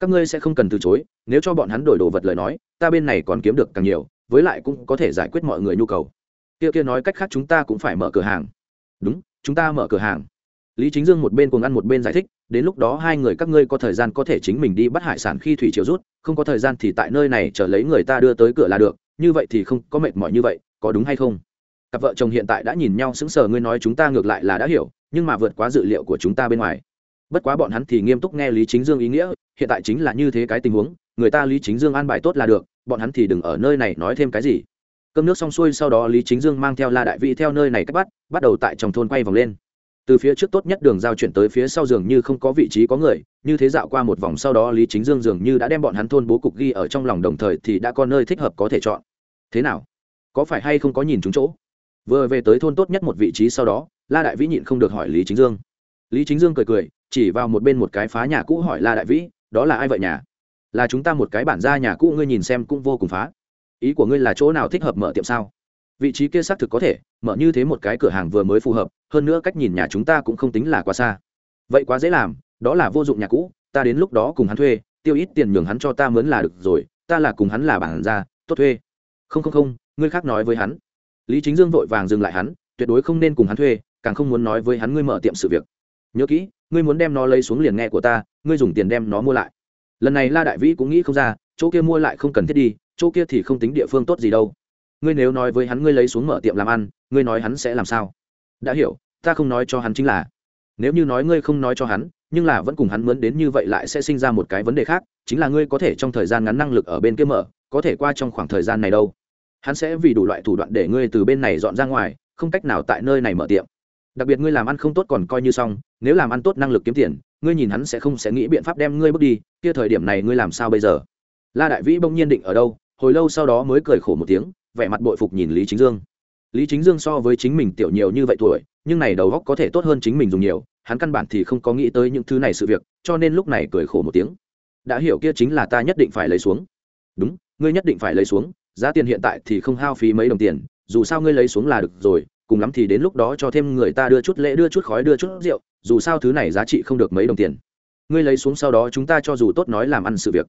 Các ngươi sẽ không cần từ chối, nếu cho bọn hắn đổi đồ vật lời nói, ta bên này còn kiếm được càng nhiều, với lại cũng có thể giải quyết mọi người nhu cầu kia kia nói cách khác chúng ta cũng phải mở cửa hàng. Đúng, chúng ta mở cửa hàng. Lý chính dương một bên cùng ăn một bên giải thích, đến lúc đó hai người các ngươi có thời gian có thể chính mình đi bắt hải sản khi thủy chiều rút, không có thời gian thì tại nơi này chờ lấy người ta đưa tới cửa là được, như vậy thì không có mệt mỏi như vậy, có đúng hay không? Cặp vợ chồng hiện tại đã nhìn nhau sững sờ, ngươi nói chúng ta ngược lại là đã hiểu, nhưng mà vượt quá dự liệu của chúng ta bên ngoài. Bất quá bọn hắn thì nghiêm túc nghe lý chính dương ý nghĩa, hiện tại chính là như thế cái tình huống, người ta lý chính dương an bài tốt là được, bọn hắn thì đừng ở nơi này nói thêm cái gì cơm nước xong xuôi sau đó lý chính dương mang theo la đại vĩ theo nơi này cách bắt bắt đầu tại trong thôn quay vòng lên. Từ phía trước tốt nhất đường giao chuyển tới phía sau giường như không có vị trí có người, như thế dạo qua một vòng sau đó lý chính dương dường như đã đem bọn hắn thôn bố cục ghi ở trong lòng đồng thời thì đã có nơi thích hợp có thể chọn. Thế nào? Có phải hay không có nhìn chúng chỗ? Vừa về tới thôn tốt nhất một vị trí sau đó, la đại vĩ nhịn không được hỏi lý chính dương. Lý chính dương cười cười, chỉ vào một bên một cái phá nhà cũ hỏi la đại vĩ, đó là ai vậy nhà? Là chúng ta một cái bản ra nhà cũ, ngươi nhìn xem cũng vô cùng phá ý của ngươi là chỗ nào thích hợp mở tiệm sao? Vị trí kia xác thực có thể, mở như thế một cái cửa hàng vừa mới phù hợp, hơn nữa cách nhìn nhà chúng ta cũng không tính là quá xa. Vậy quá dễ làm, đó là vô dụng nhà cũ, ta đến lúc đó cùng hắn thuê, tiêu ít tiền nhường hắn cho ta mướn là được rồi, ta là cùng hắn là bản ra, tốt thuê. Không không không, ngươi khác nói với hắn. Lý chính dương vội vàng dừng lại hắn, tuyệt đối không nên cùng hắn thuê, càng không muốn nói với hắn ngươi mở tiệm sự việc. Nhớ kỹ, ngươi muốn đem nó lấy xuống liền nghe của ta, ngươi dùng tiền đem nó mua lại. Lần này la đại vĩ cũng nghĩ không ra, chỗ kia mua lại không cần thiết đi chỗ kia thì không tính địa phương tốt gì đâu. Ngươi nếu nói với hắn ngươi lấy xuống mở tiệm làm ăn, ngươi nói hắn sẽ làm sao? Đã hiểu, ta không nói cho hắn chính là, nếu như nói ngươi không nói cho hắn, nhưng là vẫn cùng hắn mướn đến như vậy lại sẽ sinh ra một cái vấn đề khác, chính là ngươi có thể trong thời gian ngắn năng lực ở bên kia mở, có thể qua trong khoảng thời gian này đâu. Hắn sẽ vì đủ loại thủ đoạn để ngươi từ bên này dọn ra ngoài, không cách nào tại nơi này mở tiệm. Đặc biệt ngươi làm ăn không tốt còn coi như xong, nếu làm ăn tốt năng lực kiếm tiền, ngươi nhìn hắn sẽ không sẽ nghĩ biện pháp đem ngươi bước đi, kia thời điểm này ngươi làm sao bây giờ? La đại vĩ bỗng nhiên định ở đâu hồi lâu sau đó mới cười khổ một tiếng, vẻ mặt bội phục nhìn lý chính dương. Lý chính dương so với chính mình tiểu nhiều như vậy tuổi, nhưng này đầu góc có thể tốt hơn chính mình dùng nhiều, hắn căn bản thì không có nghĩ tới những thứ này sự việc, cho nên lúc này cười khổ một tiếng. Đã hiểu kia chính là ta nhất định phải lấy xuống. Đúng, ngươi nhất định phải lấy xuống, giá tiền hiện tại thì không hao phí mấy đồng tiền, dù sao ngươi lấy xuống là được rồi, cùng lắm thì đến lúc đó cho thêm người ta đưa chút lễ, đưa chút khói, đưa chút rượu, dù sao thứ này giá trị không được mấy đồng tiền. Ngươi lấy xuống sau đó chúng ta cho dù tốt nói làm ăn sự việc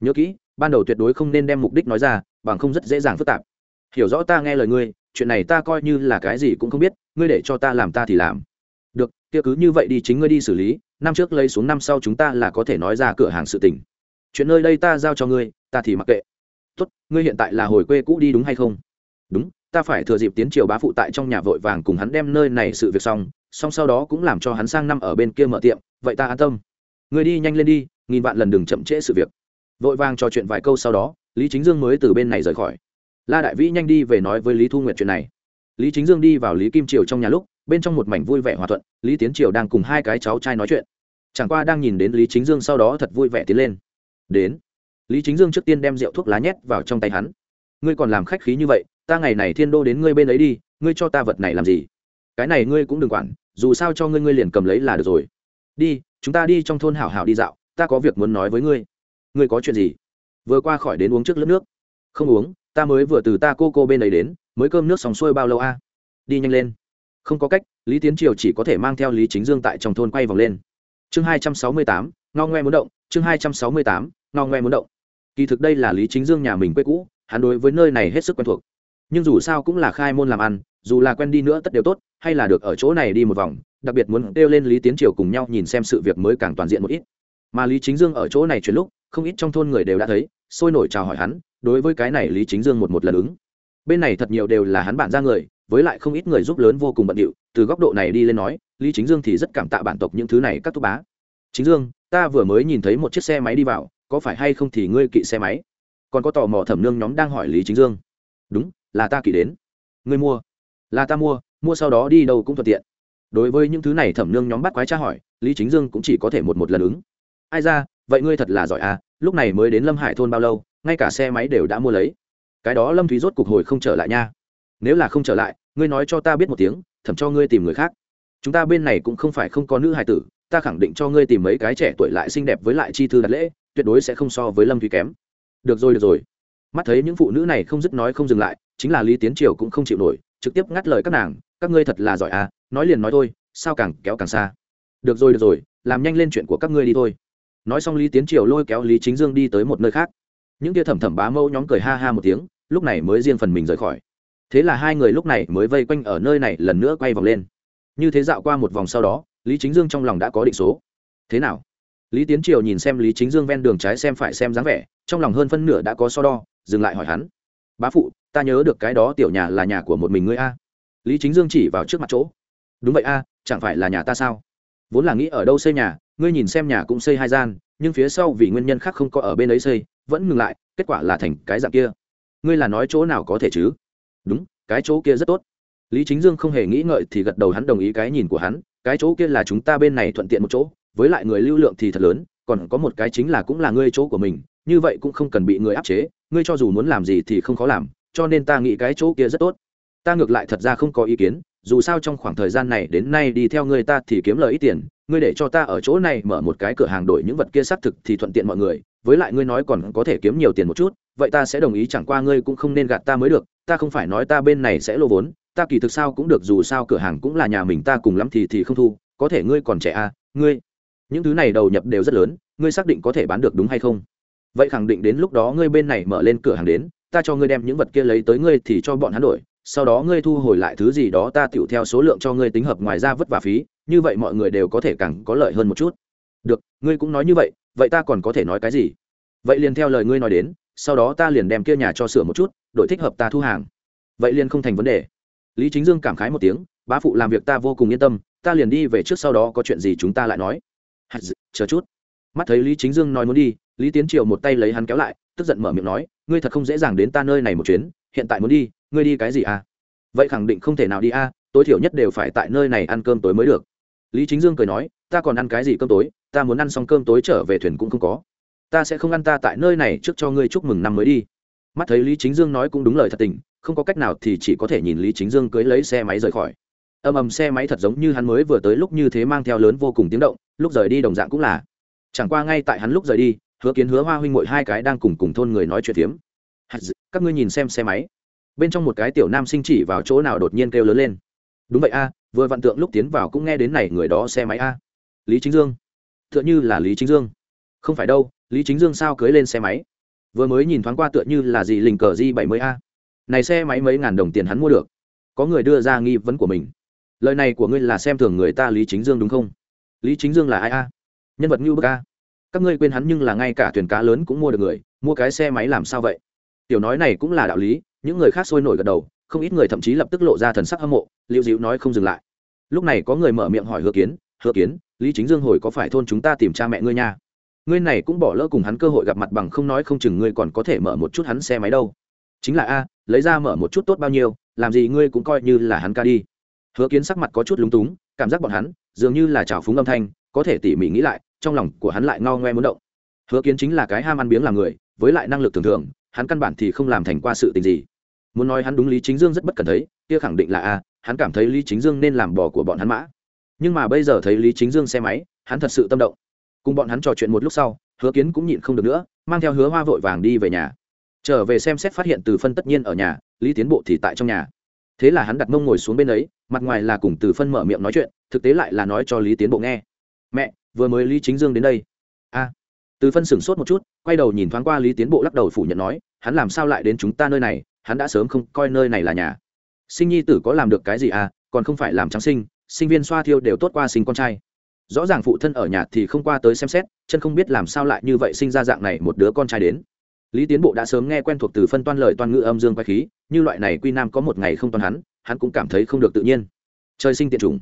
nhớ kỹ, ban đầu tuyệt đối không nên đem mục đích nói ra, bằng không rất dễ dàng phức tạp. Hiểu rõ ta nghe lời ngươi, chuyện này ta coi như là cái gì cũng không biết, ngươi để cho ta làm ta thì làm. Được, kia cứ như vậy đi, chính ngươi đi xử lý, năm trước lấy xuống năm sau chúng ta là có thể nói ra cửa hàng sự tình. Chuyện nơi đây ta giao cho ngươi, ta thì mặc kệ. Tốt, ngươi hiện tại là hồi quê cũ đi đúng hay không? Đúng, ta phải thừa dịp tiến triều bá phụ tại trong nhà vội vàng cùng hắn đem nơi này sự việc xong xong sau đó cũng làm cho hắn sang năm ở bên kia mở tiệm, vậy ta an tâm. Người đi nhanh lên đi, nghìn vạn lần đừng chậm trễ sự việc vội vàng trò chuyện vài câu sau đó, lý chính dương mới từ bên này rời khỏi. La đại vĩ nhanh đi về nói với lý thu nguyệt chuyện này. Lý chính dương đi vào lý kim triều trong nhà lúc, bên trong một mảnh vui vẻ hòa thuận, lý tiến triều đang cùng hai cái cháu trai nói chuyện. Chẳng qua đang nhìn đến lý chính dương sau đó thật vui vẻ tiến lên. Đến. Lý chính dương trước tiên đem rượu thuốc lá nhét vào trong tay hắn. Ngươi còn làm khách khí như vậy, ta ngày này thiên đô đến ngươi bên ấy đi, ngươi cho ta vật này làm gì? Cái này ngươi cũng đừng quản, dù sao cho ngươi ngươi liền cầm lấy là được rồi. Đi, chúng ta đi trong thôn hảo hảo đi dạo, ta có việc muốn nói với ngươi ngươi có chuyện gì? Vừa qua khỏi đến uống trước lớp nước. Không uống, ta mới vừa từ ta cô cô bên ấy đến, mới cơm nước xong xuôi bao lâu a? Đi nhanh lên. Không có cách, lý tiến triều chỉ có thể mang theo lý chính dương tại trong thôn quay vòng lên. Chương hai trăm sáu mươi tám, ngao ngoe muốn động, chương hai trăm sáu mươi tám, ngao ngoe muốn động. Kỳ thực đây là lý chính dương nhà mình quê cũ, hắn đối với nơi này hết sức quen thuộc. Nhưng dù sao cũng là khai môn làm ăn, dù là quen đi nữa tất đều tốt, hay là được ở chỗ này đi một vòng, đặc biệt muốn kêu lên lý tiến triều cùng nhau nhìn xem sự việc mới càng toàn diện một ít mà lý chính dương ở chỗ này chuyển lúc, không ít trong thôn người đều đã thấy, sôi nổi chào hỏi hắn, đối với cái này lý chính dương một một lần ứng. Bên này thật nhiều đều là hắn bạn ra người, với lại không ít người giúp lớn vô cùng bận điệu, từ góc độ này đi lên nói, lý chính dương thì rất cảm tạ bản tộc những thứ này các thúc bá. Chính dương, ta vừa mới nhìn thấy một chiếc xe máy đi vào, có phải hay không thì ngươi kỵ xe máy? Còn có tò mò thẩm nương nhóm đang hỏi lý chính dương. Đúng, là ta kỵ đến. Ngươi mua? Là ta mua mua sau đó đi đâu cũng thuận tiện. Đối với những thứ này thẩm nương nhóm bắt quái tra hỏi, lý chính dương cũng chỉ có thể một một lần ứng ai ra, vậy ngươi thật là giỏi à lúc này mới đến lâm hải thôn bao lâu, ngay cả xe máy đều đã mua lấy. Cái đó lâm thúy rốt cục hồi không trở lại nha. Nếu là không trở lại, ngươi nói cho ta biết một tiếng, thẩm cho ngươi tìm người khác. Chúng ta bên này cũng không phải không có nữ hài tử, ta khẳng định cho ngươi tìm mấy cái trẻ tuổi lại xinh đẹp với lại chi thư đặt lễ, tuyệt đối sẽ không so với lâm thúy kém. Được rồi được rồi. Mắt thấy những phụ nữ này không dứt nói không dừng lại, chính là lý tiến triều cũng không chịu nổi, trực tiếp ngắt lời các nàng, các ngươi thật là giỏi à nói liền nói thôi, sao càng kéo càng xa. Được rồi được rồi, làm nhanh lên chuyện của các ngươi đi thôi nói xong lý tiến triều lôi kéo lý chính dương đi tới một nơi khác. Những kia thẩm thẩm bá mẫu nhóm cười ha ha một tiếng, lúc này mới riêng phần mình rời khỏi. Thế là hai người lúc này mới vây quanh ở nơi này lần nữa quay vòng lên. Như thế dạo qua một vòng sau đó, lý chính dương trong lòng đã có định số. Thế nào? Lý tiến triều nhìn xem lý chính dương ven đường trái xem phải xem dáng vẻ, trong lòng hơn phân nửa đã có so đo, dừng lại hỏi hắn. Bá phụ, ta nhớ được cái đó tiểu nhà là nhà của một mình ngươi a. Lý chính dương chỉ vào trước mặt chỗ. Đúng vậy a, chẳng phải là nhà ta sao? Vốn là nghĩ ở đâu xây nhà ngươi nhìn xem nhà cũng xây hai gian, nhưng phía sau vì nguyên nhân khác không có ở bên ấy xây, vẫn ngừng lại, kết quả là thành cái dạng kia. Ngươi là nói chỗ nào có thể chứ? Đúng, cái chỗ kia rất tốt. Lý chính dương không hề nghĩ ngợi thì gật đầu hắn đồng ý cái nhìn của hắn, cái chỗ kia là chúng ta bên này thuận tiện một chỗ, với lại người lưu lượng thì thật lớn, còn có một cái chính là cũng là ngươi chỗ của mình, như vậy cũng không cần bị người áp chế, ngươi cho dù muốn làm gì thì không khó làm, cho nên ta nghĩ cái chỗ kia rất tốt. Ta ngược lại thật ra không có ý kiến dù sao trong khoảng thời gian này đến nay đi theo người ta thì kiếm lời ít tiền, ngươi để cho ta ở chỗ này mở một cái cửa hàng đổi những vật kia xác thực thì thuận tiện mọi người, với lại ngươi nói còn có thể kiếm nhiều tiền một chút, vậy ta sẽ đồng ý chẳng qua ngươi cũng không nên gạt ta mới được, ta không phải nói ta bên này sẽ lô vốn, ta kỳ thực sao cũng được dù sao cửa hàng cũng là nhà mình ta cùng lắm thì thì không thu, có thể ngươi còn trẻ à ngươi. Những thứ này đầu nhập đều rất lớn, ngươi xác định có thể bán được đúng hay không? Vậy khẳng định đến lúc đó ngươi bên này mở lên cửa hàng đến, ta cho ngươi đem những vật kia lấy tới ngươi thì cho bọn hắn đổi sau đó ngươi thu hồi lại thứ gì đó ta tựu theo số lượng cho ngươi tính hợp ngoài ra vất vả phí, như vậy mọi người đều có thể càng có lợi hơn một chút. Được, ngươi cũng nói như vậy vậy ta còn có thể nói cái gì? Vậy liền theo lời ngươi nói đến, sau đó ta liền đem kia nhà cho sửa một chút, đổi thích hợp ta thu hàng. Vậy liền không thành vấn đề. Lý chính dương cảm khái một tiếng, bá phụ làm việc ta vô cùng yên tâm, ta liền đi về trước sau đó có chuyện gì chúng ta lại nói. Chờ chút. Mắt thấy lý chính dương nói muốn đi, lý tiến triều một tay lấy hắn kéo lại, tức giận mở miệng nói, ngươi thật không dễ dàng đến ta nơi này một chuyến hiện tại muốn đi, ngươi đi cái gì à? Vậy khẳng định không thể nào đi à tối thiểu nhất đều phải tại nơi này ăn cơm tối mới được. Lý chính dương cười nói, ta còn ăn cái gì cơm tối, ta muốn ăn xong cơm tối trở về thuyền cũng không có. Ta sẽ không ăn ta tại nơi này trước cho ngươi chúc mừng năm mới đi. Mắt thấy lý chính dương nói cũng đúng lời thật tình, không có cách nào thì chỉ có thể nhìn lý chính dương cưới lấy xe máy rời khỏi. Ầm ầm xe máy thật giống như hắn mới vừa tới lúc như thế mang theo lớn vô cùng tiếng động, lúc rời đi đồng dạng cũng là. Chẳng qua ngay tại hắn lúc rời đi, hứa kiến hứa hoa huynh mội hai cái đang cùng cùng thôn người nói chuyện các ngươi nhìn xem xe máy. Bên trong một cái tiểu nam sinh chỉ vào chỗ nào đột nhiên kêu lớn lên. Đúng vậy a, vừa vạn tượng lúc tiến vào cũng nghe đến này người đó xe máy a. Lý chính dương. T như n h là lý chính dương. Không phải đâu, lý chính dương sao cưới lên xe máy? Vừa mới nhìn thoáng qua tựa như là gì lình cờ di bảy mươi a. Này xe máy mấy ngàn đồng tiền hắn mua được. Có người đưa ra nghi vấn của mình. Lời này của ngươi là xem thường người ta lý chính dương đúng không? Lý chính dương là ai a? Nhân vật như bậc a. Các ngươi quên hắn nhưng là ngay cả thuyền cá lớn cũng mua được người, mua cái xe máy làm sao vậy? Tiểu nói này cũng là đạo lý, những người khác sôi nổi gật đầu, không ít người thậm chí lập tức lộ ra thần sắc hâm mộ, liễu dịu nói không dừng lại. Lúc này có người mở miệng hỏi hứa kiến hứa kiến, lý chính dương hồi có phải thôn chúng ta tìm cha mẹ ngươi nha? Ngươi này cũng bỏ lỡ cùng hắn cơ hội gặp mặt bằng không nói không chừng ngươi còn có thể mở một chút hắn xe máy đâu. Chính là a, lấy ra mở một chút tốt bao nhiêu, làm gì ngươi cũng coi như là hắn ca đi. Hứa kiến sắc mặt có chút lúng túng, cảm giác bọn hắn dường như là trào phúng âm thanh, có thể tỉ mỉ nghĩ lại, trong lòng của hắn lại ngao ngoe muốn động. Hứa kiến chính là cái ham ăn biếng làm người, với lại năng lực thường thường hắn căn bản thì không làm thành qua sự tình gì. Muốn nói hắn đúng lý chính dương rất bất cần thấy, kia khẳng định là a, hắn cảm thấy lý chính dương nên làm bò của bọn hắn mã. Nhưng mà bây giờ thấy lý chính dương xe máy, hắn thật sự tâm động. Cùng bọn hắn trò chuyện một lúc sau, hứa kiến cũng nhịn không được nữa, mang theo hứa hoa vội vàng đi về nhà. Trở về xem xét phát hiện từ phân tất nhiên ở nhà, lý tiến bộ thì tại trong nhà. Thế là hắn đặt mông ngồi xuống bên ấy, mặt ngoài là cùng từ phân mở miệng nói chuyện, thực tế lại là nói cho lý tiến bộ nghe. Mẹ, vừa mới lý chính dương đến đây từ phân sửng sốt một chút, quay đầu nhìn thoáng qua lý tiến bộ lắc đầu phủ nhận nói, hắn làm sao lại đến chúng ta nơi này, hắn đã sớm không coi nơi này là nhà. Sinh nhi tử có làm được cái gì à còn không phải làm trắng sinh sinh viên xoa thiêu đều tốt qua sinh con trai. Rõ ràng phụ thân ở nhà thì không qua tới xem xét, chân không biết làm sao lại như vậy sinh ra dạng này một đứa con trai đến. Lý tiến bộ đã sớm nghe quen thuộc từ phân toan lời toan ngữ âm dương quay khí, như loại này quy nam có một ngày không toan hắn hắn cũng cảm thấy không được tự nhiên. Trời sinh tiện chủng.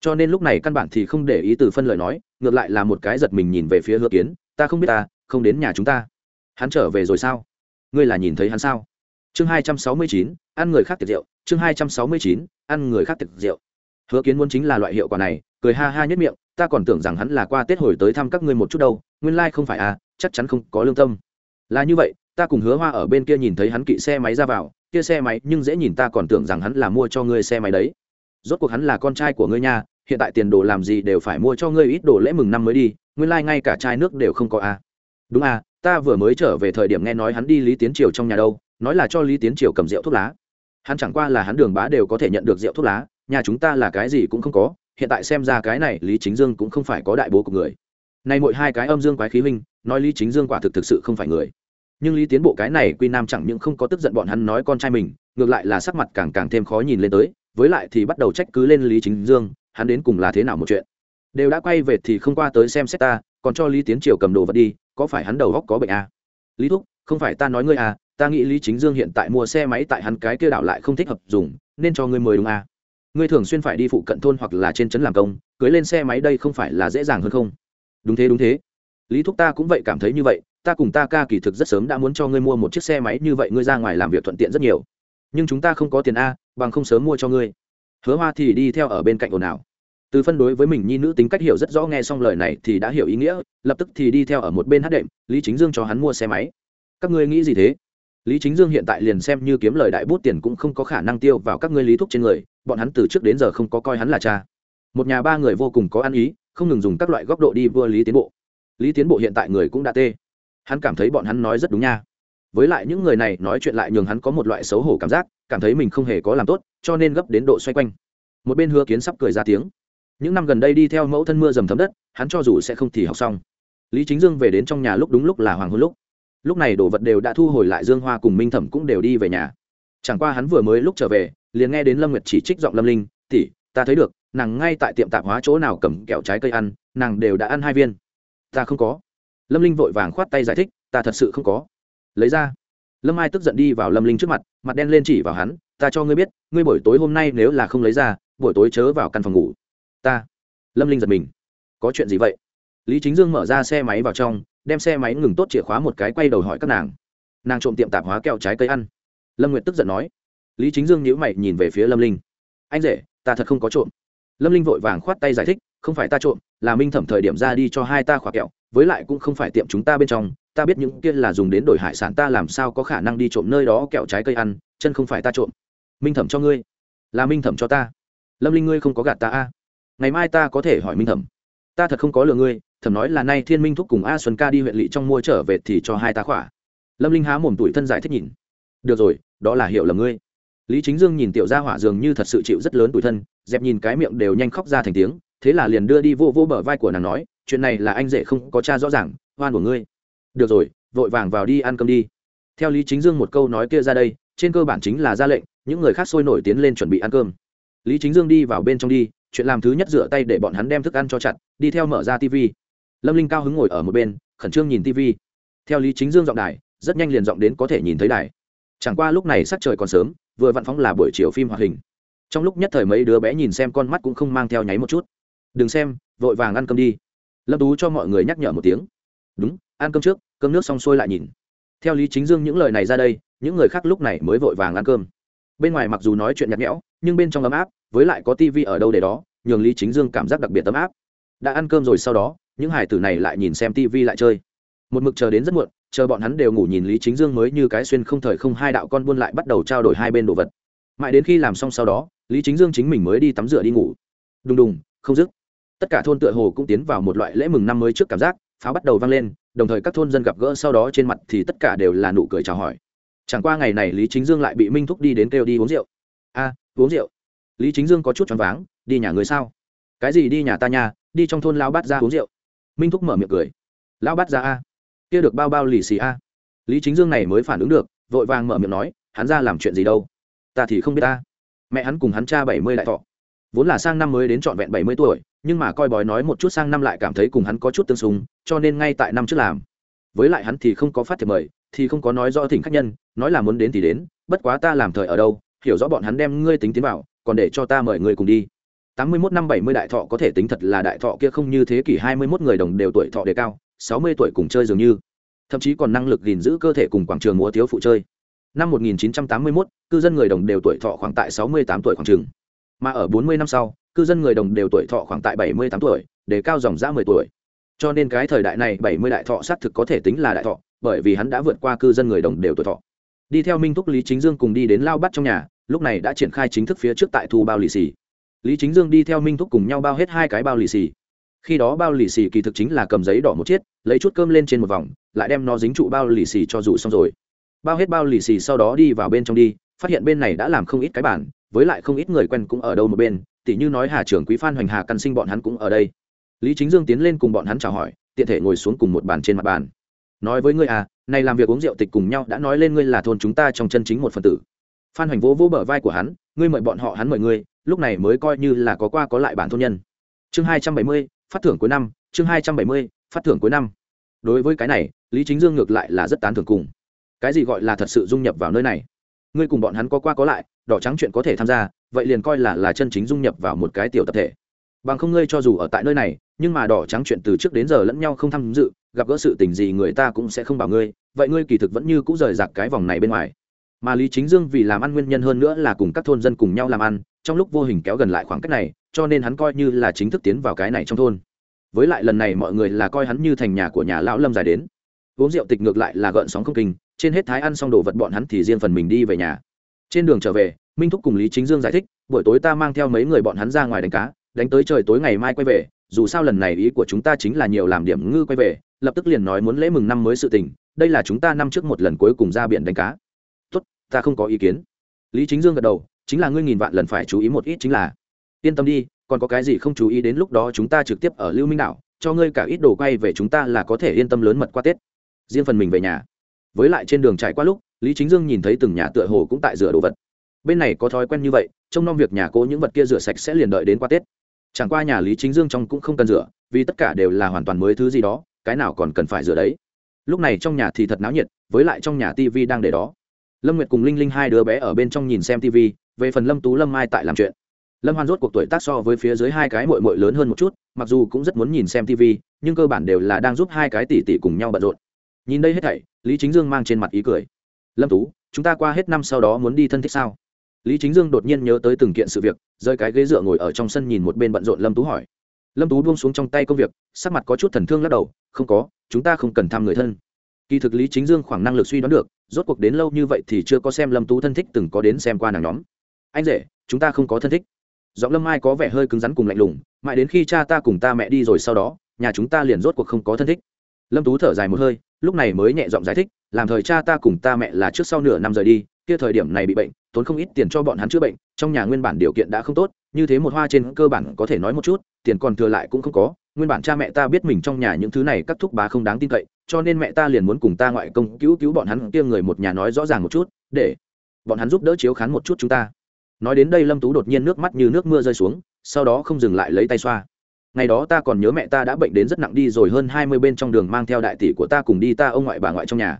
Cho nên lúc này căn bản thì không để ý từ phân lời nói ngược lại là một cái giật mình nhìn về phía hứa kiến, ta không biết ta, không đến nhà chúng ta. Hắn trở về rồi sao? Ngươi là nhìn thấy hắn sao? Chương hai trăm sáu mươi chín, ăn người khác tiệc rượu. Chương hai trăm sáu mươi chín, ăn người khác tiệc rượu. Hứa kiến muốn chính là loại hiệu quả này, cười ha ha nhất miệng, ta còn tưởng rằng hắn là qua tết hồi tới thăm các ngươi một chút đâu, nguyên lai、like、không phải à chắc chắn không có lương tâm. Là như vậy, ta cùng hứa hoa ở bên kia nhìn thấy hắn kỵ xe máy ra vào, kia xe máy nhưng dễ nhìn, ta còn tưởng rằng hắn là mua cho ngươi xe máy đấy. Rốt cuộc hắn là con trai của ngươi nha hiện tại tiền đồ làm gì đều phải mua cho ngươi ít đồ lễ mừng năm mới đi, nguyên lai、like、ngay cả chai nước đều không có à. đúng à ta vừa mới trở về thời điểm nghe nói hắn đi lý tiến triều trong nhà đâu, nói là cho lý tiến triều cầm rượu thuốc lá. Hắn chẳng qua là hắn đường bá đều có thể nhận được rượu thuốc lá, nhà chúng ta là cái gì cũng không có, hiện tại xem ra cái này lý chính dương cũng không phải có đại bố của người. Nay mỗi hai cái âm dương quái khí huynh, nói lý chính dương quả thực thực sự không phải người. Nhưng lý tiến bộ cái này quy nam chẳng những không có tức giận bọn hắn nói con trai mình, ngược lại là sắc mặt càng càng thêm khó nhìn lên tới, với lại thì bắt đầu trách cứ lên lý chính dương hắn đến cùng là thế nào một chuyện? Đều đã quay về thì không qua tới xem xét ta, còn cho lý tiến triều cầm đồ vật đi, có phải hắn đầu góc có bệnh à? lý thúc, không phải ta nói ngươi à ta nghĩ lý chính dương hiện tại mua xe máy tại hắn cái kia đảo lại không thích hợp dùng, nên cho ngươi mời đúng à? ngươi thường xuyên phải đi phụ cận thôn hoặc là trên trấn làm công, cưới lên xe máy đây không phải là dễ dàng hơn không? Đúng thế đúng thế. Lý thúc ta cũng vậy cảm thấy như vậy, ta cùng ta ca kỳ thực rất sớm đã muốn cho ngươi mua một chiếc xe máy, như vậy ngươi ra ngoài làm việc thuận tiện rất nhiều. Nhưng chúng ta không có tiền a, bằng không sớm mua cho ngươi. Hứa hoa thì đi theo ở bên cạnh ồn ào từ phân đối với mình nhi nữ tính cách hiểu rất rõ nghe xong lời này thì đã hiểu ý nghĩa, lập tức thì đi theo ở một bên hát đệm, lý chính dương cho hắn mua xe máy. Các ngươi nghĩ gì thế? Lý chính dương hiện tại liền xem như kiếm lời đại bút tiền cũng không có khả năng tiêu vào các ngươi lý thúc trên người, bọn hắn từ trước đến giờ không có coi hắn là cha. Một nhà ba người vô cùng có ăn ý, không ngừng dùng các loại góc độ đi vua lý tiến bộ. Lý tiến bộ hiện tại người cũng đã tê. Hắn cảm thấy bọn hắn nói rất đúng nha. Với lại những người này nói chuyện lại nhường hắn có một loại xấu hổ cảm giác, cảm thấy mình không hề có làm tốt, cho nên gấp đến độ xoay quanh. Một bên hứa kiến sắp cười ra tiếng những năm gần đây đi theo mẫu thân mưa dầm thấm đất, hắn cho dù sẽ không thì học xong. Lý chính dương về đến trong nhà lúc đúng lúc là hoàng hôn lúc. Lúc này đồ vật đều đã thu hồi lại, dương hoa cùng minh thẩm cũng đều đi về nhà. Chẳng qua hắn vừa mới lúc trở về, liền nghe đến lâm nguyệt chỉ trích giọng lâm linh tỉ ta thấy được, nàng ngay tại tiệm tạp hóa chỗ nào cầm kẹo trái cây ăn, nàng đều đã ăn hai viên. Ta không có. Lâm linh vội vàng khoát tay giải thích, ta thật sự không có. Lấy ra. Lâm ai tức giận đi vào lâm linh trước mặt mặt đen lên chỉ vào hắn, ta cho ngươi biết, ngươi buổi tối hôm nay nếu là không lấy ra, buổi tối chớ vào căn phòng ngủ ta. Lâm linh giật mình. Có chuyện gì vậy? Lý chính dương mở ra xe máy vào trong, đem xe máy ngừng tốt chìa khóa một cái quay đầu hỏi các nàng. Nàng trộm tiệm tạp hóa kẹo trái cây ăn. Lâm nguyệt tức giận nói. Lý chính dương nhíu mày nhìn về phía lâm linh. Anh rể, ta thật không có trộm. Lâm linh vội vàng khoát tay giải thích, không phải ta trộm, là minh thẩm thời điểm ra đi cho hai ta khóa kẹo, với lại cũng không phải tiệm chúng ta bên trong, ta biết những kia là dùng đến đổi hải sản ta làm sao có khả năng đi trộm nơi đó kẹo trái cây ăn, chân không phải ta trộm. Minh thẩm cho ngươi. Là minh thẩm cho ta. Lâm linh ngươi không có gạt ta a ngày mai ta có thể hỏi minh thẩm. Ta thật không có lừa ngươi, thẩm nói là nay thiên minh thúc cùng a xuân ca đi huyện lỵ trong mua trở về thì cho hai ta khỏa. Lâm linh há mồm tuổi thân giải thích nhìn. Được rồi, đó là hiệu là ngươi. Lý chính dương nhìn tiểu gia hỏa dường như thật sự chịu rất lớn tuổi thân, dẹp nhìn cái miệng đều nhanh khóc ra thành tiếng, thế là liền đưa đi vô vô bờ vai của nàng nói, chuyện này là anh rể không có cha rõ ràng, oan của ngươi. Được rồi, vội vàng vào đi ăn cơm đi. Theo lý chính dương một câu nói kia ra đây, trên cơ bản chính là ra lệnh, những người khác sôi nổi tiến lên chuẩn bị ăn cơm. Lý chính dương đi vào bên trong đi chuyện làm thứ nhất rửa tay để bọn hắn đem thức ăn cho chặt, đi theo mở ra tv lâm linh cao hứng ngồi ở một bên, khẩn trương nhìn tv theo lý chính dương giọng đài, rất nhanh liền giọng đến có thể nhìn thấy đài. Chẳng qua lúc này sắc trời còn sớm, vừa vặn phóng là buổi chiều phim hoạt hình. Trong lúc nhất thời mấy đứa bé nhìn xem con mắt cũng không mang theo nháy một chút. Đừng xem, vội vàng ăn cơm đi. Lâm tú cho mọi người nhắc nhở một tiếng. Đúng, ăn cơm trước, cơm nước xong xuôi lại nhìn. Theo lý chính dương những lời này ra đây, những người khác lúc này mới vội vàng ăn cơm bên ngoài mặc dù nói chuyện nhạt nhẽo, nhưng bên trong ấm áp, với lại có tivi ở đâu để đó, nhường lý chính dương cảm giác đặc biệt ấm áp. Đã ăn cơm rồi sau đó, những hải tử này lại nhìn xem tivi lại chơi. Một mực chờ đến rất muộn, chờ bọn hắn đều ngủ nhìn lý chính dương mới như cái xuyên không thời không hai đạo con buôn lại bắt đầu trao đổi hai bên đồ vật. Mãi đến khi làm xong sau đó, lý chính dương chính mình mới đi tắm rửa đi ngủ. Đùng đùng, không dứt. Tất cả thôn tựa hồ cũng tiến vào một loại lễ mừng năm mới trước cảm giác, pháo bắt đầu vang lên, đồng thời các thôn dân gặp gỡ sau đó trên mặt thì tất cả đều là nụ cười chào hỏi chẳng qua ngày này lý chính dương lại bị minh thúc đi đến kêu đi uống rượu. A, uống rượu? Lý chính dương có chút choáng váng, đi nhà người sao? Cái gì đi nhà ta nhà đi trong thôn lao bát ra uống rượu. Minh thúc mở miệng cười. Lao bát ra a. Kia được bao bao lì xì a. Lý chính dương này mới phản ứng được, vội vàng mở miệng nói, hắn ra làm chuyện gì đâu? Ta thì không biết ta. Mẹ hắn cùng hắn cha bảy mươi đại thọ. Vốn là sang năm mới đến trọn vẹn bảy mươi tuổi, nhưng mà coi bói nói một chút sang năm lại cảm thấy cùng hắn có chút tương xung, cho nên ngay tại năm trước làm. Với lại hắn thì không có phát thiệp mời thì không có nói rõ thỉnh khách nhân nói là muốn đến thì đến bất quá ta làm thời ở đâu hiểu rõ bọn hắn đem ngươi tính tiến vào còn để cho ta mời ngươi cùng đi. Tám mươi mốt năm bảy mươi đại thọ có thể tính thật là đại thọ kia không như thế kỷ hai mươi mốt người đồng đều tuổi thọ đề cao sáu mươi tuổi cùng chơi dường như. Thậm chí còn năng lực gìn giữ cơ thể cùng quảng trường múa thiếu phụ chơi. Năm 1981, cư dân người đồng đều tuổi thọ khoảng tại 68 tuổi khoảng trường. Mà ở 40 năm sau cư dân người đồng đều tuổi thọ khoảng tại 78 tuổi để cao dòng ra 10 tuổi. Cho nên cái thời đại này 70 đại thọ xác thực có thể tính là đại thọ bởi vì hắn đã vượt qua cư dân người đồng đều tuổi thọ. Đi theo minh thúc, lý chính dương cùng đi đến lao bắt trong nhà, lúc này đã triển khai chính thức phía trước tại thu bao lì xì. Lý chính dương đi theo minh thúc cùng nhau bao hết hai cái bao lì xì. Khi đó bao lì xì kỳ thực chính là cầm giấy đỏ một chiếc, lấy chút cơm lên trên một vòng, lại đem nó dính trụ bao lì xì cho dù xong rồi. Bao hết bao lì xì sau đó đi vào bên trong đi, phát hiện bên này đã làm không ít cái bản với lại không ít người quen cũng ở đâu một bên, tỉ như nói hà trưởng quý phan hoành, hà căn sinh bọn hắn cũng ở đây. Lý chính dương tiến lên cùng bọn hắn chào hỏi, tiện thể ngồi xuống cùng một bàn trên mặt bàn nói với ngươi à này làm việc uống rượu tịch cùng nhau đã nói lên ngươi là thôn chúng ta trong chân chính một phần tử. Phan hoành vỗ vỗ bờ vai của hắn, ngươi mời bọn họ, hắn mời ngươi, lúc này mới coi như là có qua có lại bản thôn nhân. Chương hai trăm bảy mươi, phát thưởng cuối năm, chương hai trăm bảy mươi, phát thưởng cuối năm. Đối với cái này, lý chính dương ngược lại là rất tán thưởng cùng. Cái gì gọi là thật sự dung nhập vào nơi này? Ngươi cùng bọn hắn có qua có lại, đỏ trắng chuyện có thể tham gia, vậy liền coi là là chân chính dung nhập vào một cái tiểu tập thể bằng không ngươi cho dù ở tại nơi này, nhưng mà đỏ trắng chuyện từ trước đến giờ lẫn nhau không tham dự, gặp gỡ sự tình gì người ta cũng sẽ không bảo ngươi, vậy ngươi kỳ thực vẫn như cũng rời rạc cái vòng này bên ngoài. Mà lý chính dương vì làm ăn nguyên nhân hơn nữa là cùng các thôn dân cùng nhau làm ăn, trong lúc vô hình kéo gần lại khoảng cách này, cho nên hắn coi như là chính thức tiến vào cái này trong thôn. Với lại lần này mọi người là coi hắn như thành nhà của nhà lão lâm dài đến. Uống rượu tịch ngược lại là gợn sóng không kinh, trên hết thái ăn xong đồ vật bọn hắn thì riêng phần mình đi về nhà. Trên đường trở về, minh thúc cùng lý chính dương giải thích, buổi tối ta mang theo mấy người bọn hắn ra ngoài đánh cá đánh tới trời tối ngày mai quay về, dù sao lần này ý của chúng ta chính là nhiều làm điểm ngư quay về, lập tức liền nói muốn lễ mừng năm mới sự tình, đây là chúng ta năm trước một lần cuối cùng ra biển đánh cá. Tốt, ta không có ý kiến. Lý chính dương gật đầu, chính là ngươi nghìn vạn lần phải chú ý một ít chính là. Yên tâm đi, còn có cái gì không chú ý đến lúc đó chúng ta trực tiếp ở lưu minh đảo, cho ngươi cả ít đồ quay về chúng ta là có thể yên tâm lớn mật qua tết. Riêng phần mình về nhà. Với lại trên đường trải qua lúc, lý chính dương nhìn thấy từng nhà tựa hồ cũng tại rửa đồ vật. Bên này có thói quen như vậy, trông nom việc nhà cố những vật kia rửa sạch sẽ liền đợi đến qua tết chẳng qua nhà lý chính dương trong cũng không cần rửa, vì tất cả đều là hoàn toàn mới thứ gì đó, cái nào còn cần phải rửa đấy. Lúc này trong nhà thì thật náo nhiệt, với lại trong nhà tv đang để đó. Lâm nguyệt cùng linh linh hai đứa bé ở bên trong nhìn xem tv về phần lâm tú lâm mai tại làm chuyện. Lâm hoan rốt cuộc tuổi tác so với phía dưới hai cái mội mội lớn hơn một chút, mặc dù cũng rất muốn nhìn xem tv nhưng cơ bản đều là đang giúp hai cái tỷ tỷ cùng nhau bận rộn. Nhìn đây hết thảy, lý chính dương mang trên mặt ý cười. Lâm tú, chúng ta qua hết năm sau đó muốn đi thân thích sao? Lý chính dương đột nhiên nhớ tới từng kiện sự việc, rơi cái ghế dựa ngồi ở trong sân nhìn một bên bận rộn lâm tú hỏi. Lâm tú buông xuống trong tay công việc, sắc mặt có chút thần thương lắc đầu, không có, chúng ta không cần thăm người thân. Kỳ thực lý chính dương khoảng năng lực suy đoán được, rốt cuộc đến lâu như vậy thì chưa có xem lâm tú thân thích, từng có đến xem qua nàng nhóm. Anh rể, chúng ta không có thân thích. Giọng lâm ai có vẻ hơi cứng rắn cùng lạnh lùng, mãi đến khi cha ta cùng ta mẹ đi rồi sau đó, nhà chúng ta liền rốt cuộc không có thân thích. Lâm tú thở dài một hơi, lúc này mới nhẹ giọng giải thích, làm thời cha ta cùng ta mẹ là trước sau nửa năm rời đi kia thời điểm này bị bệnh, tốn không ít tiền cho bọn hắn chữa bệnh, trong nhà nguyên bản điều kiện đã không tốt, như thế một hoa trên cơ bản có thể nói một chút, tiền còn thừa lại cũng không có, nguyên bản cha mẹ ta biết mình trong nhà những thứ này các thúc bá không đáng tin cậy, cho nên mẹ ta liền muốn cùng ta ngoại công cứu cứu bọn hắn, kia người một nhà nói rõ ràng một chút, để bọn hắn giúp đỡ chiếu khán một chút chúng ta. Nói đến đây lâm tú đột nhiên nước mắt như nước mưa rơi xuống, sau đó không dừng lại lấy tay xoa. Ngày đó ta còn nhớ mẹ ta đã bệnh đến rất nặng đi rồi, hơn hai mươi bên trong đường mang theo đại tỷ của ta cùng đi ta, ông ngoại bà ngoại trong nhà.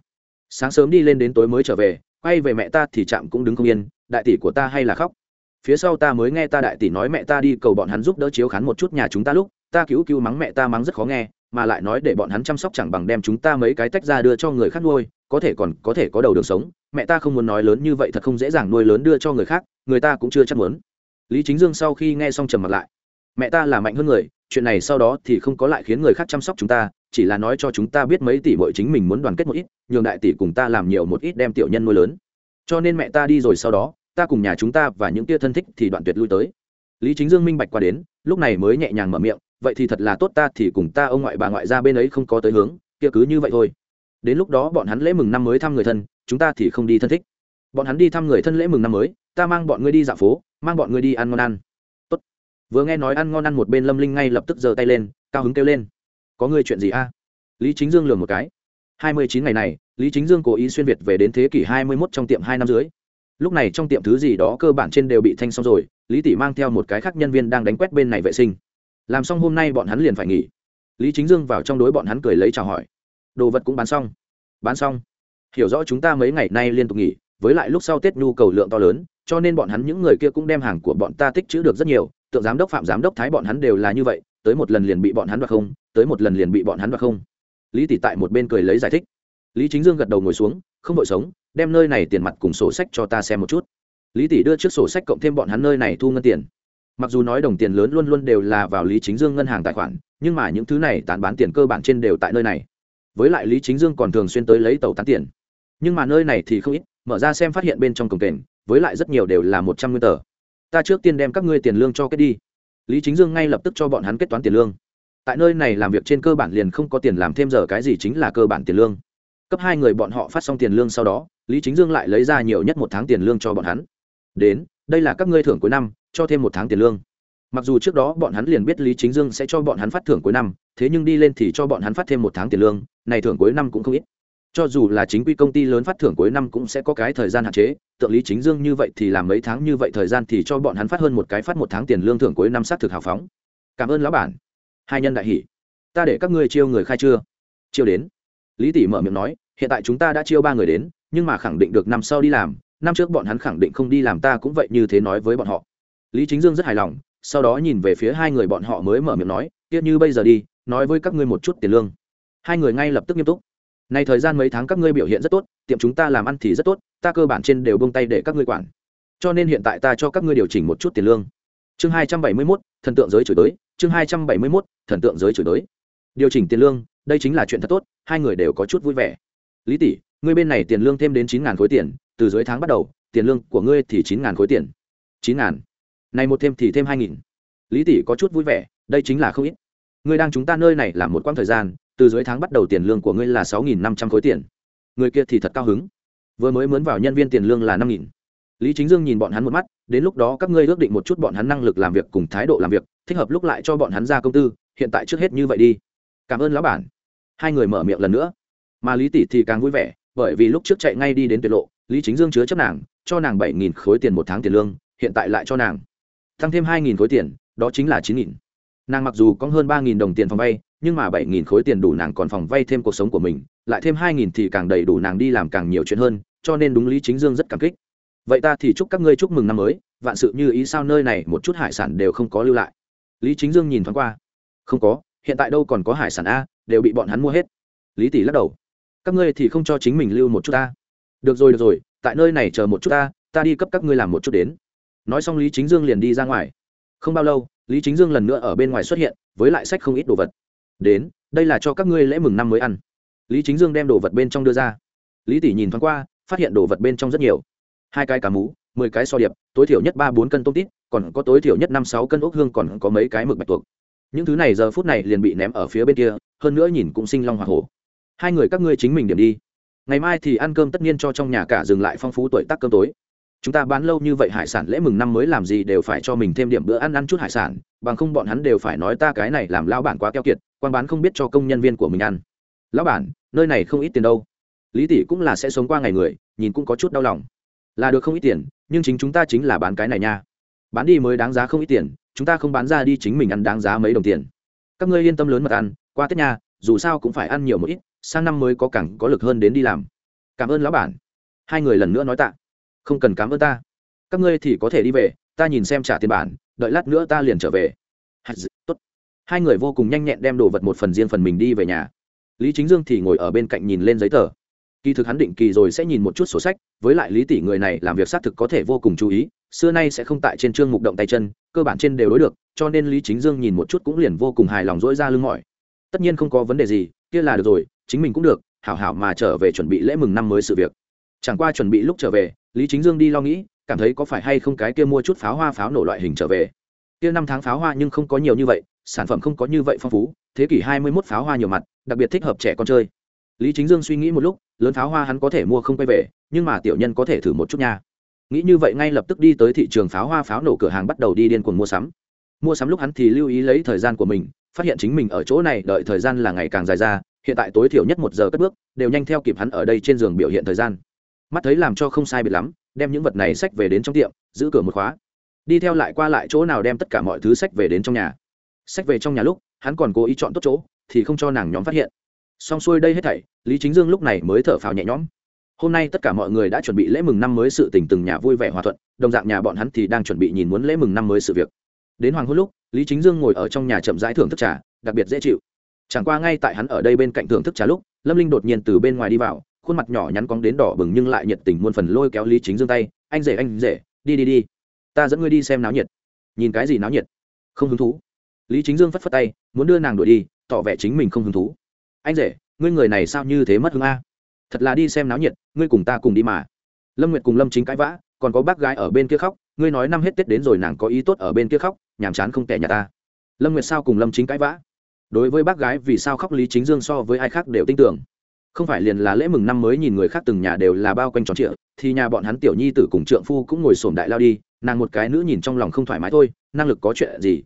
Sáng sớm đi lên đến tối mới trở về quay về mẹ ta thì chạm cũng đứng không yên, đại tỷ của ta hay là khóc. Phía sau ta mới nghe ta đại tỷ nói mẹ ta đi cầu bọn hắn giúp đỡ chiếu khán một chút nhà chúng ta lúc, ta cứu cứu mắng mẹ ta mắng rất khó nghe, mà lại nói để bọn hắn chăm sóc chẳng bằng đem chúng ta mấy cái tách ra đưa cho người khác nuôi, có thể còn có thể có đầu đường sống. Mẹ ta không muốn nói lớn như vậy thật không dễ dàng nuôi lớn đưa cho người khác, người ta cũng chưa chắc muốn. Lý chính dương sau khi nghe xong trầm mặt lại. Mẹ ta là mạnh hơn người, chuyện này sau đó thì không có lại khiến người khác chăm sóc chúng ta chỉ là nói cho chúng ta biết mấy tỷ bội chính mình muốn đoàn kết một ít, nhường đại tỷ cùng ta làm nhiều một ít đem tiểu nhân nuôi lớn. Cho nên mẹ ta đi rồi sau đó, ta cùng nhà chúng ta và những tia thân thích thì đoạn tuyệt lui tới. Lý chính dương minh bạch qua đến, lúc này mới nhẹ nhàng mở miệng, vậy thì thật là tốt ta thì cùng ta ông ngoại bà ngoại ra bên ấy không có tới hướng, kia cứ như vậy thôi. Đến lúc đó bọn hắn lễ mừng năm mới thăm người thân, chúng ta thì không đi thân thích. Bọn hắn đi thăm người thân lễ mừng năm mới, ta mang bọn ngươi đi dạo phố, mang bọn ngươi đi ăn ngon ăn. Tốt. vừa nghe nói ăn ngon ăn một bên lâm linh ngay lập tức giơ tay lên, cao hứng kêu lên có ngươi chuyện gì a? Lý chính dương lường một cái. Hai mươi chín ngày này, lý chính dương cố ý xuyên việt về đến thế kỷ hai mươi mốt trong tiệm hai năm dưới. Lúc này trong tiệm thứ gì đó cơ bản trên đều bị thanh xong rồi, lý tỷ mang theo một cái khác nhân viên đang đánh quét bên này vệ sinh. Làm xong hôm nay bọn hắn liền phải nghỉ. Lý chính dương vào trong đối bọn hắn cười lấy chào hỏi. Đồ vật cũng bán xong. Bán xong. Hiểu rõ chúng ta mấy ngày nay liên tục nghỉ, với lại lúc sau tết nhu cầu lượng to lớn, cho nên bọn hắn những người kia cũng đem hàng của bọn ta tích chữ được rất nhiều, tượng giám đốc, phạm giám đốc, thái bọn hắn đều là như vậy tới một lần liền bị bọn hắn đoạt không, tới một lần liền bị bọn hắn đoạt không. Lý tỷ tại một bên cười lấy giải thích. Lý chính dương gật đầu ngồi xuống, không vội sống, đem nơi này tiền mặt cùng sổ sách cho ta xem một chút. Lý tỷ đưa trước sổ sách cộng thêm bọn hắn nơi này thu ngân tiền. Mặc dù nói đồng tiền lớn luôn luôn đều là vào lý chính dương ngân hàng tài khoản, nhưng mà những thứ này tán bán tiền cơ bản trên đều tại nơi này. Với lại lý chính dương còn thường xuyên tới lấy tàu tán tiền. Nhưng mà nơi này thì không ít, mở ra xem phát hiện bên trong cổng kềnh, với lại rất nhiều đều là một trăm nguyên tờ. Ta trước tiên đem các ngươi tiền lương cho kết đi lý chính dương ngay lập tức cho bọn hắn kết toán tiền lương. Tại nơi này làm việc trên cơ bản liền không có tiền làm thêm giờ cái gì chính là cơ bản tiền lương. Cấp hai người bọn họ phát xong tiền lương sau đó, lý chính dương lại lấy ra nhiều nhất một tháng tiền lương cho bọn hắn. Đến, đây là các ngươi thưởng cuối năm, cho thêm một tháng tiền lương. Mặc dù trước đó bọn hắn liền biết lý chính dương sẽ cho bọn hắn phát thưởng cuối năm, thế nhưng đi lên thì cho bọn hắn phát thêm một tháng tiền lương, này thưởng cuối năm cũng không ít cho dù là chính quy công ty lớn phát thưởng cuối năm cũng sẽ có cái thời gian hạn chế, tượng lý chính dương như vậy thì làm mấy tháng như vậy thời gian thì cho bọn hắn phát hơn một cái phát một tháng tiền lương thưởng cuối năm xác thực hào phóng. Cảm ơn lão bản. Hai nhân đại hỷ ta để các ngươi chiêu người khai chưa chiêu đến. Lý tỷ mở miệng nói, hiện tại chúng ta đã chiêu ba người đến, nhưng mà khẳng định được năm sau đi làm, năm trước bọn hắn khẳng định không đi làm ta cũng vậy như thế nói với bọn họ. Lý chính dương rất hài lòng, sau đó nhìn về phía hai người bọn họ mới mở miệng nói tiếc như bây giờ đi, nói với các ngươi một chút tiền lương. Hai người ngay lập tức nghiêm túc nay thời gian mấy tháng các ngươi biểu hiện rất tốt, tiệm chúng ta làm ăn thì rất tốt, ta cơ bản trên đều bông tay để các ngươi quản. Cho nên hiện tại ta cho các ngươi điều chỉnh một chút tiền lương. Chương hai trăm bảy mươi mốt, thần tượng giới chửi tới chương hai trăm bảy mươi mốt, thần tượng giới chửi tới điều chỉnh tiền lương, đây chính là chuyện thật tốt, hai người đều có chút vui vẻ. Lý tỷ, ngươi bên này tiền lương thêm đến chín khối tiền, từ dưới tháng bắt đầu, tiền lương của ngươi thì chín khối tiền. Chín ngàn. Này một thêm thì thêm hai nghìn. Lý tỷ có chút vui vẻ, đây chính là không ít. Ngươi đang chúng ta nơi này làm một quãng thời gian từ dưới tháng bắt đầu tiền lương của ngươi là sáu nghìn năm trăm khối tiền. Người kia thì thật cao hứng. Vừa mới mướn vào nhân viên tiền lương là năm nghìn. Lý chính dương nhìn bọn hắn một mắt, đến lúc đó các ngươi ước định một chút bọn hắn năng lực làm việc cùng thái độ làm việc, thích hợp lúc lại cho bọn hắn ra công tư, hiện tại trước hết như vậy đi. Cảm ơn lão bản. Hai người mở miệng lần nữa. Mà lý tỷ thì càng vui vẻ, bởi vì lúc trước chạy ngay đi đến tuyệt lộ, lý chính dương chứa chấp nàng, cho nàng bảy nghìn khối tiền một tháng tiền lương, hiện tại lại cho nàng. Tăng thêm hai nghìn khối tiền, đó chính là chín nghìn. Nàng mặc dù có hơn ba nghìn đồng tiền phòng vay nhưng mà bảy nghìn khối tiền đủ nàng còn phòng vay thêm cuộc sống của mình, lại thêm hai nghìn thì càng đầy đủ nàng đi làm càng nhiều chuyện hơn, cho nên đúng lý chính dương rất cảm kích. Vậy ta thì chúc các ngươi chúc mừng năm mới, vạn sự như ý sao nơi này một chút hải sản đều không có lưu lại. Lý chính dương nhìn thoáng qua. Không có, hiện tại đâu còn có hải sản a, đều bị bọn hắn mua hết. Lý tỷ lắc đầu. Các ngươi thì không cho chính mình lưu một chút ta được rồi được rồi, tại nơi này chờ một chút ta ta đi cấp các ngươi làm một chút đến. Nói xong lý chính dương liền đi ra ngoài. Không bao lâu, lý chính dương lần nữa ở bên ngoài xuất hiện, với lại sách không ít đồ vật đến, đây là cho các ngươi lễ mừng năm mới ăn. Lý chính dương đem đồ vật bên trong đưa ra. Lý tỷ nhìn thoáng qua, phát hiện đồ vật bên trong rất nhiều. Hai cái cá mú mười cái so điệp, tối thiểu nhất ba bốn cân tôm tít, còn có tối thiểu nhất năm sáu cân ốc hương còn có mấy cái mực bạch tuộc. Những thứ này giờ phút này liền bị ném ở phía bên kia, hơn nữa nhìn cũng sinh long hoa hổ. Hai người các ngươi chính mình điểm đi. Ngày mai thì ăn cơm tất nhiên cho trong nhà cả dừng lại phong phú tuổi tác cơm tối. Chúng ta bán lâu như vậy hải sản lễ mừng năm mới làm gì đều phải cho mình thêm điểm bữa ăn ăn chút hải sản, bằng không bọn hắn đều phải nói ta cái này làm lao bản quá keo kiệt quan bán không biết cho công nhân viên của mình ăn. Lão bản, nơi này không ít tiền đâu. Lý tỷ cũng là sẽ sống qua ngày người, nhìn cũng có chút đau lòng. Là được không ít tiền, nhưng chính chúng ta chính là bán cái này nha. Bán đi mới đáng giá không ít tiền, chúng ta không bán ra đi chính mình ăn đáng giá mấy đồng tiền. Các ngươi yên tâm lớn mật ăn, qua tết nha, dù sao cũng phải ăn nhiều một ít, sang năm mới có cẳng có lực hơn đến đi làm. Cảm ơn lão bản. Hai người lần nữa nói tạ. Không cần cảm ơn ta. Các ngươi thì có thể đi về, ta nhìn xem trả tiền bản, đợi lát nữa ta liền trở về. Tốt hai người vô cùng nhanh nhẹn đem đồ vật một phần riêng phần mình đi về nhà. Lý chính dương thì ngồi ở bên cạnh nhìn lên giấy tờ. Kỳ thực hắn định kỳ rồi sẽ nhìn một chút sổ sách, với lại lý tỷ người này làm việc xác thực có thể vô cùng chú ý, xưa nay sẽ không tại trên chương mục động tay chân, cơ bản trên đều đối được, cho nên lý chính dương nhìn một chút cũng liền vô cùng hài lòng dỗi ra lưng mỏi. Tất nhiên không có vấn đề gì, kia là được rồi, chính mình cũng được, hảo hảo mà trở về chuẩn bị lễ mừng năm mới sự việc. Chẳng qua chuẩn bị lúc trở về, lý chính dương đi lo nghĩ, cảm thấy có phải hay không cái kia mua chút pháo hoa pháo nổ loại hình trở về. Kia năm tháng pháo hoa nhưng không có nhiều như vậy sản phẩm không có như vậy phong phú, thế kỷ hai mươi 21 pháo hoa nhiều mặt, đặc biệt thích hợp trẻ con chơi. Lý chính dương suy nghĩ một lúc, lớn pháo hoa hắn có thể mua không quay về, nhưng mà tiểu nhân có thể thử một chút nha. Nghĩ như vậy ngay lập tức đi tới thị trường pháo hoa pháo nổ cửa hàng bắt đầu đi điên cuồng mua sắm. Mua sắm lúc hắn thì lưu ý lấy thời gian của mình, phát hiện chính mình ở chỗ này đợi thời gian là ngày càng dài ra, hiện tại tối thiểu nhất một giờ cất bước, đều nhanh theo kịp hắn ở đây trên giường biểu hiện thời gian. Mắt thấy làm cho không sai biệt lắm, đem những vật này sách về đến trong tiệm, giữ cửa một khóa. Đi theo lại qua lại chỗ nào đem tất cả mọi thứ sách về đến trong nhà sách về trong nhà lúc, hắn còn cố ý chọn tốt chỗ, thì không cho nàng nhóm phát hiện. Xong xuôi đây hết thảy, lý chính dương lúc này mới thở phào nhẹ nhõm. Hôm nay tất cả mọi người đã chuẩn bị lễ mừng năm mới sự tình từng nhà vui vẻ hòa thuận, đồng dạng nhà bọn hắn thì đang chuẩn bị nhìn muốn lễ mừng năm mới sự việc. Đến hoàng hôn lúc, lý chính dương ngồi ở trong nhà chậm rãi thưởng thức trà, đặc biệt dễ chịu. Chẳng qua ngay tại hắn ở đây bên cạnh thưởng thức trà lúc, lâm linh đột nhiên từ bên ngoài đi vào, khuôn mặt nhỏ nhắn cóng đến đỏ bừng nhưng lại nhiệt tình muôn phần lôi kéo lý chính dương tay, anh rể anh rể, đi đi đi. Ta dẫn ngươi đi xem náo nhiệt. Nhìn cái gì náo nhiệt? Không hứng thú lý chính dương phất phất tay, muốn đưa nàng đuổi đi, tỏ vẻ chính mình không hứng thú. Anh rể, ngươi người này sao như thế mất hứng a? Thật là đi xem náo nhiệt, ngươi cùng ta cùng đi mà. Lâm nguyệt cùng lâm chính cãi vã, còn có bác gái ở bên kia khóc, ngươi nói năm hết tết đến rồi nàng có ý tốt ở bên kia khóc, nhàm chán không tẻ nhà ta. Lâm nguyệt sao cùng lâm chính cãi vã? Đối với bác gái vì sao khóc lý chính dương so với ai khác đều tin tưởng. Không phải liền là lễ mừng năm mới nhìn người khác từng nhà đều là bao quanh tròn trịa, thì nhà bọn hắn tiểu nhi tử cùng trượng phu cũng ngồi sổm đại lao đi, nàng một cái nữ nhìn trong lòng không thoải mái thôi, năng lực có chuyện gì?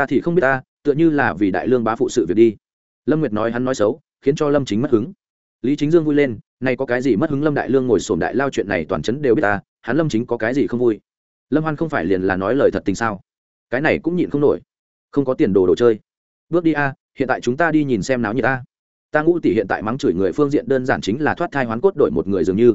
Ta thì không biết ta, tựa như là vì đại lương bá phụ sự việc đi. Lâm nguyệt nói hắn nói xấu, khiến cho lâm chính mất hứng. Lý chính dương vui lên, nay có cái gì mất hứng lâm đại lương ngồi sổm đại lao chuyện này toàn chấn đều biết ta, hắn lâm chính có cái gì không vui? Lâm hoan không phải liền là nói lời thật tình sao? Cái này cũng nhịn không nổi. Không có tiền đồ đồ chơi. Bước đi a, hiện tại chúng ta đi nhìn xem náo nhiệt ta. Ta ngũ tỷ hiện tại mắng chửi người phương diện đơn giản chính là thoát thai hoán cốt đổi một người dường như.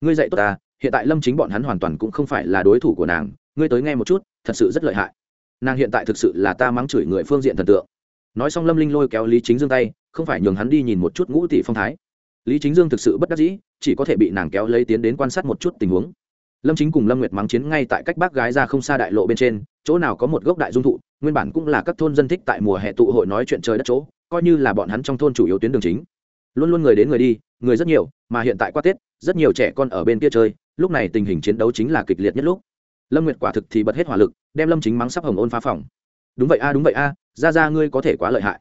Ngươi dạy tốt ta, hiện tại lâm chính bọn hắn hoàn toàn cũng không phải là đối thủ của nàng, ngươi tới nghe một chút, thật sự rất lợi hại nàng hiện tại thực sự là ta mắng chửi người phương diện thần tượng. Nói xong lâm linh lôi kéo lý chính dương tay, không phải nhường hắn đi nhìn một chút ngũ tỷ phong thái. Lý chính dương thực sự bất đắc dĩ, chỉ có thể bị nàng kéo lấy tiến đến quan sát một chút tình huống. Lâm chính cùng lâm nguyệt mắng chiến ngay tại cách bác gái ra không xa đại lộ bên trên, chỗ nào có một gốc đại dung thụ, nguyên bản cũng là các thôn dân thích tại mùa hè tụ hội nói chuyện trời đất chỗ, coi như là bọn hắn trong thôn chủ yếu tuyến đường chính. Luôn luôn người đến người đi, người rất nhiều, mà hiện tại qua tết, rất nhiều trẻ con ở bên kia chơi, lúc này tình hình chiến đấu chính là kịch liệt nhất lúc lâm nguyệt quả thực thì bật hết hỏa lực, đem lâm chính mắng sắp hồng ôn phá phòng. Đúng vậy a, đúng vậy a ra ra ngươi có thể quá lợi hại.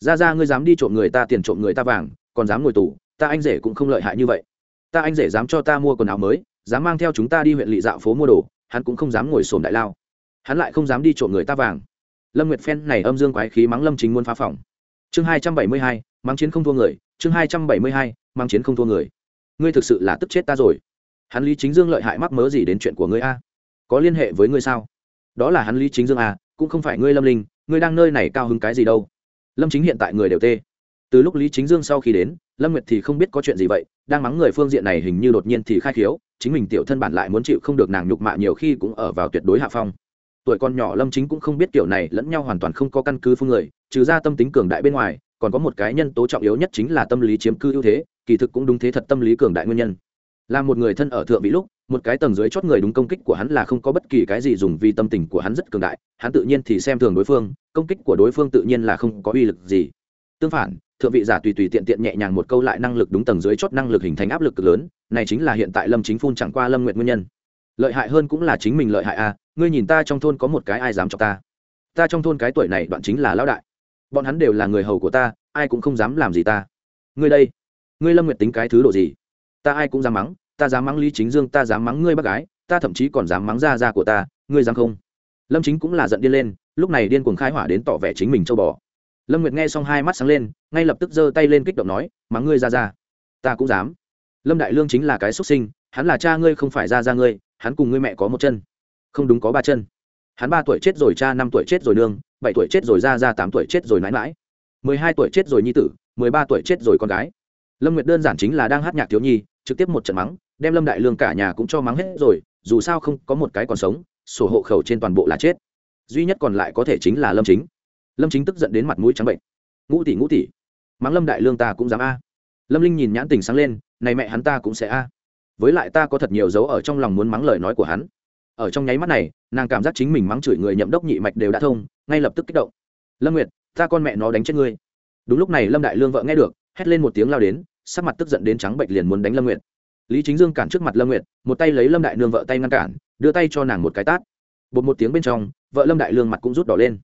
Ra ra ngươi dám đi trộm người ta tiền trộm người ta vàng, còn dám ngồi tù, ta anh rể cũng không lợi hại như vậy. Ta anh rể dám cho ta mua quần áo mới, dám mang theo chúng ta đi huyện lỵ dạo phố mua đồ, hắn cũng không dám ngồi sồn đại lao. Hắn lại không dám đi trộm người ta vàng. Lâm nguyệt phen này âm dương quái khí mắng lâm chính muốn phá phòng. Chương hai trăm bảy mươi hai, mắng chiến không thua người, chương hai trăm bảy mươi hai, mắng chiến không thua người. Ngươi thực sự là tức chết ta rồi. Hắn lý chính dương lợi hại mắc mớ gì đến chuyện của ngươi a? Có liên hệ với ngươi sao? Đó là hắn lý chính dương à? cũng không phải ngươi lâm linh, ngươi đang nơi này cao hứng cái gì đâu. Lâm chính hiện tại người đều tê. Từ lúc lý chính dương sau khi đến, lâm nguyệt thì không biết có chuyện gì vậy, đang mắng người phương diện này hình như đột nhiên thì khai khiếu, chính mình tiểu thân bản lại muốn chịu không được nàng nhục mạ nhiều khi cũng ở vào tuyệt đối hạ phong. Tuổi con nhỏ lâm chính cũng không biết kiểu này lẫn nhau hoàn toàn không có căn cứ phương người, trừ ra tâm tính cường đại bên ngoài, còn có một cái nhân tố trọng yếu nhất chính là tâm lý chiếm cư ưu thế, kỳ thực cũng đúng thế thật tâm lý cường đại nguyên nhân. Là một người thân ở thượng vị lúc một cái tầng dưới chót người đúng công kích của hắn là không có bất kỳ cái gì dùng vì tâm tình của hắn rất cường đại, hắn tự nhiên thì xem thường đối phương, công kích của đối phương tự nhiên là không có uy lực gì. Tương phản, thượng vị giả tùy tùy tiện tiện nhẹ nhàng một câu lại năng lực đúng tầng dưới chót năng lực hình thành áp lực cực lớn, này chính là hiện tại lâm chính phun chẳng qua lâm nguyện nguyên nhân. Lợi hại hơn cũng là chính mình lợi hại à ngươi nhìn ta trong thôn có một cái ai dám cho ta? Ta trong thôn cái tuổi này đoạn chính là lão đại. Bọn hắn đều là người hầu của ta, ai cũng không dám làm gì ta. Ngươi đây, ngươi lâm nguyệt tính cái thứ độ gì? Ta ai cũng dám mắng ta dám mắng lý chính dương, ta dám mắng ngươi bác gái, ta thậm chí còn dám mắng ra ra của ta, ngươi dám không? Lâm chính cũng là giận điên lên, lúc này điên cuồng khai hỏa đến tỏ vẻ chính mình châu bò. Lâm nguyệt nghe xong hai mắt sáng lên, ngay lập tức giơ tay lên kích động nói, mắng ngươi ra ra ta cũng dám. Lâm đại lương chính là cái xuất sinh, hắn là cha ngươi không phải ra ra ngươi, hắn cùng ngươi mẹ có một chân. Không đúng có ba chân. Hắn ba tuổi chết rồi cha, năm tuổi chết rồi nương, bảy tuổi chết rồi ra ra tám tuổi chết rồi mãi mãi mười hai tuổi chết rồi nhi tử, mười ba tuổi chết rồi con gái. Lâm nguyệt đơn giản chính là đang hát nhạc thiếu nhi, trực tiếp một trận mắng đem lâm đại lương cả nhà cũng cho mắng hết rồi, dù sao không có một cái còn sống, sổ hộ khẩu trên toàn bộ là chết. Duy nhất còn lại có thể chính là lâm chính. Lâm chính tức giận đến mặt mũi trắng bệnh. Ngũ tỷ ngũ tỷ. Mắng lâm đại lương ta cũng dám a. Lâm linh nhìn nhãn tình sáng lên, này mẹ hắn ta cũng sẽ a. Với lại ta có thật nhiều dấu ở trong lòng muốn mắng lời nói của hắn. Ở trong nháy mắt này, nàng cảm giác chính mình mắng chửi người nhậm đốc nhị mạch đều đã thông, ngay lập tức kích động. Lâm nguyệt, ta con mẹ nó đánh chết ngươi. Đúng lúc này lâm đại lương vợ nghe được, hét lên một tiếng lao đến, sắc mặt tức giận đến trắng bệnh liền muốn đánh lâm nguyệt lý chính dương cản trước mặt lâm nguyệt, một tay lấy lâm đại nương vợ tay ngăn cản, đưa tay cho nàng một cái tát. Bột một tiếng bên trong, vợ lâm đại lương mặt cũng rút đỏ lên.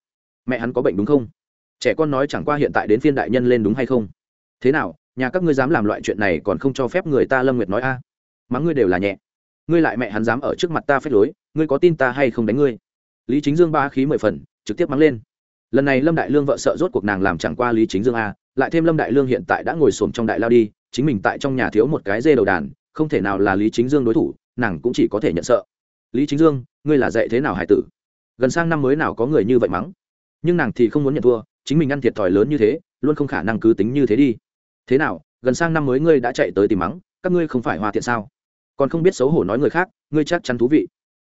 Mẹ hắn có bệnh đúng không? Trẻ con nói chẳng qua hiện tại đến phiên đại nhân lên đúng hay không? Thế nào, nhà các ngươi dám làm loại chuyện này còn không cho phép người ta lâm nguyệt nói a? À. mắng ngươi đều là nhẹ. Ngươi lại mẹ hắn dám ở trước mặt ta phép lối, ngươi có tin ta hay không đánh ngươi? Lý chính dương ba khí mười phần, trực tiếp mắng lên. Lần này lâm đại lương vợ sợ rốt cuộc nàng làm chẳng qua lý chính dương a, lại thêm lâm đại lương hiện tại đã ngồi xổm trong đại lao đi, chính mình tại trong nhà thiếu một cái dê đầu đàn không thể nào là lý chính dương đối thủ, nàng cũng chỉ có thể nhận sợ. Lý chính dương, ngươi là dạy thế nào hải tử? Gần sang năm mới nào có người như vậy mắng? Nhưng nàng thì không muốn nhận thua, chính mình ăn thiệt thòi lớn như thế, luôn không khả năng cứ tính như thế đi. Thế nào, gần sang năm mới ngươi đã chạy tới tìm mắng, các ngươi không phải hòa thiện sao? Còn không biết xấu hổ nói người khác, ngươi chắc chắn thú vị.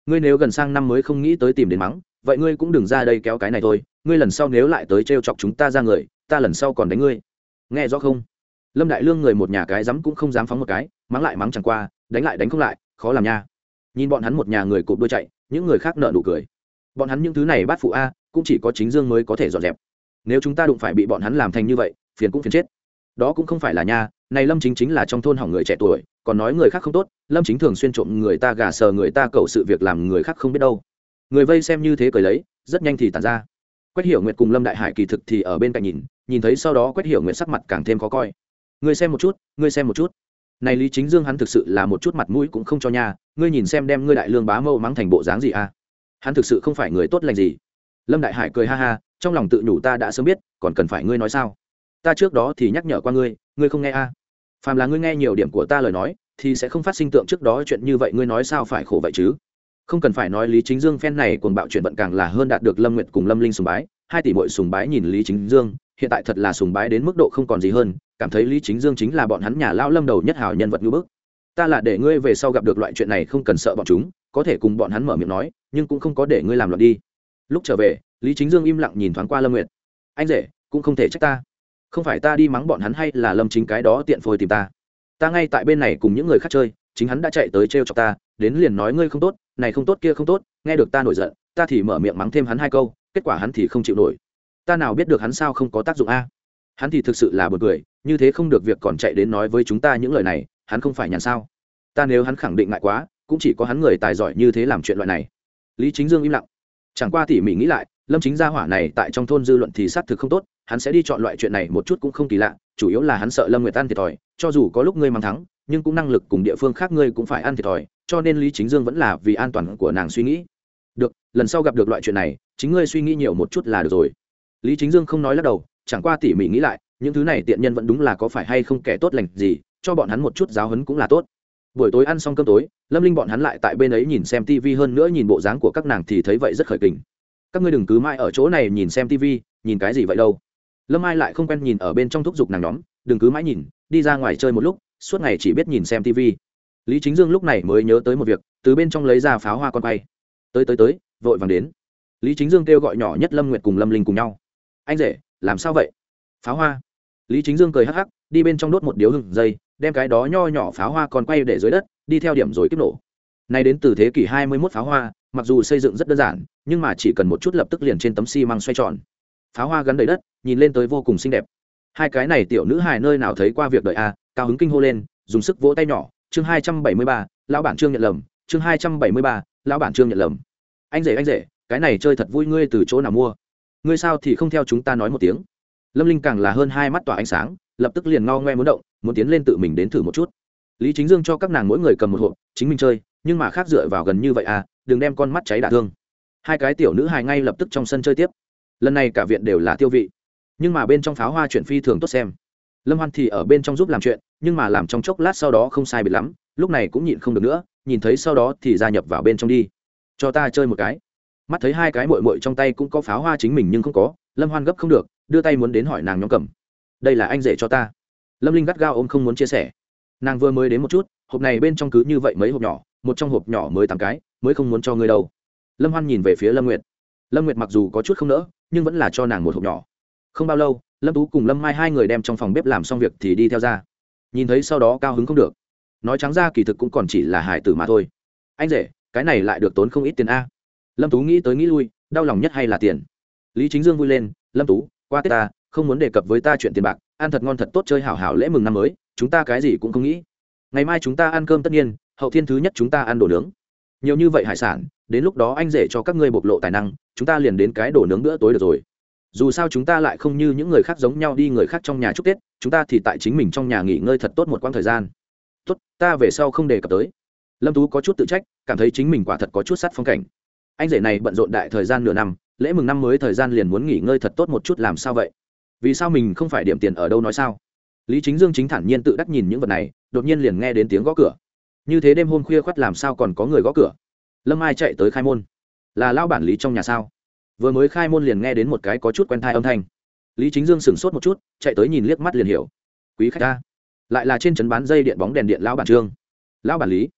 Ngươi nếu gần sang năm mới không nghĩ tới tìm đến mắng, vậy ngươi cũng đừng ra đây kéo cái này thôi, ngươi lần sau nếu lại tới trêu chọc chúng ta ra người, ta lần sau còn đánh ngươi. Nghe rõ không? Lâm đại lương người một nhà cái dám cũng không dám phóng một cái, mắng lại mắng chẳng qua, đánh lại đánh không lại, khó làm nha. Nhìn bọn hắn một nhà người cụp đôi chạy, những người khác nợ nụ cười. Bọn hắn những thứ này bắt phụ a, cũng chỉ có chính dương mới có thể dọn dẹp. Nếu chúng ta đụng phải bị bọn hắn làm thành như vậy, phiền cũng phiền chết. Đó cũng không phải là nha, này lâm chính chính là trong thôn hỏng người trẻ tuổi, còn nói người khác không tốt, lâm chính thường xuyên trộm người ta gà sờ người ta cầu sự việc làm người khác không biết đâu. Người vây xem như thế cười lấy, rất nhanh thì tàn ra. Quách hiểu nguyệt cùng lâm đại hải kỳ thực thì ở bên cạnh nhìn nhìn thấy sau đó quách hiểu nguyệt sắc mặt càng thêm khó coi ngươi xem một chút, ngươi xem một chút. Này lý chính dương hắn thực sự là một chút mặt mũi cũng không cho nha, ngươi nhìn xem đem ngươi đại lương bá mâu mắng thành bộ dáng gì à? Hắn thực sự không phải người tốt lành gì. Lâm đại hải cười ha ha, trong lòng tự nhủ ta đã sớm biết, còn cần phải ngươi nói sao? Ta trước đó thì nhắc nhở qua ngươi ngươi không nghe a à. phàm là ngươi nghe nhiều điểm của ta lời nói, thì sẽ không phát sinh tượng trước đó chuyện như vậy, ngươi nói sao phải khổ vậy chứ? Không cần phải nói lý chính dương phen này cuồng bạo chuyện vận càng là hơn đạt được lâm nguyệt cùng lâm linh sùng bái, hai tỷ bội sùng bái nhìn lý chính dương, hiện tại thật là sùng bái đến mức độ không còn gì hơn, cảm thấy lý chính dương chính là bọn hắn nhà lao lâm đầu nhất hào nhân vật như bức. Ta là để ngươi về sau gặp được loại chuyện này không cần sợ bọn chúng, có thể cùng bọn hắn mở miệng nói, nhưng cũng không có để ngươi làm loạn đi. Lúc trở về, lý chính dương im lặng nhìn thoáng qua lâm nguyệt. Anh rể, cũng không thể trách ta. Không phải ta đi mắng bọn hắn hay là lâm chính cái đó tiện phôi tìm ta. Ta ngay tại bên này cùng những người khác chơi chính hắn đã chạy tới trêu chọc ta, đến liền nói ngươi không tốt, này không tốt kia không tốt, nghe được ta nổi giận, ta thì mở miệng mắng thêm hắn hai câu, kết quả hắn thì không chịu nổi. Ta nào biết được hắn sao không có tác dụng a? Hắn thì thực sự là bật cười, như thế không được việc còn chạy đến nói với chúng ta những lời này, hắn không phải nhàn sao? Ta nếu hắn khẳng định ngại quá, cũng chỉ có hắn người tài giỏi như thế làm chuyện loại này. Lý chính dương im lặng. Chẳng qua tỉ mỉ nghĩ lại, lâm chính gia hỏa này tại trong thôn dư luận thì xác thực không tốt, hắn sẽ đi chọn loại chuyện này một chút cũng không kỳ lạ, chủ yếu là hắn sợ lâm nguyệt an thiệt thòi, cho dù có lúc ngươi mang thắng nhưng cũng năng lực cùng địa phương khác ngươi cũng phải ăn thiệt thòi, cho nên lý chính dương vẫn là vì an toàn của nàng suy nghĩ. Được, lần sau gặp được loại chuyện này, chính ngươi suy nghĩ nhiều một chút là được rồi. Lý chính dương không nói lắc đầu, chẳng qua tỉ mỉ nghĩ lại, những thứ này tiện nhân vẫn đúng là có phải hay không kẻ tốt lành gì, cho bọn hắn một chút giáo hấn cũng là tốt. Buổi tối ăn xong cơm tối, lâm linh bọn hắn lại tại bên ấy nhìn xem tv hơn nữa nhìn bộ dáng của các nàng thì thấy vậy rất khởi kình. Các ngươi đừng cứ mãi ở chỗ này nhìn xem tv nhìn cái gì vậy đâu. Lâm ai lại không quen nhìn ở bên trong thúc giục nàng nhóm, đừng cứ mãi nhìn, đi ra ngoài chơi một lúc suốt ngày chỉ biết nhìn xem tv lý chính dương lúc này mới nhớ tới một việc, từ bên trong lấy ra pháo hoa con quay. Tới tới tới, vội vàng đến. Lý chính dương kêu gọi nhỏ nhất lâm nguyệt cùng lâm linh cùng nhau. Anh rể, làm sao vậy? Pháo hoa? Lý chính dương cười hắc hắc, đi bên trong đốt một điếu hừng dây, đem cái đó nho nhỏ pháo hoa còn quay để dưới đất, đi theo điểm rồi kích nổ. Nay đến từ thế kỷ 21 pháo hoa, mặc dù xây dựng rất đơn giản, nhưng mà chỉ cần một chút lập tức liền trên tấm xi măng xoay tròn. Pháo hoa gắn đầy đất, nhìn lên tới vô cùng xinh đẹp. Hai cái này tiểu nữ hài nơi nào thấy qua việc đợi a cao hứng kinh hô lên dùng sức vỗ tay nhỏ chương 273, lão bản trương nhận lầm chương 273, lão bản trương nhận lầm. Anh rể anh rể cái này chơi thật vui ngươi từ chỗ nào mua? Ngươi sao thì không theo chúng ta nói một tiếng? Lâm linh càng là hơn hai mắt tỏa ánh sáng lập tức liền ngao ngoe muốn động muốn tiến lên tự mình đến thử một chút. Lý chính dương cho các nàng mỗi người cầm một hộp chính mình chơi nhưng mà khác dựa vào gần như vậy à đừng đem con mắt cháy đả thương. Hai cái tiểu nữ hài ngay lập tức trong sân chơi tiếp. Lần này cả viện đều là tiêu vị nhưng mà bên trong pháo hoa chuyện phi thường tốt xem lâm hoan thì ở bên trong giúp làm chuyện, nhưng mà làm trong chốc lát sau đó không sai biệt lắm, lúc này cũng nhịn không được nữa, nhìn thấy sau đó thì gia nhập vào bên trong đi. Cho ta chơi một cái. Mắt thấy hai cái mội mội trong tay cũng có pháo hoa chính mình nhưng không có, lâm hoan gấp không được, đưa tay muốn đến hỏi nàng nhóm cầm. Đây là anh rể cho ta. Lâm linh gắt gao ôm không muốn chia sẻ. Nàng vừa mới đến một chút, hộp này bên trong cứ như vậy mấy hộp nhỏ, một trong hộp nhỏ mới tám cái, mới không muốn cho ngươi đâu. Lâm hoan nhìn về phía lâm nguyệt. Lâm nguyệt mặc dù có chút không nỡ, nhưng vẫn là cho nàng một hộp nhỏ không bao lâu, lâm tú cùng lâm mai hai người đem trong phòng bếp làm xong việc thì đi theo ra. Nhìn thấy sau đó cao hứng không được. Nói trắng ra kỳ thực cũng còn chỉ là hải tử mà thôi. Anh rể, cái này lại được tốn không ít tiền a. Lâm tú nghĩ tới nghĩ lui, đau lòng nhất hay là tiền? Lý chính dương vui lên, lâm tú, qua tết ta, không muốn đề cập với ta chuyện tiền bạc, ăn thật ngon thật tốt chơi hảo hảo lễ mừng năm mới, chúng ta cái gì cũng không nghĩ. Ngày mai chúng ta ăn cơm tất nhiên, hậu thiên thứ nhất chúng ta ăn đồ nướng. Nhiều như vậy hải sản, đến lúc đó anh rể cho các ngươi bộc lộ tài năng, chúng ta liền đến cái đồ nướng bữa tối được rồi dù sao chúng ta lại không như những người khác giống nhau đi người khác trong nhà chúc tết, chúng ta thì tại chính mình trong nhà nghỉ ngơi thật tốt một quãng thời gian. Tốt, ta về sau không đề cập tới. Lâm tú có chút tự trách, cảm thấy chính mình quả thật có chút sát phong cảnh. Anh rể này bận rộn đại thời gian nửa năm, lễ mừng năm mới thời gian liền muốn nghỉ ngơi thật tốt một chút làm sao vậy? Vì sao mình không phải điểm tiền ở đâu nói sao? Lý chính dương chính thản nhiên tự đắc nhìn những vật này, đột nhiên liền nghe đến tiếng gõ cửa. Như thế đêm hôm khuya khoắt làm sao còn có người gõ cửa? Lâm ai chạy tới khai môn. Là lao bản lý trong nhà sao? Vừa mới khai môn liền nghe đến một cái có chút quen thai âm thanh. Lý chính dương sửng sốt một chút, chạy tới nhìn liếc mắt liền hiểu. Quý khách ta. Lại là trên trấn bán dây điện bóng đèn điện lão bản trương. Lão bản lý.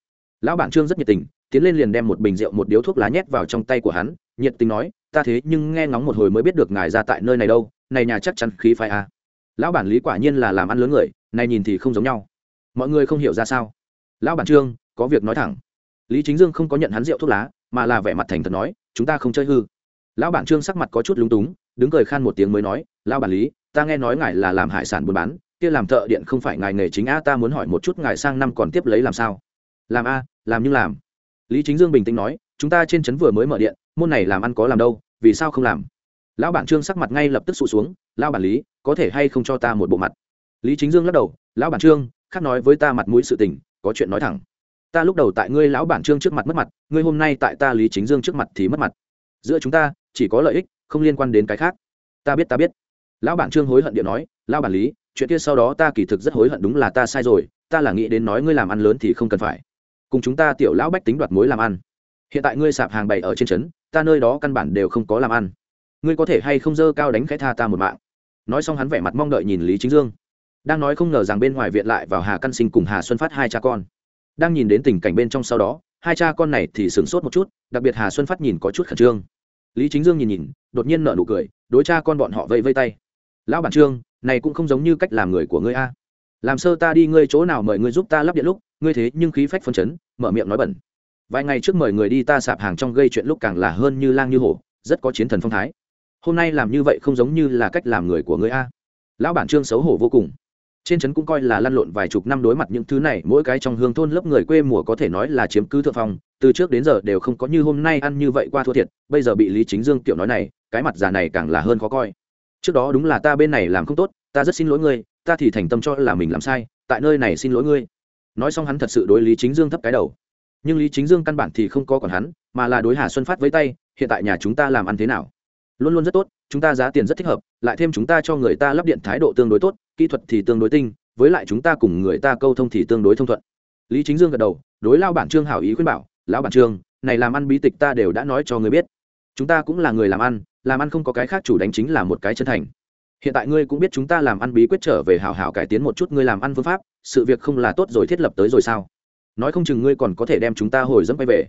Lão bản trương rất nhiệt tình, tiến lên liền đem một bình rượu, một điếu thuốc lá nhét vào trong tay của hắn, nhiệt tình nói, ta thế nhưng nghe ngóng một hồi mới biết được ngài ra tại nơi này đâu, này nhà chắc chắn khí phái à. lão bản lý quả nhiên là làm ăn lớn người, này nhìn thì không giống nhau. Mọi người không hiểu ra sao. Lão bản trương, có việc nói thẳng. Lý chính dương không có nhận hắn rượu thuốc lá, mà là vẻ mặt thành thật nói, chúng ta không chơi hư lão bản trương sắc mặt có chút lúng túng, đứng cười khan một tiếng mới nói, lão bản lý, ta nghe nói ngài là làm hải sản buôn bán, kia làm thợ điện không phải ngài nghề chính a, ta muốn hỏi một chút ngài sang năm còn tiếp lấy làm sao? Làm a, làm như làm. Lý chính dương bình tĩnh nói, chúng ta trên trấn vừa mới mở điện, môn này làm ăn có làm đâu, vì sao không làm? Lão bản trương sắc mặt ngay lập tức sụt xuống, lão bản lý, có thể hay không cho ta một bộ mặt? Lý chính dương lắc đầu, lão bản trương, khác nói với ta mặt mũi sự tình, có chuyện nói thẳng. Ta lúc đầu tại ngươi lão bản trương trước mặt mất mặt, ngươi hôm nay tại ta lý chính dương trước mặt thì mất mặt. Giữa chúng ta chỉ có lợi ích, không liên quan đến cái khác. Ta biết ta biết. Lão bản trương hối hận điện nói, lão bản lý, chuyện kia sau đó ta kỳ thực rất hối hận, đúng là ta sai rồi, ta là nghĩ đến nói ngươi làm ăn lớn thì không cần phải. Cùng chúng ta tiểu lão bách tính đoạt mối làm ăn. Hiện tại ngươi sạp hàng bày ở trên trấn, ta nơi đó căn bản đều không có làm ăn. Ngươi có thể hay không dơ cao đánh khẽ tha ta một mạng? Nói xong hắn vẻ mặt mong đợi nhìn lý chính dương. Đang nói không ngờ rằng bên ngoài viện lại vào hà căn sinh cùng hà xuân phát hai cha con. Đang nhìn đến tình cảnh bên trong sau đó, hai cha con này thì sửng sốt một chút, đặc biệt hà xuân phát nhìn có chút khẩn trương lý chính dương nhìn nhìn, đột nhiên nợ nụ cười, đối cha con bọn họ vây vây tay. Lão bản trương, này cũng không giống như cách làm người của ngươi a. Làm sơ ta đi, ngươi chỗ nào mời ngươi giúp ta lắp điện lúc, ngươi thế nhưng khí phách phân chấn, mở miệng nói bẩn. Vài ngày trước mời người đi ta sạp hàng trong gây chuyện lúc càng là hơn như lang như hổ, rất có chiến thần phong thái. Hôm nay làm như vậy không giống như là cách làm người của ngươi a. Lão bản trương xấu hổ vô cùng trên trấn cũng coi là lăn lộn vài chục năm đối mặt những thứ này, mỗi cái trong hương thôn lớp người quê mùa có thể nói là chiếm cứ thượng phong, từ trước đến giờ đều không có như hôm nay ăn như vậy qua thua thiệt, bây giờ bị lý chính dương tiểu nói này, cái mặt già này càng là hơn khó coi. Trước đó đúng là ta bên này làm không tốt, ta rất xin lỗi ngươi, ta thì thành tâm cho là mình làm sai, tại nơi này xin lỗi ngươi. Nói xong hắn thật sự đối lý chính dương thấp cái đầu. Nhưng lý chính dương căn bản thì không có còn hắn, mà là đối hà xuân phát với tay, hiện tại nhà chúng ta làm ăn thế nào? Luôn luôn rất tốt, chúng ta giá tiền rất thích hợp, lại thêm chúng ta cho người ta lắp điện thái độ tương đối tốt kỹ thuật thì tương đối tinh, với lại chúng ta cùng người ta câu thông thì tương đối thông thuận. Lý chính dương gật đầu, đối lao bản trương hảo ý khuyên bảo, lão bản trương, này làm ăn bí tịch ta đều đã nói cho người biết. Chúng ta cũng là người làm ăn làm ăn không có cái khác chủ đánh chính là một cái chân thành. Hiện tại ngươi cũng biết chúng ta làm ăn bí quyết trở về hảo hảo cải tiến một chút ngươi làm ăn phương pháp, sự việc không là tốt rồi thiết lập tới rồi sao? Nói không chừng ngươi còn có thể đem chúng ta hồi dẫm bay về.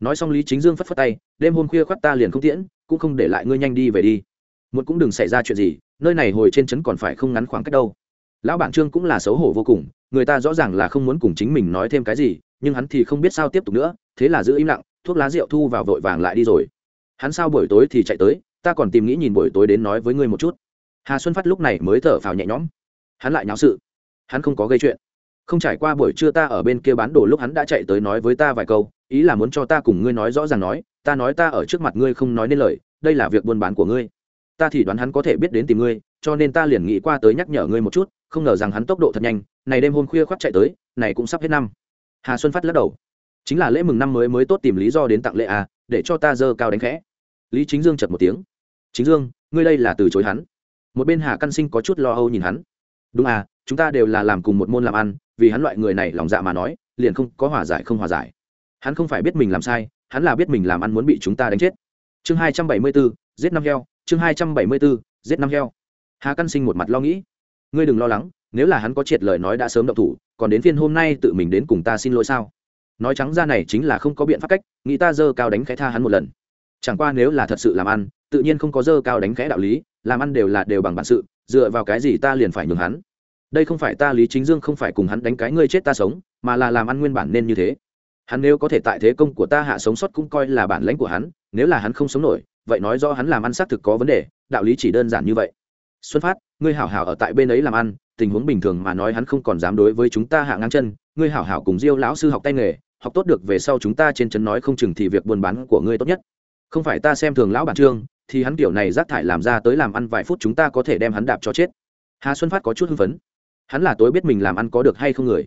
Nói xong lý chính dương phất phất tay, đêm hôm khuya khoắt ta liền không tiễn, cũng không để lại ngươi nhanh đi về đi. Một cũng đừng xảy ra chuyện gì nơi này hồi trên trấn còn phải không ngắn khoảng cách đâu. Lão bản trương cũng là xấu hổ vô cùng, người ta rõ ràng là không muốn cùng chính mình nói thêm cái gì, nhưng hắn thì không biết sao tiếp tục nữa, thế là giữ im lặng, thuốc lá rượu thu vào vội vàng lại đi rồi. Hắn sao buổi tối thì chạy tới, ta còn tìm nghĩ nhìn buổi tối đến nói với ngươi một chút. Hà xuân phát lúc này mới thở phào nhẹ nhõm. Hắn lại nháo sự. Hắn không có gây chuyện. Không trải qua buổi trưa ta ở bên kia bán đồ lúc hắn đã chạy tới nói với ta vài câu, ý là muốn cho ta cùng ngươi nói rõ ràng nói, ta nói ta ở trước mặt ngươi không nói nên lời, đây là việc buôn bán của ngươi ta thì đoán hắn có thể biết đến tìm ngươi, cho nên ta liền nghĩ qua tới nhắc nhở ngươi một chút, không ngờ rằng hắn tốc độ thật nhanh, này đêm hôm khuya khoác chạy tới, này cũng sắp hết năm. Hà xuân phát lắc đầu. Chính là lễ mừng năm mới mới tốt tìm lý do đến tặng lễ à để cho ta dơ cao đánh khẽ. Lý chính dương chật một tiếng. Chính dương, ngươi đây là từ chối hắn. Một bên hà căn sinh có chút lo âu nhìn hắn. Đúng à chúng ta đều là làm cùng một môn làm ăn, vì hắn loại người này lòng dạ mà nói, liền không có hòa giải không hòa giải. Hắn không phải biết mình làm sai, hắn là biết mình làm ăn muốn bị chúng ta đánh chết. Chương hai trăm bảy mươi bốn giết năm heo chương hai trăm bảy mươi bốn, giết năm heo. Hà căn sinh một mặt lo nghĩ. Ngươi đừng lo lắng, nếu là hắn có triệt lời nói đã sớm động thủ, còn đến phiên hôm nay tự mình đến cùng ta xin lỗi sao? Nói trắng ra này chính là không có biện pháp cách, nghĩ ta dơ cao đánh khẽ tha hắn một lần. Chẳng qua nếu là thật sự làm ăn, tự nhiên không có dơ cao đánh khẽ đạo lý, làm ăn đều là đều bằng bản sự, dựa vào cái gì ta liền phải nhường hắn? Đây không phải ta lý chính dương không phải cùng hắn đánh cái ngươi chết ta sống, mà là làm ăn nguyên bản nên như thế. Hắn nếu có thể tại thế công của ta hạ sống sót cũng coi là bản lãnh của hắn, nếu là hắn không sống nổi vậy nói do hắn làm ăn xác thực có vấn đề, đạo lý chỉ đơn giản như vậy. Xuân phát, ngươi hảo hảo ở tại bên ấy làm ăn, tình huống bình thường mà nói hắn không còn dám đối với chúng ta hạ ngang chân, ngươi hảo hảo cùng diêu lão sư học tay nghề, học tốt được về sau chúng ta trên trấn nói không chừng thì việc buôn bán của ngươi tốt nhất. Không phải ta xem thường lão bản trương, thì hắn kiểu này rác thải làm ra tới làm ăn vài phút chúng ta có thể đem hắn đạp cho chết. Hà xuân phát có chút hưng phấn. Hắn là tối biết mình làm ăn có được hay không người.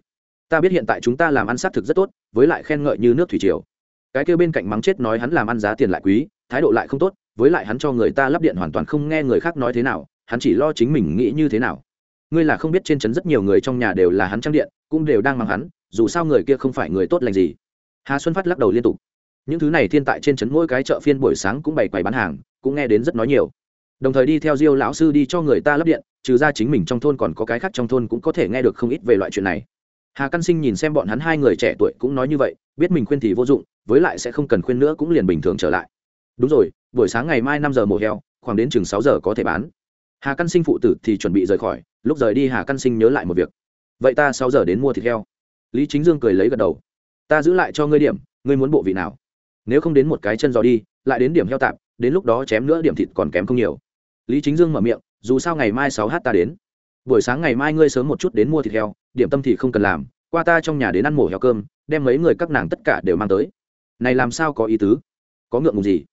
Ta biết hiện tại chúng ta làm ăn xác thực rất tốt, với lại khen ngợi như nước thủy triều. Cái kêu bên cạnh mắng chết nói hắn làm ăn giá tiền lại quý thái độ lại không tốt, với lại hắn cho người ta lắp điện hoàn toàn không nghe người khác nói thế nào, hắn chỉ lo chính mình nghĩ như thế nào. Ngươi là không biết trên trấn rất nhiều người trong nhà đều là hắn trang điện, cũng đều đang mang hắn, dù sao người kia không phải người tốt lành gì. Hà xuân phát lắc đầu liên tục. Những thứ này thiên tại trên trấn mỗi cái chợ phiên buổi sáng cũng bày quầy bán hàng, cũng nghe đến rất nói nhiều. Đồng thời đi theo diêu lão sư đi cho người ta lắp điện, trừ ra chính mình trong thôn còn có cái khác trong thôn cũng có thể nghe được không ít về loại chuyện này. Hà căn sinh nhìn xem bọn hắn hai người trẻ tuổi cũng nói như vậy, biết mình khuyên thì vô dụng, với lại sẽ không cần khuyên nữa cũng liền bình thường trở lại đúng rồi, buổi sáng ngày mai năm giờ mổ heo, khoảng đến chừng sáu giờ có thể bán. Hà căn sinh phụ tử thì chuẩn bị rời khỏi, lúc rời đi hà căn sinh nhớ lại một việc. Vậy ta sáu giờ đến mua thịt heo. Lý chính dương cười lấy gật đầu. Ta giữ lại cho ngươi điểm, ngươi muốn bộ vị nào? Nếu không đến một cái chân giò đi, lại đến điểm heo tạm đến lúc đó chém nữa điểm thịt còn kém không nhiều. Lý chính dương mở miệng, dù sao ngày mai sáu h ta đến. Buổi sáng ngày mai ngươi sớm một chút đến mua thịt heo, điểm tâm thì không cần làm, qua ta trong nhà đến ăn mổ heo cơm, đem mấy người các nàng tất cả đều mang tới. Này làm sao có ý tứ? Có ngượng ngùng gì?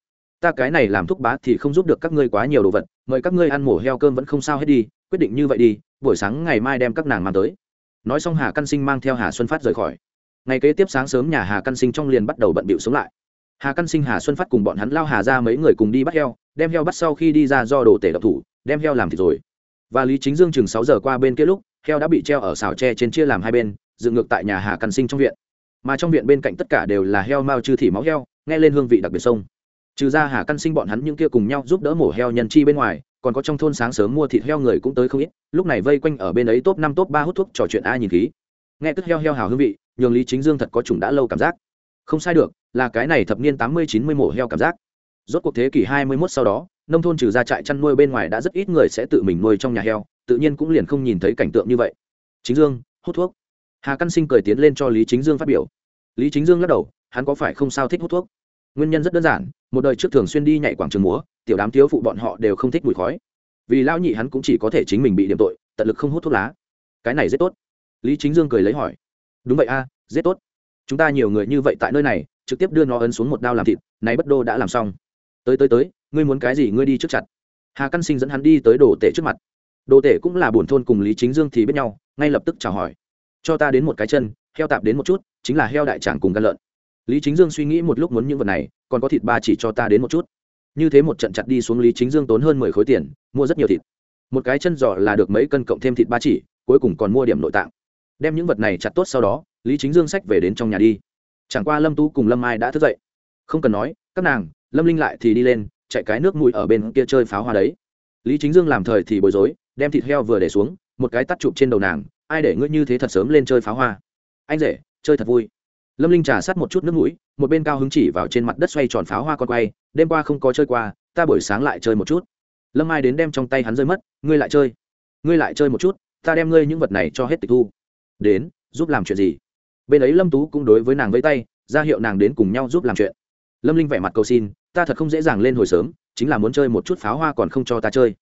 Ta cái này làm thúc bá thì không giúp được các ngươi quá nhiều đồ vật, mời các ngươi ăn mổ heo cơm vẫn không sao hết đi, quyết định như vậy đi, buổi sáng ngày mai đem các nàng mang tới. Nói xong hà căn sinh mang theo hà xuân phát rời khỏi. Ngày kế tiếp sáng sớm nhà hà căn sinh trong liền bắt đầu bận bịu sống lại. Hà căn sinh, hà xuân phát cùng bọn hắn lao hà ra mấy người cùng đi bắt heo, đem heo bắt sau khi đi ra do đồ tể độc thủ, đem heo làm thịt rồi. Và lý chính dương chừng sáu giờ qua bên kia lúc, heo đã bị treo ở xào tre trên chia làm hai bên, dựng ngược tại nhà hà căn sinh trong viện. Mà trong viện bên cạnh tất cả đều là heo mao chư thỉ máu heo, nghe lên hương vị đặc biệt sông trừ ra hà căn sinh bọn hắn những kia cùng nhau giúp đỡ mổ heo nhân chi bên ngoài, còn có trong thôn sáng sớm mua thịt heo người cũng tới không ít, lúc này vây quanh ở bên ấy top năm, top ba hút thuốc trò chuyện ai nhìn khí. Nghe tức heo heo hào hương vị, nhường lý chính dương thật có chủng đã lâu cảm giác. Không sai được, là cái này thập niên tám mươi, chín mươi mổ heo cảm giác. Rốt cuộc thế kỷ hai mươi 21 sau đó, nông thôn trừ ra trại chăn nuôi bên ngoài đã rất ít người sẽ tự mình nuôi trong nhà heo, tự nhiên cũng liền không nhìn thấy cảnh tượng như vậy. Chính dương, hút thuốc. Hà căn sinh cười tiến lên cho lý chính dương phát biểu. Lý chính dương lắc đầu, hắn có phải không sao thích hút thuốc? Nguyên nhân rất đơn giản một đời trước thường xuyên đi nhảy quảng trường múa tiểu đám thiếu phụ bọn họ đều không thích mùi khói. Vì lão nhị hắn cũng chỉ có thể chính mình bị điểm tội tận lực không hút thuốc lá. Cái này rất tốt. Lý chính dương cười lấy hỏi. Đúng vậy a à, rất tốt. Chúng ta nhiều người như vậy tại nơi này trực tiếp đưa nó ấn xuống một đao làm thịt này bất đô đã làm xong. Tới tới tới ngươi muốn cái gì ngươi đi trước chặt. Hà căn sinh dẫn hắn đi tới đồ tể trước mặt. Đồ tể cũng là buồn thôn cùng lý chính dương thì biết nhau ngay lập tức chào hỏi. Cho ta đến một cái chân heo tạp đến một chút chính là heo đại tràng cùng gan lợn. Lý chính dương suy nghĩ một lúc muốn những vật này còn có thịt ba chỉ cho ta đến một chút. Như thế một trận chặt đi xuống lý chính dương tốn hơn mười khối tiền, mua rất nhiều thịt. Một cái chân giò là được mấy cân cộng thêm thịt ba chỉ, cuối cùng còn mua điểm nội tạng. Đem những vật này chặt tốt sau đó, lý chính dương sách về đến trong nhà đi. Chẳng qua lâm tú cùng lâm ai đã thức dậy. Không cần nói, các nàng, lâm linh lại thì đi lên, chạy cái nước mũi ở bên kia chơi pháo hoa đấy. Lý chính dương làm thời thì bối rối, đem thịt heo vừa để xuống, một cái tắt chụp trên đầu nàng, ai để ngươi như thế thật sớm lên chơi pháo hoa? Anh rể, chơi thật vui lâm linh trà sát một chút nước mũi, một bên cao hứng chỉ vào trên mặt đất xoay tròn pháo hoa con quay, đêm qua không có chơi qua, ta buổi sáng lại chơi một chút. Lâm ai đến đem trong tay hắn rơi mất, ngươi lại chơi, ngươi lại chơi một chút, ta đem ngươi những vật này cho hết tịch thu. Đến, giúp làm chuyện gì? Bên ấy lâm tú cũng đối với nàng vẫy tay, ra hiệu nàng đến cùng nhau giúp làm chuyện. Lâm linh vẻ mặt cầu xin, ta thật không dễ dàng lên hồi sớm, chính là muốn chơi một chút pháo hoa còn không cho ta chơi.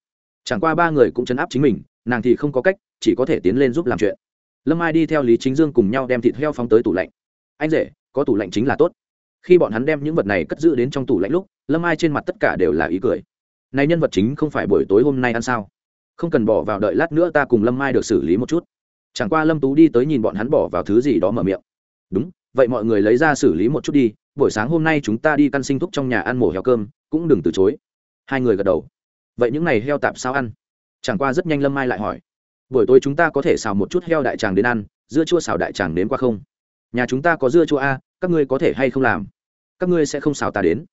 Chẳng qua ba người cũng chấn áp chính mình, nàng thì không có cách, chỉ có thể tiến lên giúp làm chuyện. Lâm ai đi theo lý chính dương cùng nhau đem thịt heo phóng tới tủ lạnh anh rể, có tủ lạnh chính là tốt. Khi bọn hắn đem những vật này cất giữ đến trong tủ lạnh lúc, lâm ai trên mặt tất cả đều là ý cười. Này nhân vật chính không phải buổi tối hôm nay ăn sao? Không cần bỏ vào đợi lát nữa ta cùng lâm Ai được xử lý một chút. Chẳng qua lâm tú đi tới nhìn bọn hắn bỏ vào thứ gì đó mở miệng. Đúng, vậy mọi người lấy ra xử lý một chút đi, buổi sáng hôm nay chúng ta đi căn sinh thúc trong nhà ăn mổ heo cơm, cũng đừng từ chối. Hai người gật đầu. Vậy những ngày heo tạp sao ăn? Chẳng qua rất nhanh lâm mai lại hỏi. Buổi tối chúng ta có thể xào một chút heo đại tràng đến ăn, dưa chua xào đại tràng đến qua không? Nhà chúng ta có dưa chua a, các ngươi có thể hay không làm? Các ngươi sẽ không xào ta đến.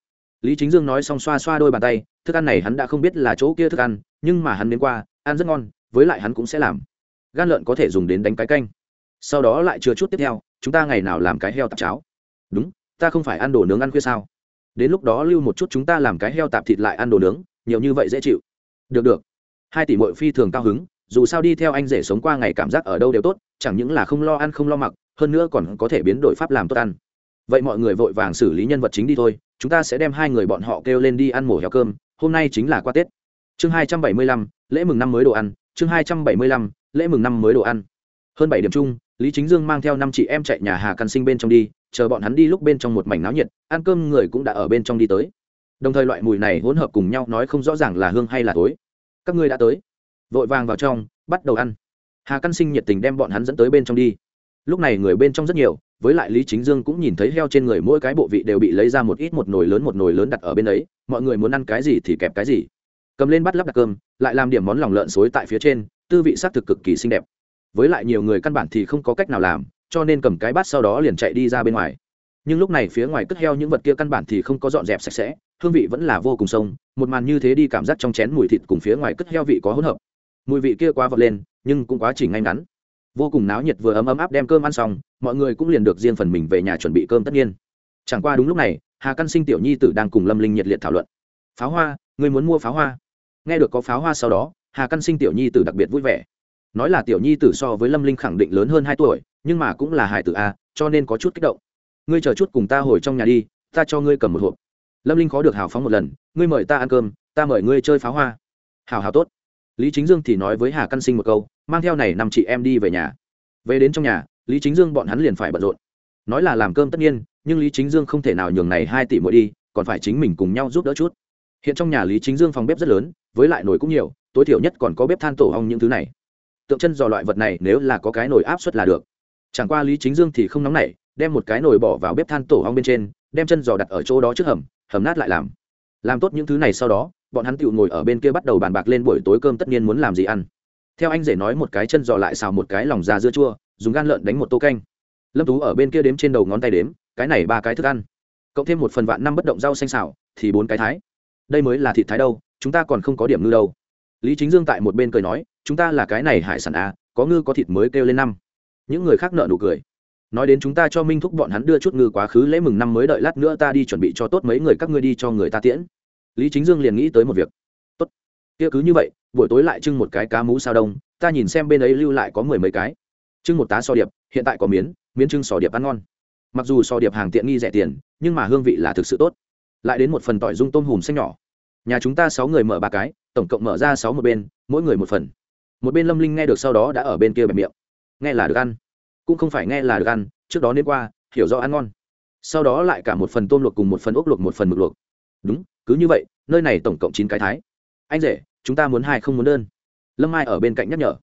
Lý chính dương nói xong xoa xoa đôi bàn tay, thức ăn này hắn đã không biết là chỗ kia thức ăn, nhưng mà hắn đến qua, ăn rất ngon, với lại hắn cũng sẽ làm. Gan lợn có thể dùng đến đánh cái canh. Sau đó lại chừa chút tiếp theo, chúng ta ngày nào làm cái heo tạp cháo. Đúng, ta không phải ăn đồ nướng ăn khuya sao? Đến lúc đó lưu một chút chúng ta làm cái heo tạp thịt lại ăn đồ nướng, nhiều như vậy dễ chịu. Được được. Hai tỷ mội phi thường cao hứng, dù sao đi theo anh rể sống qua ngày cảm giác ở đâu đều tốt, chẳng những là không lo ăn không lo mặc hơn nữa còn có thể biến đổi pháp làm tốt ăn. Vậy mọi người vội vàng xử lý nhân vật chính đi thôi, chúng ta sẽ đem hai người bọn họ kêu lên đi ăn mổ heo cơm, hôm nay chính là qua tết. Chương hai trăm bảy mươi lăm, lễ mừng năm mới đồ ăn, chương hai trăm bảy mươi lăm, lễ mừng năm mới đồ ăn. Hơn bảy điểm chung, lý chính dương mang theo năm chị em chạy nhà hà căn sinh bên trong đi, chờ bọn hắn đi lúc bên trong một mảnh náo nhiệt, ăn cơm người cũng đã ở bên trong đi tới. Đồng thời loại mùi này hỗn hợp cùng nhau nói không rõ ràng là hương hay là tối các ngươi đã tới. Vội vàng vào trong, bắt đầu ăn. Hà căn sinh nhiệt tình đem bọn hắn dẫn tới bên trong đi lúc này người bên trong rất nhiều, với lại lý chính dương cũng nhìn thấy heo trên người mỗi cái bộ vị đều bị lấy ra một ít một nồi lớn một nồi lớn đặt ở bên ấy, mọi người muốn ăn cái gì thì kẹp cái gì. Cầm lên bắt lắp đặt cơm, lại làm điểm món lòng lợn xối tại phía trên, tư vị s ắ c thực cực kỳ xinh đẹp. Với lại nhiều người căn bản thì không có cách nào làm, cho nên cầm cái bát sau đó liền chạy đi ra bên ngoài. Nhưng lúc này phía ngoài cất heo những vật kia căn bản thì không có dọn dẹp sạch sẽ, hương vị vẫn là vô cùng sông, một màn như thế đi cảm giác trong chén mùi thịt cùng phía ngoài cất heo vị có hỗn hợp. Mùi vị kia quá vọt lên, nhưng cũng quá trình ngay ngắn vô cùng náo nhiệt vừa ấm ấm áp đem cơm ăn xong, mọi người cũng liền được riêng phần mình về nhà chuẩn bị cơm tất nhiên. Chẳng qua đúng lúc này, hà căn sinh tiểu nhi tử đang cùng lâm linh nhiệt liệt thảo luận. Pháo hoa người muốn mua pháo hoa? Nghe được có pháo hoa sau đó, hà căn sinh tiểu nhi tử đặc biệt vui vẻ. Nói là tiểu nhi tử so với lâm linh khẳng định lớn hơn hai tuổi, nhưng mà cũng là hải tử a, cho nên có chút kích động. Ngươi chờ chút cùng ta hồi trong nhà đi, ta cho ngươi cầm một hộp. Lâm linh khó được hào phóng một lần, ngươi mời ta ăn cơm, ta mời ngươi chơi pháo hoa. Hào hào tốt lý chính dương thì nói với hà căn sinh một câu, mang theo này năm chị em đi về nhà. Về đến trong nhà, lý chính dương bọn hắn liền phải bận rộn. Nói là làm cơm tất nhiên, nhưng lý chính dương không thể nào nhường này hai tỷ mỗi đi, còn phải chính mình cùng nhau giúp đỡ chút. Hiện trong nhà lý chính dương phòng bếp rất lớn, với lại nồi cũng nhiều, tối thiểu nhất còn có bếp than tổ hong những thứ này. Tượng chân dò loại vật này nếu là có cái nồi áp suất là được. Chẳng qua lý chính dương thì không nóng nảy, đem một cái nồi bỏ vào bếp than tổ hong bên trên, đem chân giò đặt ở chỗ đó trước hầm hầm nát lại làm. Làm tốt những thứ này sau đó bọn hắn tự ngồi ở bên kia bắt đầu bàn bạc lên buổi tối cơm tất nhiên muốn làm gì ăn. Theo anh rể nói một cái chân giò lại xào một cái lòng già dưa chua, dùng gan lợn đánh một tô canh. Lâm tú ở bên kia đếm trên đầu ngón tay đếm, cái này ba cái thức ăn. Cộng thêm một phần vạn năm bất động rau xanh xào, thì bốn cái thái. Đây mới là thịt thái đâu, chúng ta còn không có điểm ngư đâu. Lý chính dương tại một bên cười nói, chúng ta là cái này hải sản à có ngư có thịt mới kêu lên năm. Những người khác nợ nụ cười. Nói đến chúng ta cho minh thúc bọn hắn đưa chút ngư quá khứ lễ mừng năm mới đợi lát nữa ta đi chuẩn bị cho tốt mấy người các ngươi đi cho người ta tiễn lý chính dương liền nghĩ tới một việc. Tốt, kia cứ như vậy, buổi tối lại trưng một cái cá mú sao đông, ta nhìn xem bên ấy lưu lại có mười mấy cái. Trưng một tá sò điệp, hiện tại có miến miến trưng sò điệp ăn ngon. Mặc dù sò điệp hàng tiện nghi rẻ tiền, nhưng mà hương vị là thực sự tốt. Lại đến một phần tỏi dung tôm hùm xanh nhỏ. Nhà chúng ta sáu người mở ba cái, tổng cộng mở ra sáu một bên, mỗi người một phần. Một bên lâm linh nghe được sau đó đã ở bên kia bẹp miệng. Nghe là được ăn. Cũng không phải nghe là được ăn, trước đó nên qua, hiểu rõ ăn ngon. Sau đó lại cả một phần tôm luộc cùng một phần ốc luộc, một phần mực luộc đúng, cứ như vậy, nơi này tổng cộng chín cái thái. Anh rể, chúng ta muốn hai không muốn đơn. Lâm mai ở bên cạnh nhắc nhở.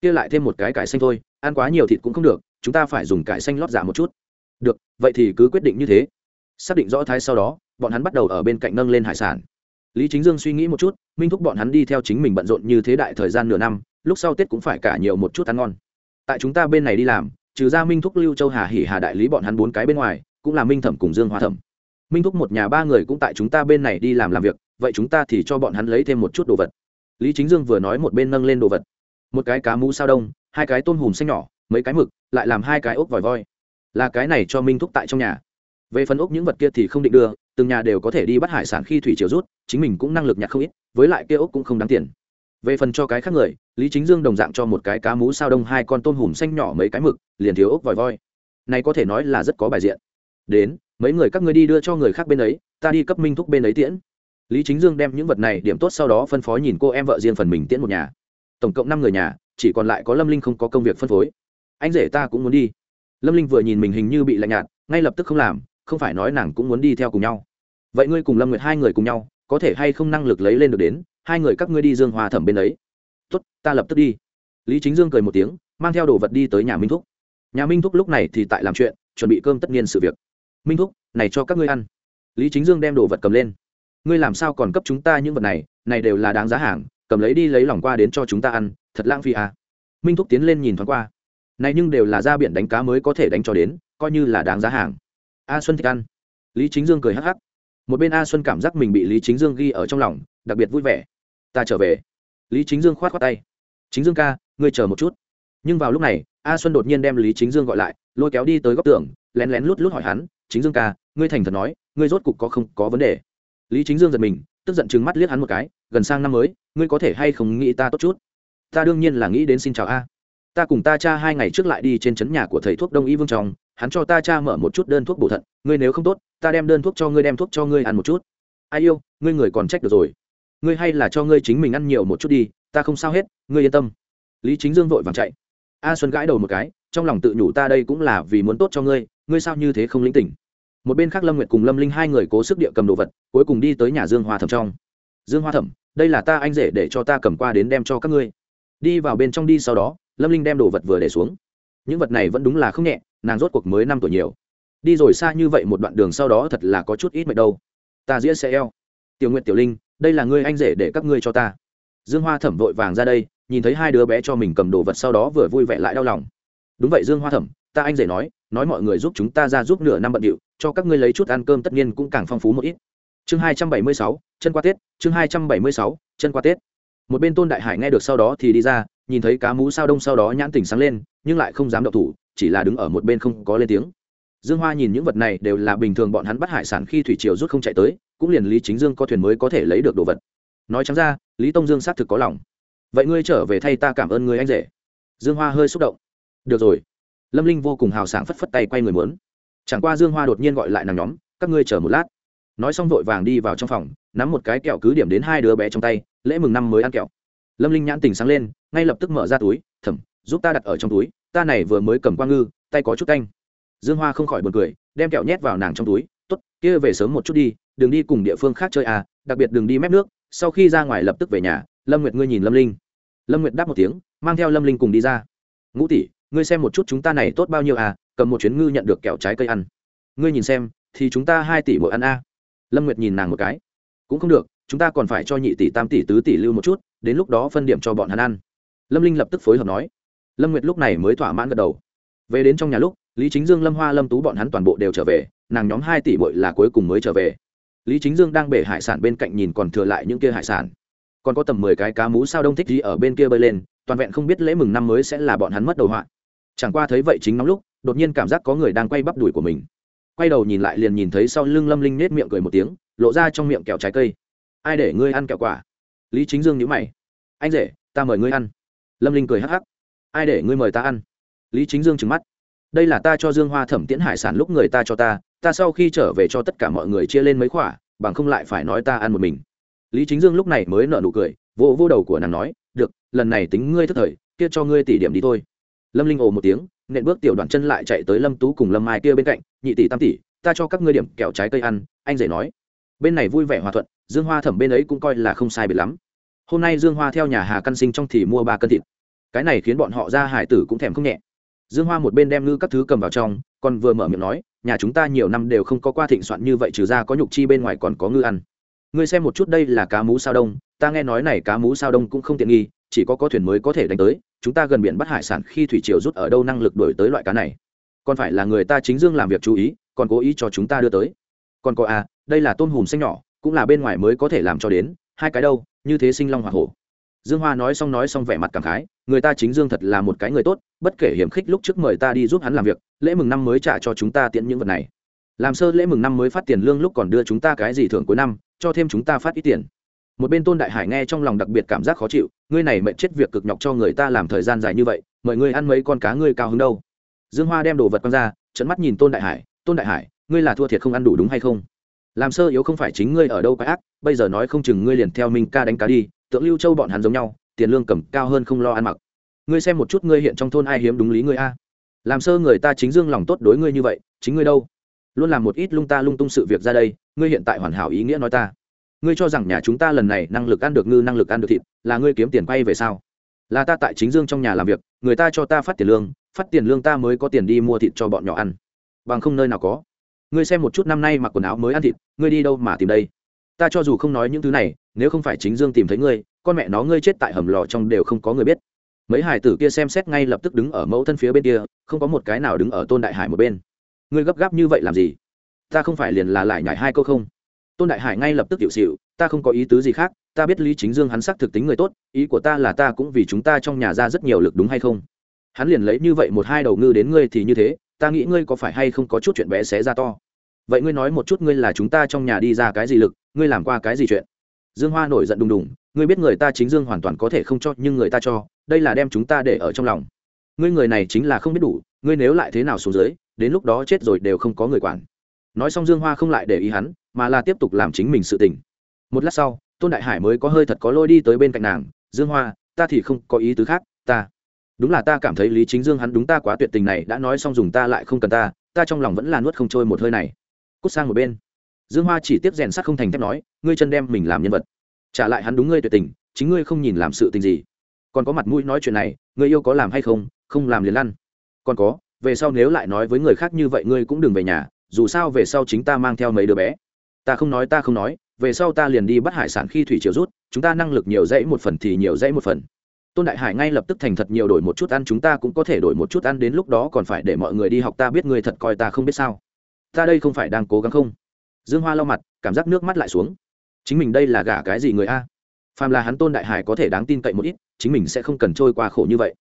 Kia lại thêm một cái cải xanh thôi, ăn quá nhiều thịt cũng không được, chúng ta phải dùng cải xanh lót giả một chút. Được, vậy thì cứ quyết định như thế. Xác định rõ thái sau đó, bọn hắn bắt đầu ở bên cạnh nâng lên hải sản. Lý chính dương suy nghĩ một chút, minh thúc bọn hắn đi theo chính mình bận rộn như thế đại thời gian nửa năm, lúc sau tết cũng phải cả nhiều một chút ăn ngon. Tại chúng ta bên này đi làm, trừ ra minh thúc lưu châu hà hỉ hà đại lý bọn hắn bốn cái bên ngoài, cũng là minh thẩm cùng dương hoa thẩm minh thúc một nhà ba người cũng tại chúng ta bên này đi làm làm việc, vậy chúng ta thì cho bọn hắn lấy thêm một chút đồ vật. Lý chính dương vừa nói một bên nâng lên đồ vật. Một cái cá mũ sao đông, hai cái tôm hùm xanh nhỏ, mấy cái mực, lại làm hai cái ốc vòi voi. Là cái này cho minh thúc tại trong nhà. Về phần ốc những vật kia thì không định đưa, từng nhà đều có thể đi bắt hải sản khi thủy chiều rút, chính mình cũng năng lực nhặt không ít, với lại kia ốc cũng không đáng tiền. Về phần cho cái khác người, lý chính dương đồng dạng cho một cái cá mú sao đông, hai con tôm hùm xanh nhỏ mấy cái mực, liền thiếu ốc vòi voi. Này có thể nói là rất có bài diện. Đến mấy người các ngươi đi đưa cho người khác bên ấy, ta đi cấp minh thúc bên ấy tiễn. Lý chính dương đem những vật này điểm tốt sau đó phân phó nhìn cô em vợ riêng phần mình tiễn một nhà. Tổng cộng năm người nhà, chỉ còn lại có lâm linh không có công việc phân phối. Anh rể ta cũng muốn đi. Lâm linh vừa nhìn mình hình như bị lạnh nhạt, ngay lập tức không làm, không phải nói nàng cũng muốn đi theo cùng nhau. Vậy ngươi cùng lâm nguyệt hai người cùng nhau, có thể hay không năng lực lấy lên được đến, hai người các ngươi đi dương hòa thẩm bên ấy. Tốt, ta lập tức đi. Lý chính dương cười một tiếng, mang theo đồ vật đi tới nhà minh thúc. Nhà minh thúc lúc này thì tại làm chuyện, chuẩn bị cơm tất nhiên sự việc minh thúc, này cho các ngươi ăn. Lý chính dương đem đồ vật cầm lên. Ngươi làm sao còn cấp chúng ta những vật này? Này đều là đáng giá hàng, cầm lấy đi lấy lòng qua đến cho chúng ta ăn, thật lãng phí à. minh thúc tiến lên nhìn thoáng qua. Này nhưng đều là ra biển đánh cá mới có thể đánh cho đến, coi như là đáng giá hàng. A xuân thích ăn. Lý chính dương cười hắc hắc. Một bên a xuân cảm giác mình bị lý chính dương ghi ở trong lòng, đặc biệt vui vẻ. Ta trở về. Lý chính dương khoát khoát tay. Chính dương ca, ngươi chờ một chút. Nhưng vào lúc này, a xuân đột nhiên đem lý chính dương gọi lại, lôi kéo đi tới góc tường, lén lén lút lút hỏi hắn chính dương ca, ngươi thành thật nói, ngươi rốt cục có không có vấn đề? Lý chính dương giật mình, tức giận chừng mắt liếc hắn một cái, gần sang năm mới, ngươi có thể hay không nghĩ ta tốt chút? Ta đương nhiên là nghĩ đến xin chào a. Ta cùng ta cha hai ngày trước lại đi trên trấn nhà của thầy thuốc đông y vương trong, hắn cho ta cha mở một chút đơn thuốc bổ thận, ngươi nếu không tốt, ta đem đơn thuốc cho ngươi đem thuốc cho ngươi ăn một chút. Ai yêu, ngươi người còn trách được rồi. Ngươi hay là cho ngươi chính mình ăn nhiều một chút đi, ta không sao hết, ngươi yên tâm. Lý chính dương vội vàng chạy. A xuân gãi đầu một cái, trong lòng tự nhủ ta đây cũng là vì muốn tốt cho ngươi ngươi sao như thế không lĩnh tỉnh? Một bên khác lâm nguyệt cùng lâm linh hai người cố sức địa cầm đồ vật, cuối cùng đi tới nhà dương hoa thẩm trong. Dương hoa thẩm, đây là ta anh rể để cho ta cầm qua đến đem cho các ngươi. Đi vào bên trong đi, sau đó, lâm linh đem đồ vật vừa để xuống. Những vật này vẫn đúng là không nhẹ, nàng rốt cuộc mới năm tuổi nhiều. Đi rồi xa như vậy một đoạn đường sau đó thật là có chút ít mệt đâu. Ta dĩa xe eo. Tiểu nguyện tiểu linh, đây là ngươi anh rể để các ngươi cho ta. Dương hoa thẩm vội vàng ra đây, nhìn thấy hai đứa bé cho mình cầm đồ vật sau đó vừa vui vẻ lại đau lòng. Đúng vậy dương hoa thẩm, ta anh rể nói nói mọi người giúp chúng ta ra giúp nửa năm bận điệu, cho các ngươi lấy chút ăn cơm tất nhiên cũng càng phong phú một ít. Chương hai trăm bảy mươi sáu, chân qua tết, chương hai trăm bảy mươi sáu, chân qua tết. Một bên tôn đại hải nghe được sau đó thì đi ra, nhìn thấy cá mú sao đông sau đó nhãn tỉnh sáng lên, nhưng lại không dám động thủ, chỉ là đứng ở một bên không có lên tiếng. Dương hoa nhìn những vật này đều là bình thường bọn hắn bắt hải sản khi thủy triều rút không chạy tới, cũng liền lý chính dương có thuyền mới có thể lấy được đồ vật. Nói chẳng ra, lý tông dương xác thực có lòng. Vậy ngươi trở về thay ta cảm ơn người anh rể. Dương hoa hơi xúc động. Được rồi lâm linh vô cùng hào sảng phất phất tay quay người muốn. Chẳng qua dương hoa đột nhiên gọi lại nàng nhóm, các ngươi chờ một lát. Nói xong vội vàng đi vào trong phòng, nắm một cái kẹo cứ điểm đến hai đứa bé trong tay, lễ mừng năm mới ăn kẹo. Lâm linh nhãn tình sáng lên, ngay lập tức mở ra túi, thẩm, giúp ta đặt ở trong túi, ta này vừa mới cầm qua ngư, tay có chút canh. Dương hoa không khỏi b u ồ n cười, đem kẹo nhét vào nàng trong túi t ố t kia về sớm một chút đi, đừng đi cùng địa phương khác chơi à đặc biệt đừng đi mép nước, sau khi ra ngoài lập tức về nhà. Lâm nguyệt, ngươi nhìn lâm linh. Lâm nguyệt đáp một tiếng, mang theo lâm linh cùng đi ra. Ngũ tỷ ngươi xem một chút chúng ta này tốt bao nhiêu à cầm một chuyến ngư nhận được kẹo trái cây ăn. Ngươi nhìn xem, thì chúng ta hai tỷ mỗi ăn a. À. lâm nguyệt nhìn nàng một cái. Cũng không được, chúng ta còn phải cho nhị tỷ, tam tỷ, tứ tỷ lưu một chút, đến lúc đó phân điểm cho bọn hắn ăn. Lâm linh lập tức phối hợp nói. Lâm nguyệt lúc này mới thỏa mãn gật đầu. Về đến trong nhà lúc, lý chính dương, lâm hoa, lâm tú bọn hắn toàn bộ đều trở về, nàng nhóm hai tỷ bội là cuối cùng mới trở về. Lý chính dương đang bể hải sản bên cạnh nhìn còn thừa lại những kia hải sản. Còn có tầm mười cái cá mú sao đông thích gì ở bên kia bơi lên, toàn vẹn không biết lễ mừng năm mới sẽ là bọn hắn mất đầu hoạn chẳng qua thấy vậy chính nóng lúc, đột nhiên cảm giác có người đang quay bắp đùi của mình. Quay đầu nhìn lại liền nhìn thấy sau lưng lâm linh nết miệng cười một tiếng, lộ ra trong miệng kẹo trái cây. Ai để ngươi ăn kẹo quả? Lý chính dương nhữ mày. Anh rể, ta mời ngươi ăn. Lâm linh cười hắc hắc. Ai để ngươi mời ta ăn? Lý chính dương trừng mắt. Đây là ta cho dương hoa thẩm tiễn hải sản lúc người ta cho ta ta sau khi trở về cho tất cả mọi người chia lên mấy khỏa bằng không lại phải nói ta ăn một mình. Lý chính dương lúc này mới nợ nụ cười vô vô đầu của nàng nói, được, lần này tính ngươi thất thời, kia cho ngươi tỷ điểm đi thôi lâm linh ồ một tiếng, nện bước tiểu đoạn chân lại chạy tới lâm tú cùng lâm mai kia bên cạnh, nhị tỷ tam tỷ, ta cho các ngươi điểm kẹo trái cây ăn, anh rể nói. Bên này vui vẻ hòa thuận, dương hoa thẩm bên ấy cũng coi là không sai biệt lắm. Hôm nay dương hoa theo nhà hà căn sinh trong thì mua ba cân thịt. Cái này khiến bọn họ ra hải tử cũng thèm không nhẹ. Dương hoa một bên đem ngư các thứ cầm vào trong, còn vừa mở miệng nói, nhà chúng ta nhiều năm đều không có qua thịnh soạn như vậy trừ ra có nhục chi bên ngoài còn có ngư ăn. Ngươi xem một chút đây là cá mú sao đông, ta nghe nói này cá mú sao đông cũng không tiện nghi chỉ có có thuyền mới có thể đánh tới, chúng ta gần biển bắt hải sản khi thủy triều rút ở đâu năng lực đổi tới loại cá này. Còn phải là người ta chính dương làm việc chú ý, còn cố ý cho chúng ta đưa tới. Còn có à đây là tôm hùm xanh nhỏ, cũng là bên ngoài mới có thể làm cho đến, hai cái đâu, như thế sinh long hoa hổ. Dương hoa nói xong nói xong vẻ mặt cảm khái, người ta chính dương thật là một cái người tốt, bất kể hiểm khích lúc trước mời ta đi giúp hắn làm việc, lễ mừng năm mới trả cho chúng ta tiễn những vật này. Làm sơ lễ mừng năm mới phát tiền lương lúc còn đưa chúng ta cái gì thưởng cuối năm, cho thêm chúng ta phát ít tiền một bên tôn đại hải nghe trong lòng đặc biệt cảm giác khó chịu ngươi này mệnh chết việc cực nhọc cho người ta làm thời gian dài như vậy mời ngươi ăn mấy con cá ngươi cao hứng đâu dương hoa đem đồ vật quăng ra trận mắt nhìn tôn đại hải tôn đại hải ngươi là thua thiệt không ăn đủ đúng hay không làm sơ yếu không phải chính ngươi ở đâu quá ác bây giờ nói không chừng ngươi liền theo minh ca đánh cá đi tượng lưu châu bọn hắn giống nhau tiền lương cầm cao hơn không lo ăn mặc ngươi xem một chút ngươi hiện trong thôn ai hiếm đúng lý ngươi a làm sơ người ta chính dương lòng tốt đối ngươi như vậy chính ngươi đâu luôn làm một ít lung ta lung tung sự việc ra đây ngươi hiện tại hoàn hảo ý nghĩa nói ta ngươi cho rằng nhà chúng ta lần này năng lực ăn được ngư, năng lực ăn được thịt, là ngươi kiếm tiền quay về sao? Là ta tại chính dương trong nhà làm việc, người ta cho ta phát tiền lương, phát tiền lương ta mới có tiền đi mua thịt cho bọn nhỏ ăn. Bằng không nơi nào có. Ngươi xem một chút năm nay mặc quần áo mới ăn thịt, ngươi đi đâu mà tìm đây? Ta cho dù không nói những thứ này, nếu không phải chính dương tìm thấy ngươi, con mẹ nó ngươi chết tại hầm lò trong đều không có người biết. Mấy hải tử kia xem xét ngay lập tức đứng ở mẫu thân phía bên kia, không có một cái nào đứng ở tôn đại hải một bên. Ngươi gấp gáp như vậy làm gì? Ta không phải liền là lại nhảy hai câu không? Tôn đại hải ngay lập tức tiểu xịu ta không có ý tứ gì khác, ta biết lý chính dương hắn xác thực tính người tốt, ý của ta là ta cũng vì chúng ta trong nhà ra rất nhiều lực đúng hay không? Hắn liền lấy như vậy một hai đầu ngư đến ngươi thì như thế, ta nghĩ ngươi có phải hay không có chút chuyện bé xé ra to? Vậy ngươi nói một chút ngươi là chúng ta trong nhà đi ra cái gì lực, ngươi làm qua cái gì chuyện? Dương hoa nổi giận đùng đùng, ngươi biết người ta chính dương hoàn toàn có thể không cho, nhưng người ta cho, đây là đem chúng ta để ở trong lòng. Ngươi người này chính là không biết đủ, ngươi nếu lại thế nào xuống dưới, đến lúc đó chết rồi đều không có người quản nói xong dương hoa không lại để ý hắn, mà là tiếp tục làm chính mình sự tình. Một lát sau, tôn đại hải mới có hơi thật có lôi đi tới bên cạnh nàng, dương hoa, ta thì không có ý tứ khác, ta, đúng là ta cảm thấy lý chính dương hắn đúng ta quá tuyệt tình này, đã nói xong dùng ta lại không cần ta ta trong lòng vẫn là nuốt không trôi một hơi này. Cút sang một bên. Dương hoa chỉ tiếp rèn sắt không thành thép nói, ngươi chân đem mình làm nhân vật. Trả lại hắn đúng ngươi tuyệt tình, chính ngươi không nhìn làm sự tình gì. Còn có mặt mũi nói chuyện này ngươi yêu có làm hay không không làm liền lăn. Còn có, về sau nếu lại nói với người khác như vậy ngươi cũng đừng về nhà dù sao về sau chính ta mang theo mấy đứa bé. Ta không nói, ta không nói, về sau ta liền đi bắt hải sản khi thủy chiều rút, chúng ta năng lực nhiều dãy một phần thì nhiều dãy một phần. Tôn đại hải ngay lập tức thành thật nhiều đổi một chút ăn, chúng ta cũng có thể đổi một chút ăn, đến lúc đó còn phải để mọi người đi học, ta biết người thật coi ta không biết sao. Ta đây không phải đang cố gắng không? Dương hoa lau mặt, cảm giác nước mắt lại xuống. Chính mình đây là gả cái gì người a? Phàm là hắn tôn đại hải có thể đáng tin cậy một ít, chính mình sẽ không cần trôi qua khổ như vậy.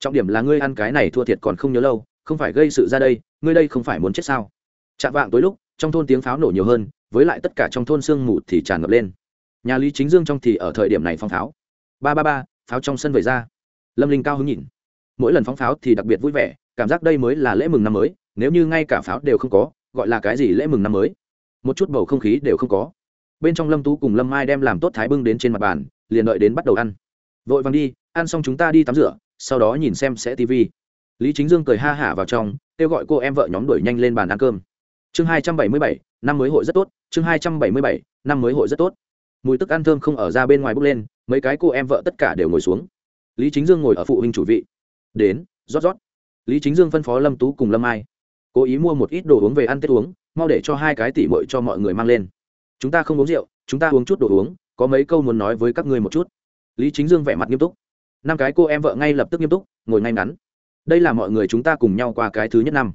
Trọng điểm là ngươi ăn cái này thua thiệt còn không nhớ lâu, không phải gây sự ra đây, ngươi đây không phải muốn chết sao? Chạm vạng tối lúc, trong thôn tiếng pháo nổ nhiều hơn, với lại tất cả trong thôn sương mù thì tràn ngập lên. Nhà lý chính dương trong thì ở thời điểm này phong pháo. Ba ba ba, pháo trong sân vẩy ra. Lâm linh cao hứng nhìn. Mỗi lần phóng pháo thì đặc biệt vui vẻ, cảm giác đây mới là lễ mừng năm mới, nếu như ngay cả pháo đều không có, gọi là cái gì lễ mừng năm mới. Một chút bầu không khí đều không có. Bên trong lâm tú cùng lâm mai đem làm tốt thái bưng đến trên mặt bàn, liền đợi đến bắt đầu ăn. Vội vàng đi, ăn xong chúng ta đi tắm rửa, sau đó nhìn xem sẽ tv lý chính dương cười ha hả vào trong, kêu gọi cô em vợ nhóm đuổi nhanh lên bàn ăn cơm chương hai trăm bảy mươi bảy, năm mới hội rất tốt, chương hai trăm bảy mươi bảy, năm mới hội rất tốt. Mùi tức ăn thơm không ở ra bên ngoài bốc lên, mấy cái cô em vợ tất cả đều ngồi xuống. Lý chính dương ngồi ở phụ huynh chủ vị. Đến, rót rót. Lý chính dương phân phó lâm tú cùng lâm ai. Cố ý mua một ít đồ uống về ăn tết uống, mau để cho hai cái tỉ mội cho mọi người mang lên. Chúng ta không uống rượu, chúng ta uống chút đồ uống, có mấy câu muốn nói với các ngươi một chút. Lý chính dương vẻ mặt nghiêm túc. Năm cái cô em vợ ngay lập tức nghiêm túc, ngồi ngay ngắn. Đây là mọi người chúng ta cùng nhau qua cái thứ nhất năm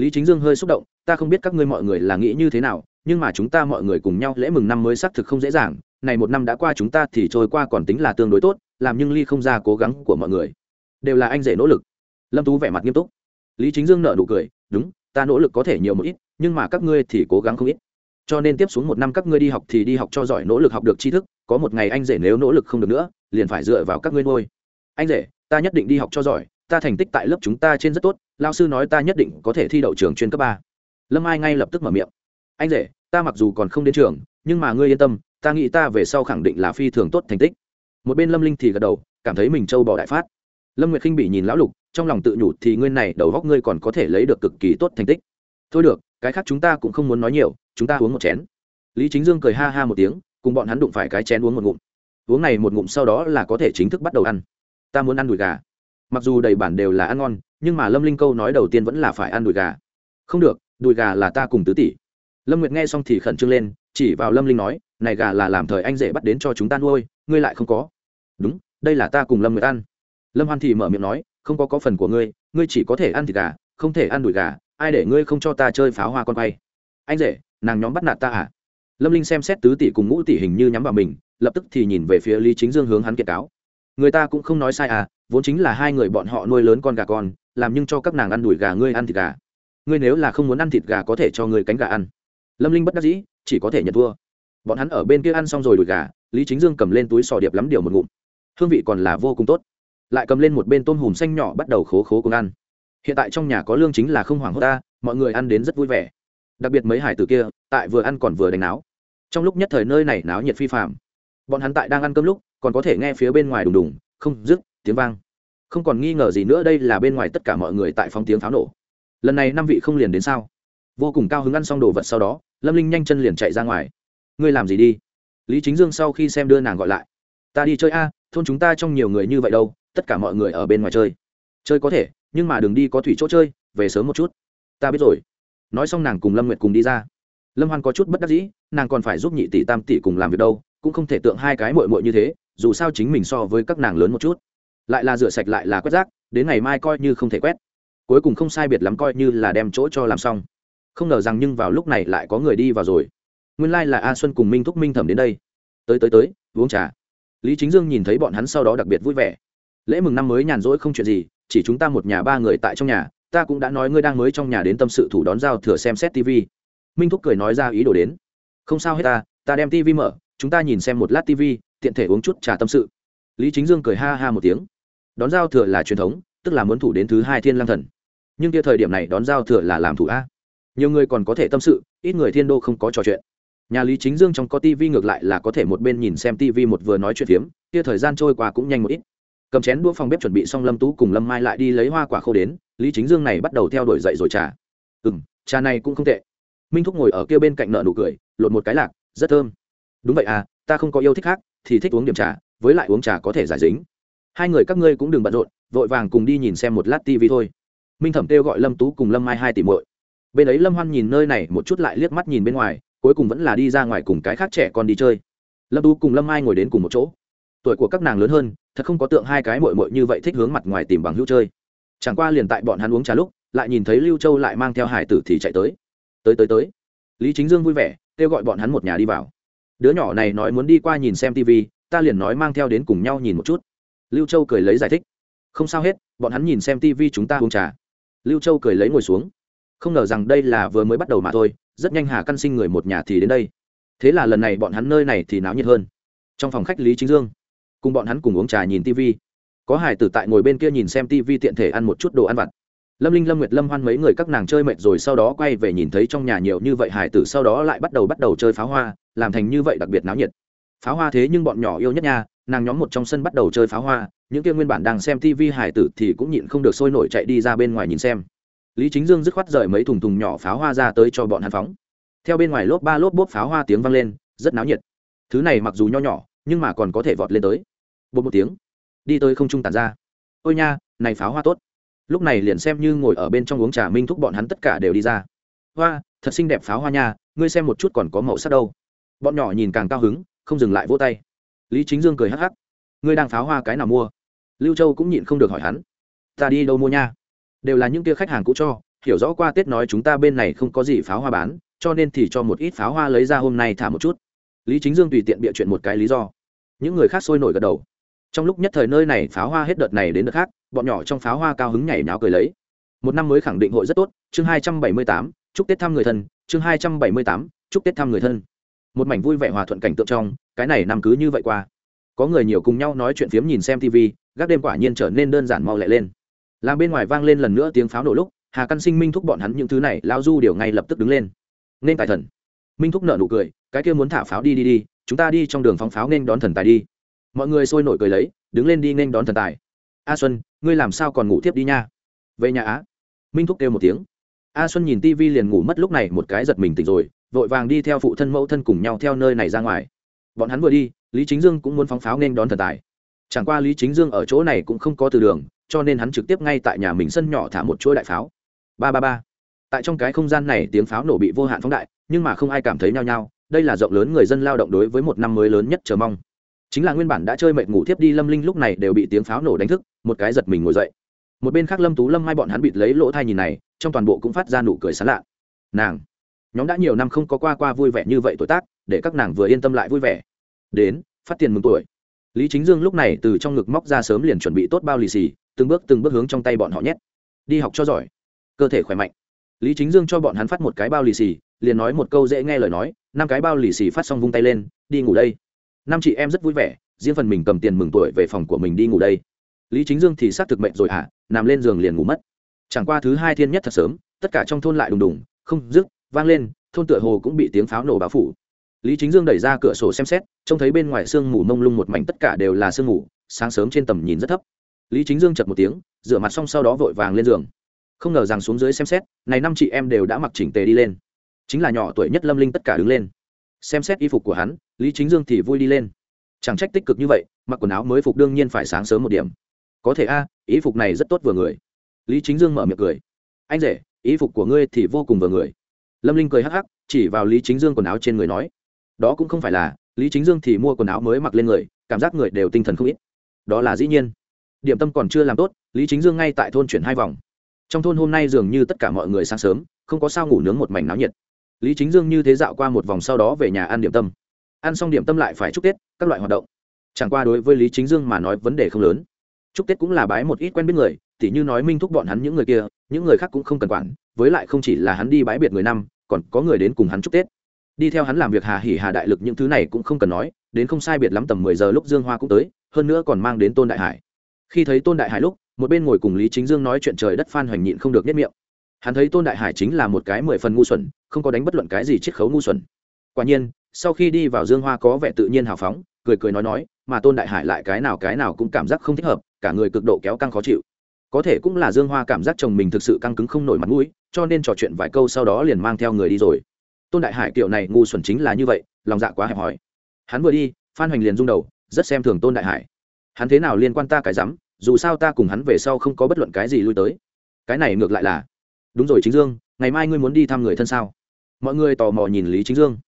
lý chính dương hơi xúc động, ta không biết các ngươi mọi người là nghĩ như thế nào, nhưng mà chúng ta mọi người cùng nhau lễ mừng năm mới xác thực không dễ dàng. Này một năm đã qua chúng ta thì trôi qua còn tính là tương đối tốt, làm nhưng ly không ra cố gắng của mọi người. Đều là anh rể nỗ lực. Lâm tú vẻ mặt nghiêm túc. Lý chính dương nợ nụ cười, đúng, ta nỗ lực có thể nhiều một ít, nhưng mà các ngươi thì cố gắng không ít. Cho nên tiếp xuống một năm các ngươi đi học thì đi học cho giỏi nỗ lực học được tri thức, có một ngày anh rể nếu nỗ lực không được nữa, liền phải dựa vào các ngươi nuôi. Anh rể, ta nhất định đi học cho giỏi ta thành tích tại lớp chúng ta trên rất tốt lao sư nói ta nhất định có thể thi đậu trường chuyên cấp ba. Lâm ai ngay lập tức mở miệng. Anh rể, ta mặc dù còn không đến trường, nhưng mà ngươi yên tâm, ta nghĩ ta về sau khẳng định là phi thường tốt thành tích. Một bên lâm linh thì gật đầu, cảm thấy mình trâu bò đại phát. Lâm nguyệt khinh bị nhìn lão lục, trong lòng tự nhủ thì ngươi này đầu góc ngươi còn có thể lấy được cực kỳ tốt thành tích. Thôi được, cái khác chúng ta cũng không muốn nói nhiều, chúng ta uống một chén. Lý chính dương cười ha ha một tiếng, cùng bọn hắn đụng phải cái chén uống một ngụm. Uống này một ngụm sau đó là có thể chính thức bắt đầu ăn. Ta muốn ăn đùi gà mặc dù đầy bản đều là ăn ngon, nhưng mà lâm linh câu nói đầu tiên vẫn là phải ăn đùi gà. Không được, đùi gà là ta cùng tứ tỷ. Lâm nguyệt nghe xong thì khẩn trương lên, chỉ vào lâm linh nói, này gà là làm thời anh rể bắt đến cho chúng ta nuôi, ngươi lại không có. Đúng, đây là ta cùng lâm nguyệt ăn. Lâm hoan thì mở miệng nói, không có có phần của ngươi ngươi chỉ có thể ăn thịt gà, không thể ăn đùi gà, ai để ngươi không cho ta chơi pháo hoa con quay? Anh rể, nàng nhóm bắt nạt ta à? Lâm linh xem xét tứ tỷ cùng ngũ tỷ hình như nhắm vào mình, lập tức thì nhìn về phía lý chính dương hướng hắn kiệt cáo. Người ta cũng không nói sai à vốn chính là hai người bọn họ nuôi lớn con gà con, làm nhưng cho các nàng ăn đùi gà ngươi ăn thịt gà. Ngươi nếu là không muốn ăn thịt gà có thể cho ngươi cánh gà ăn. Lâm linh bất đắc dĩ, chỉ có thể nhận thua. Bọn hắn ở bên kia ăn xong rồi đùi gà, lý chính dương cầm lên túi sò điệp lắm điều một ngụm. Hương vị còn là vô cùng tốt. Lại cầm lên một bên tôm hùm xanh nhỏ bắt đầu khố khố cùng ăn. Hiện tại trong nhà có lương chính là không hoảng hốt ta, mọi người ăn đến rất vui vẻ. Đặc biệt mấy hải tử kia, tại vừa ăn còn vừa đánh náo. Trong lúc nhất thời nơi này náo nhiệt phi phạm bọn hắn tại đang ăn cơm lúc, còn có thể nghe phía bên ngoài đùng đùng, không dứt tiếng vang. Không còn nghi ngờ gì nữa, đây là bên ngoài tất cả mọi người tại phóng tiếng pháo nổ. Lần này năm vị không liền đến sao? Vô cùng cao hứng ăn xong đồ vật sau đó, lâm linh nhanh chân liền chạy ra ngoài. Ngươi làm gì đi? Lý chính dương sau khi xem đưa nàng gọi lại. Ta đi chơi a, thôn chúng ta trong nhiều người như vậy đâu, tất cả mọi người ở bên ngoài chơi. Chơi có thể, nhưng mà đừng đi có thủy chỗ chơi, về sớm một chút. Ta biết rồi. Nói xong nàng cùng lâm nguyệt cùng đi ra. Lâm hoan có chút bất đắc dĩ, nàng còn phải giúp nhị tỷ tam tỷ cùng làm việc đâu, cũng không thể tượng hai cái mội mội như thế, dù sao chính mình so với các nàng lớn một chút lại là rửa sạch lại là quét rác, đến ngày mai coi như không thể quét. Cuối cùng không sai biệt lắm coi như là đem chỗ cho làm xong. Không ngờ rằng nhưng vào lúc này lại có người đi vào rồi. Nguyên lai、like、là a xuân cùng minh thúc minh thẩm đến đây. Tới tới tới, uống trà. Lý chính dương nhìn thấy bọn hắn sau đó đặc biệt vui vẻ. Lễ mừng năm mới nhàn rỗi không chuyện gì, chỉ chúng ta một nhà ba người tại trong nhà, ta cũng đã nói ngươi đang mới trong nhà đến tâm sự thủ đón giao thừa xem xét tv minh thúc cười nói ra ý đồ đến. Không sao hết ta ta đem tv mở, chúng ta nhìn xem một lát tv tiện thể uống chút trà tâm sự lý chính dương cười ha ha một tiếng. Đón giao thừa là truyền thống, tức là muốn thủ đến thứ hai thiên lang thần. Nhưng kia thời điểm này đón giao thừa là làm thủ a. Nhiều người còn có thể tâm sự, ít người thiên đô không có trò chuyện. Nhà lý chính dương trong có tivi ngược lại là có thể một bên nhìn xem tivi một vừa nói chuyện phiếm, kia thời gian trôi qua cũng nhanh một ít. Cầm chén đũa phòng bếp chuẩn bị xong lâm tú cùng lâm mai lại đi lấy hoa quả khô đến, lý chính dương này bắt đầu theo đuổi dậy rồi trà. Ừ m trà này cũng không tệ. Minh thúc ngồi ở kia bên cạnh nợ nụ cười, lột một cái lạc, rất thơm. Đúng vậy à ta không có yêu thích khác, thì thích uống điểm trà với lại uống trà có thể giải dính. Hai người các ngươi cũng đừng bận rộn, vội vàng cùng đi nhìn xem một lát tivi thôi. Minh thẩm kêu gọi lâm tú cùng lâm mai hai tỷ muội. Bên ấy lâm hoan nhìn nơi này một chút lại liếc mắt nhìn bên ngoài, cuối cùng vẫn là đi ra ngoài cùng cái khác trẻ con đi chơi. Lâm tú cùng lâm mai ngồi đến cùng một chỗ. Tuổi của các nàng lớn hơn, thật không có tượng hai cái mội mội như vậy thích hướng mặt ngoài tìm bằng hữu chơi. Chẳng qua liền tại bọn hắn uống trà lúc, lại nhìn thấy lưu châu lại mang theo hải tử thì chạy tới. Tới tới tới. Lý chính dương vui vẻ, kêu gọi bọn hắn một nhà đi vào. Đứa nhỏ này nói muốn đi qua nhìn xem tv ta liền nói mang theo đến cùng nhau nhìn một chút. Lưu châu cười lấy giải thích. Không sao hết, bọn hắn nhìn xem tv chúng ta uống trà. Lưu châu cười lấy ngồi xuống. Không ngờ rằng đây là vừa mới bắt đầu mà thôi, rất nhanh hà căn sinh người một nhà thì đến đây. Thế là lần này bọn hắn nơi này thì náo nhiệt hơn. Trong phòng khách lý chính dương, cùng bọn hắn cùng uống trà nhìn tv có hải tử tại ngồi bên kia nhìn xem tv tiện thể ăn một chút đồ ăn vặt. Lâm linh, lâm nguyệt, lâm hoan mấy người các nàng chơi mệt rồi sau đó quay về nhìn thấy trong nhà nhiều như vậy hải tử sau đó lại bắt đầu bắt đầu chơi pháo hoa, làm thành như vậy đặc biệt náo nhiệt pháo hoa thế nhưng bọn nhỏ yêu nhất nha, nàng nhóm một trong sân bắt đầu chơi pháo hoa, những kia nguyên bản đang xem tv hải tử thì cũng nhịn không được sôi nổi chạy đi ra bên ngoài nhìn xem. Lý chính dương dứt khoát rời mấy thùng thùng nhỏ pháo hoa ra tới cho bọn hắn phóng. Theo bên ngoài lốp ba lốp bốp pháo hoa tiếng vang lên, rất náo nhiệt. Thứ này mặc dù nho nhỏ, nhưng mà còn có thể vọt lên tới. Bột một tiếng, đi tới không trung tàn ra. Ôi nha, này pháo hoa tốt. Lúc này liền xem như ngồi ở bên trong uống trà minh thúc bọn hắn tất cả đều đi ra. Hoa, thật xinh đẹp pháo hoa nha, ngươi xem một chút còn có màu sắc đâu. Bọn nhỏ nhìn càng cao hứng không dừng lại vỗ tay. Lý chính dương cười hắc hắc. Ngươi đang pháo hoa cái nào mua? Lưu châu cũng nhịn không được hỏi hắn. Ta đi đâu mua nha? Đều là những kia khách hàng cũ cho, hiểu rõ qua tết nói chúng ta bên này không có gì pháo hoa bán, cho nên thì cho một ít pháo hoa lấy ra hôm nay thả một chút. Lý chính dương tùy tiện bịa chuyện một cái lý do. Những người khác sôi nổi gật đầu. Trong lúc nhất thời nơi này pháo hoa hết đợt này đến đợt khác, bọn nhỏ trong pháo hoa cao hứng nhảy náo cười lấy. Một năm mới khẳng định hội rất tốt. Chương hai trăm bảy mươi tám, chúc tết thăm người thân. Chương hai trăm bảy mươi tám, chúc tết thăm người thân một mảnh vui vẻ hòa thuận cảnh tượng trong, cái này nằm cứ như vậy qua. Có người nhiều cùng nhau nói chuyện phiếm nhìn xem tv gác đêm quả nhiên trở nên đơn giản mau lẹ lên. Làm bên ngoài vang lên lần nữa tiếng pháo nổ lúc, hà căn sinh, minh thúc bọn hắn những thứ này lao du điều ngay lập tức đứng lên. Nên tài thần. Minh thúc nợ nụ cười, cái kia muốn thả pháo đi đi đi, chúng ta đi trong đường phóng pháo nên đón thần tài đi. Mọi người sôi nổi cười lấy, đứng lên đi nên đón thần tài. A xuân, ngươi làm sao còn ngủ tiếp đi nha? Về nhà á. Minh thúc kêu một tiếng. A xuân nhìn tivi liền ngủ mất lúc này, một cái giật mình tỉnh rồi vội vàng đi theo phụ thân mẫu thân cùng nhau theo nơi này ra ngoài. Bọn hắn vừa đi, lý chính dương cũng muốn phóng pháo nên đón thần tài. Chẳng qua lý chính dương ở chỗ này cũng không có từ đường, cho nên hắn trực tiếp ngay tại nhà mình sân nhỏ thả một chuỗi đại pháo. Ba ba ba. Tại trong cái không gian này tiếng pháo nổ bị vô hạn phóng đại, nhưng mà không ai cảm thấy nhao nhao, đây là rộng lớn người dân lao động đối với một năm mới lớn nhất chờ mong. Chính là nguyên bản đã chơi mệt ngủ thiếp đi lâm linh lúc này đều bị tiếng pháo nổ đánh thức, một cái giật mình ngồi dậy. Một bên khác lâm tú lâm hai bọn hắn bịt lấy lỗ thai nhìn này, trong toàn bộ cũng phát ra nụ cười sán lạ. Nàng nhóm đã nhiều năm không có qua qua vui vẻ như vậy tuổi tác, để các nàng vừa yên tâm lại vui vẻ. Đến, phát tiền mừng tuổi. Lý chính dương lúc này từ trong ngực móc ra sớm liền chuẩn bị tốt bao lì xì, từng bước từng bước hướng trong tay bọn họ nhét. Đi học cho giỏi, cơ thể khỏe mạnh. Lý chính dương cho bọn hắn phát một cái bao lì xì, liền nói một câu dễ nghe lời nói, năm cái bao lì xì phát xong vung tay lên, đi ngủ đây. Năm chị em rất vui vẻ, riêng phần mình cầm tiền mừng tuổi về phòng của mình đi ngủ đây. Lý chính dương thì xác thực mệnh rồi hả, nằm lên giường liền ngủ mất. Chẳng qua thứ hai thiên nhất thật sớm, tất cả trong thôn lại đùng đùng, không dứt vang lên, thôn tựa hồ cũng bị tiếng pháo nổ báo phủ. Lý chính dương đẩy ra cửa sổ xem xét, trông thấy bên ngoài sương mù mông lung một mảnh tất cả đều là sương mù, sáng sớm trên tầm nhìn rất thấp. Lý chính dương chật một tiếng, rửa mặt xong sau đó vội vàng lên giường. Không ngờ rằng xuống dưới xem xét, này năm chị em đều đã mặc chỉnh tề đi lên. Chính là nhỏ tuổi nhất lâm linh tất cả đứng lên. Xem xét y phục của hắn, lý chính dương thì vui đi lên. Chẳng trách tích cực như vậy, mặc quần áo mới phục đương nhiên phải sáng sớm một điểm. Có thể a ý phục này rất tốt vừa người. Lý chính dương mở miệng cười. Anh rể ý phục của ngươi thì vô cùng vừa người lâm linh cười hắc hắc, chỉ vào lý chính dương quần áo trên người nói, đó cũng không phải là, lý chính dương thì mua quần áo mới mặc lên người, cảm giác người đều tinh thần không ít. Đó là dĩ nhiên. Điểm tâm còn chưa làm tốt, lý chính dương ngay tại thôn chuyển hai vòng. Trong thôn hôm nay dường như tất cả mọi người sáng sớm, không có sao ngủ nướng một mảnh náo nhiệt. Lý chính dương như thế dạo qua một vòng sau đó về nhà ăn điểm tâm. Ăn xong điểm tâm lại phải chúc tết, các loại hoạt động. Chẳng qua đối với lý chính dương mà nói vấn đề không lớn. Chúc tết cũng là bái một ít quen biết người tỉ như nói minh thúc bọn hắn những người kia, những người khác cũng không cần quản, với lại không chỉ là hắn đi bãi biệt người năm, còn có người đến cùng hắn chúc tết. Đi theo hắn làm việc hà hỉ hà đại lực những thứ này cũng không cần nói, đến không sai biệt lắm tầm mười giờ lúc dương hoa cũng tới, hơn nữa còn mang đến tôn đại hải. Khi thấy tôn đại hải lúc, một bên ngồi cùng lý chính dương nói chuyện trời đất phan hoành nhịn không được nhất miệng. Hắn thấy tôn đại hải chính là một cái mười phần ngu xuẩn, không có đánh bất luận cái gì chiết khấu ngu xuẩn. Quả nhiên, sau khi đi vào dương hoa có vẻ tự nhiên hào phóng, cười cười nói nói, mà tôn đại hải lại cái nào cái nào cũng cảm giác không thích hợp, cả người cực độ kéo căng khó chịu có thể cũng là dương hoa cảm giác chồng mình thực sự căng cứng không nổi mặt mũi, cho nên trò chuyện vài câu sau đó liền mang theo người đi rồi. Tôn đại hải kiểu này ngu xuẩn chính là như vậy, lòng dạ quá hẹp hòi. Hắn vừa đi, phan hoành liền rung đầu, rất xem thường tôn đại hải. Hắn thế nào liên quan ta cái rắm, dù sao ta cùng hắn về sau không có bất luận cái gì lui tới. Cái này ngược lại là, đúng rồi chính dương, ngày mai ngươi muốn đi thăm người thân sao? Mọi người tò mò nhìn lý chính dương.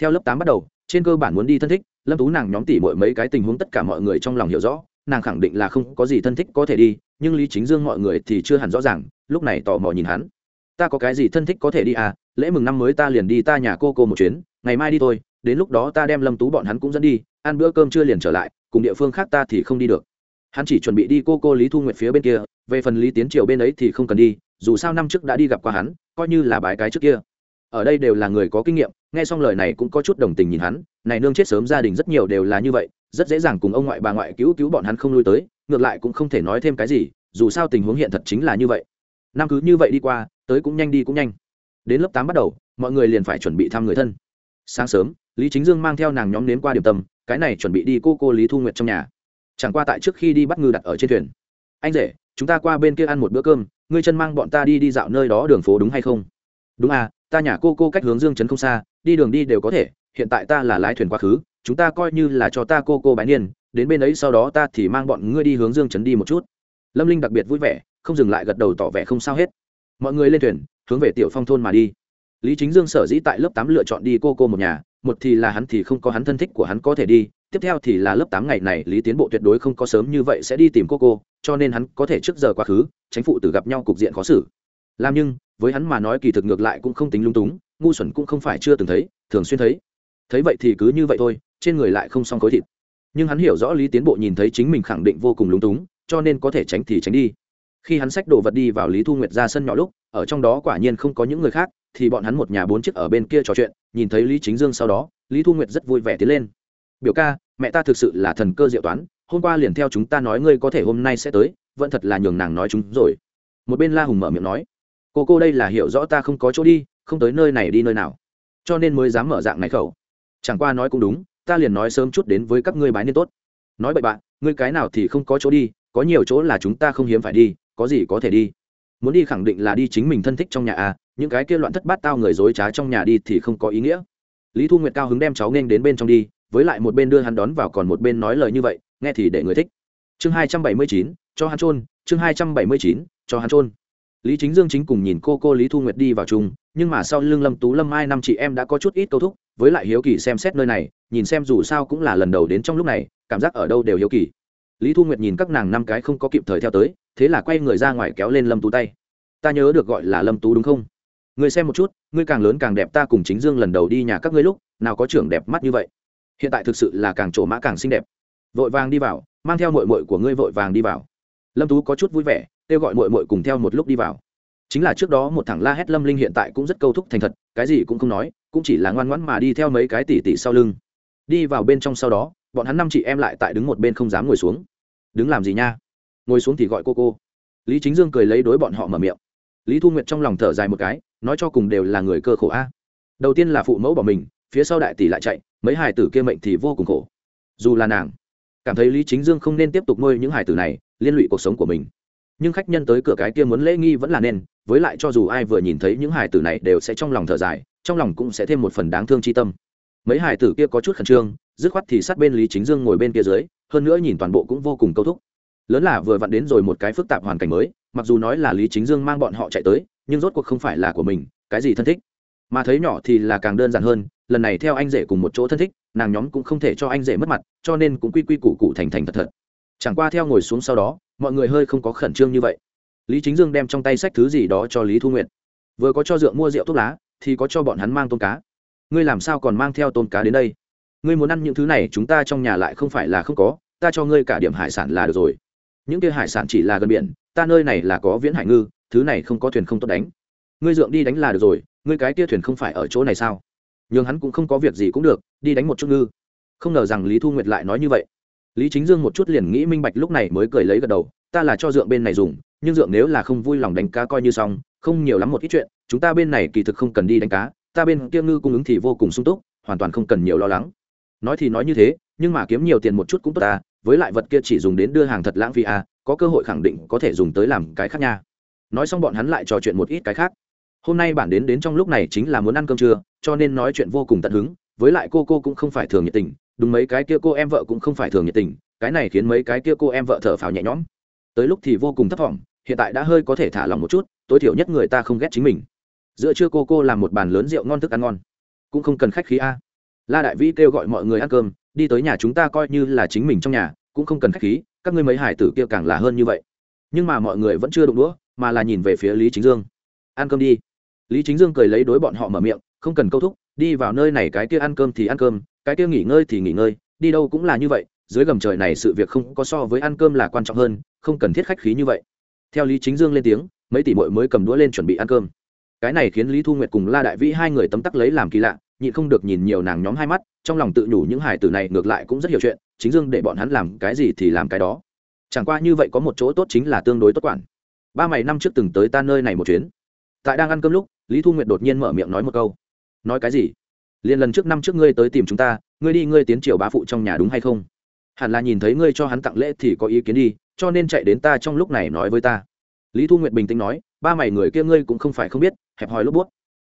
Theo lớp tám bắt đầu, trên cơ bản muốn đi thân thích, lâm tú nàng nhóm tỉ mọi mấy cái tình huống tất cả mọi người trong lòng hiểu rõ, nàng khẳng định là không có gì thân thích có thể đi nhưng lý chính dương mọi người thì chưa hẳn rõ ràng, lúc này tò mò nhìn hắn. Ta có cái gì thân thích có thể đi à lễ mừng năm mới ta liền đi ta nhà cô cô một chuyến, ngày mai đi thôi, đến lúc đó ta đem lâm tú bọn hắn cũng dẫn đi, ăn bữa cơm chưa liền trở lại, cùng địa phương khác ta thì không đi được. Hắn chỉ chuẩn bị đi cô cô lý thu nguyệt phía bên kia, về phần lý tiến triều bên ấy thì không cần đi, dù sao năm trước đã đi gặp qua hắn, coi như là bài cái trước kia. Ở đây đều là người có kinh nghiệm, nghe xong lời này cũng có chút đồng tình nhìn hắn, này nương chết sớm gia đình rất nhiều đều là như vậy, rất dễ dàng cùng ông ngoại bà ngoại cứu cứu bọn hắn không lui tới ngược lại cũng không thể nói thêm cái gì, dù sao tình huống hiện thật chính là như vậy. Năm cứ như vậy đi qua, tới cũng nhanh đi cũng nhanh. Đến lớp tám bắt đầu, mọi người liền phải chuẩn bị thăm người thân. Sáng sớm, lý chính dương mang theo nàng nhóm đến qua điểm tâm, cái này chuẩn bị đi cô cô lý thu nguyệt trong nhà. Chẳng qua tại trước khi đi bắt ngư đặt ở trên thuyền. Anh rể, chúng ta qua bên kia ăn một bữa cơm, ngươi chân mang bọn ta đi đi dạo nơi đó đường phố đúng hay không? Đúng à ta nhà cô cô cách hướng dương trấn không xa, đi đường đi đều có thể, hiện tại ta là lái thuyền quá khứ, chúng ta coi như là cho ta cô cô bái niên đến bên ấy sau đó ta thì mang bọn ngươi đi hướng dương trấn đi một chút. Lâm linh đặc biệt vui vẻ, không dừng lại gật đầu tỏ vẻ không sao hết. Mọi người lên thuyền, hướng về tiểu phong thôn mà đi. Lý chính dương sở dĩ tại lớp tám lựa chọn đi cô cô một nhà, một thì là hắn thì không có hắn thân thích của hắn có thể đi, tiếp theo thì là lớp tám ngày này lý tiến bộ tuyệt đối không có sớm như vậy sẽ đi tìm cô cô, cho nên hắn có thể trước giờ quá khứ, tránh phụ tử gặp nhau cục diện khó xử. Làm nhưng, với hắn mà nói kỳ thực ngược lại cũng không tính lung túng, ngu xuẩn cũng không phải chưa từng thấy, thường xuyên thấy. Thấy vậy thì cứ như vậy thôi, trên người lại không xong khối thịt nhưng hắn hiểu rõ lý tiến bộ nhìn thấy chính mình khẳng định vô cùng lúng túng, cho nên có thể tránh thì tránh đi. Khi hắn xách đồ vật đi vào lý thu nguyệt ra sân nhỏ lúc, ở trong đó quả nhiên không có những người khác, thì bọn hắn một nhà bốn chiếc ở bên kia trò chuyện, nhìn thấy lý chính dương sau đó, lý thu nguyệt rất vui vẻ tiến lên. Biểu ca, mẹ ta thực sự là thần cơ diệu toán, hôm qua liền theo chúng ta nói ngươi có thể hôm nay sẽ tới, vẫn thật là nhường nàng nói chúng rồi. Một bên la hùng mở miệng nói, cô cô đây là hiểu rõ ta không có chỗ đi, không tới nơi này đi nơi nào, cho nên mới dám mở dạng này khẩu. Chẳng qua nói cũng đúng ta liền nói sớm chút đến với các ngươi bái nên tốt. Nói bậy bạn, ngươi cái nào thì không có chỗ đi, có nhiều chỗ là chúng ta không hiếm phải đi, có gì có thể đi. Muốn đi khẳng định là đi chính mình thân thích trong nhà à những cái kia loạn thất bát tao người dối trá trong nhà đi thì không có ý nghĩa. Lý thu nguyệt cao hứng đem cháu nên đến bên trong đi, với lại một bên đưa hắn đón vào còn một bên nói lời như vậy, nghe thì để người thích. Chương hai trăm bảy mươi chín, cho hắn trôn chương hai trăm bảy mươi chín, cho hắn trôn lý chính dương chính cùng nhìn cô cô lý thu nguyệt đi vào chung nhưng mà sau lưng lâm tú lâm mai năm chị em đã có chút ít câu thúc, với lại hiếu kỳ xem xét nơi này, nhìn xem dù sao cũng là lần đầu đến trong lúc này, cảm giác ở đâu đều hiếu kỳ. Lý thu nguyệt nhìn các nàng năm cái không có kịp thời theo tới, thế là quay người ra ngoài kéo lên lâm tú tay. Ta nhớ được gọi là lâm tú đúng không? Người xem một chút, ngươi càng lớn càng đẹp ta cùng chính dương lần đầu đi nhà các ngươi lúc, nào có trưởng đẹp mắt như vậy. Hiện tại thực sự là càng trổ mã càng xinh đẹp. Vội vàng đi vào, mang theo mội mội của ngươi vội vàng đi vào. Lâm tú có chút vui vẻ, kêu gọi mội mội cùng theo một lúc đi vào chính là trước đó một thằng la hét lâm linh hiện tại cũng rất câu thúc thành thật, cái gì cũng không nói, cũng chỉ là ngoan ngoãn mà đi theo mấy cái tỉ tỉ sau lưng. Đi vào bên trong sau đó, bọn hắn năm chị em lại tại đứng một bên không dám ngồi xuống. Đứng làm gì nha? Ngồi xuống thì gọi cô cô. Lý chính dương cười lấy đối bọn họ mở miệng. Lý thu nguyệt trong lòng thở dài một cái, nói cho cùng đều là người cơ khổ a. Đầu tiên là phụ mẫu bỏ mình, phía sau đại tỷ lại chạy, mấy hải tử kia mệnh thì vô cùng khổ. Dù là nàng, cảm thấy lý chính dương không nên tiếp tục nuôi những hải tử này, liên lụy cuộc sống của mình. Nhưng khách nhân tới cửa cái kia muốn lễ nghi vẫn là nên với lại cho dù ai vừa nhìn thấy những hài tử này đều sẽ trong lòng thở dài, trong lòng cũng sẽ thêm một phần đáng thương chi tâm. Mấy hài tử kia có chút khẩn trương, dứt khoát thì sát bên lý chính dương ngồi bên kia dưới, hơn nữa nhìn toàn bộ cũng vô cùng câu thúc. Lớn là vừa vặn đến rồi một cái phức tạp hoàn cảnh mới, mặc dù nói là lý chính dương mang bọn họ chạy tới, nhưng rốt cuộc không phải là của mình, cái gì thân thích? Mà thấy nhỏ thì là càng đơn giản hơn, lần này theo anh rể cùng một chỗ thân thích, nàng nhóm cũng không thể cho anh rể mất mặt, cho nên cũng quy quy củ cụ thành thành thật thật. Chẳng qua theo ngồi xuống sau đó, mọi người hơi không có khẩn trương như vậy lý chính dương đem trong tay sách thứ gì đó cho lý thu nguyện vừa có cho dượng mua rượu thuốc lá, thì có cho bọn hắn mang tôm cá. Ngươi làm sao còn mang theo tôm cá đến đây? Ngươi muốn ăn những thứ này, chúng ta trong nhà lại không phải là không có, ta cho ngươi cả điểm hải sản là được rồi. Những kia hải sản chỉ là gần biển, ta nơi này là có viễn hải ngư, thứ này không có thuyền không tốt đánh. Ngươi dượng đi đánh là được rồi, ngươi cái kia thuyền không phải ở chỗ này sao? Nhưng hắn cũng không có việc gì cũng được, đi đánh một chút ngư. Không ngờ rằng lý thu nguyệt lại nói như vậy. Lý chính dương một chút liền nghĩ minh bạch lúc này mới cười lấy gật đầu, ta là cho dượng bên này dùng nhưng dượng nếu là không vui lòng đánh cá coi như xong, không nhiều lắm một ít chuyện, chúng ta bên này kỳ thực không cần đi đánh cá, ta bên kia ngư cung ứng thì vô cùng sung túc, hoàn toàn không cần nhiều lo lắng. Nói thì nói như thế, nhưng mà kiếm nhiều tiền một chút cũng tốt ta, với lại vật kia chỉ dùng đến đưa hàng thật lãng phí à có cơ hội khẳng định có thể dùng tới làm cái khác nha. Nói xong bọn hắn lại trò chuyện một ít cái khác. Hôm nay bản đến đến trong lúc này chính là muốn ăn cơm trưa, cho nên nói chuyện vô cùng tận hứng, với lại cô cô cũng không phải thường nhiệt tình, đúng mấy cái kia cô em vợ cũng không phải thường nhiệt tình, cái này khiến mấy cái kia cô em vợ thở phào nhẹ nhõm. Tới lúc thì vô cùng thấp thỏm hiện tại đã hơi có thể thả lòng một chút, tối thiểu nhất người ta không ghét chính mình. Giữa trưa cô cô làm một bàn lớn rượu ngon thức ăn ngon. Cũng không cần khách khí a. La đại vĩ kêu gọi mọi người ăn cơm, đi tới nhà chúng ta coi như là chính mình trong nhà, cũng không cần khách khí, các ngươi mấy hải tử kia càng là hơn như vậy. Nhưng mà mọi người vẫn chưa đụng đũa, mà là nhìn về phía lý chính dương. Ăn cơm đi. Lý chính dương cười lấy đối bọn họ mở miệng, không cần câu thúc, đi vào nơi này cái kia ăn cơm thì ăn cơm, cái kia nghỉ ngơi thì nghỉ ngơi, đi đâu cũng là như vậy, dưới gầm trời này sự việc không có so với ăn cơm là quan trọng hơn, không cần thiết khách khí như vậy theo lý chính dương lên tiếng, mấy tỷ mội mới cầm đũa lên chuẩn bị ăn cơm. Cái này khiến lý thu nguyệt cùng la đại vĩ hai người tấm tắc lấy làm kỳ lạ, nhịn không được nhìn nhiều nàng nhóm hai mắt, trong lòng tự nhủ những hải tử này ngược lại cũng rất hiểu chuyện, chính dương để bọn hắn làm cái gì thì làm cái đó. Chẳng qua như vậy có một chỗ tốt chính là tương đối tốt quản. Ba mày năm trước từng tới ta nơi này một chuyến. Tại đang ăn cơm lúc, lý thu nguyệt đột nhiên mở miệng nói một câu. Nói cái gì? Liền lần trước năm trước ngươi tới tìm chúng ta, ngươi đi ngươi tiến triều bá phụ trong nhà đúng hay không? Hẳn là nhìn thấy ngươi cho hắn tặng lễ thì có ý kiến đi cho nên chạy đến ta trong lúc này nói với ta. Lý thu nguyệt bình tĩnh nói ba mày người kia ngươi cũng không phải không biết hẹp hòi lúc bút,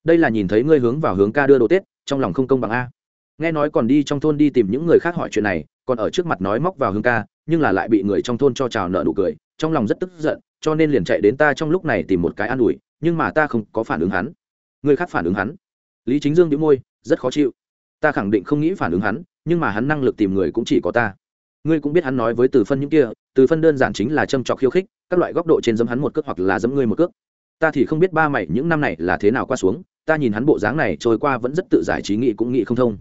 đây là nhìn thấy ngươi hướng vào hướng ca đưa đồ tết trong lòng không công bằng a. Nghe nói còn đi trong thôn đi tìm những người khác hỏi chuyện này còn ở trước mặt nói móc vào hướng ca nhưng là lại bị người trong thôn cho trào nợ nụ cười trong lòng rất tức giận cho nên liền chạy đến ta trong lúc này tìm một cái an ủi nhưng mà ta không có phản ứng hắn. Người khác phản ứng hắn. Lý chính dương đĩu môi rất khó chịu. Ta khẳng định không nghĩ phản ứng hắn nhưng mà hắn năng lực tìm người cũng chỉ có ta. Ngươi cũng biết hắn nói với từ phân những kia từ phân đơn giản chính là châm trọc khiêu khích các loại góc độ trên giấm hắn một cước hoặc là giấm ngươi một cước. Ta thì không biết ba mày những năm này là thế nào qua xuống ta nhìn hắn bộ dáng này trôi qua vẫn rất tự giải trí nghĩ cũng nghĩ không thông.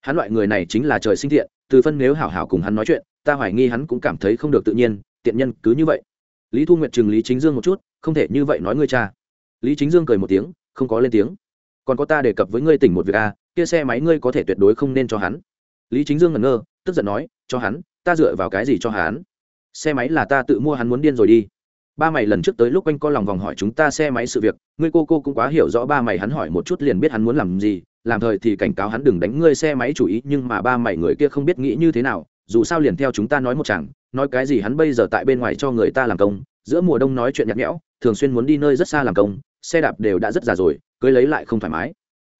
Hắn loại người này chính là trời sinh thiện từ phân nếu hảo hảo cùng hắn nói chuyện ta hoài nghi hắn cũng cảm thấy không được tự nhiên tiện nhân cứ như vậy. Lý thu nguyệt chừng lý chính dương một chút không thể như vậy nói ngươi cha. Lý chính dương cười một tiếng không có lên tiếng. Còn có ta đề cập với ngươi tỉnh một việc a à, kia xe máy ngươi có thể tuyệt đối không nên cho hắn. Lý chính dương ngẩn ngơ tức giận nói cho hắn ta dựa vào cái gì cho hắn? Xe máy là ta tự mua, hắn muốn điên rồi đi. Ba mày lần trước tới lúc anh co lòng vòng hỏi chúng ta xe máy sự việc, ngươi cô cô cũng quá hiểu rõ, ba mày hắn hỏi một chút liền biết hắn muốn làm gì, làm thời thì cảnh cáo hắn đừng đánh ngươi xe máy chủ ý, nhưng mà ba mày người kia không biết nghĩ như thế nào, dù sao liền theo chúng ta nói một chẳng nói cái gì hắn bây giờ tại bên ngoài cho người ta làm công, giữa mùa đông nói chuyện nhạt nhẽo, thường xuyên muốn đi nơi rất xa làm công, xe đạp đều đã rất già rồi, cưới lấy lại không thoải mái.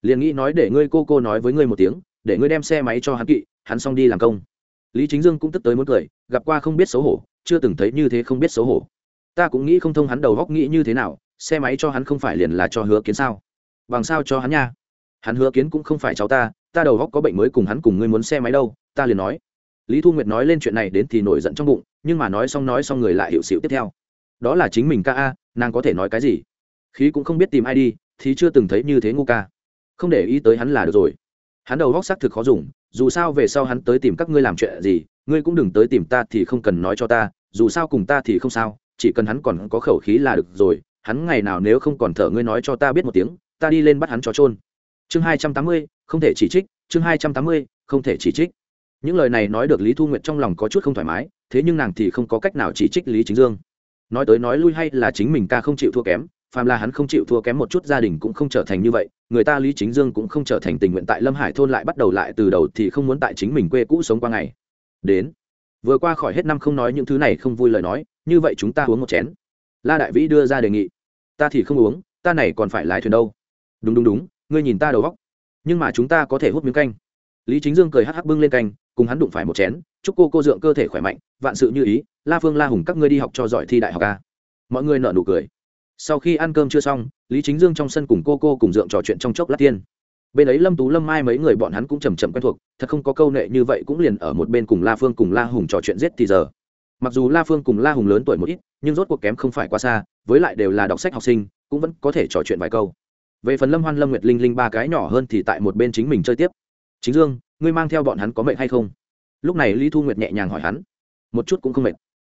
Liền nghĩ nói để ngươi cô cô nói với ngươi một tiếng, để ngươi đem xe máy cho hắn kỵ, hắn xong đi làm công lý chính dương cũng tức tới muốn cười, gặp qua không biết xấu hổ, chưa từng thấy như thế không biết xấu hổ. Ta cũng nghĩ không thông hắn đầu góc nghĩ như thế nào, xe máy cho hắn không phải liền là cho hứa kiến sao? Bằng sao cho hắn nha? Hắn hứa kiến cũng không phải cháu ta ta đầu góc có bệnh mới cùng hắn cùng ngươi muốn xe máy đâu, ta liền nói. Lý thu nguyệt nói lên chuyện này đến thì nổi giận trong bụng, nhưng mà nói xong nói xong người lại hiệu xịu tiếp theo. Đó là chính mình ca a, nàng có thể nói cái gì? Khí cũng không biết tìm ai đi, thì chưa từng thấy như thế ngu ca. Không để ý tới hắn là được rồi hắn đầu góc xác thực khó dùng, dù sao về sau hắn tới tìm các ngươi làm chuyện gì, ngươi cũng đừng tới tìm ta thì không cần nói cho ta, dù sao cùng ta thì không sao, chỉ cần hắn còn có khẩu khí là được rồi, hắn ngày nào nếu không còn thở ngươi nói cho ta biết một tiếng, ta đi lên bắt hắn cho trôn chương hai trăm tám mươi, không thể chỉ trích, chương hai trăm tám mươi, không thể chỉ trích. Những lời này nói được lý thu nguyệt trong lòng có chút không thoải mái, thế nhưng nàng thì không có cách nào chỉ trích lý chính dương. Nói tới nói lui hay là chính mình ca không chịu thua kém phàm là hắn không chịu thua kém một chút gia đình cũng không trở thành như vậy, người ta lý chính dương cũng không trở thành tình nguyện tại lâm hải thôn lại bắt đầu lại từ đầu thì không muốn tại chính mình quê cũ sống qua ngày. Đến, vừa qua khỏi hết năm không nói những thứ này không vui lời nói, như vậy chúng ta uống một chén. La đại vĩ đưa ra đề nghị. Ta thì không uống, ta này còn phải lái thuyền đâu. Đúng đúng đúng, ngươi nhìn ta đầu góc nhưng mà chúng ta có thể hút miếng canh. Lý chính dương cười hắc hắc bưng lên canh, cùng hắn đụng phải một chén, chúc cô cô dượng cơ thể khỏe mạnh, vạn sự như ý, la phương la hùng các ngươi đi học cho giỏi thi đại học ca mọi người nợ nụ cười sau khi ăn cơm chưa xong, lý chính dương trong sân cùng cô cô cùng dượng trò chuyện trong chốc lát tiên. Bên ấy lâm tú, lâm mai mấy người bọn hắn cũng chầm chậm quen thuộc, thật không có câu nệ như vậy cũng liền ở một bên cùng la phương cùng la hùng trò chuyện giết thì giờ. Mặc dù la phương cùng la hùng lớn tuổi một ít, nhưng rốt cuộc kém không phải quá xa, với lại đều là đọc sách học sinh, cũng vẫn có thể trò chuyện vài câu. Về phần lâm hoan, lâm nguyệt linh linh ba cái nhỏ hơn thì tại một bên chính mình chơi tiếp. Chính dương, ngươi mang theo bọn hắn có mệnh hay không? Lúc này lý thu nguyệt nhẹ nhàng hỏi hắn. Một chút cũng không mệt.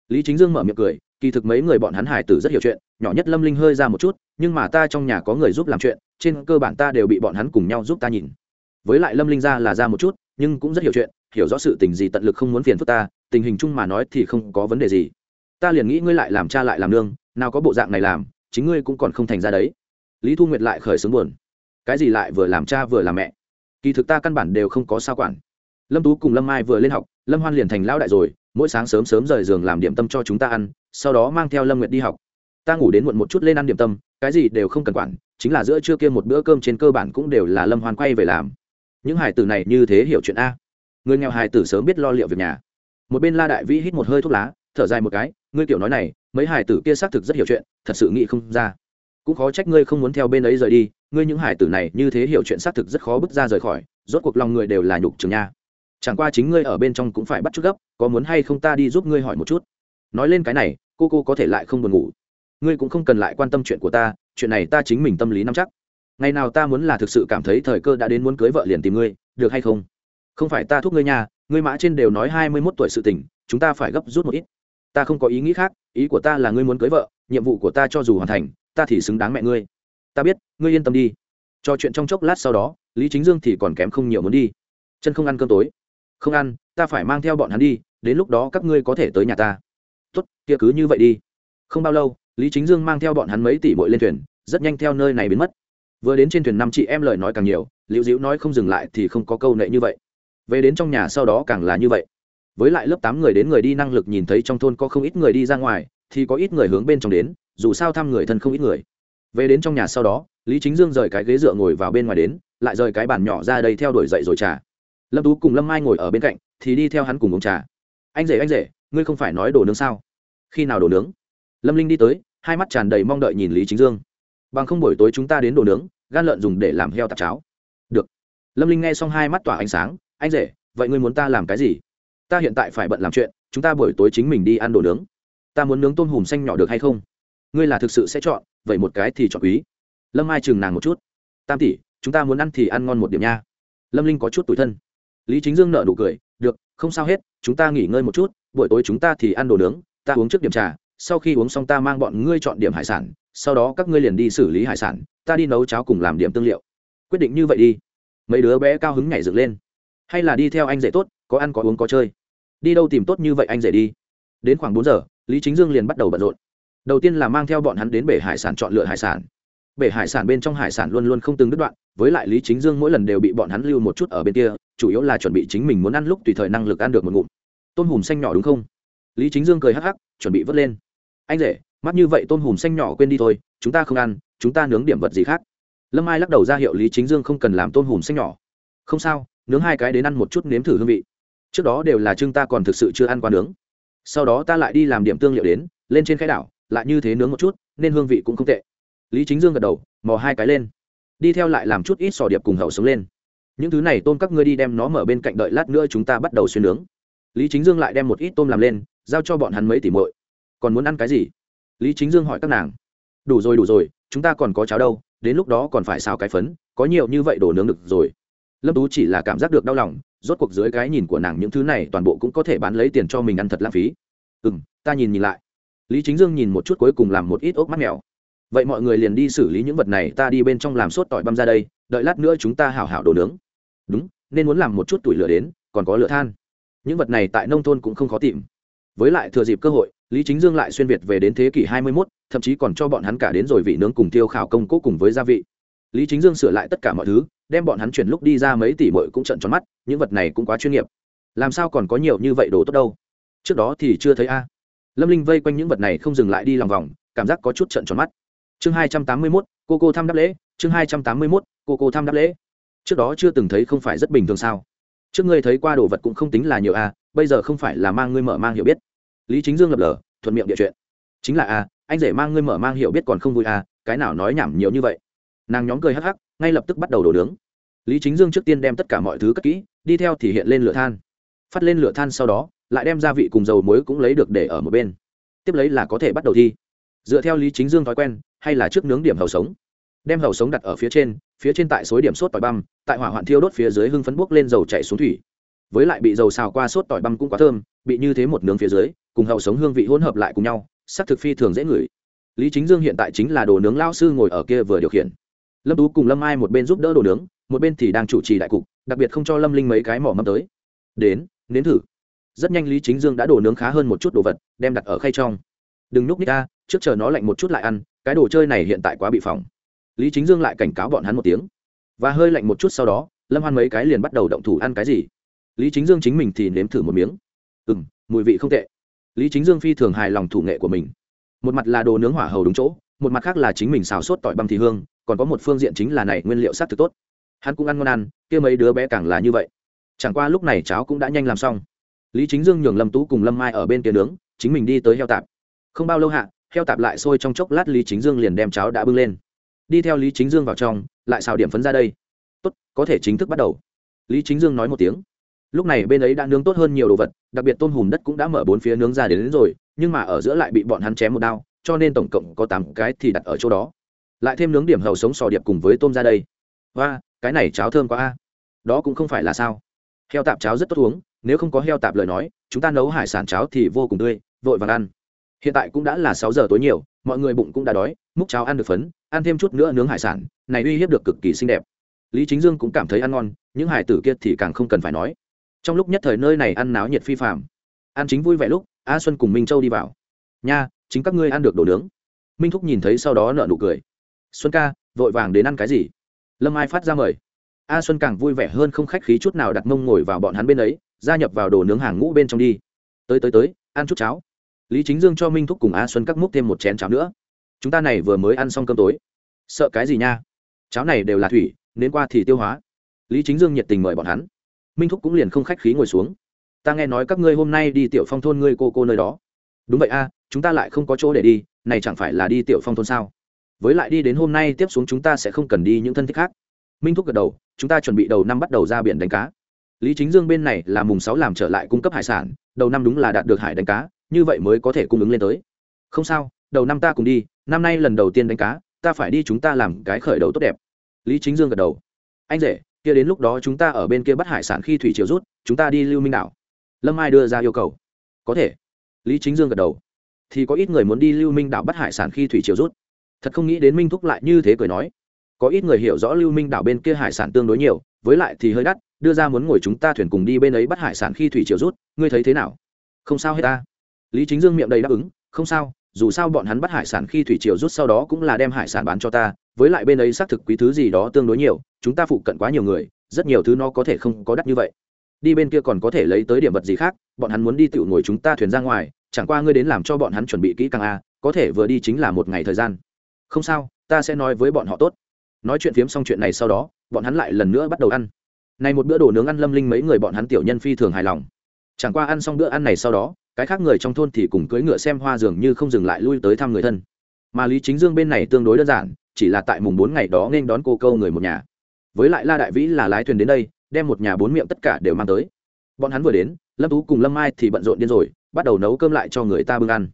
Lý chính dương mở miệng cười kỳ thực mấy người bọn hắn hải tử rất hiểu chuyện, nhỏ nhất lâm linh hơi ra một chút, nhưng mà ta trong nhà có người giúp làm chuyện, trên cơ bản ta đều bị bọn hắn cùng nhau giúp ta nhìn. Với lại lâm linh ra là ra một chút, nhưng cũng rất hiểu chuyện, hiểu rõ sự tình gì tận lực không muốn phiền phức ta, tình hình chung mà nói thì không có vấn đề gì. Ta liền nghĩ ngươi lại làm cha lại làm nương, nào có bộ dạng này làm, chính ngươi cũng còn không thành ra đấy. Lý thu nguyệt lại khởi xướng buồn. Cái gì lại vừa làm cha vừa làm mẹ? Kỳ thực ta căn bản đều không có sao quản. Lâm tú cùng lâm mai vừa lên học, lâm hoan liền thành lão đại rồi, mỗi sáng sớm sớm rời giường làm điểm tâm cho chúng ta ăn sau đó mang theo lâm nguyệt đi học. Ta ngủ đến muộn một chút lên ăn điểm tâm, cái gì đều không cần quản, chính là giữa trưa kia một bữa cơm trên cơ bản cũng đều là lâm hoan quay về làm. Những hải tử này như thế hiểu chuyện a. Người nghèo hải tử sớm biết lo liệu việc nhà. Một bên la đại vĩ hít một hơi thuốc lá, thở dài một cái, ngươi tiểu nói này, mấy hải tử kia xác thực rất hiểu chuyện, thật sự nghĩ không ra. Cũng khó trách ngươi không muốn theo bên ấy rời đi, ngươi những hải tử này như thế hiểu chuyện xác thực rất khó bước ra rời khỏi, rốt cuộc lòng người đều là nhục trường nha. Chẳng qua chính ngươi ở bên trong cũng phải bắt chút gấp, có muốn hay không ta đi giúp ngươi hỏi một chút nói lên cái này, cô cô có thể lại không buồn ngủ. Ngươi cũng không cần lại quan tâm chuyện của ta, chuyện này ta chính mình tâm lý nắm chắc. Ngày nào ta muốn là thực sự cảm thấy thời cơ đã đến muốn cưới vợ liền tìm ngươi, được hay không? Không phải ta thúc ngươi nhà ngươi mã trên đều nói hai mươi mốt tuổi sự tình, chúng ta phải gấp rút một ít. Ta không có ý nghĩ khác, ý của ta là ngươi muốn cưới vợ, nhiệm vụ của ta cho dù hoàn thành, ta thì xứng đáng mẹ ngươi. Ta biết, ngươi yên tâm đi. Cho chuyện trong chốc lát sau đó, lý chính dương thì còn kém không nhiều muốn đi. Chân không ăn cơm tối. Không ăn, ta phải mang theo bọn hắn đi, đến lúc đó các ngươi có thể tới nhà ta tốt, kia cứ như vậy đi. Không bao lâu, lý chính dương mang theo bọn hắn mấy tỷ bội lên thuyền, rất nhanh theo nơi này biến mất. Vừa đến trên thuyền năm chị em lời nói càng nhiều, liễu dĩu nói không dừng lại thì không có câu nệ như vậy. Về đến trong nhà sau đó càng là như vậy. Với lại lớp tám người đến người đi năng lực nhìn thấy trong thôn có không ít người đi ra ngoài, thì có ít người hướng bên trong đến, dù sao thăm người thân không ít người. Về đến trong nhà sau đó, lý chính dương rời cái ghế dựa ngồi vào bên ngoài đến, lại rời cái bàn nhỏ ra đây theo đuổi dậy rồi trà. Lâm tú cùng lâm mai ngồi ở bên cạnh, thì đi theo hắn cùng uống trà. Anh rể anh rể ngươi không phải nói đồ nướng sao? Khi nào đồ nướng? Lâm linh đi tới, hai mắt tràn đầy mong đợi nhìn lý chính dương. Bằng không buổi tối chúng ta đến đồ nướng, gan lợn dùng để làm heo tạp cháo. Được. Lâm linh nghe xong hai mắt tỏa ánh sáng, anh rể, vậy ngươi muốn ta làm cái gì? Ta hiện tại phải bận làm chuyện, chúng ta buổi tối chính mình đi ăn đồ nướng. Ta muốn nướng tôm hùm xanh nhỏ được hay không? Ngươi là thực sự sẽ chọn, vậy một cái thì chọn quý. Lâm Ai chừng nàng một chút. Tam tỷ, chúng ta muốn ăn thì ăn ngon một điểm nha. Lâm linh có chút tủi thân. Lý chính dương nợ nụ cười, được, không sao hết, chúng ta nghỉ ngơi một chút buổi tối chúng ta thì ăn đồ nướng, ta uống trước điểm trà, sau khi uống xong ta mang bọn ngươi chọn điểm hải sản, sau đó các ngươi liền đi xử lý hải sản, ta đi nấu cháo cùng làm điểm tương liệu. Quyết định như vậy đi. Mấy đứa bé cao hứng nhảy dựng lên. Hay là đi theo anh dễ tốt, có ăn có uống có chơi. Đi đâu tìm tốt như vậy anh dễ đi. Đến khoảng bốn giờ, lý chính dương liền bắt đầu bận rộn. Đầu tiên là mang theo bọn hắn đến bể hải sản chọn lựa hải sản. Bể hải sản bên trong hải sản luôn luôn không từng đứt đoạn, với lại lý chính dương mỗi lần đều bị bọn hắn lưu một chút ở bên kia, chủ yếu là chuẩn bị chính mình muốn ăn lúc tùy thời năng lực ăn được một ngụm tôm hùm xanh nhỏ đúng không? Lý chính dương cười hắc hắc, chuẩn bị vớt lên. Anh rể, mắt như vậy tôm hùm xanh nhỏ quên đi thôi, chúng ta không ăn, chúng ta nướng điểm vật gì khác. Lâm ai lắc đầu ra hiệu lý chính dương không cần làm tôm hùm xanh nhỏ. Không sao, nướng hai cái đến ăn một chút nếm thử hương vị. Trước đó đều là chưng ta còn thực sự chưa ăn qua nướng. Sau đó ta lại đi làm điểm tương liệu đến, lên trên khai đảo, lại như thế nướng một chút, nên hương vị cũng không tệ. Lý chính dương gật đầu, mò hai cái lên. Đi theo lại làm chút ít sò điệp cùng hậu sống lên. Những thứ này tôm các ngươi đi đem nó mở bên cạnh đợi lát nữa chúng ta bắt đầu xuyên nướng lý chính dương lại đem một ít tôm làm lên, giao cho bọn hắn mấy tỷ muội. Còn muốn ăn cái gì? Lý chính dương hỏi các nàng. Đủ rồi đủ rồi, chúng ta còn có cháo đâu, đến lúc đó còn phải xào cái phấn, có nhiều như vậy đồ nướng được rồi. Lâm tú chỉ là cảm giác được đau lòng, rốt cuộc dưới cái nhìn của nàng những thứ này toàn bộ cũng có thể bán lấy tiền cho mình ăn thật lãng phí. Ừ m ta nhìn nhìn lại. Lý chính dương nhìn một chút cuối cùng làm một ít ốc mắt mèo. Vậy mọi người liền đi xử lý những vật này, ta đi bên trong làm sốt tỏi băm ra đây, đợi lát nữa chúng ta hảo hảo đồ nướng. Đúng, nên muốn làm một chút tuổi lửa đến, còn có lửa than những vật này tại nông thôn cũng không khó tìm. Với lại thừa dịp cơ hội lý chính dương lại xuyên việt về đến thế kỷ 21, thậm chí còn cho bọn hắn cả đến rồi vị nướng cùng tiêu khảo công cố cùng với gia vị. Lý chính dương sửa lại tất cả mọi thứ đem bọn hắn chuyển lúc đi ra mấy tỷ mội cũng trận tròn mắt những vật này cũng quá chuyên nghiệp. Làm sao còn có nhiều như vậy đồ tốt đâu? Trước đó thì chưa thấy a. Lâm linh vây quanh những vật này không dừng lại đi lòng vòng cảm giác có chút trận tròn mắt. Chương hai trăm tám mươi mốt cô cô thăm đáp lễ chương hai trăm tám mươi mốt cô cô thăm đáp lễ. Trước đó chưa từng thấy không phải rất bình thường sao? Trước ngươi thấy qua đồ vật cũng không tính là nhiều a bây giờ không phải là mang ngươi mở mang hiểu biết. Lý chính dương lập lờ, thuận miệng địa chuyện. Chính là a anh rể mang ngươi mở mang hiểu biết còn không vui a cái nào nói nhảm nhiều như vậy. Nàng nhóm cười hắc hắc, ngay lập tức bắt đầu đổ nướng. Lý chính dương trước tiên đem tất cả mọi thứ cất kỹ, đi theo thì hiện lên lửa than. Phát lên lửa than sau đó, lại đem gia vị cùng dầu muối cũng lấy được để ở một bên. Tiếp lấy là có thể bắt đầu thi. Dựa theo lý chính dương thói quen, hay là trước nướng điểm hầu sống đem hầu sống đặt ở phía trên phía trên tại xối điểm sốt tỏi băm, tại hỏa hoạn thiêu đốt phía dưới hưng phấn bốc lên dầu chạy xuống thủy. Với lại bị dầu xào qua sốt tỏi băm cũng quá thơm, bị như thế một nướng phía dưới, cùng hầu sống hương vị hỗn hợp lại cùng nhau, sắc thực phi thường dễ ngửi. Lý chính dương hiện tại chính là đồ nướng lao sư ngồi ở kia vừa điều khiển. Lâm tú cùng lâm ai một bên giúp đỡ đồ nướng, một bên thì đang chủ trì đại cục, đặc biệt không cho lâm linh mấy cái mỏ mâm tới. Đến, nếm thử. Rất nhanh lý chính dương đã đổ nướng khá hơn một chút đồ vật, đem đặt ở khay trong. Đừng núp ních ta trước chờ nó lạnh một chút lại ăn, cái đồ chơi này hiện tại quá bị phỏng lý chính dương lại cảnh cáo bọn hắn một tiếng. Và hơi lạnh một chút sau đó, lâm hoan mấy cái liền bắt đầu động thủ ăn cái gì? Lý chính dương chính mình thì nếm thử một miếng. Ừ m mùi vị không tệ. Lý chính dương phi thường hài lòng thủ nghệ của mình. Một mặt là đồ nướng hỏa hầu đúng chỗ, một mặt khác là chính mình xào sốt tỏi băm thì hương, còn có một phương diện chính là này nguyên liệu s á t thực tốt. Hắn cũng ăn ngon ăn, kia mấy đứa bé càng là như vậy. Chẳng qua lúc này cháo cũng đã nhanh làm xong. Lý chính dương nhường lâm tú cùng lâm mai ở bên kia nướng, chính mình đi tới heo tạp. Không bao lâu hạ, heo tạp lại sôi trong chốc lát lý chính dương liền đem cháo đã bưng lên đi theo lý chính dương vào trong lại xào điểm phấn ra đây. Tốt có thể chính thức bắt đầu. Lý chính dương nói một tiếng. Lúc này bên ấy đã nướng tốt hơn nhiều đồ vật đặc biệt tôm hùm đất cũng đã mở bốn phía nướng ra đến, đến rồi nhưng mà ở giữa lại bị bọn hắn chém một đao cho nên tổng cộng có tám cái thì đặt ở chỗ đó. Lại thêm nướng điểm hầu sống sò điệp cùng với tôm ra đây. Và cái này cháo thơm quá a. Đó cũng không phải là sao. Heo tạp cháo rất tốt uống nếu không có heo tạp lời nói chúng ta nấu hải sản cháo thì vô cùng tươi vội vàng ăn hiện tại cũng đã là sáu giờ tối nhiều, mọi người bụng cũng đã đói, múc cháo ăn được phấn, ăn thêm chút nữa nướng hải sản, này uy hiếp được cực kỳ xinh đẹp. Lý chính dương cũng cảm thấy ăn ngon, những hải tử kia thì càng không cần phải nói. Trong lúc nhất thời nơi này ăn náo nhiệt phi phạm ăn chính vui vẻ lúc, a xuân cùng minh châu đi vào. Nha, chính các ngươi ăn được đồ nướng. Minh thúc nhìn thấy sau đó nợ nụ cười. Xuân ca, vội vàng đến ăn cái gì? Lâm ai phát ra mời. A xuân càng vui vẻ hơn không khách khí chút nào đặt mông ngồi vào bọn hắn bên ấy, gia nhập vào đồ nướng hàng ngũ bên trong đi. Tới tới tới, ăn chút cháo lý chính dương cho minh thúc cùng a xuân cắt múc thêm một chén cháo nữa. Chúng ta này vừa mới ăn xong cơm tối. Sợ cái gì nha? Cháo này đều là thủy, nên qua thì tiêu hóa. Lý chính dương nhiệt tình mời bọn hắn. Minh thúc cũng liền không khách khí ngồi xuống. Ta nghe nói các ngươi hôm nay đi tiểu phong thôn ngươi cô cô nơi đó. Đúng vậy a, chúng ta lại không có chỗ để đi, này chẳng phải là đi tiểu phong thôn sao? Với lại đi đến hôm nay tiếp xuống chúng ta sẽ không cần đi những thân thích khác. Minh thúc gật đầu, chúng ta chuẩn bị đầu năm bắt đầu ra biển đánh cá. Lý chính dương bên này là mùng sáu làm trở lại cung cấp hải sản, đầu năm đúng là đạt được hải đánh cá như vậy mới có thể cung ứng lên tới. Không sao, đầu năm ta cùng đi, năm nay lần đầu tiên đánh cá, ta phải đi chúng ta làm cái khởi đầu tốt đẹp. Lý chính dương gật đầu. Anh rể, kia đến lúc đó chúng ta ở bên kia bắt hải sản khi thủy chiều rút, chúng ta đi lưu minh đảo. Lâm ai đưa ra yêu cầu. Có thể. Lý chính dương gật đầu. Thì có ít người muốn đi lưu minh đảo bắt hải sản khi thủy chiều rút. Thật không nghĩ đến minh thúc lại như thế cười nói. Có ít người hiểu rõ lưu minh đảo bên kia hải sản tương đối nhiều, với lại thì hơi đắt, đưa ra muốn ngồi chúng ta thuyền cùng đi bên ấy bắt hải sản khi thủy chiều rút, ngươi thấy thế nào? Không sao hết ta lý chính dương miệng đầy đáp ứng, không sao, dù sao bọn hắn bắt hải sản khi thủy triều rút sau đó cũng là đem hải sản bán cho ta, với lại bên ấy xác thực quý thứ gì đó tương đối nhiều, chúng ta phụ cận quá nhiều người, rất nhiều thứ nó có thể không có đắt như vậy. Đi bên kia còn có thể lấy tới điểm vật gì khác, bọn hắn muốn đi tự ngồi chúng ta thuyền ra ngoài, chẳng qua ngươi đến làm cho bọn hắn chuẩn bị kỹ càng a có thể vừa đi chính là một ngày thời gian. Không sao, ta sẽ nói với bọn họ tốt. Nói chuyện phiếm xong chuyện này sau đó, bọn hắn lại lần nữa bắt đầu ăn. Này một bữa đồ nướng ăn lâm linh mấy người bọn hắn tiểu nhân phi thường hài lòng. Chẳng qua ăn xong bữa ăn này sau đó cái khác người trong thôn thì cùng cưỡi ngựa xem hoa dường như không dừng lại lui tới thăm người thân. Mà lý chính dương bên này tương đối đơn giản, chỉ là tại mùng bốn ngày đó nên đón cô câu người một nhà. Với lại la đại vĩ là lái thuyền đến đây, đem một nhà bốn miệng tất cả đều mang tới. Bọn hắn vừa đến, lâm tú cùng lâm mai thì bận rộn điên rồi, bắt đầu nấu cơm lại cho người ta bưng ăn.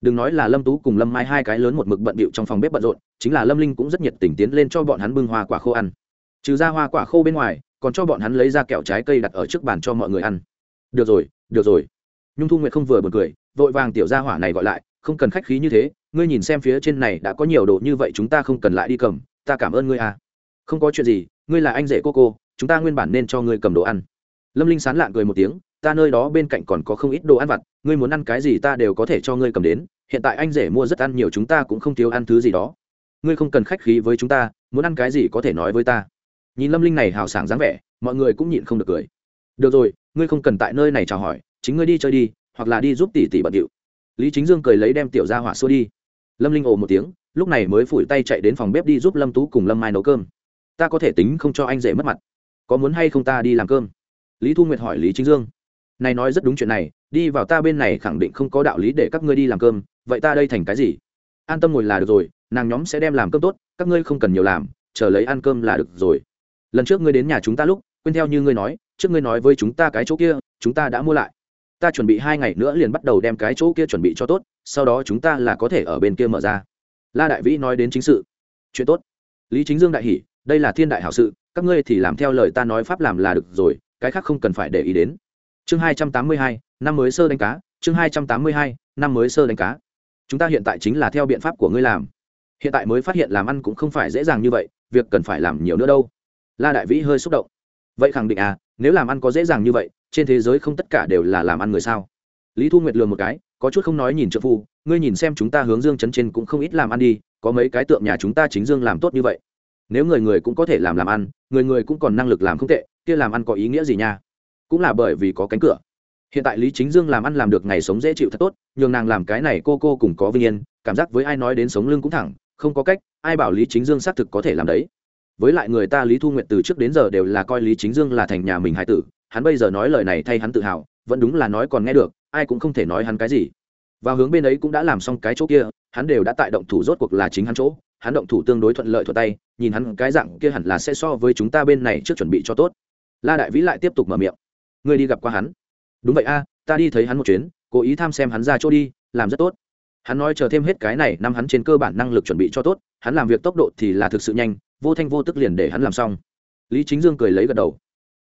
Đừng nói là lâm tú cùng lâm mai hai cái lớn một mực bận bịu trong phòng bếp bận rộn, chính là lâm linh cũng rất nhiệt tình tiến lên cho bọn hắn bưng hoa quả khô ăn. Trừ ra hoa quả khô bên ngoài, còn cho bọn hắn lấy ra kẹo trái cây đặt ở trước bàn cho mọi người ăn. Được rồi được rồi nhung thu nguyệt không vừa buồn cười, vội vàng tiểu gia hỏa này gọi lại, không cần khách khí như thế, ngươi nhìn xem phía trên này đã có nhiều đồ như vậy chúng ta không cần lại đi cầm, ta cảm ơn ngươi à. Không có chuyện gì, ngươi là anh rể cô cô, chúng ta nguyên bản nên cho ngươi cầm đồ ăn. Lâm linh sán lạn cười một tiếng, ta nơi đó bên cạnh còn có không ít đồ ăn vặt, ngươi muốn ăn cái gì ta đều có thể cho ngươi cầm đến, hiện tại anh rể mua rất ăn nhiều chúng ta cũng không thiếu ăn thứ gì đó. Ngươi không cần khách khí với chúng ta, muốn ăn cái gì có thể nói với ta. Nhìn lâm linh này hào sảng dáng vẻ, mọi người cũng nhịn không được cười. Được rồi, ngươi không cần tại nơi này chào hỏi chính ngươi đi chơi đi, hoặc là đi giúp tỷ tỷ bận điệu. Lý chính dương cười lấy đem tiểu ra hỏa xua đi. Lâm linh ồ một tiếng, lúc này mới phủi tay chạy đến phòng bếp đi giúp lâm tú cùng lâm mai nấu cơm. Ta có thể tính không cho anh dễ mất mặt. Có muốn hay không ta đi làm cơm? Lý thu nguyệt hỏi lý chính dương. Này nói rất đúng chuyện này, đi vào ta bên này khẳng định không có đạo lý để các ngươi đi làm cơm, vậy ta đây thành cái gì? An tâm ngồi là được rồi, nàng nhóm sẽ đem làm cơm tốt, các ngươi không cần nhiều làm, chờ lấy ăn cơm là được rồi. Lần trước ngươi đến nhà chúng ta lúc, quên theo như ngươi nói, trước ngươi nói với chúng ta cái chỗ kia, chúng ta đã mua lại ta chuẩn bị hai ngày nữa liền bắt đầu đem cái chỗ kia chuẩn bị cho tốt, sau đó chúng ta là có thể ở bên kia mở ra. La đại vĩ nói đến chính sự. Chuyện tốt. Lý chính dương đại hỷ đây là thiên đại hảo sự, các ngươi thì làm theo lời ta nói pháp làm là được rồi, cái khác không cần phải để ý đến. Chương hai trăm tám mươi hai, năm mới sơ đánh cá, chương hai trăm tám mươi hai, năm mới sơ đánh cá. Chúng ta hiện tại chính là theo biện pháp của ngươi làm. Hiện tại mới phát hiện làm ăn cũng không phải dễ dàng như vậy, việc cần phải làm nhiều nữa đâu. La đại vĩ hơi xúc động. Vậy khẳng định à nếu làm ăn có dễ dàng như vậy trên thế giới không tất cả đều là làm ăn người sao? Lý thu nguyệt lường một cái, có chút không nói nhìn trợ phu, ngươi nhìn xem chúng ta hướng dương chấn trên cũng không ít làm ăn đi, có mấy cái tượng nhà chúng ta chính dương làm tốt như vậy. Nếu người người cũng có thể làm làm ăn, người người cũng còn năng lực làm không tệ, kia làm ăn có ý nghĩa gì nha? Cũng là bởi vì có cánh cửa. Hiện tại lý chính dương làm ăn làm được ngày sống dễ chịu thật tốt, nhường nàng làm cái này cô cô cùng có vinh yên, cảm giác với ai nói đến sống lưng cũng thẳng, không có cách, ai bảo lý chính dương xác thực có thể làm đấy. Với lại người ta lý thu nguyện từ trước đến giờ đều là coi lý chính dương là thành nhà mình hải tử hắn bây giờ nói lời này thay hắn tự hào, vẫn đúng là nói còn nghe được, ai cũng không thể nói hắn cái gì. Và hướng bên ấy cũng đã làm xong cái chỗ kia, hắn đều đã tại động thủ rốt cuộc là chính hắn chỗ, hắn động thủ tương đối thuận lợi thuận tay, nhìn hắn cái dạng kia hẳn là sẽ so với chúng ta bên này trước chuẩn bị cho tốt. La đại vĩ lại tiếp tục mở miệng. Ngươi đi gặp qua hắn. Đúng vậy a, ta đi thấy hắn một chuyến, cố ý tham xem hắn ra chỗ đi, làm rất tốt. Hắn nói chờ thêm hết cái này, năm hắn trên cơ bản năng lực chuẩn bị cho tốt, hắn làm việc tốc độ thì là thực sự nhanh, vô thanh vô tức liền để hắn làm xong. Lý chính dương cười lấy gật đầu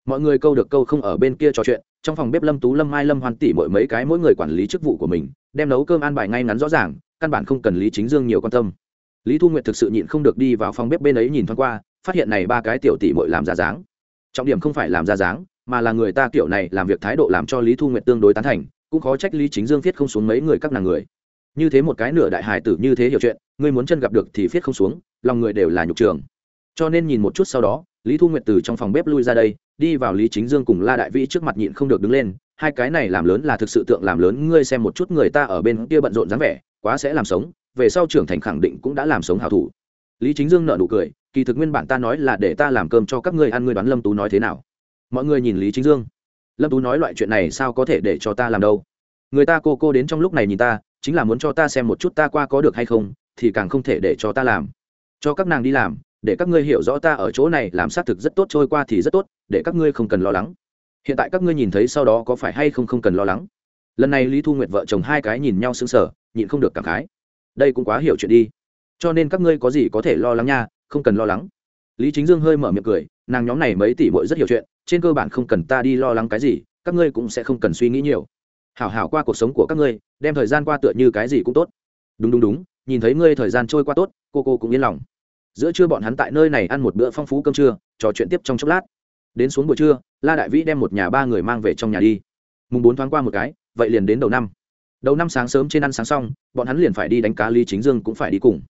mọi người câu được câu không ở bên kia trò chuyện, trong phòng bếp lâm tú, lâm mai, lâm hoàn tỷ mỗi mấy cái mỗi người quản lý chức vụ của mình, đem nấu cơm ăn bài ngay ngắn rõ ràng, căn bản không cần lý chính dương nhiều quan tâm. Lý thu nguyệt thực sự nhịn không được đi vào phòng bếp bên ấy nhìn thoáng qua, phát hiện này ba cái tiểu tỷ mỗi làm ra dáng. Trọng điểm không phải làm ra dáng, mà là người ta kiểu này làm việc thái độ làm cho lý thu nguyệt tương đối tán thành, cũng khó trách lý chính dương viết không xuống mấy người các nàng người. Như thế một cái nửa đại hài tử như thế hiểu chuyện ngươi muốn chân gặp được thì viết không xuống, lòng người đều là nhục trường. Cho nên nhìn một chút sau đó lý thu nguyệt từ trong phòng bếp lui ra đây, đi vào lý chính dương cùng la đại vĩ trước mặt nhịn không được đứng lên, hai cái này làm lớn là thực sự tượng làm lớn, ngươi xem một chút người ta ở bên kia bận rộn dáng vẻ, quá sẽ làm sống, về sau trưởng thành khẳng định cũng đã làm sống hào thủ. Lý chính dương nợ nụ cười, kỳ thực nguyên bản ta nói là để ta làm cơm cho các ngươi ăn, ngươi đoán lâm tú nói thế nào? Mọi người nhìn lý chính dương. Lâm tú nói loại chuyện này sao có thể để cho ta làm đâu? Người ta cô cô đến trong lúc này nhìn ta, chính là muốn cho ta xem một chút ta qua có được hay không, thì càng không thể để cho ta làm. Cho các nàng đi làm để các ngươi hiểu rõ ta ở chỗ này làm xác thực rất tốt, trôi qua thì rất tốt, để các ngươi không cần lo lắng. Hiện tại các ngươi nhìn thấy sau đó có phải hay không không cần lo lắng? Lần này lý thu nguyệt vợ chồng hai cái nhìn nhau sững sờ, nhịn không được cảm khái. Đây cũng quá hiểu chuyện đi. Cho nên các ngươi có gì có thể lo lắng nha, không cần lo lắng. Lý chính dương hơi mở miệng cười, nàng nhóm này mấy tỷ bội rất hiểu chuyện, trên cơ bản không cần ta đi lo lắng cái gì, các ngươi cũng sẽ không cần suy nghĩ nhiều. Hảo hảo qua cuộc sống của các ngươi, đem thời gian qua tựa như cái gì cũng tốt. Đúng đúng đúng, nhìn thấy ngươi thời gian trôi qua tốt, cô cô cũng yên lòng giữa trưa bọn hắn tại nơi này ăn một bữa phong phú cơm trưa, trò chuyện tiếp trong chốc lát. Đến xuống buổi trưa, la đại vĩ đem một nhà ba người mang về trong nhà đi. Mùng bốn thoáng qua một cái, vậy liền đến đầu năm. Đầu năm sáng sớm trên ăn sáng xong, bọn hắn liền phải đi đánh cá lý chính dương cũng phải đi cùng.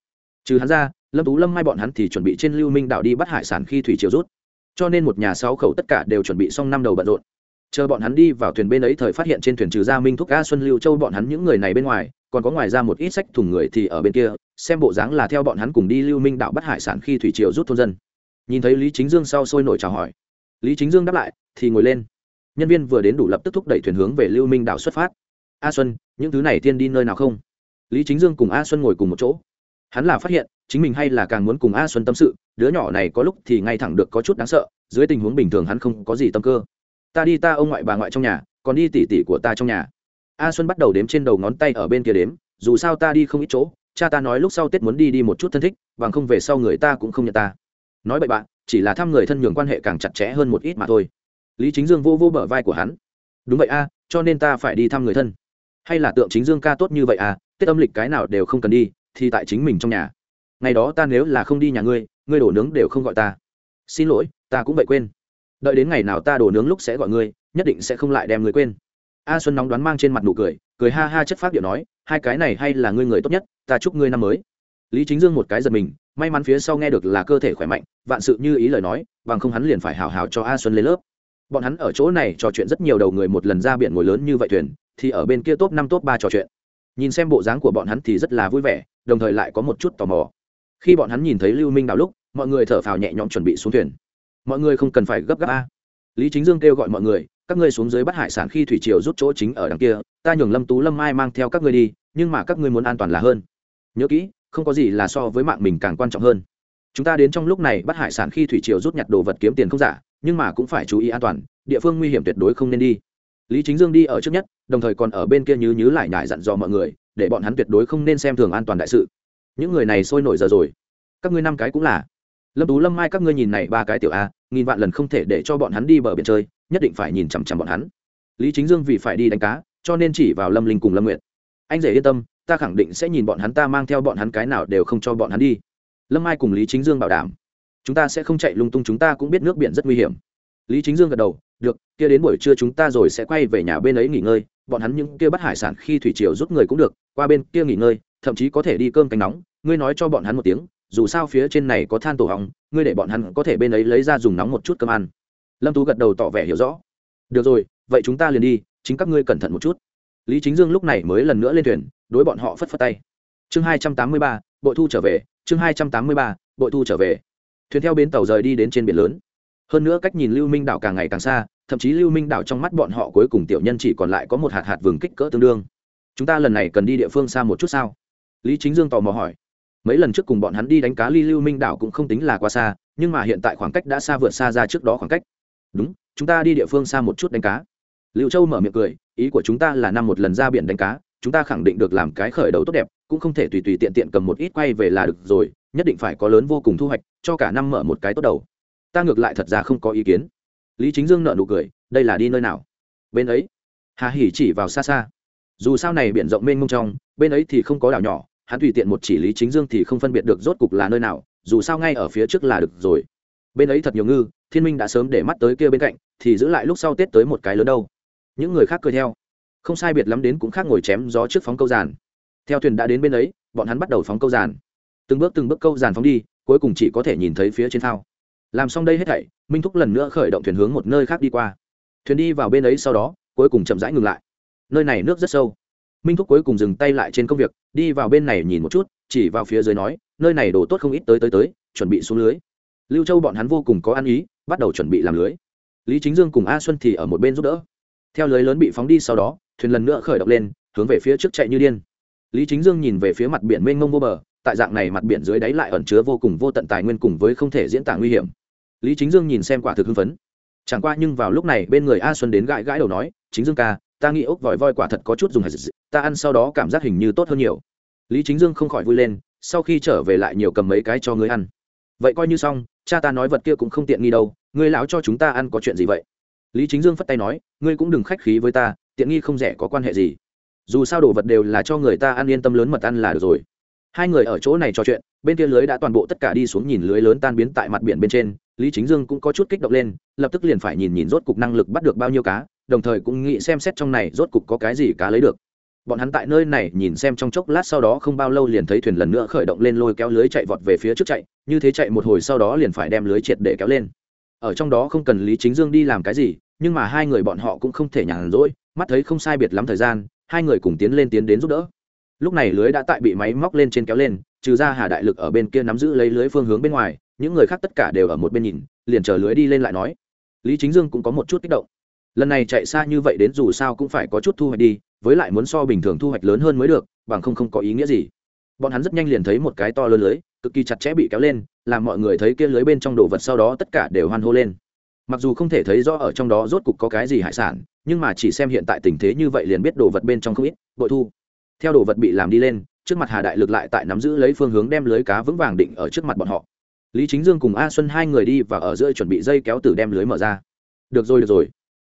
Trừ hắn ra, lâm tú lâm mai bọn hắn thì chuẩn bị trên lưu minh đảo đi bắt hải sản khi thủy chiều rút. Cho nên một nhà sáu khẩu tất cả đều chuẩn bị xong năm đầu bận rộn. Chờ bọn hắn đi vào thuyền bên ấy thời phát hiện trên thuyền trừ gia minh thúc a xuân lưu châu bọn hắn những người này bên ngoài, còn có ngoài ra một ít sách thùng người thì ở bên kia xem bộ dáng là theo bọn hắn cùng đi lưu minh đạo bắt hải sản khi thủy triều rút thôn dân. Nhìn thấy lý chính dương sau sôi nổi chào hỏi. Lý chính dương đáp lại, thì ngồi lên. Nhân viên vừa đến đủ lập tức thúc đẩy thuyền hướng về lưu minh đạo xuất phát. A xuân, những thứ này tiên đi nơi nào không? Lý chính dương cùng a xuân ngồi cùng một chỗ. Hắn là phát hiện, chính mình hay là càng muốn cùng a xuân tâm sự, đứa nhỏ này có lúc thì ngay thẳng được có chút đáng sợ, dưới tình huống bình thường hắn không có gì tâm cơ. Ta đi ta, ông ngoại bà ngoại trong nhà, còn đi tỉ tỉ của ta trong nhà. A xuân bắt đầu đếm trên đầu ngón tay ở bên kia đếm, dù sao ta đi không ít chỗ cha ta nói lúc sau tết muốn đi đi một chút thân thích, bằng không về sau người ta cũng không nhận ta. Nói bậy bạn chỉ là thăm người thân nhường quan hệ càng chặt chẽ hơn một ít mà thôi. Lý chính dương vô vô bờ vai của hắn. Đúng vậy a, cho nên ta phải đi thăm người thân. Hay là tượng chính dương ca tốt như vậy à tết âm lịch cái nào đều không cần đi, thì tại chính mình trong nhà. Ngày đó ta nếu là không đi nhà ngươi ngươi đổ nướng đều không gọi ta. Xin lỗi, ta cũng vậy quên. Đợi đến ngày nào ta đổ nướng lúc sẽ gọi ngươi, nhất định sẽ không lại đem ngươi quên a xuân nóng đoán mang trên mặt nụ cười cười ha ha chất phát điệu nói, hai cái này hay là ngươi người tốt nhất, ta chúc ngươi năm mới. Lý chính dương một cái giật mình, may mắn phía sau nghe được là cơ thể khỏe mạnh, vạn sự như ý lời nói, bằng không hắn liền phải hào hào cho a xuân lên lớp. Bọn hắn ở chỗ này trò chuyện rất nhiều đầu người một lần ra biển ngồi lớn như vậy thuyền, thì ở bên kia top năm, top ba trò chuyện. Nhìn xem bộ dáng của bọn hắn thì rất là vui vẻ, đồng thời lại có một chút tò mò. Khi bọn hắn nhìn thấy lưu minh đào lúc, mọi người thở phào nhẹ nhõm chuẩn bị xuống thuyền. Mọi người không cần phải gấp gáp a. Lý chính dương kêu gọi mọi người các ngươi xuống dưới bắt hải sản khi thủy triều rút chỗ chính ở đằng kia, ta nhường lâm tú lâm mai mang theo các ngươi đi, nhưng mà các ngươi muốn an toàn là hơn. Nhớ kỹ, không có gì là so với mạng mình càng quan trọng hơn. Chúng ta đến trong lúc này bắt hải sản khi thủy triều rút nhặt đồ vật kiếm tiền không giả, nhưng mà cũng phải chú ý an toàn, địa phương nguy hiểm tuyệt đối không nên đi. Lý chính dương đi ở trước nhất, đồng thời còn ở bên kia nhứ nhứ lại nhải dặn dò mọi người, để bọn hắn tuyệt đối không nên xem thường an toàn đại sự. Những người này sôi nổi giờ rồi. Các ngươi năm cái cũng là lâm tú lâm mai các ngươi nhìn này ba cái tiểu a, nghìn vạn lần không thể để cho bọn hắn đi bờ biển chơi, nhất định phải nhìn chằm chằm bọn hắn. Lý chính dương vì phải đi đánh cá, cho nên chỉ vào lâm linh cùng lâm nguyện anh rể yên tâm, ta khẳng định sẽ nhìn bọn hắn, ta mang theo bọn hắn cái nào đều không cho bọn hắn đi. Lâm mai cùng lý chính dương bảo đảm. Chúng ta sẽ không chạy lung tung, chúng ta cũng biết nước biển rất nguy hiểm. Lý chính dương gật đầu, được, kia đến buổi trưa chúng ta rồi sẽ quay về nhà bên ấy nghỉ ngơi, bọn hắn những kia bắt hải sản khi thủy triều rút người cũng được, qua bên kia nghỉ ngơi, thậm chí có thể đi cơm canh nóng. Ngươi nói cho bọn hắn một tiếng dù sao phía trên này có than tổ hỏng ngươi để bọn hắn có thể bên ấy lấy ra dùng nóng một chút cơm ăn. Lâm tú gật đầu tỏ vẻ hiểu rõ. Được rồi, vậy chúng ta liền đi, chính các ngươi cẩn thận một chút. Lý chính dương lúc này mới lần nữa lên thuyền, đối bọn họ phất phất tay. Chương hai trăm tám mươi ba, bội thu trở về, chương hai trăm tám mươi ba, bội thu trở về. Thuyền theo bến tàu rời đi đến trên biển lớn. Hơn nữa cách nhìn lưu minh đảo càng ngày càng xa, thậm chí lưu minh đảo trong mắt bọn họ cuối cùng tiểu nhân chỉ còn lại có một hạt hạt vừng kích cỡ tương đương. Chúng ta lần này cần đi địa phương xa một chút sao? Lý chính dương tò mò hỏi mấy lần trước cùng bọn hắn đi đánh cá ly lưu minh đảo cũng không tính là quá xa, nhưng mà hiện tại khoảng cách đã xa vượt xa ra trước đó khoảng cách. Đúng, chúng ta đi địa phương xa một chút đánh cá. Lưu châu mở miệng cười, ý của chúng ta là năm một lần ra biển đánh cá, chúng ta khẳng định được làm cái khởi đầu tốt đẹp, cũng không thể tùy tùy tiện tiện cầm một ít quay về là được rồi, nhất định phải có lớn vô cùng thu hoạch, cho cả năm mở một cái tốt đầu. Ta ngược lại thật ra không có ý kiến. Lý chính dương nợ nụ cười, đây là đi nơi nào? Bên ấy. Hà hỉ chỉ vào xa xa. Dù sao này biển rộng mênh mông trong, bên ấy thì không có đảo nhỏ hắn tùy tiện một chỉ lý chính dương thì không phân biệt được rốt cục là nơi nào, dù sao ngay ở phía trước là được rồi. Bên ấy thật nhiều ngư, thiên minh đã sớm để mắt tới kia bên cạnh, thì giữ lại lúc sau tết tới một cái lớn đâu. Những người khác cười theo. Không sai biệt lắm đến cũng khác ngồi chém gió trước phóng câu giàn. Theo thuyền đã đến bên ấy, bọn hắn bắt đầu phóng câu giàn. Từng bước từng bước câu giàn phóng đi, cuối cùng chỉ có thể nhìn thấy phía trên thao làm xong đây hết thảy, minh thúc lần nữa khởi động thuyền hướng một nơi khác đi qua. Thuyền đi vào bên ấy sau đó, cuối cùng chậm rãi ngừng lại. Nơi này nước rất sâu minh thúc cuối cùng dừng tay lại trên công việc, đi vào bên này nhìn một chút, chỉ vào phía dưới nói, nơi này đổ tốt không ít, tới tới tới, chuẩn bị xuống lưới. Lưu châu bọn hắn vô cùng có ăn ý, bắt đầu chuẩn bị làm lưới. Lý chính dương cùng a xuân thì ở một bên giúp đỡ. Theo lưới lớn bị phóng đi sau đó, thuyền lần nữa khởi động lên, hướng về phía trước chạy như điên. Lý chính dương nhìn về phía mặt biển mênh mông vô bờ, tại dạng này mặt biển dưới đáy lại ẩn chứa vô cùng vô tận tài nguyên cùng với không thể diễn tả nguy hiểm. Lý chính dương nhìn xem quả thực hưng phấn. Chẳng qua nhưng vào lúc này bên người a xuân đến gãi gãi đầu nói, chính dương ca ta nghĩ ốc vòi voi quả thật có chút dùng hạt ta ăn sau đó cảm giác hình như tốt hơn nhiều. Lý chính dương không khỏi vui lên, sau khi trở về lại nhiều cầm mấy cái cho ngươi ăn. Vậy coi như xong, cha ta nói vật kia cũng không tiện nghi đâu, ngươi lão cho chúng ta ăn có chuyện gì vậy? Lý chính dương phất tay nói, ngươi cũng đừng khách khí với ta, tiện nghi không rẻ có quan hệ gì. Dù sao đồ vật đều là cho người ta ăn yên tâm lớn mật ăn là được rồi. Hai người ở chỗ này trò chuyện, bên kia lưới đã toàn bộ tất cả đi xuống nhìn lưới lớn tan biến tại mặt biển bên trên, lý chính dương cũng có chút kích động lên, lập tức liền phải nhìn nhìn rốt cục năng lực bắt được bao nhiêu cá đồng thời cũng nghĩ xem xét trong này rốt cục có cái gì cá lấy được. Bọn hắn tại nơi này nhìn xem trong chốc lát sau đó không bao lâu liền thấy thuyền lần nữa khởi động lên lôi kéo lưới chạy vọt về phía trước chạy, như thế chạy một hồi sau đó liền phải đem lưới triệt để kéo lên. Ở trong đó không cần lý chính dương đi làm cái gì, nhưng mà hai người bọn họ cũng không thể nhàn rỗi, mắt thấy không sai biệt lắm thời gian, hai người cùng tiến lên tiến đến giúp đỡ. Lúc này lưới đã tại bị máy móc lên trên kéo lên, trừ ra hà đại lực ở bên kia nắm giữ lấy lưới phương hướng bên ngoài, những người khác tất cả đều ở một bên nhìn, liền chờ lưới đi lên lại nói. Lý chính dương cũng có một chút kích động lần này chạy xa như vậy đến dù sao cũng phải có chút thu hoạch đi, với lại muốn so bình thường thu hoạch lớn hơn mới được, bằng không không có ý nghĩa gì. Bọn hắn rất nhanh liền thấy một cái to lớn lưới, cực kỳ chặt chẽ bị kéo lên, làm mọi người thấy kia lưới bên trong đồ vật sau đó tất cả đều hoan hô lên. Mặc dù không thể thấy rõ ở trong đó rốt cục có cái gì hải sản, nhưng mà chỉ xem hiện tại tình thế như vậy liền biết đồ vật bên trong không ít, bội thu. Theo đồ vật bị làm đi lên, trước mặt hà đại lực lại tại nắm giữ lấy phương hướng đem lưới cá vững vàng định ở trước mặt bọn họ. Lý chính dương cùng a xuân hai người đi và ở giữa chuẩn bị dây kéo từ đem lưới mở ra. Được rồi được rồi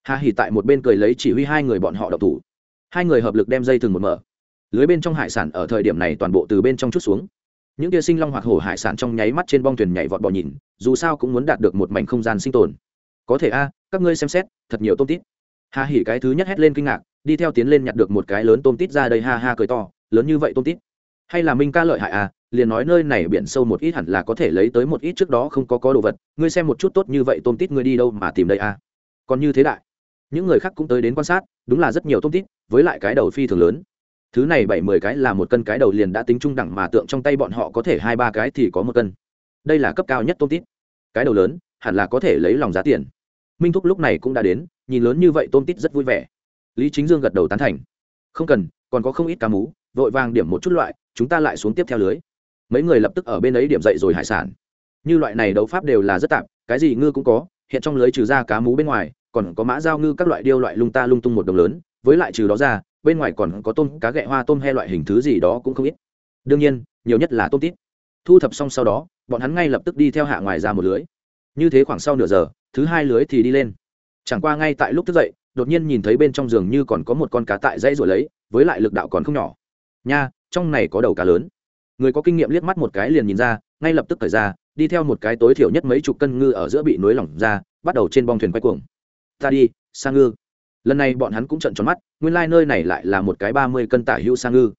hà hỉ tại một bên cười lấy chỉ huy hai người bọn họ đậu thủ. Hai người hợp lực đem dây thừng một mở. Lưới bên trong hải sản ở thời điểm này toàn bộ từ bên trong chút xuống. Những kia sinh long hoặc hổ hải sản trong nháy mắt trên bong thuyền nhảy vọt bò nhìn, dù sao cũng muốn đạt được một mảnh không gian sinh tồn. Có thể a, các ngươi xem xét, thật nhiều tôm tít. Hà hỉ cái thứ nhất hét lên kinh ngạc, đi theo tiến lên nhặt được một cái lớn tôm tít ra đây, ha ha cười to, lớn như vậy tôm tít. Hay là minh ca lợi hại à liền nói nơi này biển sâu một ít hẳn là có thể lấy tới một ít trước đó không có có đồ vật, ngươi xem một chút tốt như vậy tôm tít ngươi đi đâu mà tìm đây à còn như thế đại những người khác cũng tới đến quan sát, đúng là rất nhiều tôm tít, với lại cái đầu phi thường lớn. Thứ này bảy mười cái là một cân cái đầu liền đã tính trung đẳng mà tượng trong tay bọn họ có thể hai ba cái thì có một cân. Đây là cấp cao nhất tôm tít. Cái đầu lớn, hẳn là có thể lấy lòng giá tiền. Minh thúc lúc này cũng đã đến, nhìn lớn như vậy tôm tít rất vui vẻ. Lý chính dương gật đầu tán thành. Không cần, còn có không ít cá mú, vội vàng điểm một chút loại, chúng ta lại xuống tiếp theo lưới. Mấy người lập tức ở bên ấy điểm dậy rồi hải sản. Như loại này đấu pháp đều là rất tạp, cái gì ngư cũng có, hiện trong lưới trừ ra cá mú bên ngoài còn có mã giao ngư các loại điêu loại lung ta lung tung một đồng lớn, với lại trừ đó ra, bên ngoài còn có tôm, cá ghẹ, hoa tôm he loại hình thứ gì đó cũng không ít. Đương nhiên, nhiều nhất là tôm tít. Thu thập xong sau đó, bọn hắn ngay lập tức đi theo hạ ngoài ra một lưới. Như thế khoảng sau nửa giờ, thứ hai lưới thì đi lên. Chẳng qua ngay tại lúc thức dậy, đột nhiên nhìn thấy bên trong giường như còn có một con cá tại dãy rồi lấy, với lại lực đạo còn không nhỏ. Nha, trong này có đầu cá lớn. Người có kinh nghiệm liếc mắt một cái liền nhìn ra, ngay lập tức thời ra, đi theo một cái tối thiểu nhất mấy chục cân ngư ở giữa bị nối lỏng ra, bắt đầu trên bong thuyền quay cuồng ta đi, sa ngư. Lần này bọn hắn cũng trận tròn mắt, nguyên lai、like、nơi này lại là một cái ba mươi cân tả hữu sa ngư.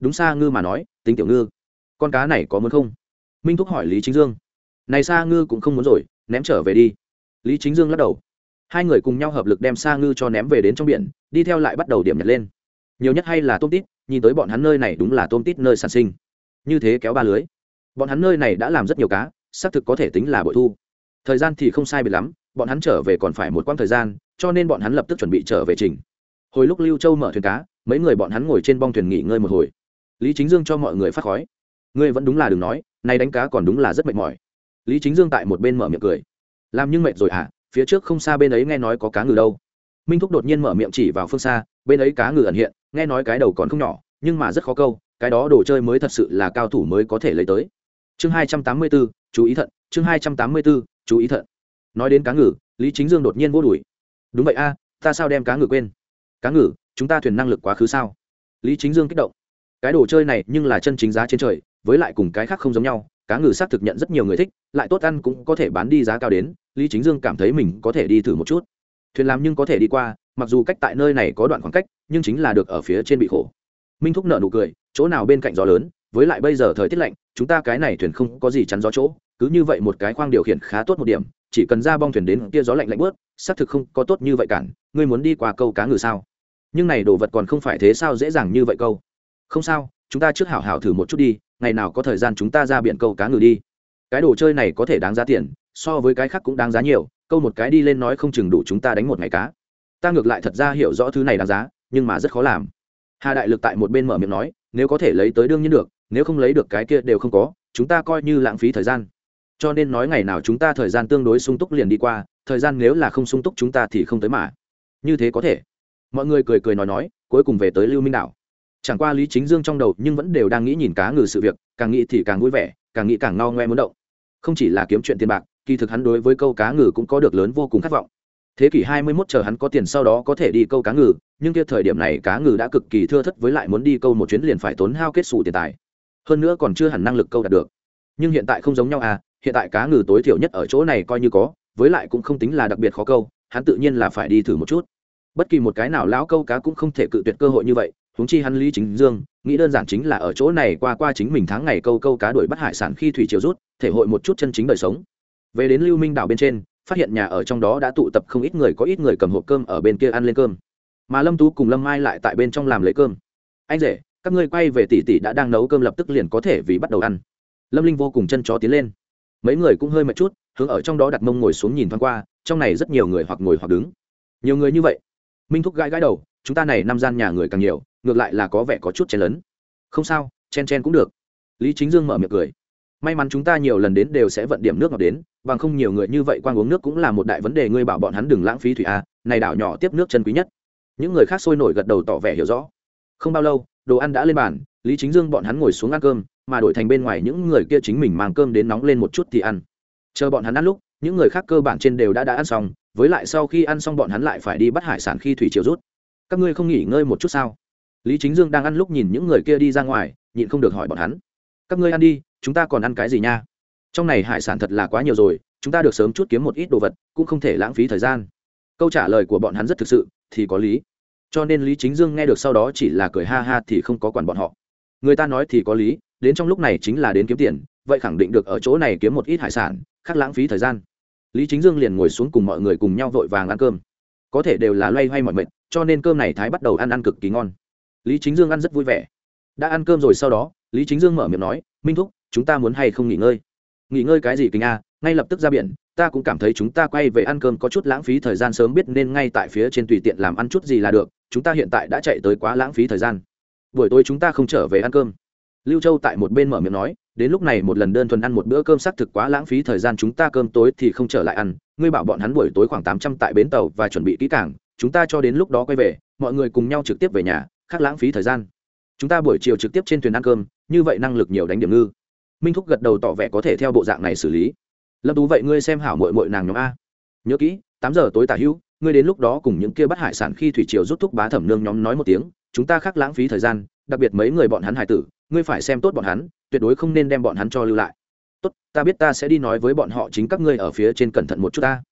Đúng sa ngư mà nói, tính tiểu ngư. Con cá này có muốn không? Minh thúc hỏi lý chính dương. Này sa ngư cũng không muốn rồi, ném trở về đi. Lý chính dương lắc đầu. Hai người cùng nhau hợp lực đem sa ngư cho ném về đến trong biển, đi theo lại bắt đầu điểm nhặt lên. Nhiều nhất hay là tôm tít, nhìn tới bọn hắn nơi này đúng là tôm tít nơi sản sinh. Như thế kéo ba lưới. Bọn hắn nơi này đã làm rất nhiều cá, xác thực có thể tính là bội thu. Thời gian thì không sai biệt lắm bọn hắn trở về còn phải một quãng thời gian, cho nên bọn hắn lập tức chuẩn bị trở về trình. Hồi lúc lưu châu mở thuyền cá, mấy người bọn hắn ngồi trên bong thuyền nghỉ ngơi một hồi. Lý chính dương cho mọi người phát khói. Ngươi vẫn đúng là đừng nói, nay đánh cá còn đúng là rất mệt mỏi. Lý chính dương tại một bên mở miệng cười. Làm nhưng mệt rồi hả? Phía trước không xa bên ấy nghe nói có cá ngừ đâu. Minh thúc đột nhiên mở miệng chỉ vào phương xa, bên ấy cá ngừ ẩn hiện, nghe nói cái đầu còn không nhỏ, nhưng mà rất khó câu, cái đó đồ chơi mới thật sự là cao thủ mới có thể lấy tới. Chương hai trăm tám mươi bốn chú ý thận, chương hai trăm tám mươi bốn chú ý thận nói đến cá ngừ, lý chính dương đột nhiên vô đùi. Đúng vậy a, ta sao đem cá ngừ quên? Cá ngừ, chúng ta thuyền năng lực quá khứ sao? Lý chính dương kích động. Cái đồ chơi này nhưng là chân chính giá trên trời, với lại cùng cái khác không giống nhau, cá ngừ xác thực nhận rất nhiều người thích, lại tốt ăn cũng có thể bán đi giá cao đến, lý chính dương cảm thấy mình có thể đi thử một chút. Thuyền làm nhưng có thể đi qua, mặc dù cách tại nơi này có đoạn khoảng cách, nhưng chính là được ở phía trên bị khổ. Minh thúc nợ nụ cười, chỗ nào bên cạnh gió lớn, với lại bây giờ thời tiết lạnh, chúng ta cái này thuyền không có gì chắn gió chỗ, cứ như vậy một cái khoang điều khiển khá tốt một điểm chỉ cần ra bong thuyền đến kia gió lạnh lạnh bớt, xác thực không có tốt như vậy cản, ngươi muốn đi qua câu cá ngừ sao? Nhưng này đồ vật còn không phải thế sao dễ dàng như vậy câu? Không sao, chúng ta trước hảo hảo thử một chút đi, ngày nào có thời gian chúng ta ra biển câu cá ngừ đi. Cái đồ chơi này có thể đáng giá tiền, so với cái khác cũng đáng giá nhiều, câu một cái đi lên nói không chừng đủ chúng ta đánh một ngày cá. Ta ngược lại thật ra hiểu rõ thứ này đáng giá, nhưng mà rất khó làm. Hà đại lực tại một bên mở miệng nói, nếu có thể lấy tới đương nhiên được, nếu không lấy được cái kia đều không có, chúng ta coi như lãng phí thời gian cho nên nói ngày nào chúng ta thời gian tương đối sung túc liền đi qua, thời gian nếu là không sung túc chúng ta thì không tới mà. Như thế có thể. Mọi người cười cười nói nói, cuối cùng về tới lưu minh đảo. Chẳng qua lý chính dương trong đầu nhưng vẫn đều đang nghĩ nhìn cá ngừ sự việc, càng nghĩ thì càng vui vẻ, càng nghĩ càng no ngoe muốn động. Không chỉ là kiếm chuyện tiền bạc, kỳ thực hắn đối với câu cá ngừ cũng có được lớn vô cùng khát vọng. Thế kỷ hai mươi 21 chờ hắn có tiền sau đó có thể đi câu cá ngừ, nhưng kia thời điểm này cá ngừ đã cực kỳ thưa thất với lại muốn đi câu một chuyến liền phải tốn hao kết xù tiền tài. Hơn nữa còn chưa hẳn năng lực câu đạt được. Nhưng hiện tại không giống nhau à hiện tại cá ngừ tối thiểu nhất ở chỗ này coi như có, với lại cũng không tính là đặc biệt khó câu, hắn tự nhiên là phải đi thử một chút. Bất kỳ một cái nào lão câu cá cũng không thể cự tuyệt cơ hội như vậy, huống chi hắn lý chính dương, nghĩ đơn giản chính là ở chỗ này qua qua chính mình tháng ngày câu câu cá đuổi bắt hải sản khi thủy chiều rút, thể hội một chút chân chính đời sống. Về đến lưu minh đảo bên trên, phát hiện nhà ở trong đó đã tụ tập không ít người, có ít người cầm hộp cơm ở bên kia ăn lên cơm. Mà lâm tú cùng lâm mai lại tại bên trong làm lấy cơm. Anh rể, các ngươi quay về tỷ tỷ đã đang nấu cơm lập tức liền có thể vì bắt đầu ăn. Lâm linh vô cùng chân chó tiến lên mấy người cũng hơi mệt chút, hướng ở trong đó đặt mông ngồi xuống nhìn thoáng qua, trong này rất nhiều người hoặc ngồi hoặc đứng. Nhiều người như vậy. Minh thúc gãi gãi đầu, chúng ta này năm gian nhà người càng nhiều, ngược lại là có vẻ có chút chen lấn. Không sao, chen chen cũng được. Lý chính dương mở miệng cười. May mắn chúng ta nhiều lần đến đều sẽ vận điểm nước ngọt đến, bằng không nhiều người như vậy quan uống nước cũng là một đại vấn đề, ngươi bảo bọn hắn đừng lãng phí thủy a, này đảo nhỏ tiếp nước chân quý nhất. Những người khác sôi nổi gật đầu tỏ vẻ hiểu rõ. Không bao lâu, đồ ăn đã lên bàn, lý chính dương bọn hắn ngồi xuống ăn cơm mà đổi thành bên ngoài những người kia chính mình mang cơm đến nóng lên một chút thì ăn. Chờ bọn hắn ăn lúc, những người khác cơ bản trên đều đã đã ăn xong, với lại sau khi ăn xong bọn hắn lại phải đi bắt hải sản khi thủy chiều rút. Các ngươi không nghỉ ngơi một chút sao? Lý chính dương đang ăn lúc nhìn những người kia đi ra ngoài, nhịn không được hỏi bọn hắn. Các ngươi ăn đi, chúng ta còn ăn cái gì nha? Trong này hải sản thật là quá nhiều rồi, chúng ta được sớm chút kiếm một ít đồ vật, cũng không thể lãng phí thời gian. Câu trả lời của bọn hắn rất thực sự, thì có lý. Cho nên lý chính dương nghe được sau đó chỉ là cười ha ha thì không có quản bọn họ. Người ta nói thì có lý đến trong lúc này chính là đến kiếm tiền, vậy khẳng định được ở chỗ này kiếm một ít hải sản, khác lãng phí thời gian. Lý chính dương liền ngồi xuống cùng mọi người cùng nhau vội vàng ăn cơm. Có thể đều là loay hoay mọi mệt, cho nên cơm này thái bắt đầu ăn ăn cực kỳ ngon. Lý chính dương ăn rất vui vẻ. Đã ăn cơm rồi sau đó, lý chính dương mở miệng nói, minh thúc, chúng ta muốn hay không nghỉ ngơi? Nghỉ ngơi cái gì kính a? Ngay lập tức ra biển, ta cũng cảm thấy chúng ta quay về ăn cơm có chút lãng phí thời gian sớm biết nên ngay tại phía trên tùy tiện làm ăn chút gì là được, chúng ta hiện tại đã chạy tới quá lãng phí thời gian. Buổi tối chúng ta không trở về ăn cơm lưu châu tại một bên mở miệng nói, đến lúc này một lần đơn thuần ăn một bữa cơm xác thực quá lãng phí thời gian, chúng ta cơm tối thì không trở lại ăn. Ngươi bảo bọn hắn buổi tối khoảng tám trăm tại bến tàu và chuẩn bị kỹ cảng chúng ta cho đến lúc đó quay về, mọi người cùng nhau trực tiếp về nhà, khác lãng phí thời gian. Chúng ta buổi chiều trực tiếp trên thuyền ăn cơm, như vậy năng lực nhiều đánh điểm ngư. Minh thúc gật đầu tỏ vẻ có thể theo bộ dạng này xử lý. Lâm tú vậy ngươi xem hảo mội mội nàng nhóm a. Nhớ kỹ, tám giờ tối tả hữu, ngươi đến lúc đó cùng những kia bắt hải sản khi thủy triều rút thúc bá thẩm nương nhóm nói một tiếng, chúng ta khác lãng phí thời gian, đặc biệt mấy người bọn hắn hải tử ngươi phải xem tốt bọn hắn, tuyệt đối không nên đem bọn hắn cho lưu lại. Tốt, ta biết ta sẽ đi nói với bọn họ chính các ngươi ở phía trên cẩn thận một chút ta.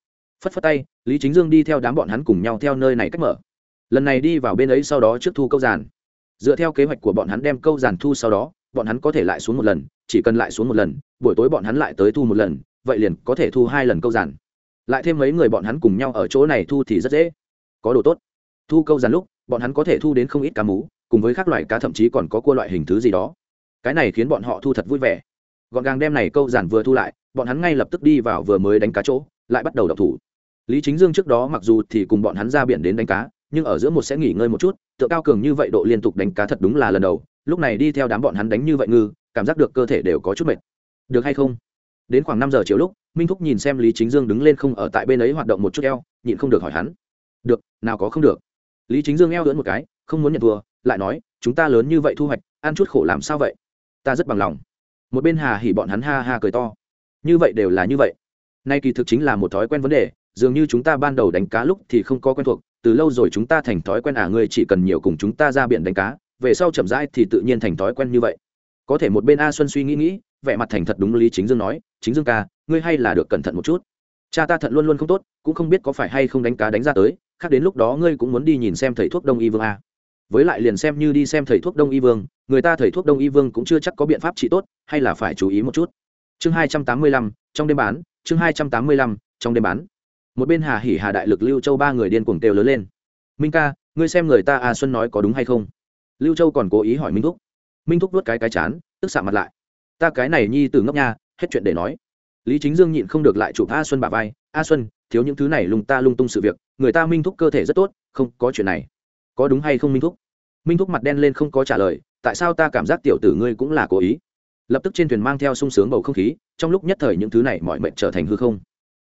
Phất phất tay, lý chính dương đi theo đám bọn hắn cùng nhau theo nơi này cách mở. Lần này đi vào bên ấy sau đó trước thu câu giàn. Dựa theo kế hoạch của bọn hắn đem câu giàn thu sau đó, bọn hắn có thể lại xuống một lần, chỉ cần lại xuống một lần, buổi tối bọn hắn lại tới thu một lần, vậy liền có thể thu hai lần câu giàn. Lại thêm mấy người bọn hắn cùng nhau ở chỗ này thu thì rất dễ. Có đồ tốt. Thu câu giàn lúc, bọn hắn có thể thu đến không ít cá mú cùng với các loại cá thậm chí còn có cua loại hình thứ gì đó. Cái này khiến bọn họ thu thật vui vẻ. Gọn gàng đem này câu giản vừa thu lại, bọn hắn ngay lập tức đi vào vừa mới đánh cá chỗ, lại bắt đầu đập thủ. Lý chính dương trước đó mặc dù thì cùng bọn hắn ra biển đến đánh cá, nhưng ở giữa một sẽ nghỉ ngơi một chút, tựa cao cường như vậy độ liên tục đánh cá thật đúng là lần đầu, lúc này đi theo đám bọn hắn đánh như vậy ngư, cảm giác được cơ thể đều có chút mệt. Được hay không? Đến khoảng năm giờ chiều lúc, minh thúc nhìn xem lý chính dương đứng lên không ở tại bên ấy hoạt động một chút eo, nhịn không được hỏi hắn. Được, nào có không được? Lý chính dương eo lưỡn một cái, không muốn nhận thua lại nói, chúng ta lớn như vậy thu hoạch, ăn chút khổ làm sao vậy? Ta rất bằng lòng. Một bên hà hỉ bọn hắn ha ha cười to. Như vậy đều là như vậy. Nay kỳ thực chính là một thói quen vấn đề, dường như chúng ta ban đầu đánh cá lúc thì không có quen thuộc, từ lâu rồi chúng ta thành thói quen à ngươi chỉ cần nhiều cùng chúng ta ra biển đánh cá, về sau chậm rãi thì tự nhiên thành thói quen như vậy. Có thể một bên a xuân suy nghĩ nghĩ, vẻ mặt thành thật đúng lý chính dương nói, chính dương ca, ngươi hay là được cẩn thận một chút. Cha ta thận luôn luôn không tốt, cũng không biết có phải hay không đánh cá đánh ra tới, khác đến lúc đó ngươi cũng muốn đi nhìn xem thầy thuốc đông y vương a với lại liền xem như đi xem thầy thuốc đông y vương, người ta thầy thuốc đông y vương cũng chưa chắc có biện pháp trị tốt, hay là phải chú ý một chút. Chương hai trăm tám mươi lăm, trong đêm bán, chương hai trăm tám mươi lăm, trong đêm bán. Một bên hà hỉ hà đại lực lưu châu ba người điên cuồng kêu lớn lên. Minh ca, ngươi xem người ta a xuân nói có đúng hay không? Lưu châu còn cố ý hỏi minh thúc. Minh thúc vuốt cái cái chán, tức xạ mặt lại. Ta cái này nhi từ ngốc nha, hết chuyện để nói. Lý chính dương nhịn không được lại chụp a xuân bà vai. A xuân, thiếu những thứ này lung ta lung tung sự việc, người ta minh thúc cơ thể rất tốt, không có chuyện này có đúng hay không minh thúc? Minh thúc mặt đen lên không có trả lời, tại sao ta cảm giác tiểu tử ngươi cũng là cố ý? Lập tức trên thuyền mang theo sung sướng bầu không khí, trong lúc nhất thời những thứ này mọi mệnh trở thành hư không.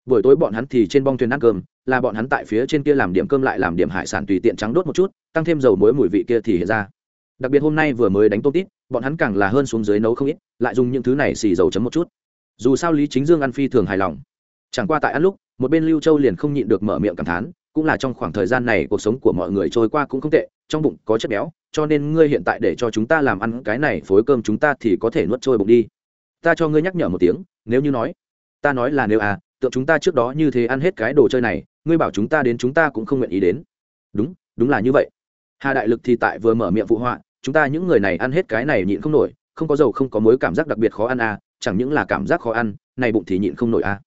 Buổi tối bọn hắn thì trên bong thuyền ăn cơm, là bọn hắn tại phía trên kia làm điểm cơm lại làm điểm hải sản tùy tiện trắng đốt một chút, tăng thêm dầu muối mùi vị kia thì hiện ra. Đặc biệt hôm nay vừa mới đánh tôm tít, bọn hắn càng là hơn xuống dưới nấu không ít, lại dùng những thứ này xì dầu chấm một chút. Dù sao lý chính dương ăn phi thường hài lòng. Chẳng qua tại ăn lúc, một bên lưu châu liền không nhịn được mở miệng cảm thán cũng là trong khoảng thời gian này cuộc sống của mọi người trôi qua cũng không tệ, trong bụng có chất béo, cho nên ngươi hiện tại để cho chúng ta làm ăn, cái này phối cơm chúng ta thì có thể nuốt trôi bụng đi. Ta cho ngươi nhắc nhở một tiếng, nếu như nói, ta nói là nếu à tượng chúng ta trước đó như thế ăn hết cái đồ chơi này, ngươi bảo chúng ta đến chúng ta cũng không nguyện ý đến. Đúng đúng là như vậy. Hà đại lực thì tại vừa mở miệng phụ họa, chúng ta những người này ăn hết cái này nhịn không nổi, không có dầu, không có mối cảm giác đặc biệt khó ăn à chẳng những là cảm giác khó ăn, này bụng thì nhịn không nổi à.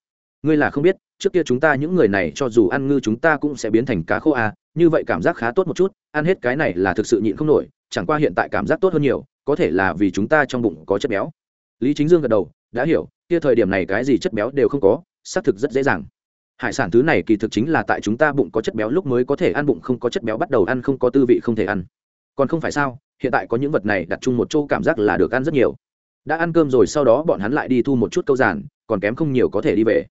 Ngươi là không biết trước kia chúng ta những người này cho dù ăn ngư chúng ta cũng sẽ biến thành cá khô à như vậy cảm giác khá tốt một chút ăn hết cái này là thực sự nhịn không nổi chẳng qua hiện tại cảm giác tốt hơn nhiều có thể là vì chúng ta trong bụng có chất béo. Lý chính dương gật đầu đã hiểu kia thời điểm này cái gì chất béo đều không có xác thực rất dễ dàng. Hải sản thứ này kỳ thực chính là tại chúng ta bụng có chất béo lúc mới có thể ăn bụng không có chất béo bắt đầu ăn không có tư vị không thể ăn. Còn không phải sao hiện tại có những vật này đặt chung một chỗ cảm giác là được ăn rất nhiều. Đã ăn cơm rồi sau đó bọn hắn lại đi thu một chút câu giản, còn kém không nhiều có thể đi về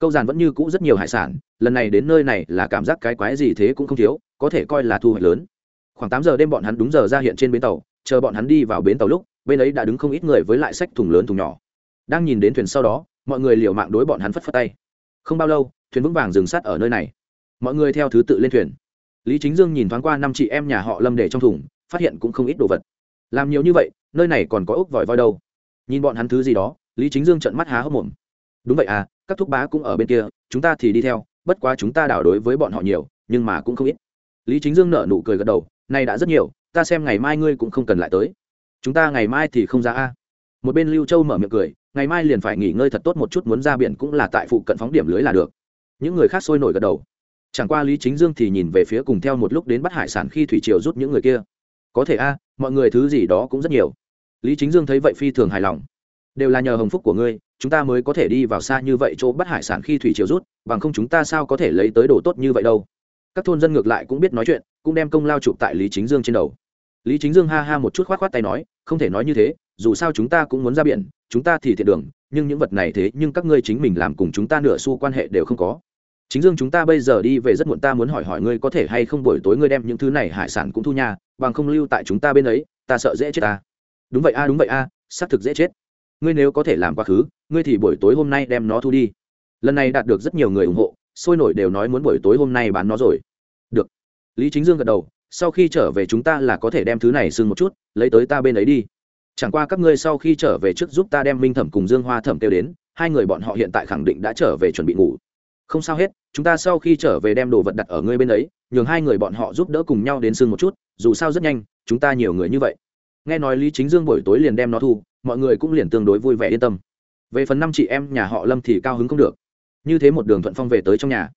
câu giàn vẫn như cũ rất nhiều hải sản, lần này đến nơi này là cảm giác cái quái gì thế cũng không thiếu, có thể coi là thu hoạch lớn. Khoảng tám giờ đêm bọn hắn đúng giờ ra hiện trên bến tàu, chờ bọn hắn đi vào bến tàu lúc, bên ấy đã đứng không ít người với lại sách thùng lớn thùng nhỏ. Đang nhìn đến thuyền sau đó, mọi người liều mạng đối bọn hắn phất phất tay. Không bao lâu, thuyền vững vàng dừng sát ở nơi này. Mọi người theo thứ tự lên thuyền. Lý chính dương nhìn thoáng qua năm chị em nhà họ lâm để trong thùng, phát hiện cũng không ít đồ vật. Làm nhiều như vậy, nơi này còn có ốc vòi voi đâu? Nhìn bọn hắn thứ gì đó, lý chính dương trận mắt há hốc mồm. Đúng vậy à các thúc bá cũng ở bên kia, chúng ta thì đi theo, bất quá chúng ta đảo đối với bọn họ nhiều, nhưng mà cũng không ít. Lý chính dương nợ nụ cười gật đầu nay đã rất nhiều, ta xem ngày mai ngươi cũng không cần lại tới. Chúng ta ngày mai thì không ra a. Một bên lưu châu mở miệng cười, ngày mai liền phải nghỉ ngơi thật tốt một chút, muốn ra biển cũng là tại phụ cận phóng điểm lưới là được. Những người khác sôi nổi gật đầu. Chẳng qua lý chính dương thì nhìn về phía cùng theo một lúc đến bắt hải sản khi thủy triều rút những người kia. Có thể a, mọi người thứ gì đó cũng rất nhiều. Lý chính dương thấy vậy phi thường hài lòng đều là nhờ hồng phúc của ngươi chúng ta mới có thể đi vào xa như vậy chỗ bắt hải sản khi thủy triều rút bằng không chúng ta sao có thể lấy tới đồ tốt như vậy đâu. Các thôn dân ngược lại cũng biết nói chuyện cũng đem công lao chụp tại lý chính dương trên đầu. Lý chính dương ha ha một chút khoát khoát tay nói không thể nói như thế dù sao chúng ta cũng muốn ra biển chúng ta thì thiện đường nhưng những vật này thế nhưng các ngươi chính mình làm cùng chúng ta nửa xu quan hệ đều không có. Chính dương chúng ta bây giờ đi về rất muộn ta muốn hỏi hỏi ngươi có thể hay không buổi tối ngươi đem những thứ này hải sản cũng thu nhà bằng không lưu tại chúng ta bên ấy ta sợ dễ chết ta. Đúng vậy a đúng vậy a à, xác thực dễ chết ngươi nếu có thể làm quá khứ, ngươi thì buổi tối hôm nay đem nó thu đi. Lần này đạt được rất nhiều người ủng hộ, sôi nổi đều nói muốn buổi tối hôm nay bán nó rồi. Được. Lý chính dương gật đầu, sau khi trở về chúng ta là có thể đem thứ này sưng một chút, lấy tới ta bên ấy đi. Chẳng qua các ngươi sau khi trở về trước giúp ta đem minh thẩm cùng dương hoa thẩm kêu đến, hai người bọn họ hiện tại khẳng định đã trở về chuẩn bị ngủ. Không sao hết, chúng ta sau khi trở về đem đồ vật đặt ở ngươi bên ấy, nhường hai người bọn họ giúp đỡ cùng nhau đến sưng một chút, dù sao rất nhanh, chúng ta nhiều người như vậy. Nghe nói lý chính dương buổi tối liền đem nó thu mọi người cũng liền tương đối vui vẻ yên tâm. Về phần năm chị em nhà họ lâm thì cao hứng không được. Như thế một đường thuận phong về tới trong nhà.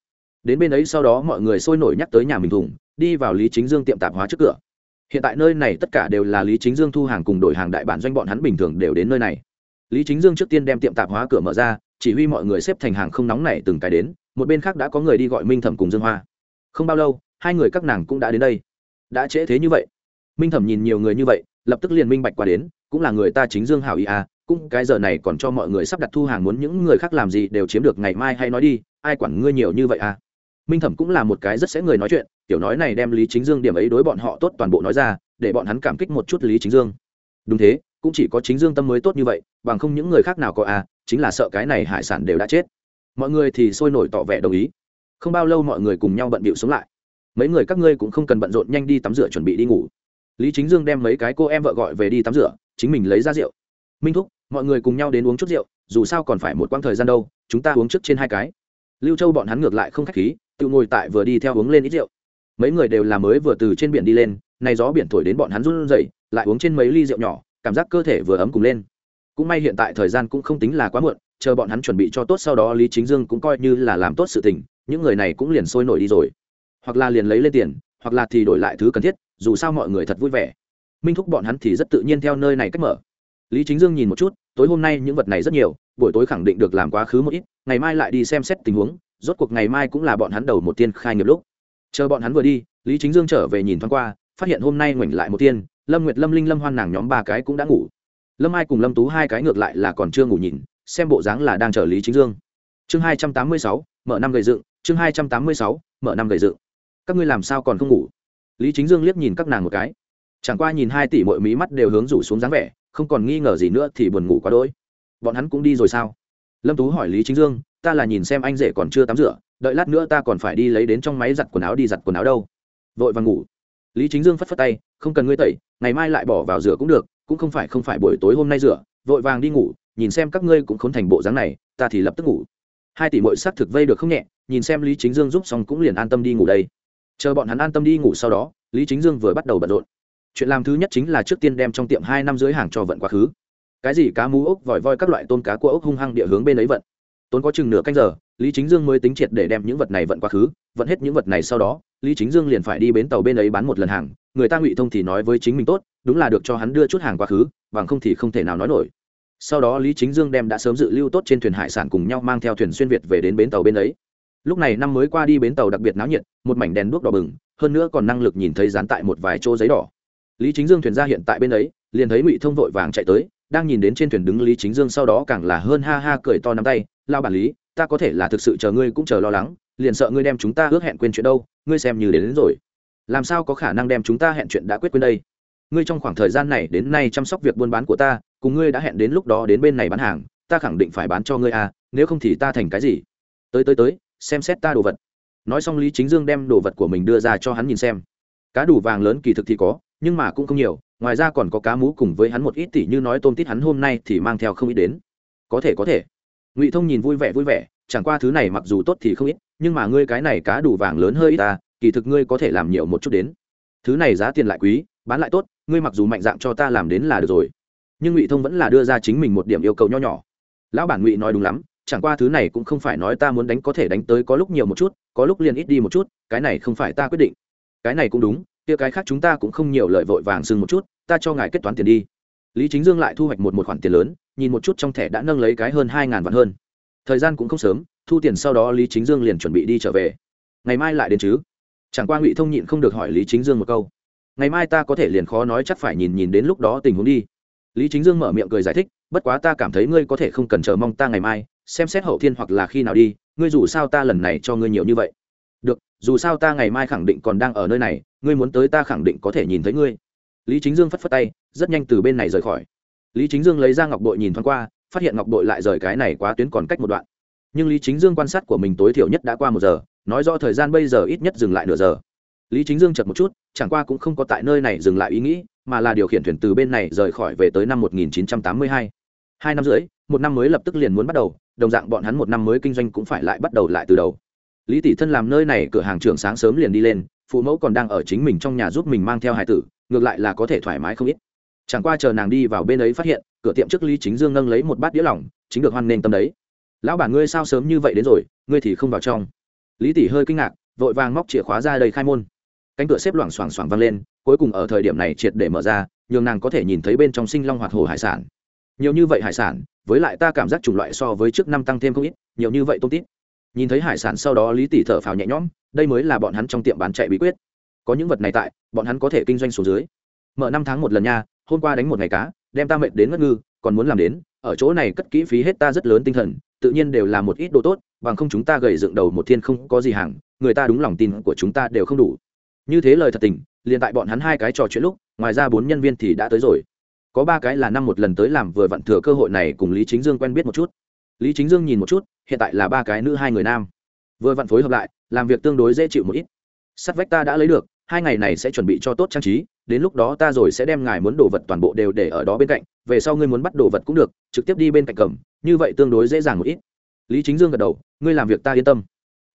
Đến bên ấy sau đó mọi người sôi nổi nhắc tới nhà mình thùng, đi vào lý chính dương tiệm tạp hóa trước cửa. Hiện tại nơi này tất cả đều là lý chính dương thu hàng cùng đổi hàng đại bản doanh bọn hắn bình thường đều đến nơi này. Lý chính dương trước tiên đem tiệm tạp hóa cửa mở ra, chỉ huy mọi người xếp thành hàng không nóng này từng cái đến, một bên khác đã có người đi gọi minh thẩm cùng dương hoa. Không bao lâu, hai người các nàng cũng đã đến đây. Đã trễ thế như vậy. Minh thẩm nhìn nhiều người như vậy lập tức liền minh bạch qua đến, cũng là người ta chính dương hảo ý à cũng cái giờ này còn cho mọi người sắp đặt thu hàng muốn những người khác làm gì đều chiếm được ngày mai hay nói đi, ai quản ngươi nhiều như vậy à. Minh thẩm cũng là một cái rất sẽ người nói chuyện, tiểu nói này đem lý chính dương điểm ấy đối bọn họ tốt toàn bộ nói ra, để bọn hắn cảm kích một chút lý chính dương. Đúng thế, cũng chỉ có chính dương tâm mới tốt như vậy, bằng không những người khác nào có à chính là sợ cái này hải sản đều đã chết. Mọi người thì sôi nổi tỏ vẻ đồng ý. Không bao lâu mọi người cùng nhau bận bịu sống lại. Mấy người các ngươi cũng không cần bận rộn nhanh đi tắm rửa chuẩn bị đi ngủ lý chính dương đem mấy cái cô em vợ gọi về đi tắm rửa, chính mình lấy ra rượu. Minh thúc, mọi người cùng nhau đến uống chút rượu, dù sao còn phải một quãng thời gian đâu, chúng ta uống trước trên hai cái. Lưu châu bọn hắn ngược lại không k h á c h khí, tự ngồi tại vừa đi theo uống lên ít rượu. Mấy người đều là mới vừa từ trên biển đi lên, nay gió biển thổi đến bọn hắn run rẩy, lại uống trên mấy ly rượu nhỏ, cảm giác cơ thể vừa ấm cùng lên. Cũng may hiện tại thời gian cũng không tính là quá muộn, chờ bọn hắn chuẩn bị cho tốt sau đó lý chính dương cũng coi như là làm tốt sự tình, những người này cũng liền sôi nổi đi rồi. Hoặc là liền lấy lên tiền, hoặc là thì đổi lại thứ cần thiết dù sao mọi người thật vui vẻ. Minh thúc bọn hắn thì rất tự nhiên theo nơi này cách mở. Lý chính dương nhìn một chút, tối hôm nay những vật này rất nhiều, buổi tối khẳng định được làm quá khứ một ít, ngày mai lại đi xem xét tình huống, rốt cuộc ngày mai cũng là bọn hắn đầu một tiên khai nghiệp lúc. Chờ bọn hắn vừa đi, lý chính dương trở về nhìn thoáng qua, phát hiện hôm nay ngoảnh lại một tiên, lâm nguyệt, lâm linh, lâm hoan nàng nhóm ba cái cũng đã ngủ. Lâm ai cùng lâm tú hai cái ngược lại là còn chưa ngủ nhìn, xem bộ dáng là đang chờ lý chính dương. Chương hai trăm tám mươi sáu, mở năm gầy dựng, chương hai trăm tám mươi sáu, mở năm gầy dựng. Các ngươi làm sao còn không ngủ? Lý chính dương liếc nhìn các nàng một cái. Chẳng qua nhìn hai tỷ mỗi mí mắt đều hướng rủ xuống dáng vẻ, không còn nghi ngờ gì nữa thì buồn ngủ quá đỗi. Bọn hắn cũng đi rồi sao? Lâm tú hỏi lý chính dương, ta là nhìn xem anh rể còn chưa tắm rửa, đợi lát nữa ta còn phải đi lấy đến trong máy giặt quần áo đi giặt quần áo đâu. Vội và ngủ. Lý chính dương phất phất tay, không cần ngươi tẩy, ngày mai lại bỏ vào rửa cũng được, cũng không phải không phải buổi tối hôm nay rửa. Vội vàng đi ngủ, nhìn xem các ngươi cũng khốn thành bộ dáng này, ta thì lập tức ngủ. Hai tỷ mội s á c thực vây được không nhẹ, nhìn xem lý chính dương giúp xong cũng liền an tâm đi ngủ đây chờ bọn hắn an tâm đi ngủ sau đó, lý chính dương vừa bắt đầu bận rộn. Chuyện làm thứ nhất chính là trước tiên đem trong tiệm hai năm dưới hàng cho vận quá khứ. Cái gì cá mú ốc, vòi voi các loại tôm cá cua ốc hung hăng địa hướng bên ấy vận. Tốn có chừng nửa canh giờ, lý chính dương mới tính triệt để đem những vật này vận quá khứ, vận hết những vật này sau đó, lý chính dương liền phải đi bến tàu bên ấy bán một lần hàng. Người ta ngụy thông thì nói với chính mình tốt, đúng là được cho hắn đưa chút hàng quá khứ, bằng không thì không thể nào nói nổi. Sau đó lý chính dương đem đã sớm dự lưu tốt trên thuyền hải sản cùng nhau mang theo thuyền xuyên việt về đến bến tàu bên ấy lúc này năm mới qua đi bến tàu đặc biệt náo nhiệt một mảnh đèn đuốc đỏ bừng hơn nữa còn năng lực nhìn thấy dán tại một vài chỗ giấy đỏ. Lý chính dương thuyền ra hiện tại bên ấy liền thấy ngụy thông vội vàng chạy tới đang nhìn đến trên thuyền đứng lý chính dương sau đó càng là hơn ha ha cười to nắm tay lao bản lý ta có thể là thực sự chờ ngươi cũng chờ lo lắng liền sợ ngươi đem chúng ta ước hẹn quên chuyện đâu ngươi xem như đến, đến rồi. Làm sao có khả năng đem chúng ta hẹn chuyện đã quyết quên đây? Ngươi trong khoảng thời gian này đến nay chăm sóc việc buôn bán của ta cùng ngươi đã hẹn đến lúc đó đến bên này bán hàng ta khẳng định phải bán cho ngươi à nếu không thì ta thành cái gì? Tới tới tới xem xét ta đồ vật. Nói xong lý chính dương đem đồ vật của mình đưa ra cho hắn nhìn xem. Cá đủ vàng lớn kỳ thực thì có, nhưng mà cũng không nhiều, ngoài ra còn có cá mú cùng với hắn một ít tỷ như nói tôm tít hắn hôm nay thì mang theo không ít đến. Có thể có thể. Ngụy thông nhìn vui vẻ vui vẻ, chẳng qua thứ này mặc dù tốt thì không ít, nhưng mà ngươi cái này cá đủ vàng lớn hơi ít ta, kỳ thực ngươi có thể làm nhiều một chút đến. Thứ này giá tiền lại quý, bán lại tốt, ngươi mặc dù mạnh dạng cho ta làm đến là được rồi. Nhưng ngụy thông vẫn là đưa ra chính mình một điểm yêu cầu nho nhỏ. Lão bản ngụy nói đúng lắm chẳng qua thứ này cũng không phải nói ta muốn đánh có thể đánh tới có lúc nhiều một chút, có lúc liền ít đi một chút, cái này không phải ta quyết định. Cái này cũng đúng, kia cái khác chúng ta cũng không nhiều lợi vội vàng dừng một chút, ta cho ngài kết toán tiền đi. Lý chính dương lại thu hoạch một một khoản tiền lớn, nhìn một chút trong thẻ đã nâng lấy cái hơn hai ngàn vạn hơn. Thời gian cũng không sớm, thu tiền sau đó lý chính dương liền chuẩn bị đi trở về. Ngày mai lại đến chứ? Chẳng qua ngụy thông nhịn không được hỏi lý chính dương một câu. Ngày mai ta có thể liền khó nói chắc phải nhìn nhìn đến lúc đó tình huống đi. Lý chính dương mở miệng cười giải thích, bất quá ta cảm thấy ngươi có thể không cần chờ mong ta ngày mai xem xét hậu thiên hoặc là khi nào đi, ngươi dù sao ta lần này cho ngươi nhiều như vậy. Được, dù sao ta ngày mai khẳng định còn đang ở nơi này, ngươi muốn tới ta khẳng định có thể nhìn thấy ngươi. Lý chính dương phất phất tay, rất nhanh từ bên này rời khỏi. Lý chính dương lấy ra ngọc bội nhìn thoáng qua, phát hiện ngọc bội lại rời cái này quá tuyến còn cách một đoạn. Nhưng lý chính dương quan sát của mình tối thiểu nhất đã qua một giờ, nói rõ thời gian bây giờ ít nhất dừng lại nửa giờ. Lý chính dương chật một chút, chẳng qua cũng không có tại nơi này dừng lại ý nghĩ, mà là điều khiển thuyền từ bên này rời khỏi về tới năm 1982. hai năm rưỡi một năm mới lập tức liền muốn bắt đầu, đồng dạng bọn hắn một năm mới kinh doanh cũng phải lại bắt đầu lại từ đầu. Lý tỷ thân làm nơi này, cửa hàng trưởng sáng sớm liền đi lên, phụ mẫu còn đang ở chính mình trong nhà giúp mình mang theo hải tử, ngược lại là có thể thoải mái không ít. Chẳng qua chờ nàng đi vào bên ấy phát hiện, cửa tiệm trước lý chính dương nâng lấy một bát đĩa lỏng, chính được hoan nghênh tâm đấy. Lão bản ngươi sao sớm như vậy đến rồi, ngươi thì không vào trong? Lý tỷ hơi kinh ngạc, vội vàng móc chìa khóa ra đầy khai môn. Cánh cửa xếp loảng xoảng xoảng vang lên, cuối cùng ở thời điểm này triệt để mở ra, nhường nàng có thể nhìn thấy bên trong sinh long hoạt hồ hải sản nhiều như vậy hải sản, với lại ta cảm giác chủng loại so với trước năm tăng thêm không ít, nhiều như vậy tôm tít. Nhìn thấy hải sản sau đó lý tỷ thở phào nhẹ nhõm, đây mới là bọn hắn trong tiệm bán chạy bí quyết. Có những vật này tại, bọn hắn có thể kinh doanh số dưới. Mở năm tháng một lần nha, hôm qua đánh một ngày cá, đem ta mệt đến ngất ngư, còn muốn làm đến, ở chỗ này cất kỹ phí hết ta rất lớn tinh thần, tự nhiên đều là một ít đồ tốt, bằng không chúng ta gầy dựng đầu một thiên không có gì hàng, người ta đúng lòng tin của chúng ta đều không đủ. Như thế lời thật tình, liền tại bọn hắn hai cái trò chuyện lúc, ngoài ra bốn nhân viên thì đã tới rồi có ba cái là năm một lần tới làm vừa vặn thừa cơ hội này cùng lý chính dương quen biết một chút. Lý chính dương nhìn một chút, hiện tại là ba cái nữ hai người nam. Vừa vặn phối hợp lại, làm việc tương đối dễ chịu một ít. Sắt vách ta đã lấy được, hai ngày này sẽ chuẩn bị cho tốt trang trí, đến lúc đó ta rồi sẽ đem ngài muốn đồ vật toàn bộ đều để ở đó bên cạnh, về sau ngươi muốn bắt đồ vật cũng được, trực tiếp đi bên cạnh cầm, như vậy tương đối dễ dàng một ít. Lý chính dương gật đầu, ngươi làm việc ta yên tâm.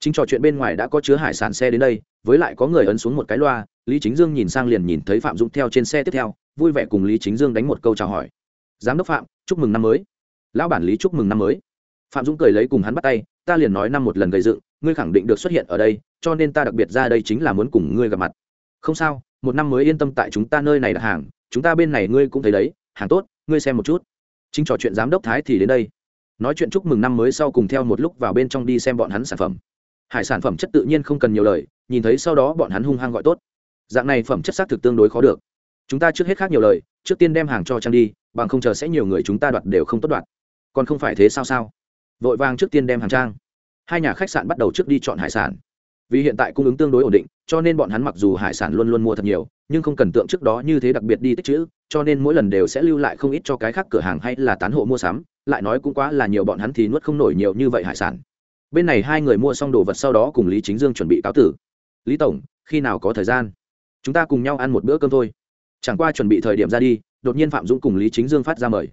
Chính trò chuyện bên ngoài đã có chứa hải sản xe đến đây, với lại có người ấn xuống một cái loa, lý chính dương nhìn sang liền nhìn thấy phạm dũng theo trên xe tiếp theo vui vẻ cùng lý chính dương đánh một câu chào hỏi. Giám đốc phạm, chúc mừng năm mới. Lão bản lý chúc mừng năm mới. Phạm dũng cười lấy cùng hắn bắt tay, ta liền nói năm một lần gây dựng, ngươi khẳng định được xuất hiện ở đây, cho nên ta đặc biệt ra đây chính là muốn cùng ngươi gặp mặt. Không sao, một năm mới yên tâm tại chúng ta nơi này đặt hàng, chúng ta bên này ngươi cũng thấy đấy, hàng tốt, ngươi xem một chút. Chính trò chuyện giám đốc thái thì đến đây. Nói chuyện chúc mừng năm mới sau cùng theo một lúc vào bên trong đi xem bọn hắn sản phẩm. Hải sản phẩm chất tự nhiên không cần nhiều lời, nhìn thấy sau đó bọn hắn hung hăng gọi tốt. Dạng này phẩm chất xác thực tương đối khó được chúng ta trước hết khác nhiều lời, trước tiên đem hàng cho trang đi, bằng không chờ sẽ nhiều người chúng ta đoạt đều không tốt đoạt. Còn không phải thế sao sao? Vội vàng trước tiên đem hàng trang. Hai nhà khách sạn bắt đầu trước đi chọn hải sản. Vì hiện tại cung ứng tương đối ổn định, cho nên bọn hắn mặc dù hải sản luôn luôn mua thật nhiều, nhưng không cần tượng trước đó như thế đặc biệt đi tích chữ cho nên mỗi lần đều sẽ lưu lại không ít cho cái khác cửa hàng hay là tán hộ mua sắm, lại nói cũng quá là nhiều bọn hắn thì nuốt không nổi nhiều như vậy hải sản. Bên này hai người mua xong đồ vật sau đó cùng lý chính dương chuẩn bị cáo tử. Lý tổng, khi nào có thời gian? Chúng ta cùng nhau ăn một bữa cơm thôi chẳng qua chuẩn bị thời điểm ra đi, đột nhiên phạm dũng cùng lý chính dương phát ra mời.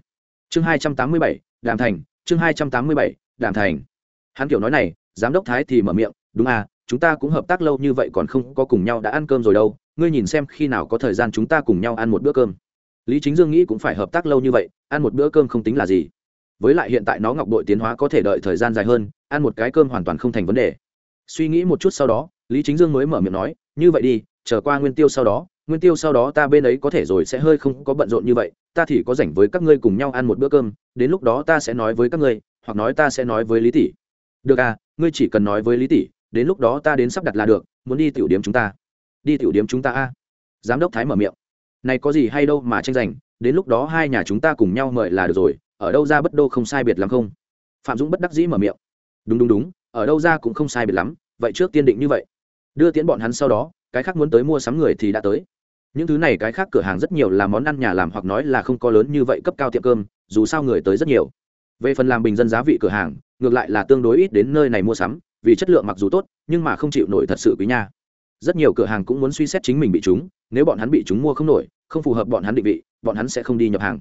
Chương hai trăm tám mươi bảy, đàm thành, chương hai trăm tám mươi bảy, đàm thành. Hắn kiểu nói này, giám đốc thái thì mở miệng, đúng à chúng ta cũng hợp tác lâu như vậy còn không có cùng nhau đã ăn cơm rồi đâu, ngươi nhìn xem khi nào có thời gian chúng ta cùng nhau ăn một bữa cơm. Lý chính dương nghĩ cũng phải hợp tác lâu như vậy, ăn một bữa cơm không tính là gì. Với lại hiện tại nó ngọc đội tiến hóa có thể đợi thời gian dài hơn, ăn một cái cơm hoàn toàn không thành vấn đề. Suy nghĩ một chút sau đó, lý chính dương mới mở miệng nói, như vậy đi, chờ qua nguyên tiêu sau đó nguyên tiêu sau đó ta bên ấy có thể rồi sẽ hơi không có bận rộn như vậy, ta thì có rảnh với các ngươi cùng nhau ăn một bữa cơm, đến lúc đó ta sẽ nói với các ngươi, hoặc nói ta sẽ nói với lý tỷ. Được à ngươi chỉ cần nói với lý tỷ, đến lúc đó ta đến sắp đặt là được, muốn đi tiểu điểm chúng ta. Đi tiểu điểm chúng ta a. Giám đốc thái mở miệng. Này có gì hay đâu mà tranh giành, đến lúc đó hai nhà chúng ta cùng nhau mời là được rồi, ở đâu ra bất đô không sai biệt lắm không? Phạm dũng bất đắc dĩ mở miệng. Đúng đúng đúng, ở đâu ra cũng không sai biệt lắm, vậy trước tiên định như vậy. Đưa tiễn bọn hắn sau đó, cái khác muốn tới mua sắm người thì đã tới những thứ này cái khác cửa hàng rất nhiều là món ăn nhà làm hoặc nói là không có lớn như vậy cấp cao tiệm cơm, dù sao người tới rất nhiều. Về phần làm bình dân giá vị cửa hàng, ngược lại là tương đối ít đến nơi này mua sắm, vì chất lượng mặc dù tốt, nhưng mà không chịu nổi thật sự quý nha. Rất nhiều cửa hàng cũng muốn suy xét chính mình bị chúng, nếu bọn hắn bị chúng mua không nổi, không phù hợp bọn hắn định vị, bọn hắn sẽ không đi nhập hàng.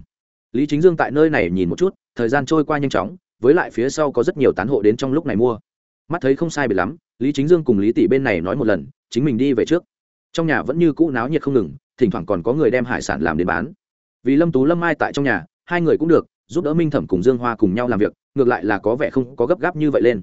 Lý chính dương tại nơi này nhìn một chút, thời gian trôi qua nhanh chóng, với lại phía sau có rất nhiều tán hộ đến trong lúc này mua. Mắt thấy không sai bị lắm, lý chính dương cùng lý tỷ bên này nói một lần, chính mình đi về trước. Trong nhà vẫn như cũ náo nhiệt không ngừng thỉnh thoảng còn có người đem hải sản làm đến bán. Vì lâm tú, lâm mai tại trong nhà, hai người cũng được, giúp đỡ minh thẩm cùng dương hoa cùng nhau làm việc, ngược lại là có vẻ không có gấp gáp như vậy lên.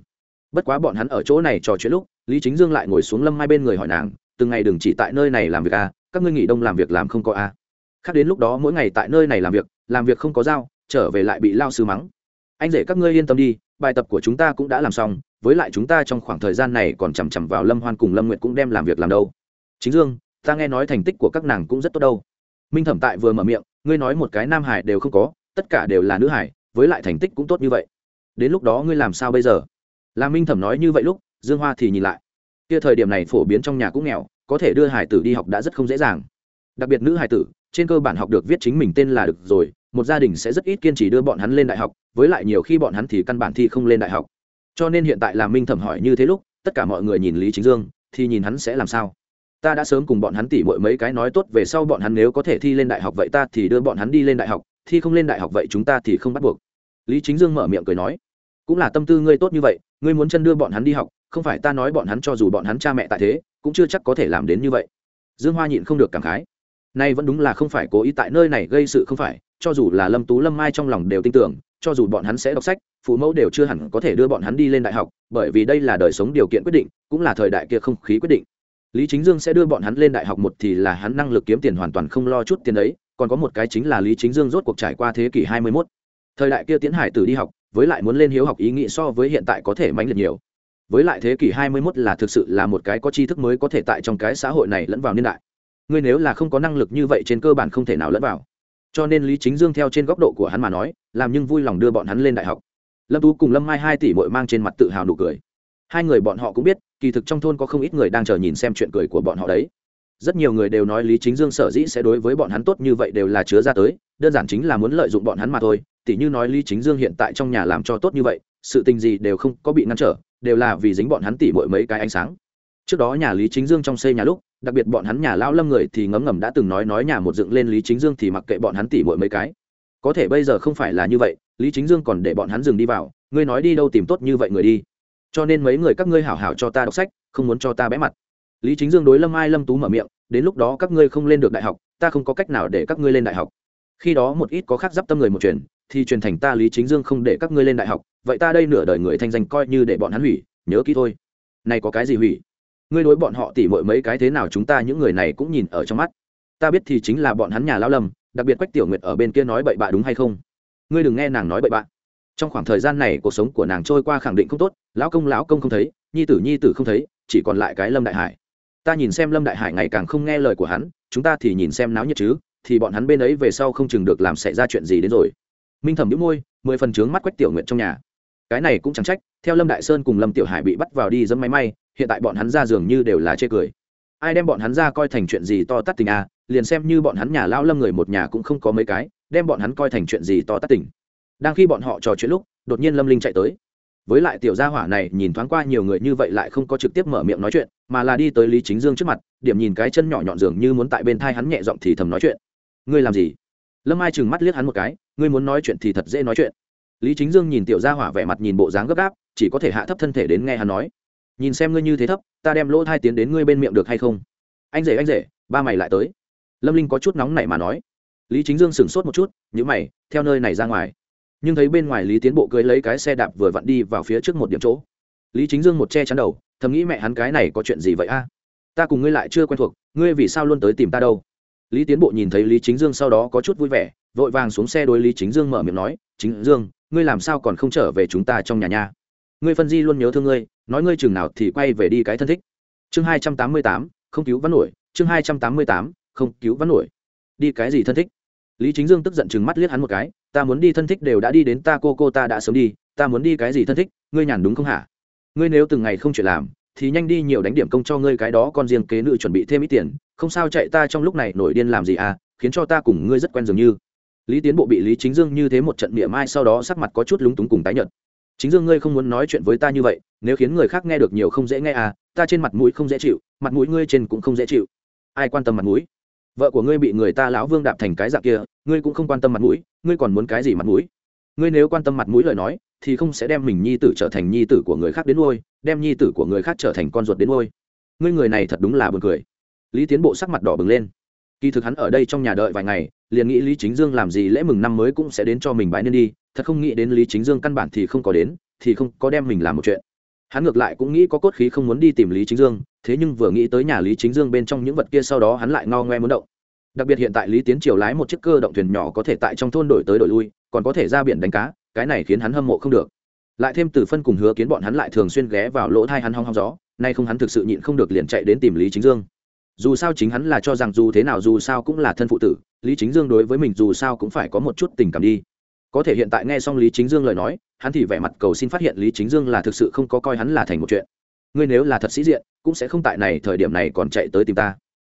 Bất quá bọn hắn ở chỗ này trò chuyện lúc, lý chính dương lại ngồi xuống lâm mai bên người hỏi nàng, từng ngày đừng chỉ tại nơi này làm việc à các ngươi nghỉ đông làm việc làm không có à? Khác đến lúc đó mỗi ngày tại nơi này làm việc làm việc không có dao trở về lại bị lao sư mắng. Anh rể các ngươi yên tâm đi, bài tập của chúng ta cũng đã làm xong, với lại chúng ta trong khoảng thời gian này còn chằm chằm vào lâm hoan cùng lâm nguyện cũng đem làm việc làm đâu. Chính dương ta nghe nói thành tích của các nàng cũng rất tốt đâu. Minh thẩm tại vừa mở miệng, ngươi nói một cái nam hải đều không có, tất cả đều là nữ hải, với lại thành tích cũng tốt như vậy. Đến lúc đó ngươi làm sao bây giờ? Là minh thẩm nói như vậy lúc, dương hoa thì nhìn lại. Kia thời điểm này phổ biến trong nhà cũng nghèo, có thể đưa hải tử đi học đã rất không dễ dàng. Đặc biệt nữ hải tử, trên cơ bản học được viết chính mình tên là được rồi, một gia đình sẽ rất ít kiên trì đưa bọn hắn lên đại học, với lại nhiều khi bọn hắn thì căn bản thi không lên đại học. Cho nên hiện tại là minh thẩm hỏi như thế lúc, tất cả mọi người nhìn lý chính dương, thì nhìn hắn sẽ làm sao? Ta đã sớm cùng bọn hắn tỉ mọi mấy cái nói tốt về sau bọn hắn nếu có thể thi lên đại học vậy ta thì đưa bọn hắn đi lên đại học, thi không lên đại học vậy chúng ta thì không bắt buộc. Lý chính dương mở miệng cười nói, cũng là tâm tư ngươi tốt như vậy, ngươi muốn chân đưa bọn hắn đi học, không phải ta nói bọn hắn cho dù bọn hắn cha mẹ tại thế, cũng chưa chắc có thể làm đến như vậy. Dương hoa nhịn không được cảm khái, nay vẫn đúng là không phải cố ý tại nơi này gây sự không phải, cho dù là lâm tú lâm mai trong lòng đều tin tưởng, cho dù bọn hắn sẽ đọc sách, phụ mẫu đều chưa hẳn có thể đưa bọn hắn đi lên đại học, bởi vì đây là đời sống điều kiện quyết định, cũng là thời đại kia không khí quyết định lý chính dương sẽ đưa bọn hắn lên đại học một thì là hắn năng lực kiếm tiền hoàn toàn không lo chút tiền đấy, còn có một cái chính là lý chính dương rốt cuộc trải qua thế kỷ hai mươi 21. thời đại kia tiến hải tử đi học, với lại muốn lên hiếu học ý nghĩ so với hiện tại có thể mãnh liệt nhiều. Với lại thế kỷ 21 là thực sự là một cái có tri thức mới có thể tại trong cái xã hội này lẫn vào niên đại. Ngươi nếu là không có năng lực như vậy trên cơ bản không thể nào lẫn vào. Cho nên lý chính dương theo trên góc độ của hắn mà nói, làm nhưng vui lòng đưa bọn hắn lên đại học. Lâm tú cùng lâm mai hai tỷ bội mang trên mặt tự hào nụ cười hai người bọn họ cũng biết, kỳ thực trong thôn có không ít người đang chờ nhìn xem chuyện cười của bọn họ đấy. Rất nhiều người đều nói lý chính dương sở dĩ sẽ đối với bọn hắn tốt như vậy đều là chứa ra tới, đơn giản chính là muốn lợi dụng bọn hắn mà thôi. Tỉ như nói lý chính dương hiện tại trong nhà làm cho tốt như vậy, sự tình gì đều không có bị ngăn trở, đều là vì dính bọn hắn tỉ mỗi mấy cái ánh sáng. Trước đó nhà lý chính dương trong xây nhà lúc, đặc biệt bọn hắn nhà lao lâm người thì ngấm ngầm đã từng nói nói nhà một dựng lên lý chính dương thì mặc kệ bọn hắn tỉ mỗi mấy cái. Có thể bây giờ không phải là như vậy, lý chính dương còn để bọn hắn dừng đi vào, ngươi nói đi đâu tìm tốt như vậy người đi cho nên mấy người các ngươi hảo hảo cho ta đọc sách, không muốn cho ta bé mặt. Lý chính dương đối lâm ai lâm tú mở miệng, đến lúc đó các ngươi không lên được đại học, ta không có cách nào để các ngươi lên đại học. Khi đó một ít có khác d tâm người một chuyện, thì truyền thành ta lý chính dương không để các ngươi lên đại học, vậy ta đây nửa đời người thanh danh coi như để bọn hắn hủy, nhớ kỹ thôi. Này có cái gì hủy? Ngươi đối bọn họ tỉ mọi mấy cái thế nào chúng ta những người này cũng nhìn ở trong mắt. Ta biết thì chính là bọn hắn nhà lao lầm đặc biệt quách tiểu nguyệt ở bên kia nói bậy bạ đúng hay không? Ngươi đừng nghe nàng nói bậy bạ trong khoảng thời gian này cuộc sống của nàng trôi qua khẳng định không tốt, lão công lão công không thấy, nhi tử nhi tử không thấy, chỉ còn lại cái lâm đại hải. Ta nhìn xem lâm đại hải ngày càng không nghe lời của hắn, chúng ta thì nhìn xem náo nhiệt chứ, thì bọn hắn bên ấy về sau không chừng được làm xảy ra chuyện gì đến rồi. Minh thẩm nhũ môi, mười phần trướng mắt quách tiểu nguyện trong nhà. Cái này cũng chẳng trách, theo lâm đại sơn cùng lâm tiểu hải bị bắt vào đi dẫm máy may, hiện tại bọn hắn ra dường như đều là chê cười. Ai đem bọn hắn ra coi thành chuyện gì to tát tình à liền xem như bọn hắn nhà lao lâm người một nhà cũng không có mấy cái, đem bọn hắn coi thành chuyện gì to tát tình đang khi bọn họ trò chuyện lúc, đột nhiên lâm linh chạy tới. Với lại tiểu gia hỏa này nhìn thoáng qua nhiều người như vậy lại không có trực tiếp mở miệng nói chuyện, mà là đi tới lý chính dương trước mặt, điểm nhìn cái chân nhỏ nhọn dường như muốn tại bên thai hắn nhẹ giọng thì thầm nói chuyện. Ngươi làm gì? Lâm ai chừng mắt liếc hắn một cái, ngươi muốn nói chuyện thì thật dễ nói chuyện. Lý chính dương nhìn tiểu gia hỏa vẻ mặt nhìn bộ dáng gấp gáp, chỉ có thể hạ thấp thân thể đến nghe hắn nói. Nhìn xem ngươi như thế thấp, ta đem lỗ thai tiến đến ngươi bên miệng được hay không? Anh rể anh rể, ba mày lại tới. Lâm linh có chút nóng nảy mà nói. Lý chính dương sửng sốt một chút nhữ mày, theo nơi này ra ngoài nhưng thấy bên ngoài lý tiến bộ cưới lấy cái xe đạp vừa vặn đi vào phía trước một điểm chỗ. Lý chính dương một che chắn đầu, thầm nghĩ mẹ hắn cái này có chuyện gì vậy a? Ta cùng ngươi lại chưa quen thuộc, ngươi vì sao luôn tới tìm ta đâu? Lý tiến bộ nhìn thấy lý chính dương sau đó có chút vui vẻ, vội vàng xuống xe đối lý chính dương mở miệng nói, chính dương, ngươi làm sao còn không trở về chúng ta trong nhà nhà ngươi phân di luôn nhớ thương ngươi, nói ngươi chừng nào thì quay về đi cái thân thích. Chương hai trăm tám mươi tám, không cứu vắn nổi, chương hai trăm tám mươi tám, không cứu vắn nổi. Đi cái gì thân thích? Lý chính dương tức giận chừng mắt liếc hắn một cái ta muốn đi thân thích đều đã đi đến ta cô cô ta đã sớm đi, ta muốn đi cái gì thân thích, ngươi nhàn đúng không hả? Ngươi nếu từng ngày không chuyện làm, thì nhanh đi nhiều đánh điểm công cho ngươi cái đó con riêng kế nữ chuẩn bị thêm ít tiền, không sao chạy ta trong lúc này nổi điên làm gì à khiến cho ta cùng ngươi rất quen dường như. Lý tiến bộ bị lý chính dương như thế một trận miệng mai sau đó sắc mặt có chút lúng túng cùng tái nhợt. Chính dương ngươi không muốn nói chuyện với ta như vậy, nếu khiến người khác nghe được nhiều không dễ nghe à ta trên mặt mũi không dễ chịu, mặt mũi ngươi trên cũng không dễ chịu. Ai quan tâm mặt mũi? Vợ của ngươi bị người ta lão vương đạp thành cái dạng kia, ngươi cũng không quan tâm mặt mũi, ngươi còn muốn cái gì mặt mũi? Ngươi nếu quan tâm mặt mũi lời nói, thì không sẽ đem mình nhi tử trở thành nhi tử của người khác đến nuôi, đem nhi tử của người khác trở thành con ruột đến nuôi. Ngươi người này thật đúng là buồn cười. Lý tiến bộ sắc mặt đỏ bừng lên. Kỳ thực hắn ở đây trong nhà đợi vài ngày, liền nghĩ lý chính dương làm gì lễ mừng năm mới cũng sẽ đến cho mình bái nên đi, thật không nghĩ đến lý chính dương căn bản thì không có đến, thì không có đem mình làm một chuyện hắn ngược lại cũng nghĩ có cốt khí không muốn đi tìm lý chính dương, thế nhưng vừa nghĩ tới nhà lý chính dương bên trong những vật kia sau đó hắn lại ngao ngoe muốn động. Đặc biệt hiện tại lý tiến triều lái một chiếc cơ động thuyền nhỏ có thể tại trong thôn đổi tới đổi lui, còn có thể ra biển đánh cá, cái này khiến hắn hâm mộ không được. Lại thêm từ phân cùng hứa kiến bọn hắn lại thường xuyên ghé vào lỗ thai hắn hong hong gió, nay không hắn thực sự nhịn không được liền chạy đến tìm lý chính dương. Dù sao chính hắn là cho rằng dù thế nào dù sao cũng là thân phụ tử, lý chính dương đối với mình dù sao cũng phải có một chút tình cảm đi có thể hiện tại nghe xong lý chính dương lời nói, hắn thì vẻ mặt cầu xin phát hiện lý chính dương là thực sự không có coi hắn là thành một chuyện. Ngươi nếu là thật sĩ diện, cũng sẽ không tại này thời điểm này còn chạy tới tìm ta.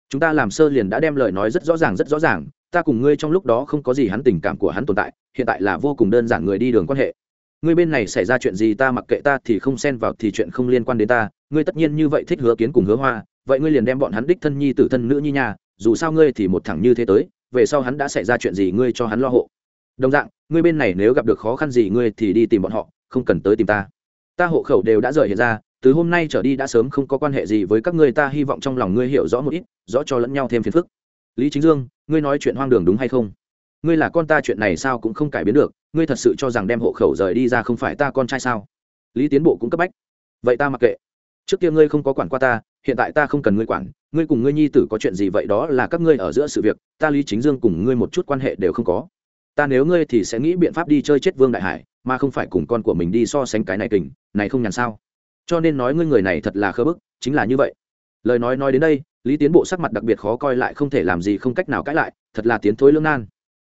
Chúng ta làm sơ liền đã đem lời nói rất rõ ràng, rất rõ ràng. Ta cùng ngươi trong lúc đó không có gì hắn tình cảm của hắn tồn tại, hiện tại là vô cùng đơn giản người đi đường quan hệ. Ngươi bên này xảy ra chuyện gì ta mặc kệ ta thì không xen vào thì chuyện không liên quan đến ta. Ngươi tất nhiên như vậy thích hứa kiến cùng hứa hoa. Vậy ngươi liền đem bọn hắn đích thân nhi tử thân nữ nhi nhà dù sao ngươi thì một thẳng như thế tới, về sau hắn đã xảy ra chuyện gì ngươi cho hắn lo hộ đồng dạng, ngươi bên này nếu gặp được khó khăn gì ngươi thì đi tìm bọn họ, không cần tới tìm ta. Ta hộ khẩu đều đã rời hiện ra, từ hôm nay trở đi đã sớm không có quan hệ gì với các ngươi, ta hy vọng trong lòng ngươi hiểu rõ một ít, rõ cho lẫn nhau thêm phiền phức. Lý chính dương, ngươi nói chuyện hoang đường đúng hay không? Ngươi là con ta chuyện này sao cũng không cải biến được, ngươi thật sự cho rằng đem hộ khẩu rời đi ra không phải ta con trai sao? Lý tiến bộ cũng cấp bách. Vậy ta mặc kệ. Trước kia ngươi không có quản qua ta, hiện tại ta không cần ngươi quản, ngươi cùng ngươi nhi tử có chuyện gì vậy đó là các ngươi ở giữa sự việc, ta lý chính dương cùng ngươi một chút quan hệ đều không có ta nếu ngươi thì sẽ nghĩ biện pháp đi chơi chết vương đại hải, mà không phải cùng con của mình đi so sánh cái này kình, này không nhàn sao? Cho nên nói ngươi người này thật là khơ bức, chính là như vậy. Lời nói nói đến đây, lý tiến bộ sắc mặt đặc biệt khó coi lại không thể làm gì không cách nào cãi lại, thật là tiến thối lương nan.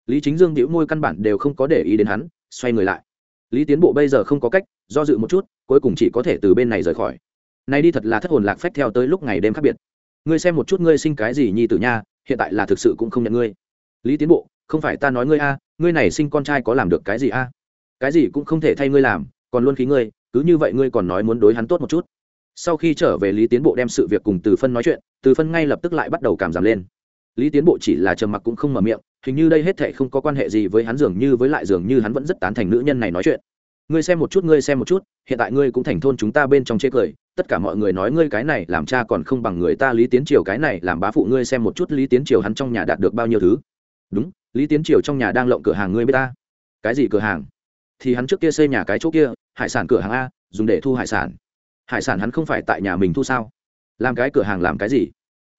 Lý chính dương đĩu môi căn bản đều không có để ý đến hắn, xoay người lại. Lý tiến bộ bây giờ không có cách, do dự một chút, cuối cùng chỉ có thể từ bên này rời khỏi. Nay đi thật là thất hồn lạc phách theo tới lúc ngày đêm khác biệt. Ngươi xem một chút ngươi sinh cái gì nhi tử nha, hiện tại là thực sự cũng không nhận ngươi. Lý tiến bộ, không phải ta nói ngươi a ngươi này sinh con trai có làm được cái gì a? Cái gì cũng không thể thay ngươi làm, còn luôn khí ngươi, cứ như vậy ngươi còn nói muốn đối hắn tốt một chút. Sau khi trở về, lý tiến bộ đem sự việc cùng từ phân nói chuyện, từ phân ngay lập tức lại bắt đầu cảm giảm lên. Lý tiến bộ chỉ là trầm mặc cũng không mở miệng, hình như đây hết thệ không có quan hệ gì với hắn, dường như với lại dường như hắn vẫn rất tán thành nữ nhân này nói chuyện. Ngươi xem một chút, ngươi xem một chút, hiện tại ngươi cũng thành thôn chúng ta bên trong chê cười, tất cả mọi người nói ngươi cái này làm cha còn không bằng người ta, lý tiến triều cái này làm bá phụ, ngươi xem một chút, lý tiến triều hắn trong nhà đạt được bao nhiêu thứ đúng, lý tiến triều trong nhà đang lộng cửa hàng ngươi biết ta. Cái gì cửa hàng? Thì hắn trước kia xây nhà cái chỗ kia, hải sản cửa hàng a, dùng để thu hải sản. Hải sản hắn không phải tại nhà mình thu sao? Làm cái cửa hàng làm cái gì?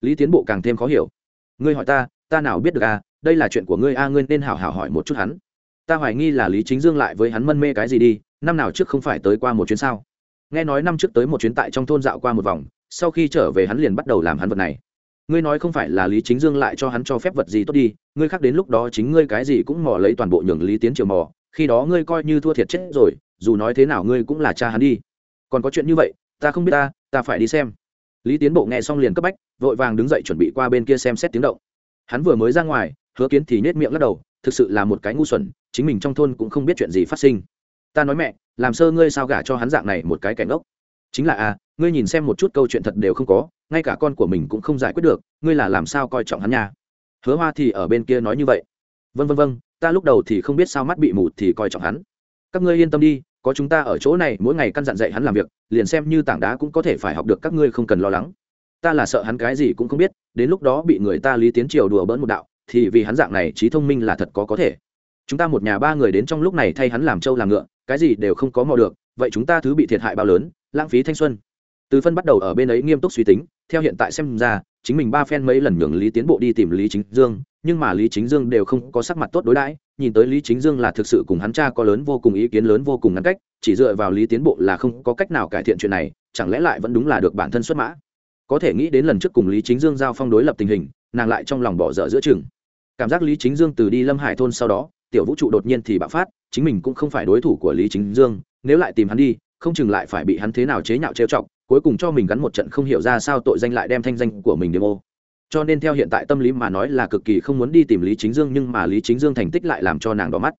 Lý tiến bộ càng thêm khó hiểu. Ngươi hỏi ta ta nào biết được a, đây là chuyện của ngươi a, ngươi nên hảo hảo hỏi một chút hắn. Ta hoài nghi là lý chính dương lại với hắn mân mê cái gì đi, năm nào trước không phải tới qua một chuyến sao? Nghe nói năm trước tới một chuyến tại trong thôn dạo qua một vòng, sau khi trở về hắn liền bắt đầu làm hắn vật này ngươi nói không phải là lý chính dương lại cho hắn cho phép vật gì tốt đi, ngươi khác đến lúc đó chính ngươi cái gì cũng mò lấy toàn bộ nhường lý tiến triều mò, khi đó ngươi coi như thua thiệt chết rồi, dù nói thế nào ngươi cũng là cha hắn đi. Còn có chuyện như vậy, ta không biết ta ta phải đi xem. Lý tiến bộ nghe xong liền cấp bách, vội vàng đứng dậy chuẩn bị qua bên kia xem xét tiếng động. Hắn vừa mới ra ngoài, hứa kiến thì nết miệng lắc đầu, thực sự là một cái ngu xuẩn, chính mình trong thôn cũng không biết chuyện gì phát sinh. Ta nói mẹ, làm sơ ngươi sao gả cho hắn dạng này một cái kẻ ngốc chính là à ngươi nhìn xem một chút câu chuyện thật đều không có, ngay cả con của mình cũng không giải quyết được, ngươi là làm sao coi trọng hắn nha? Hứa hoa thì ở bên kia nói như vậy. Vân vân vân ta lúc đầu thì không biết sao mắt bị mù thì coi trọng hắn. Các ngươi yên tâm đi, có chúng ta ở chỗ này, mỗi ngày căn dặn dạy hắn làm việc, liền xem như tảng đá cũng có thể phải học được, các ngươi không cần lo lắng. Ta là sợ hắn cái gì cũng không biết, đến lúc đó bị người ta lý tiến triều đùa bỡn một đạo, thì vì hắn dạng này trí thông minh là thật có có thể. Chúng ta một nhà ba người đến trong lúc này thay hắn làm trâu làm ngựa, cái gì đều không có mò được, vậy chúng ta thứ bị thiệt hại bao lớn lãng phí thanh xuân. Từ phân bắt đầu ở bên ấy nghiêm túc suy tính, theo hiện tại xem ra, chính mình ba phen mấy lần nhường lý tiến bộ đi tìm lý chính dương, nhưng mà lý chính dương đều không có sắc mặt tốt đối đãi, nhìn tới lý chính dương là thực sự cùng hắn cha có lớn vô cùng ý kiến lớn vô cùng ngắn cách, chỉ dựa vào lý tiến bộ là không có cách nào cải thiện chuyện này, chẳng lẽ lại vẫn đúng là được bản thân xuất mã? Có thể nghĩ đến lần trước cùng lý chính dương giao phong đối lập tình hình, nàng lại trong lòng bỏ dở giữa chừng. Cảm giác lý chính dương từ đi lâm hải thôn sau đó, tiểu vũ trụ đột nhiên thì bạo phát, chính mình cũng không phải đối thủ của lý chính dương, nếu lại tìm hắn đi không chừng lại phải bị hắn thế nào chế nhạo trêu chọc, cuối cùng cho mình gắn một trận không hiểu ra sao tội danh lại đem thanh danh của mình đêm ô. Cho nên theo hiện tại tâm lý mà nói là cực kỳ không muốn đi tìm lý chính dương, nhưng mà lý chính dương thành tích lại làm cho nàng đỏ mắt.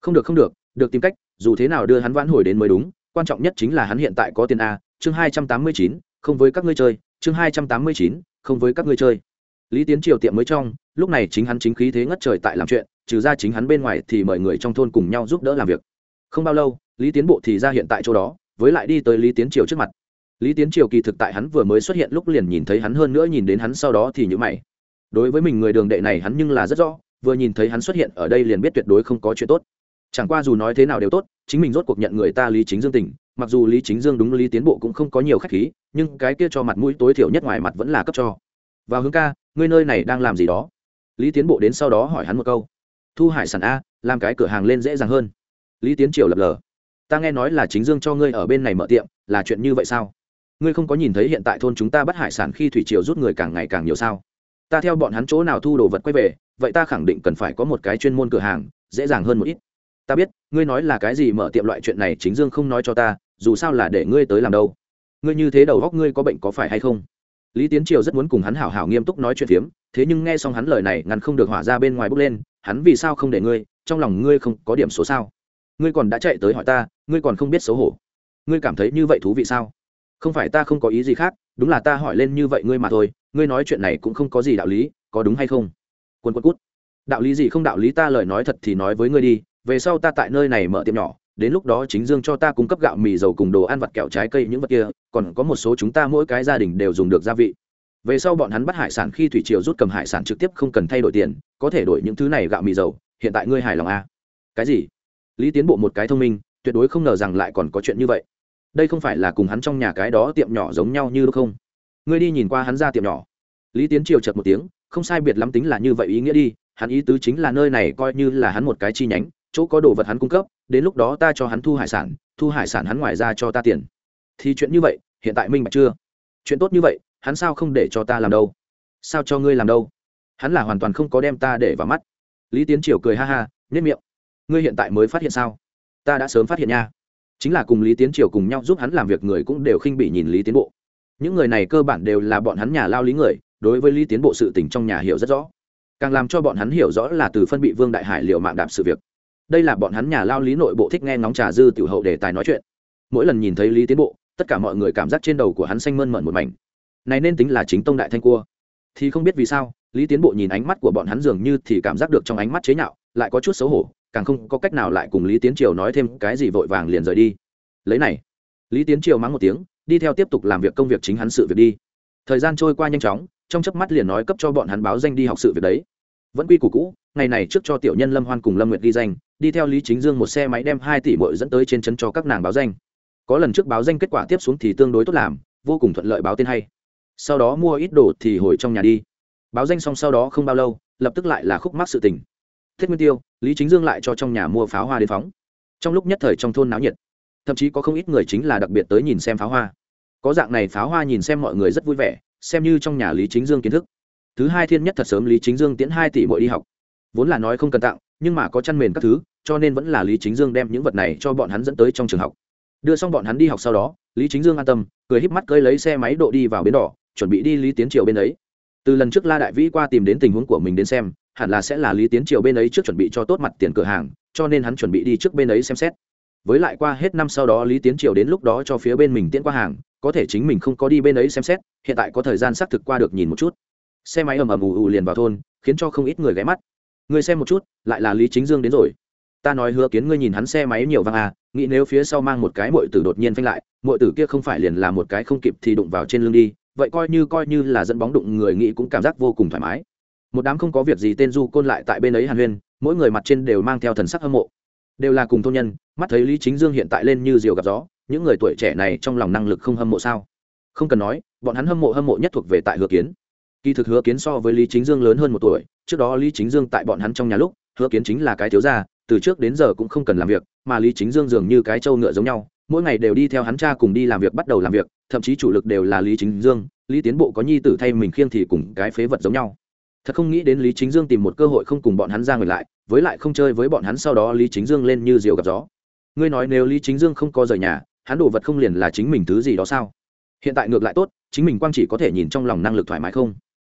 Không được không được được tìm cách, dù thế nào đưa hắn vãn hồi đến mới đúng, quan trọng nhất chính là hắn hiện tại có tiền a, chương hai trăm tám mươi chín, không với các ngươi chơi, chương hai trăm tám mươi chín, không với các ngươi chơi. Lý tiến triều tiệm mới trong, lúc này chính hắn chính khí thế ngất trời tại làm chuyện, trừ ra chính hắn bên ngoài thì mời người trong thôn cùng nhau giúp đỡ làm việc. Không bao lâu, lý tiến bộ thì ra hiện tại chỗ đó với lại đi tới lý tiến triều trước mặt. Lý tiến triều kỳ thực tại hắn vừa mới xuất hiện lúc liền nhìn thấy hắn hơn nữa nhìn đến hắn sau đó thì nhữ mày. Đối với mình người đường đệ này hắn nhưng là rất rõ, vừa nhìn thấy hắn xuất hiện ở đây liền biết tuyệt đối không có chuyện tốt. Chẳng qua dù nói thế nào đều tốt, chính mình rốt cuộc nhận người ta lý chính dương tình, mặc dù lý chính dương đúng lý tiến bộ cũng không có nhiều khách khí, nhưng cái kia cho mặt mũi tối thiểu nhất ngoài mặt vẫn là cấp cho. Vào hướng ca, ngươi nơi này đang làm gì đó? Lý tiến bộ đến sau đó hỏi hắn một câu. Thu hải sản a, làm cái cửa hàng lên dễ dàng hơn. Lý tiến triều lập lờ ta nghe nói là chính dương cho ngươi ở bên này mở tiệm, là chuyện như vậy sao? Ngươi không có nhìn thấy hiện tại thôn chúng ta bắt hải sản khi thủy triều rút người càng ngày càng nhiều sao? Ta theo bọn hắn chỗ nào thu đồ vật quay về, vậy ta khẳng định cần phải có một cái chuyên môn cửa hàng, dễ dàng hơn một ít. Ta biết, ngươi nói là cái gì mở tiệm loại chuyện này chính dương không nói cho ta, dù sao là để ngươi tới làm đâu. Ngươi như thế đầu góc ngươi có bệnh có phải hay không? Lý tiến triều rất muốn cùng hắn hảo hảo nghiêm túc nói chuyện phiếm, thế nhưng nghe xong hắn lời này ngăn không được hỏa ra bên ngoài bước lên, hắn vì sao không để ngươi, trong lòng ngươi không có điểm số sao? Ngươi còn đã chạy tới hỏi ta, ngươi còn không biết xấu hổ. Ngươi cảm thấy như vậy thú vị sao? Không phải ta không có ý gì khác, đúng là ta hỏi lên như vậy ngươi mà thôi, ngươi nói chuyện này cũng không có gì đạo lý, có đúng hay không? Quân quân cút. Đạo lý gì không đạo lý ta lời nói thật thì nói với ngươi đi, về sau ta tại nơi này mở tiệm nhỏ, đến lúc đó chính dương cho ta cung cấp gạo mì dầu cùng đồ ăn vặt kẹo trái cây những vật kia, còn có một số chúng ta mỗi cái gia đình đều dùng được gia vị. Về sau bọn hắn bắt hải sản khi thủy triều rút cầm hải sản trực tiếp không cần thay đổi tiền, có thể đổi những thứ này gạo mì dầu, hiện tại ngươi hài lòng à? cái gì? Lý tiến bộ một cái thông minh, tuyệt đối không ngờ rằng lại còn có chuyện như vậy. Đây không phải là cùng hắn trong nhà cái đó tiệm nhỏ giống nhau như đúng không? Ngươi đi nhìn qua hắn ra tiệm nhỏ. Lý tiến triều chật một tiếng, không sai biệt lắm tính là như vậy ý nghĩa đi, hắn ý tứ chính là nơi này coi như là hắn một cái chi nhánh, chỗ có đồ vật hắn cung cấp, đến lúc đó ta cho hắn thu hải sản, thu hải sản hắn ngoài ra cho ta tiền. Thì chuyện như vậy, hiện tại minh bạch chưa? Chuyện tốt như vậy, hắn sao không để cho ta làm đâu? Sao cho ngươi làm đâu? Hắn là hoàn toàn không có đem ta để vào mắt. Lý tiến triều cười ha ha nhất miệng ngươi hiện tại mới phát hiện sao? Ta đã sớm phát hiện nha. Chính là cùng lý tiến triều cùng nhau giúp hắn làm việc người cũng đều khinh bị nhìn lý tiến bộ. Những người này cơ bản đều là bọn hắn nhà lao lý người, đối với lý tiến bộ sự tình trong nhà hiểu rất rõ. Càng làm cho bọn hắn hiểu rõ là từ phân bị vương đại hải liệu mạng đạp sự việc. Đây là bọn hắn nhà lao lý nội bộ thích nghe ngóng trà dư tiểu hậu để tài nói chuyện. Mỗi lần nhìn thấy lý tiến bộ, tất cả mọi người cảm giác trên đầu của hắn xanh mơn mận một mảnh. Này nên tính là chính tông đại thanh cua. Thì không biết vì sao, lý tiến bộ nhìn ánh mắt của bọn hắn dường như thì cảm giác được trong ánh mắt chế nhạo, lại có chút xấu hổ càng không có cách nào lại cùng lý tiến triều nói thêm cái gì vội vàng liền rời đi. Lấy này, lý tiến triều mắng một tiếng, đi theo tiếp tục làm việc công việc chính hắn sự việc đi. Thời gian trôi qua nhanh chóng, trong chớp mắt liền nói cấp cho bọn hắn báo danh đi học sự việc đấy. Vẫn quy củ cũ, ngày này trước cho tiểu nhân lâm hoan cùng lâm nguyệt ghi danh, đi theo lý chính dương một xe máy đem hai tỷ mội dẫn tới trên chân cho các nàng báo danh. Có lần trước báo danh kết quả tiếp xuống thì tương đối tốt làm, vô cùng thuận lợi báo tên hay. Sau đó mua ít đồ thì hồi trong nhà đi. Báo danh xong sau đó không bao lâu, lập tức lại là khúc mắc sự tình thiết nguyên tiêu, lý chính dương lại cho trong nhà mua pháo hoa đến phóng. Trong lúc nhất thời trong thôn náo nhiệt, thậm chí có không ít người chính là đặc biệt tới nhìn xem pháo hoa. Có dạng này pháo hoa nhìn xem mọi người rất vui vẻ, xem như trong nhà lý chính dương kiến thức. Thứ hai thiên nhất thật sớm lý chính dương tiễn hai tỷ mỗi đi học. Vốn là nói không cần tặng, nhưng mà có chăn mền các thứ, cho nên vẫn là lý chính dương đem những vật này cho bọn hắn dẫn tới trong trường học. Đưa xong bọn hắn đi học sau đó, lý chính dương an tâm, cười híp mắt cơi lấy xe máy độ đi vào bến đỏ, chuẩn bị đi lý tiến triều bên ấy. Từ lần trước la đại vĩ qua tìm đến tình huống của mình đến xem hẳn là sẽ là lý tiến triều bên ấy trước chuẩn bị cho tốt mặt tiền cửa hàng, cho nên hắn chuẩn bị đi trước bên ấy xem xét. Với lại qua hết năm sau đó lý tiến triều đến lúc đó cho phía bên mình tiễn qua hàng, có thể chính mình không có đi bên ấy xem xét, hiện tại có thời gian xác thực qua được nhìn một chút. Xe máy ầm ầm ù ù liền vào thôn, khiến cho không ít người ghé mắt. Người xem một chút, lại là lý chính dương đến rồi. Ta nói hứa kiến ngươi nhìn hắn xe máy nhiều văng à nghĩ nếu phía sau mang một cái mội tử đột nhiên phanh lại mội tử kia không phải liền là một cái không kịp thì đụng vào trên lưng đi, vậy coi như coi như là dẫn bóng đụng người nghĩ cũng cảm giác vô cùng thoải mái một đám không có việc gì tên du côn lại tại bên ấy hàn huyên, mỗi người mặt trên đều mang theo thần sắc hâm mộ. Đều là cùng thôn nhân, mắt thấy lý chính dương hiện tại lên như diều gặp gió, những người tuổi trẻ này trong lòng năng lực không hâm mộ sao? Không cần nói, bọn hắn hâm mộ hâm mộ nhất thuộc về tại hứa kiến. Kỳ thực hứa kiến so với lý chính dương lớn hơn một tuổi, trước đó lý chính dương tại bọn hắn trong nhà lúc, hứa kiến chính là cái thiếu gia, từ trước đến giờ cũng không cần làm việc, mà lý chính dương dường như cái trâu ngựa giống nhau, mỗi ngày đều đi theo hắn cha cùng đi làm việc bắt đầu làm việc, thậm chí chủ lực đều là lý chính dương, lý tiến bộ có nhi tử thay mình khiêng thì cùng cái phế vật giống nhau thật không nghĩ đến lý chính dương tìm một cơ hội không cùng bọn hắn ra người lại, với lại không chơi với bọn hắn sau đó lý chính dương lên như diều gặp gió. Ngươi nói nếu lý chính dương không có rời nhà, hắn đồ vật không liền là chính mình thứ gì đó sao? Hiện tại ngược lại tốt, chính mình quang chỉ có thể nhìn trong lòng năng lực thoải mái không?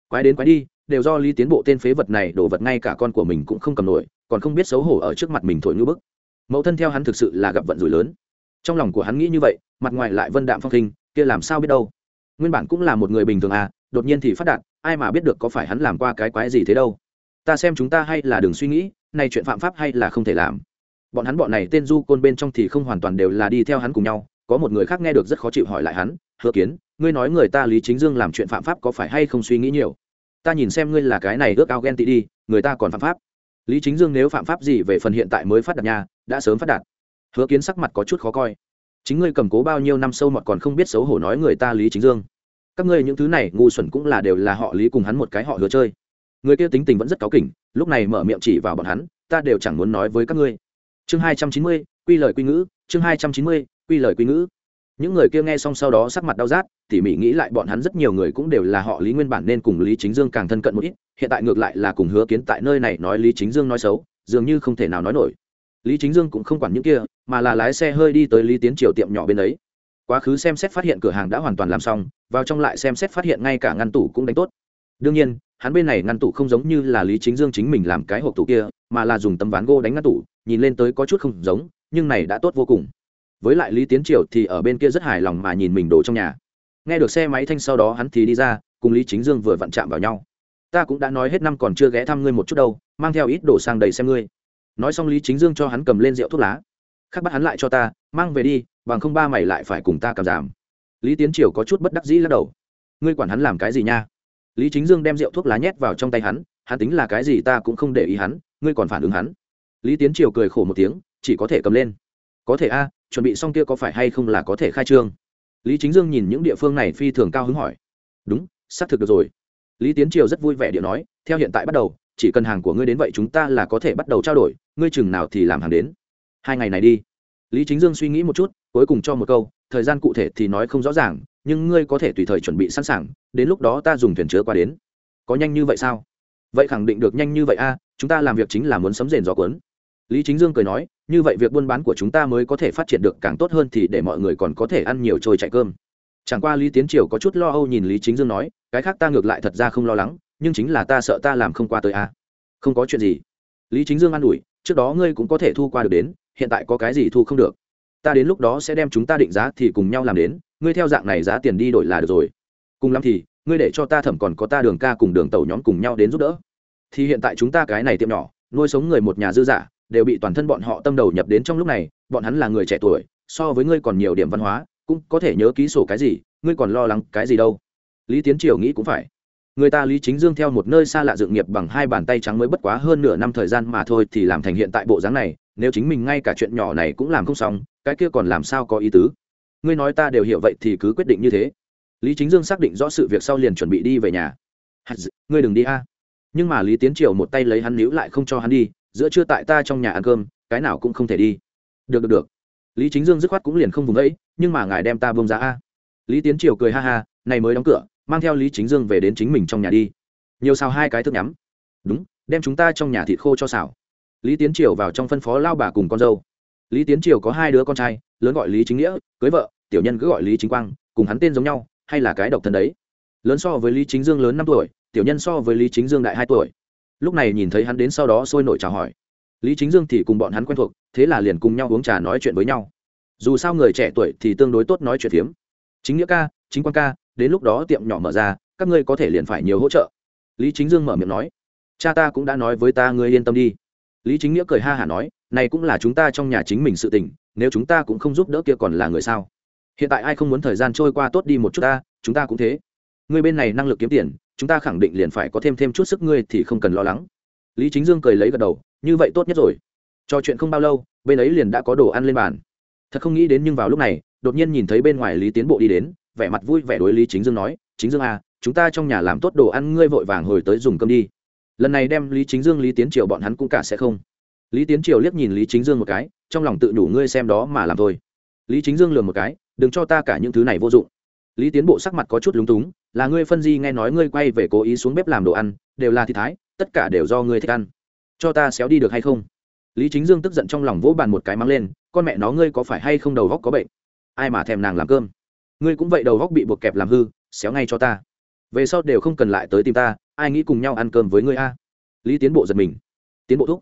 Quái đến quái đi, đều do lý tiến bộ tên phế vật này đồ vật ngay cả con của mình cũng không cầm nổi, còn không biết xấu hổ ở trước mặt mình thổi ngữ bức. Mẫu thân theo hắn thực sự là gặp vận rủi lớn. Trong lòng của hắn nghĩ như vậy, mặt ngoài lại vân đạm phong khinh, kia làm sao biết đâu? Nguyên bản cũng là một người bình thường à đột nhiên thì phát đạt ai mà biết được có phải hắn làm qua cái quái gì thế đâu. Ta xem chúng ta hay là đừng suy nghĩ nay chuyện phạm pháp hay là không thể làm. Bọn hắn bọn này tên du côn bên trong thì không hoàn toàn đều là đi theo hắn cùng nhau, có một người khác nghe được rất khó chịu hỏi lại hắn, hứa kiến, ngươi nói người ta lý chính dương làm chuyện phạm pháp có phải hay không suy nghĩ nhiều? Ta nhìn xem ngươi là cái này ước ao ghen tị đi, người ta còn phạm pháp. Lý chính dương nếu phạm pháp gì về phần hiện tại mới phát đạt nhà đã sớm phát đạt. Hứa kiến sắc mặt có chút khó coi. Chính ngươi cầm cố bao nhiêu năm sâu mọt còn không biết xấu hổ nói người ta lý chính dương các ngươi những thứ này ngu xuẩn cũng là đều là họ lý cùng hắn một cái họ hứa chơi. Người kia tính tình vẫn rất cáu kỉnh, lúc này mở miệng chỉ vào bọn hắn, ta đều chẳng muốn nói với các ngươi. Chương hai trăm chín mươi, quy lời quy ngữ, chương hai trăm chín mươi, quy lời quy ngữ. Những người kia nghe xong sau đó sắc mặt đau rát, tỉ mỉ nghĩ lại bọn hắn rất nhiều người cũng đều là họ lý nguyên bản nên cùng lý chính dương càng thân cận một ít, hiện tại ngược lại là cùng hứa kiến tại nơi này nói lý chính dương nói xấu, dường như không thể nào nói nổi. Lý chính dương cũng không quản những kia, mà là lái xe hơi đi tới lý tiến triều tiệm nhỏ bên ấy quá khứ xem xét phát hiện cửa hàng đã hoàn toàn làm xong, vào trong lại xem xét phát hiện ngay cả ngăn tủ cũng đánh tốt. Đương nhiên, hắn bên này ngăn tủ không giống như là lý chính dương chính mình làm cái hộp tủ kia, mà là dùng tấm ván gỗ đánh ngăn tủ, nhìn lên tới có chút không giống, nhưng này đã tốt vô cùng. Với lại lý tiến triều thì ở bên kia rất hài lòng mà nhìn mình đổ trong nhà. Nghe được xe máy thanh sau đó hắn thì đi ra, cùng lý chính dương vừa vặn chạm vào nhau. Ta cũng đã nói hết năm còn chưa ghé thăm ngươi một chút đâu, mang theo ít đồ sang đầy xem ngươi. Nói xong lý chính dương cho hắn cầm lên rượu thuốc lá khác bắt hắn lại cho ta, mang về đi, bằng không ba mày lại phải cùng ta cảm giảm. Lý tiến triều có chút bất đắc dĩ lắc đầu. Ngươi quản hắn làm cái gì nha? Lý chính dương đem rượu thuốc lá nhét vào trong tay hắn hắn tính là cái gì ta cũng không để ý hắn, ngươi còn phản ứng hắn. Lý tiến triều cười khổ một tiếng, chỉ có thể cầm lên. Có thể a, chuẩn bị xong kia có phải hay không là có thể khai trương? Lý chính dương nhìn những địa phương này phi thường cao hứng hỏi. Đúng, xác thực được rồi. Lý tiến triều rất vui vẻ điện nói, theo hiện tại bắt đầu, chỉ cần hàng của ngươi đến vậy chúng ta là có thể bắt đầu trao đổi, ngươi chừng nào thì làm hàng đến hai ngày này đi. Lý chính dương suy nghĩ một chút, cuối cùng cho một câu, thời gian cụ thể thì nói không rõ ràng, nhưng ngươi có thể tùy thời chuẩn bị sẵn sàng, đến lúc đó ta dùng thuyền chứa qua đến. Có nhanh như vậy sao? Vậy khẳng định được nhanh như vậy a, chúng ta làm việc chính là muốn sấm rền gió cuốn. Lý chính dương cười nói, như vậy việc buôn bán của chúng ta mới có thể phát triển được càng tốt hơn thì để mọi người còn có thể ăn nhiều trôi chạy cơm. Chẳng qua lý tiến triều có chút lo âu nhìn lý chính dương nói, cái khác ta ngược lại thật ra không lo lắng, nhưng chính là ta sợ ta làm không qua tới a. Không có chuyện gì. Lý chính dương an ủi, trước đó ngươi cũng có thể thu qua được đến hiện tại có cái gì thu không được. Ta đến lúc đó sẽ đem chúng ta định giá thì cùng nhau làm đến, ngươi theo dạng này giá tiền đi đổi là được rồi. Cùng lắm thì, ngươi để cho ta thẩm còn có ta đường ca cùng đường tàu nhóm cùng nhau đến giúp đỡ. Thì hiện tại chúng ta cái này tiệm nhỏ, nuôi sống người một nhà dư giả đều bị toàn thân bọn họ tâm đầu nhập đến trong lúc này, bọn hắn là người trẻ tuổi, so với ngươi còn nhiều điểm văn hóa, cũng có thể nhớ ký sổ cái gì, ngươi còn lo lắng cái gì đâu. Lý tiến triều nghĩ cũng phải. Người ta lý chính dương theo một nơi xa lạ dựng nghiệp bằng hai bàn tay trắng mới bất quá hơn nửa năm thời gian mà thôi thì làm thành hiện tại bộ dáng này nếu chính mình ngay cả chuyện nhỏ này cũng làm không xong, cái kia còn làm sao có ý tứ? Ngươi nói ta đều hiểu vậy thì cứ quyết định như thế. Lý chính dương xác định rõ sự việc sau liền chuẩn bị đi về nhà. Ngươi đừng đi a. Nhưng mà lý tiến triều một tay lấy hắn níu lại không cho hắn đi, giữa trưa tại ta trong nhà ăn cơm, cái nào cũng không thể đi. Được được được. Lý chính dương dứt khoát cũng liền không vùng ấy nhưng mà ngài đem ta bông ra a. Lý tiến triều cười ha ha, này mới đóng cửa, mang theo lý chính dương về đến chính mình trong nhà đi. Nhiều xào hai cái thức nhắm. Đúng, đem chúng ta trong nhà thịt khô cho xào lý tiến triều vào trong phân phó lao bà cùng con dâu. Lý tiến triều có hai đứa con trai, lớn gọi lý chính nghĩa, cưới vợ, tiểu nhân cứ gọi lý chính quang, cùng hắn tên giống nhau, hay là cái độc thân đấy. Lớn so với lý chính dương lớn năm tuổi, tiểu nhân so với lý chính dương đại hai tuổi. Lúc này nhìn thấy hắn đến sau đó sôi nổi chào hỏi. Lý chính dương thì cùng bọn hắn quen thuộc, thế là liền cùng nhau uống trà nói chuyện với nhau. Dù sao người trẻ tuổi thì tương đối tốt nói chuyện phiếm. Chính nghĩa ca, chính quan ca, đến lúc đó tiệm nhỏ mở ra, các ngươi có thể liền phải nhiều hỗ trợ. Lý chính dương mở miệng nói, cha ta cũng đã nói với ta ngươi yên tâm đi lý chính nghĩa cười ha hả nói, này cũng là chúng ta trong nhà chính mình sự tình, nếu chúng ta cũng không giúp đỡ kia còn là người sao? Hiện tại ai không muốn thời gian trôi qua tốt đi một chút ta, chúng ta cũng thế. Ngươi bên này năng lực kiếm tiền, chúng ta khẳng định liền phải có thêm thêm chút sức ngươi thì không cần lo lắng. Lý chính dương cười lấy gật đầu, như vậy tốt nhất rồi. Trò chuyện không bao lâu, bên ấy liền đã có đồ ăn lên bàn. Thật không nghĩ đến nhưng vào lúc này, đột nhiên nhìn thấy bên ngoài lý tiến bộ đi đến, vẻ mặt vui vẻ đối lý chính dương nói, chính dương à chúng ta trong nhà làm tốt đồ ăn ngươi vội vàng hồi tới dùng cơm đi lần này đem lý chính dương, lý tiến triều bọn hắn cũng cả sẽ không. Lý tiến triều liếc nhìn lý chính dương một cái, trong lòng tự đủ ngươi xem đó mà làm thôi. Lý chính dương lừa một cái, đừng cho ta cả những thứ này vô dụng. Lý tiến bộ sắc mặt có chút lúng túng, là ngươi phân di nghe nói ngươi quay về cố ý xuống bếp làm đồ ăn, đều là thị thái, tất cả đều do ngươi thích ăn. Cho ta xéo đi được hay không? Lý chính dương tức giận trong lòng vỗ bàn một cái mang lên, con mẹ nó ngươi có phải hay không đầu góc có bệnh? Ai mà thèm nàng làm cơm? Ngươi cũng vậy đầu góc bị buộc kẹp làm hư, xéo ngay cho ta. Về sau đều không cần lại tới tìm ta ai nghĩ cùng nhau ăn cơm với ngươi a? Lý tiến bộ giật mình. Tiến bộ thúc,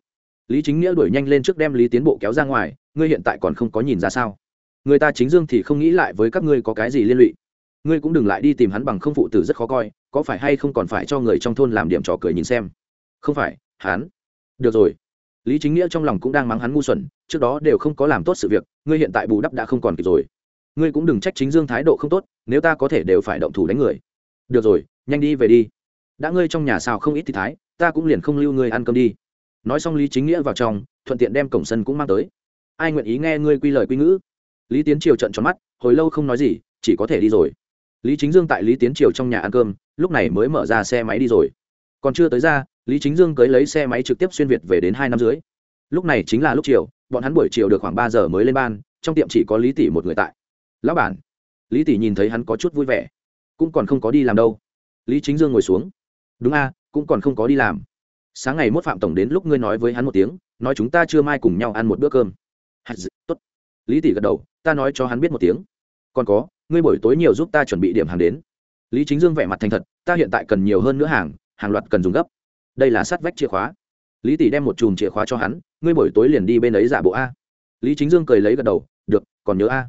lý chính nghĩa đuổi nhanh lên trước đem lý tiến bộ kéo ra ngoài, ngươi hiện tại còn không có nhìn ra sao? Người ta chính dương thì không nghĩ lại với các ngươi có cái gì liên lụy. Ngươi cũng đừng lại đi tìm hắn bằng không phụ tử rất khó coi, có phải hay không còn phải cho người trong thôn làm điểm trò cười nhìn xem? Không phải, hắn. Được rồi. Lý chính nghĩa trong lòng cũng đang mắng hắn ngu xuẩn, trước đó đều không có làm tốt sự việc, ngươi hiện tại bù đắp đã không còn kịp rồi. Ngươi cũng đừng trách chính dương thái độ không tốt, nếu ta có thể đều phải động thủ đánh người. Được rồi, nhanh đi về đi đã ngươi trong nhà xào không ít thì thái, ta cũng liền không lưu ngươi ăn cơm đi. Nói xong lý chính nghĩa vào trong, thuận tiện đem cổng sân cũng mang tới. Ai nguyện ý nghe ngươi quy lời quy ngữ? Lý tiến triều trận tròn mắt, hồi lâu không nói gì, chỉ có thể đi rồi. Lý chính dương tại lý tiến triều trong nhà ăn cơm, lúc này mới mở ra xe máy đi rồi. Còn chưa tới ra, lý chính dương cưới lấy xe máy trực tiếp xuyên việt về đến hai năm dưới. Lúc này chính là lúc chiều, bọn hắn buổi chiều được khoảng ba giờ mới lên ban, trong tiệm chỉ có lý tỷ một người tại. Lão bản. Lý tỷ nhìn thấy hắn có chút vui vẻ, cũng còn không có đi làm đâu. Lý chính dương ngồi xuống đúng a, cũng còn không có đi làm. Sáng ngày mốt phạm tổng đến lúc ngươi nói với hắn một tiếng, nói chúng ta chưa mai cùng nhau ăn một bữa cơm. Tốt. Lý tỷ gật đầu, ta nói cho hắn biết một tiếng. Còn có, ngươi buổi tối nhiều giúp ta chuẩn bị điểm hàng đến. Lý chính dương vẻ mặt thành thật, ta hiện tại cần nhiều hơn nữa hàng hàng loạt cần dùng gấp. Đây là sát vách chìa khóa. Lý tỷ đem một chùm chìa khóa cho hắn, ngươi buổi tối liền đi bên ấy giả bộ a. Lý chính dương cười lấy gật đầu, được, còn nhớ a.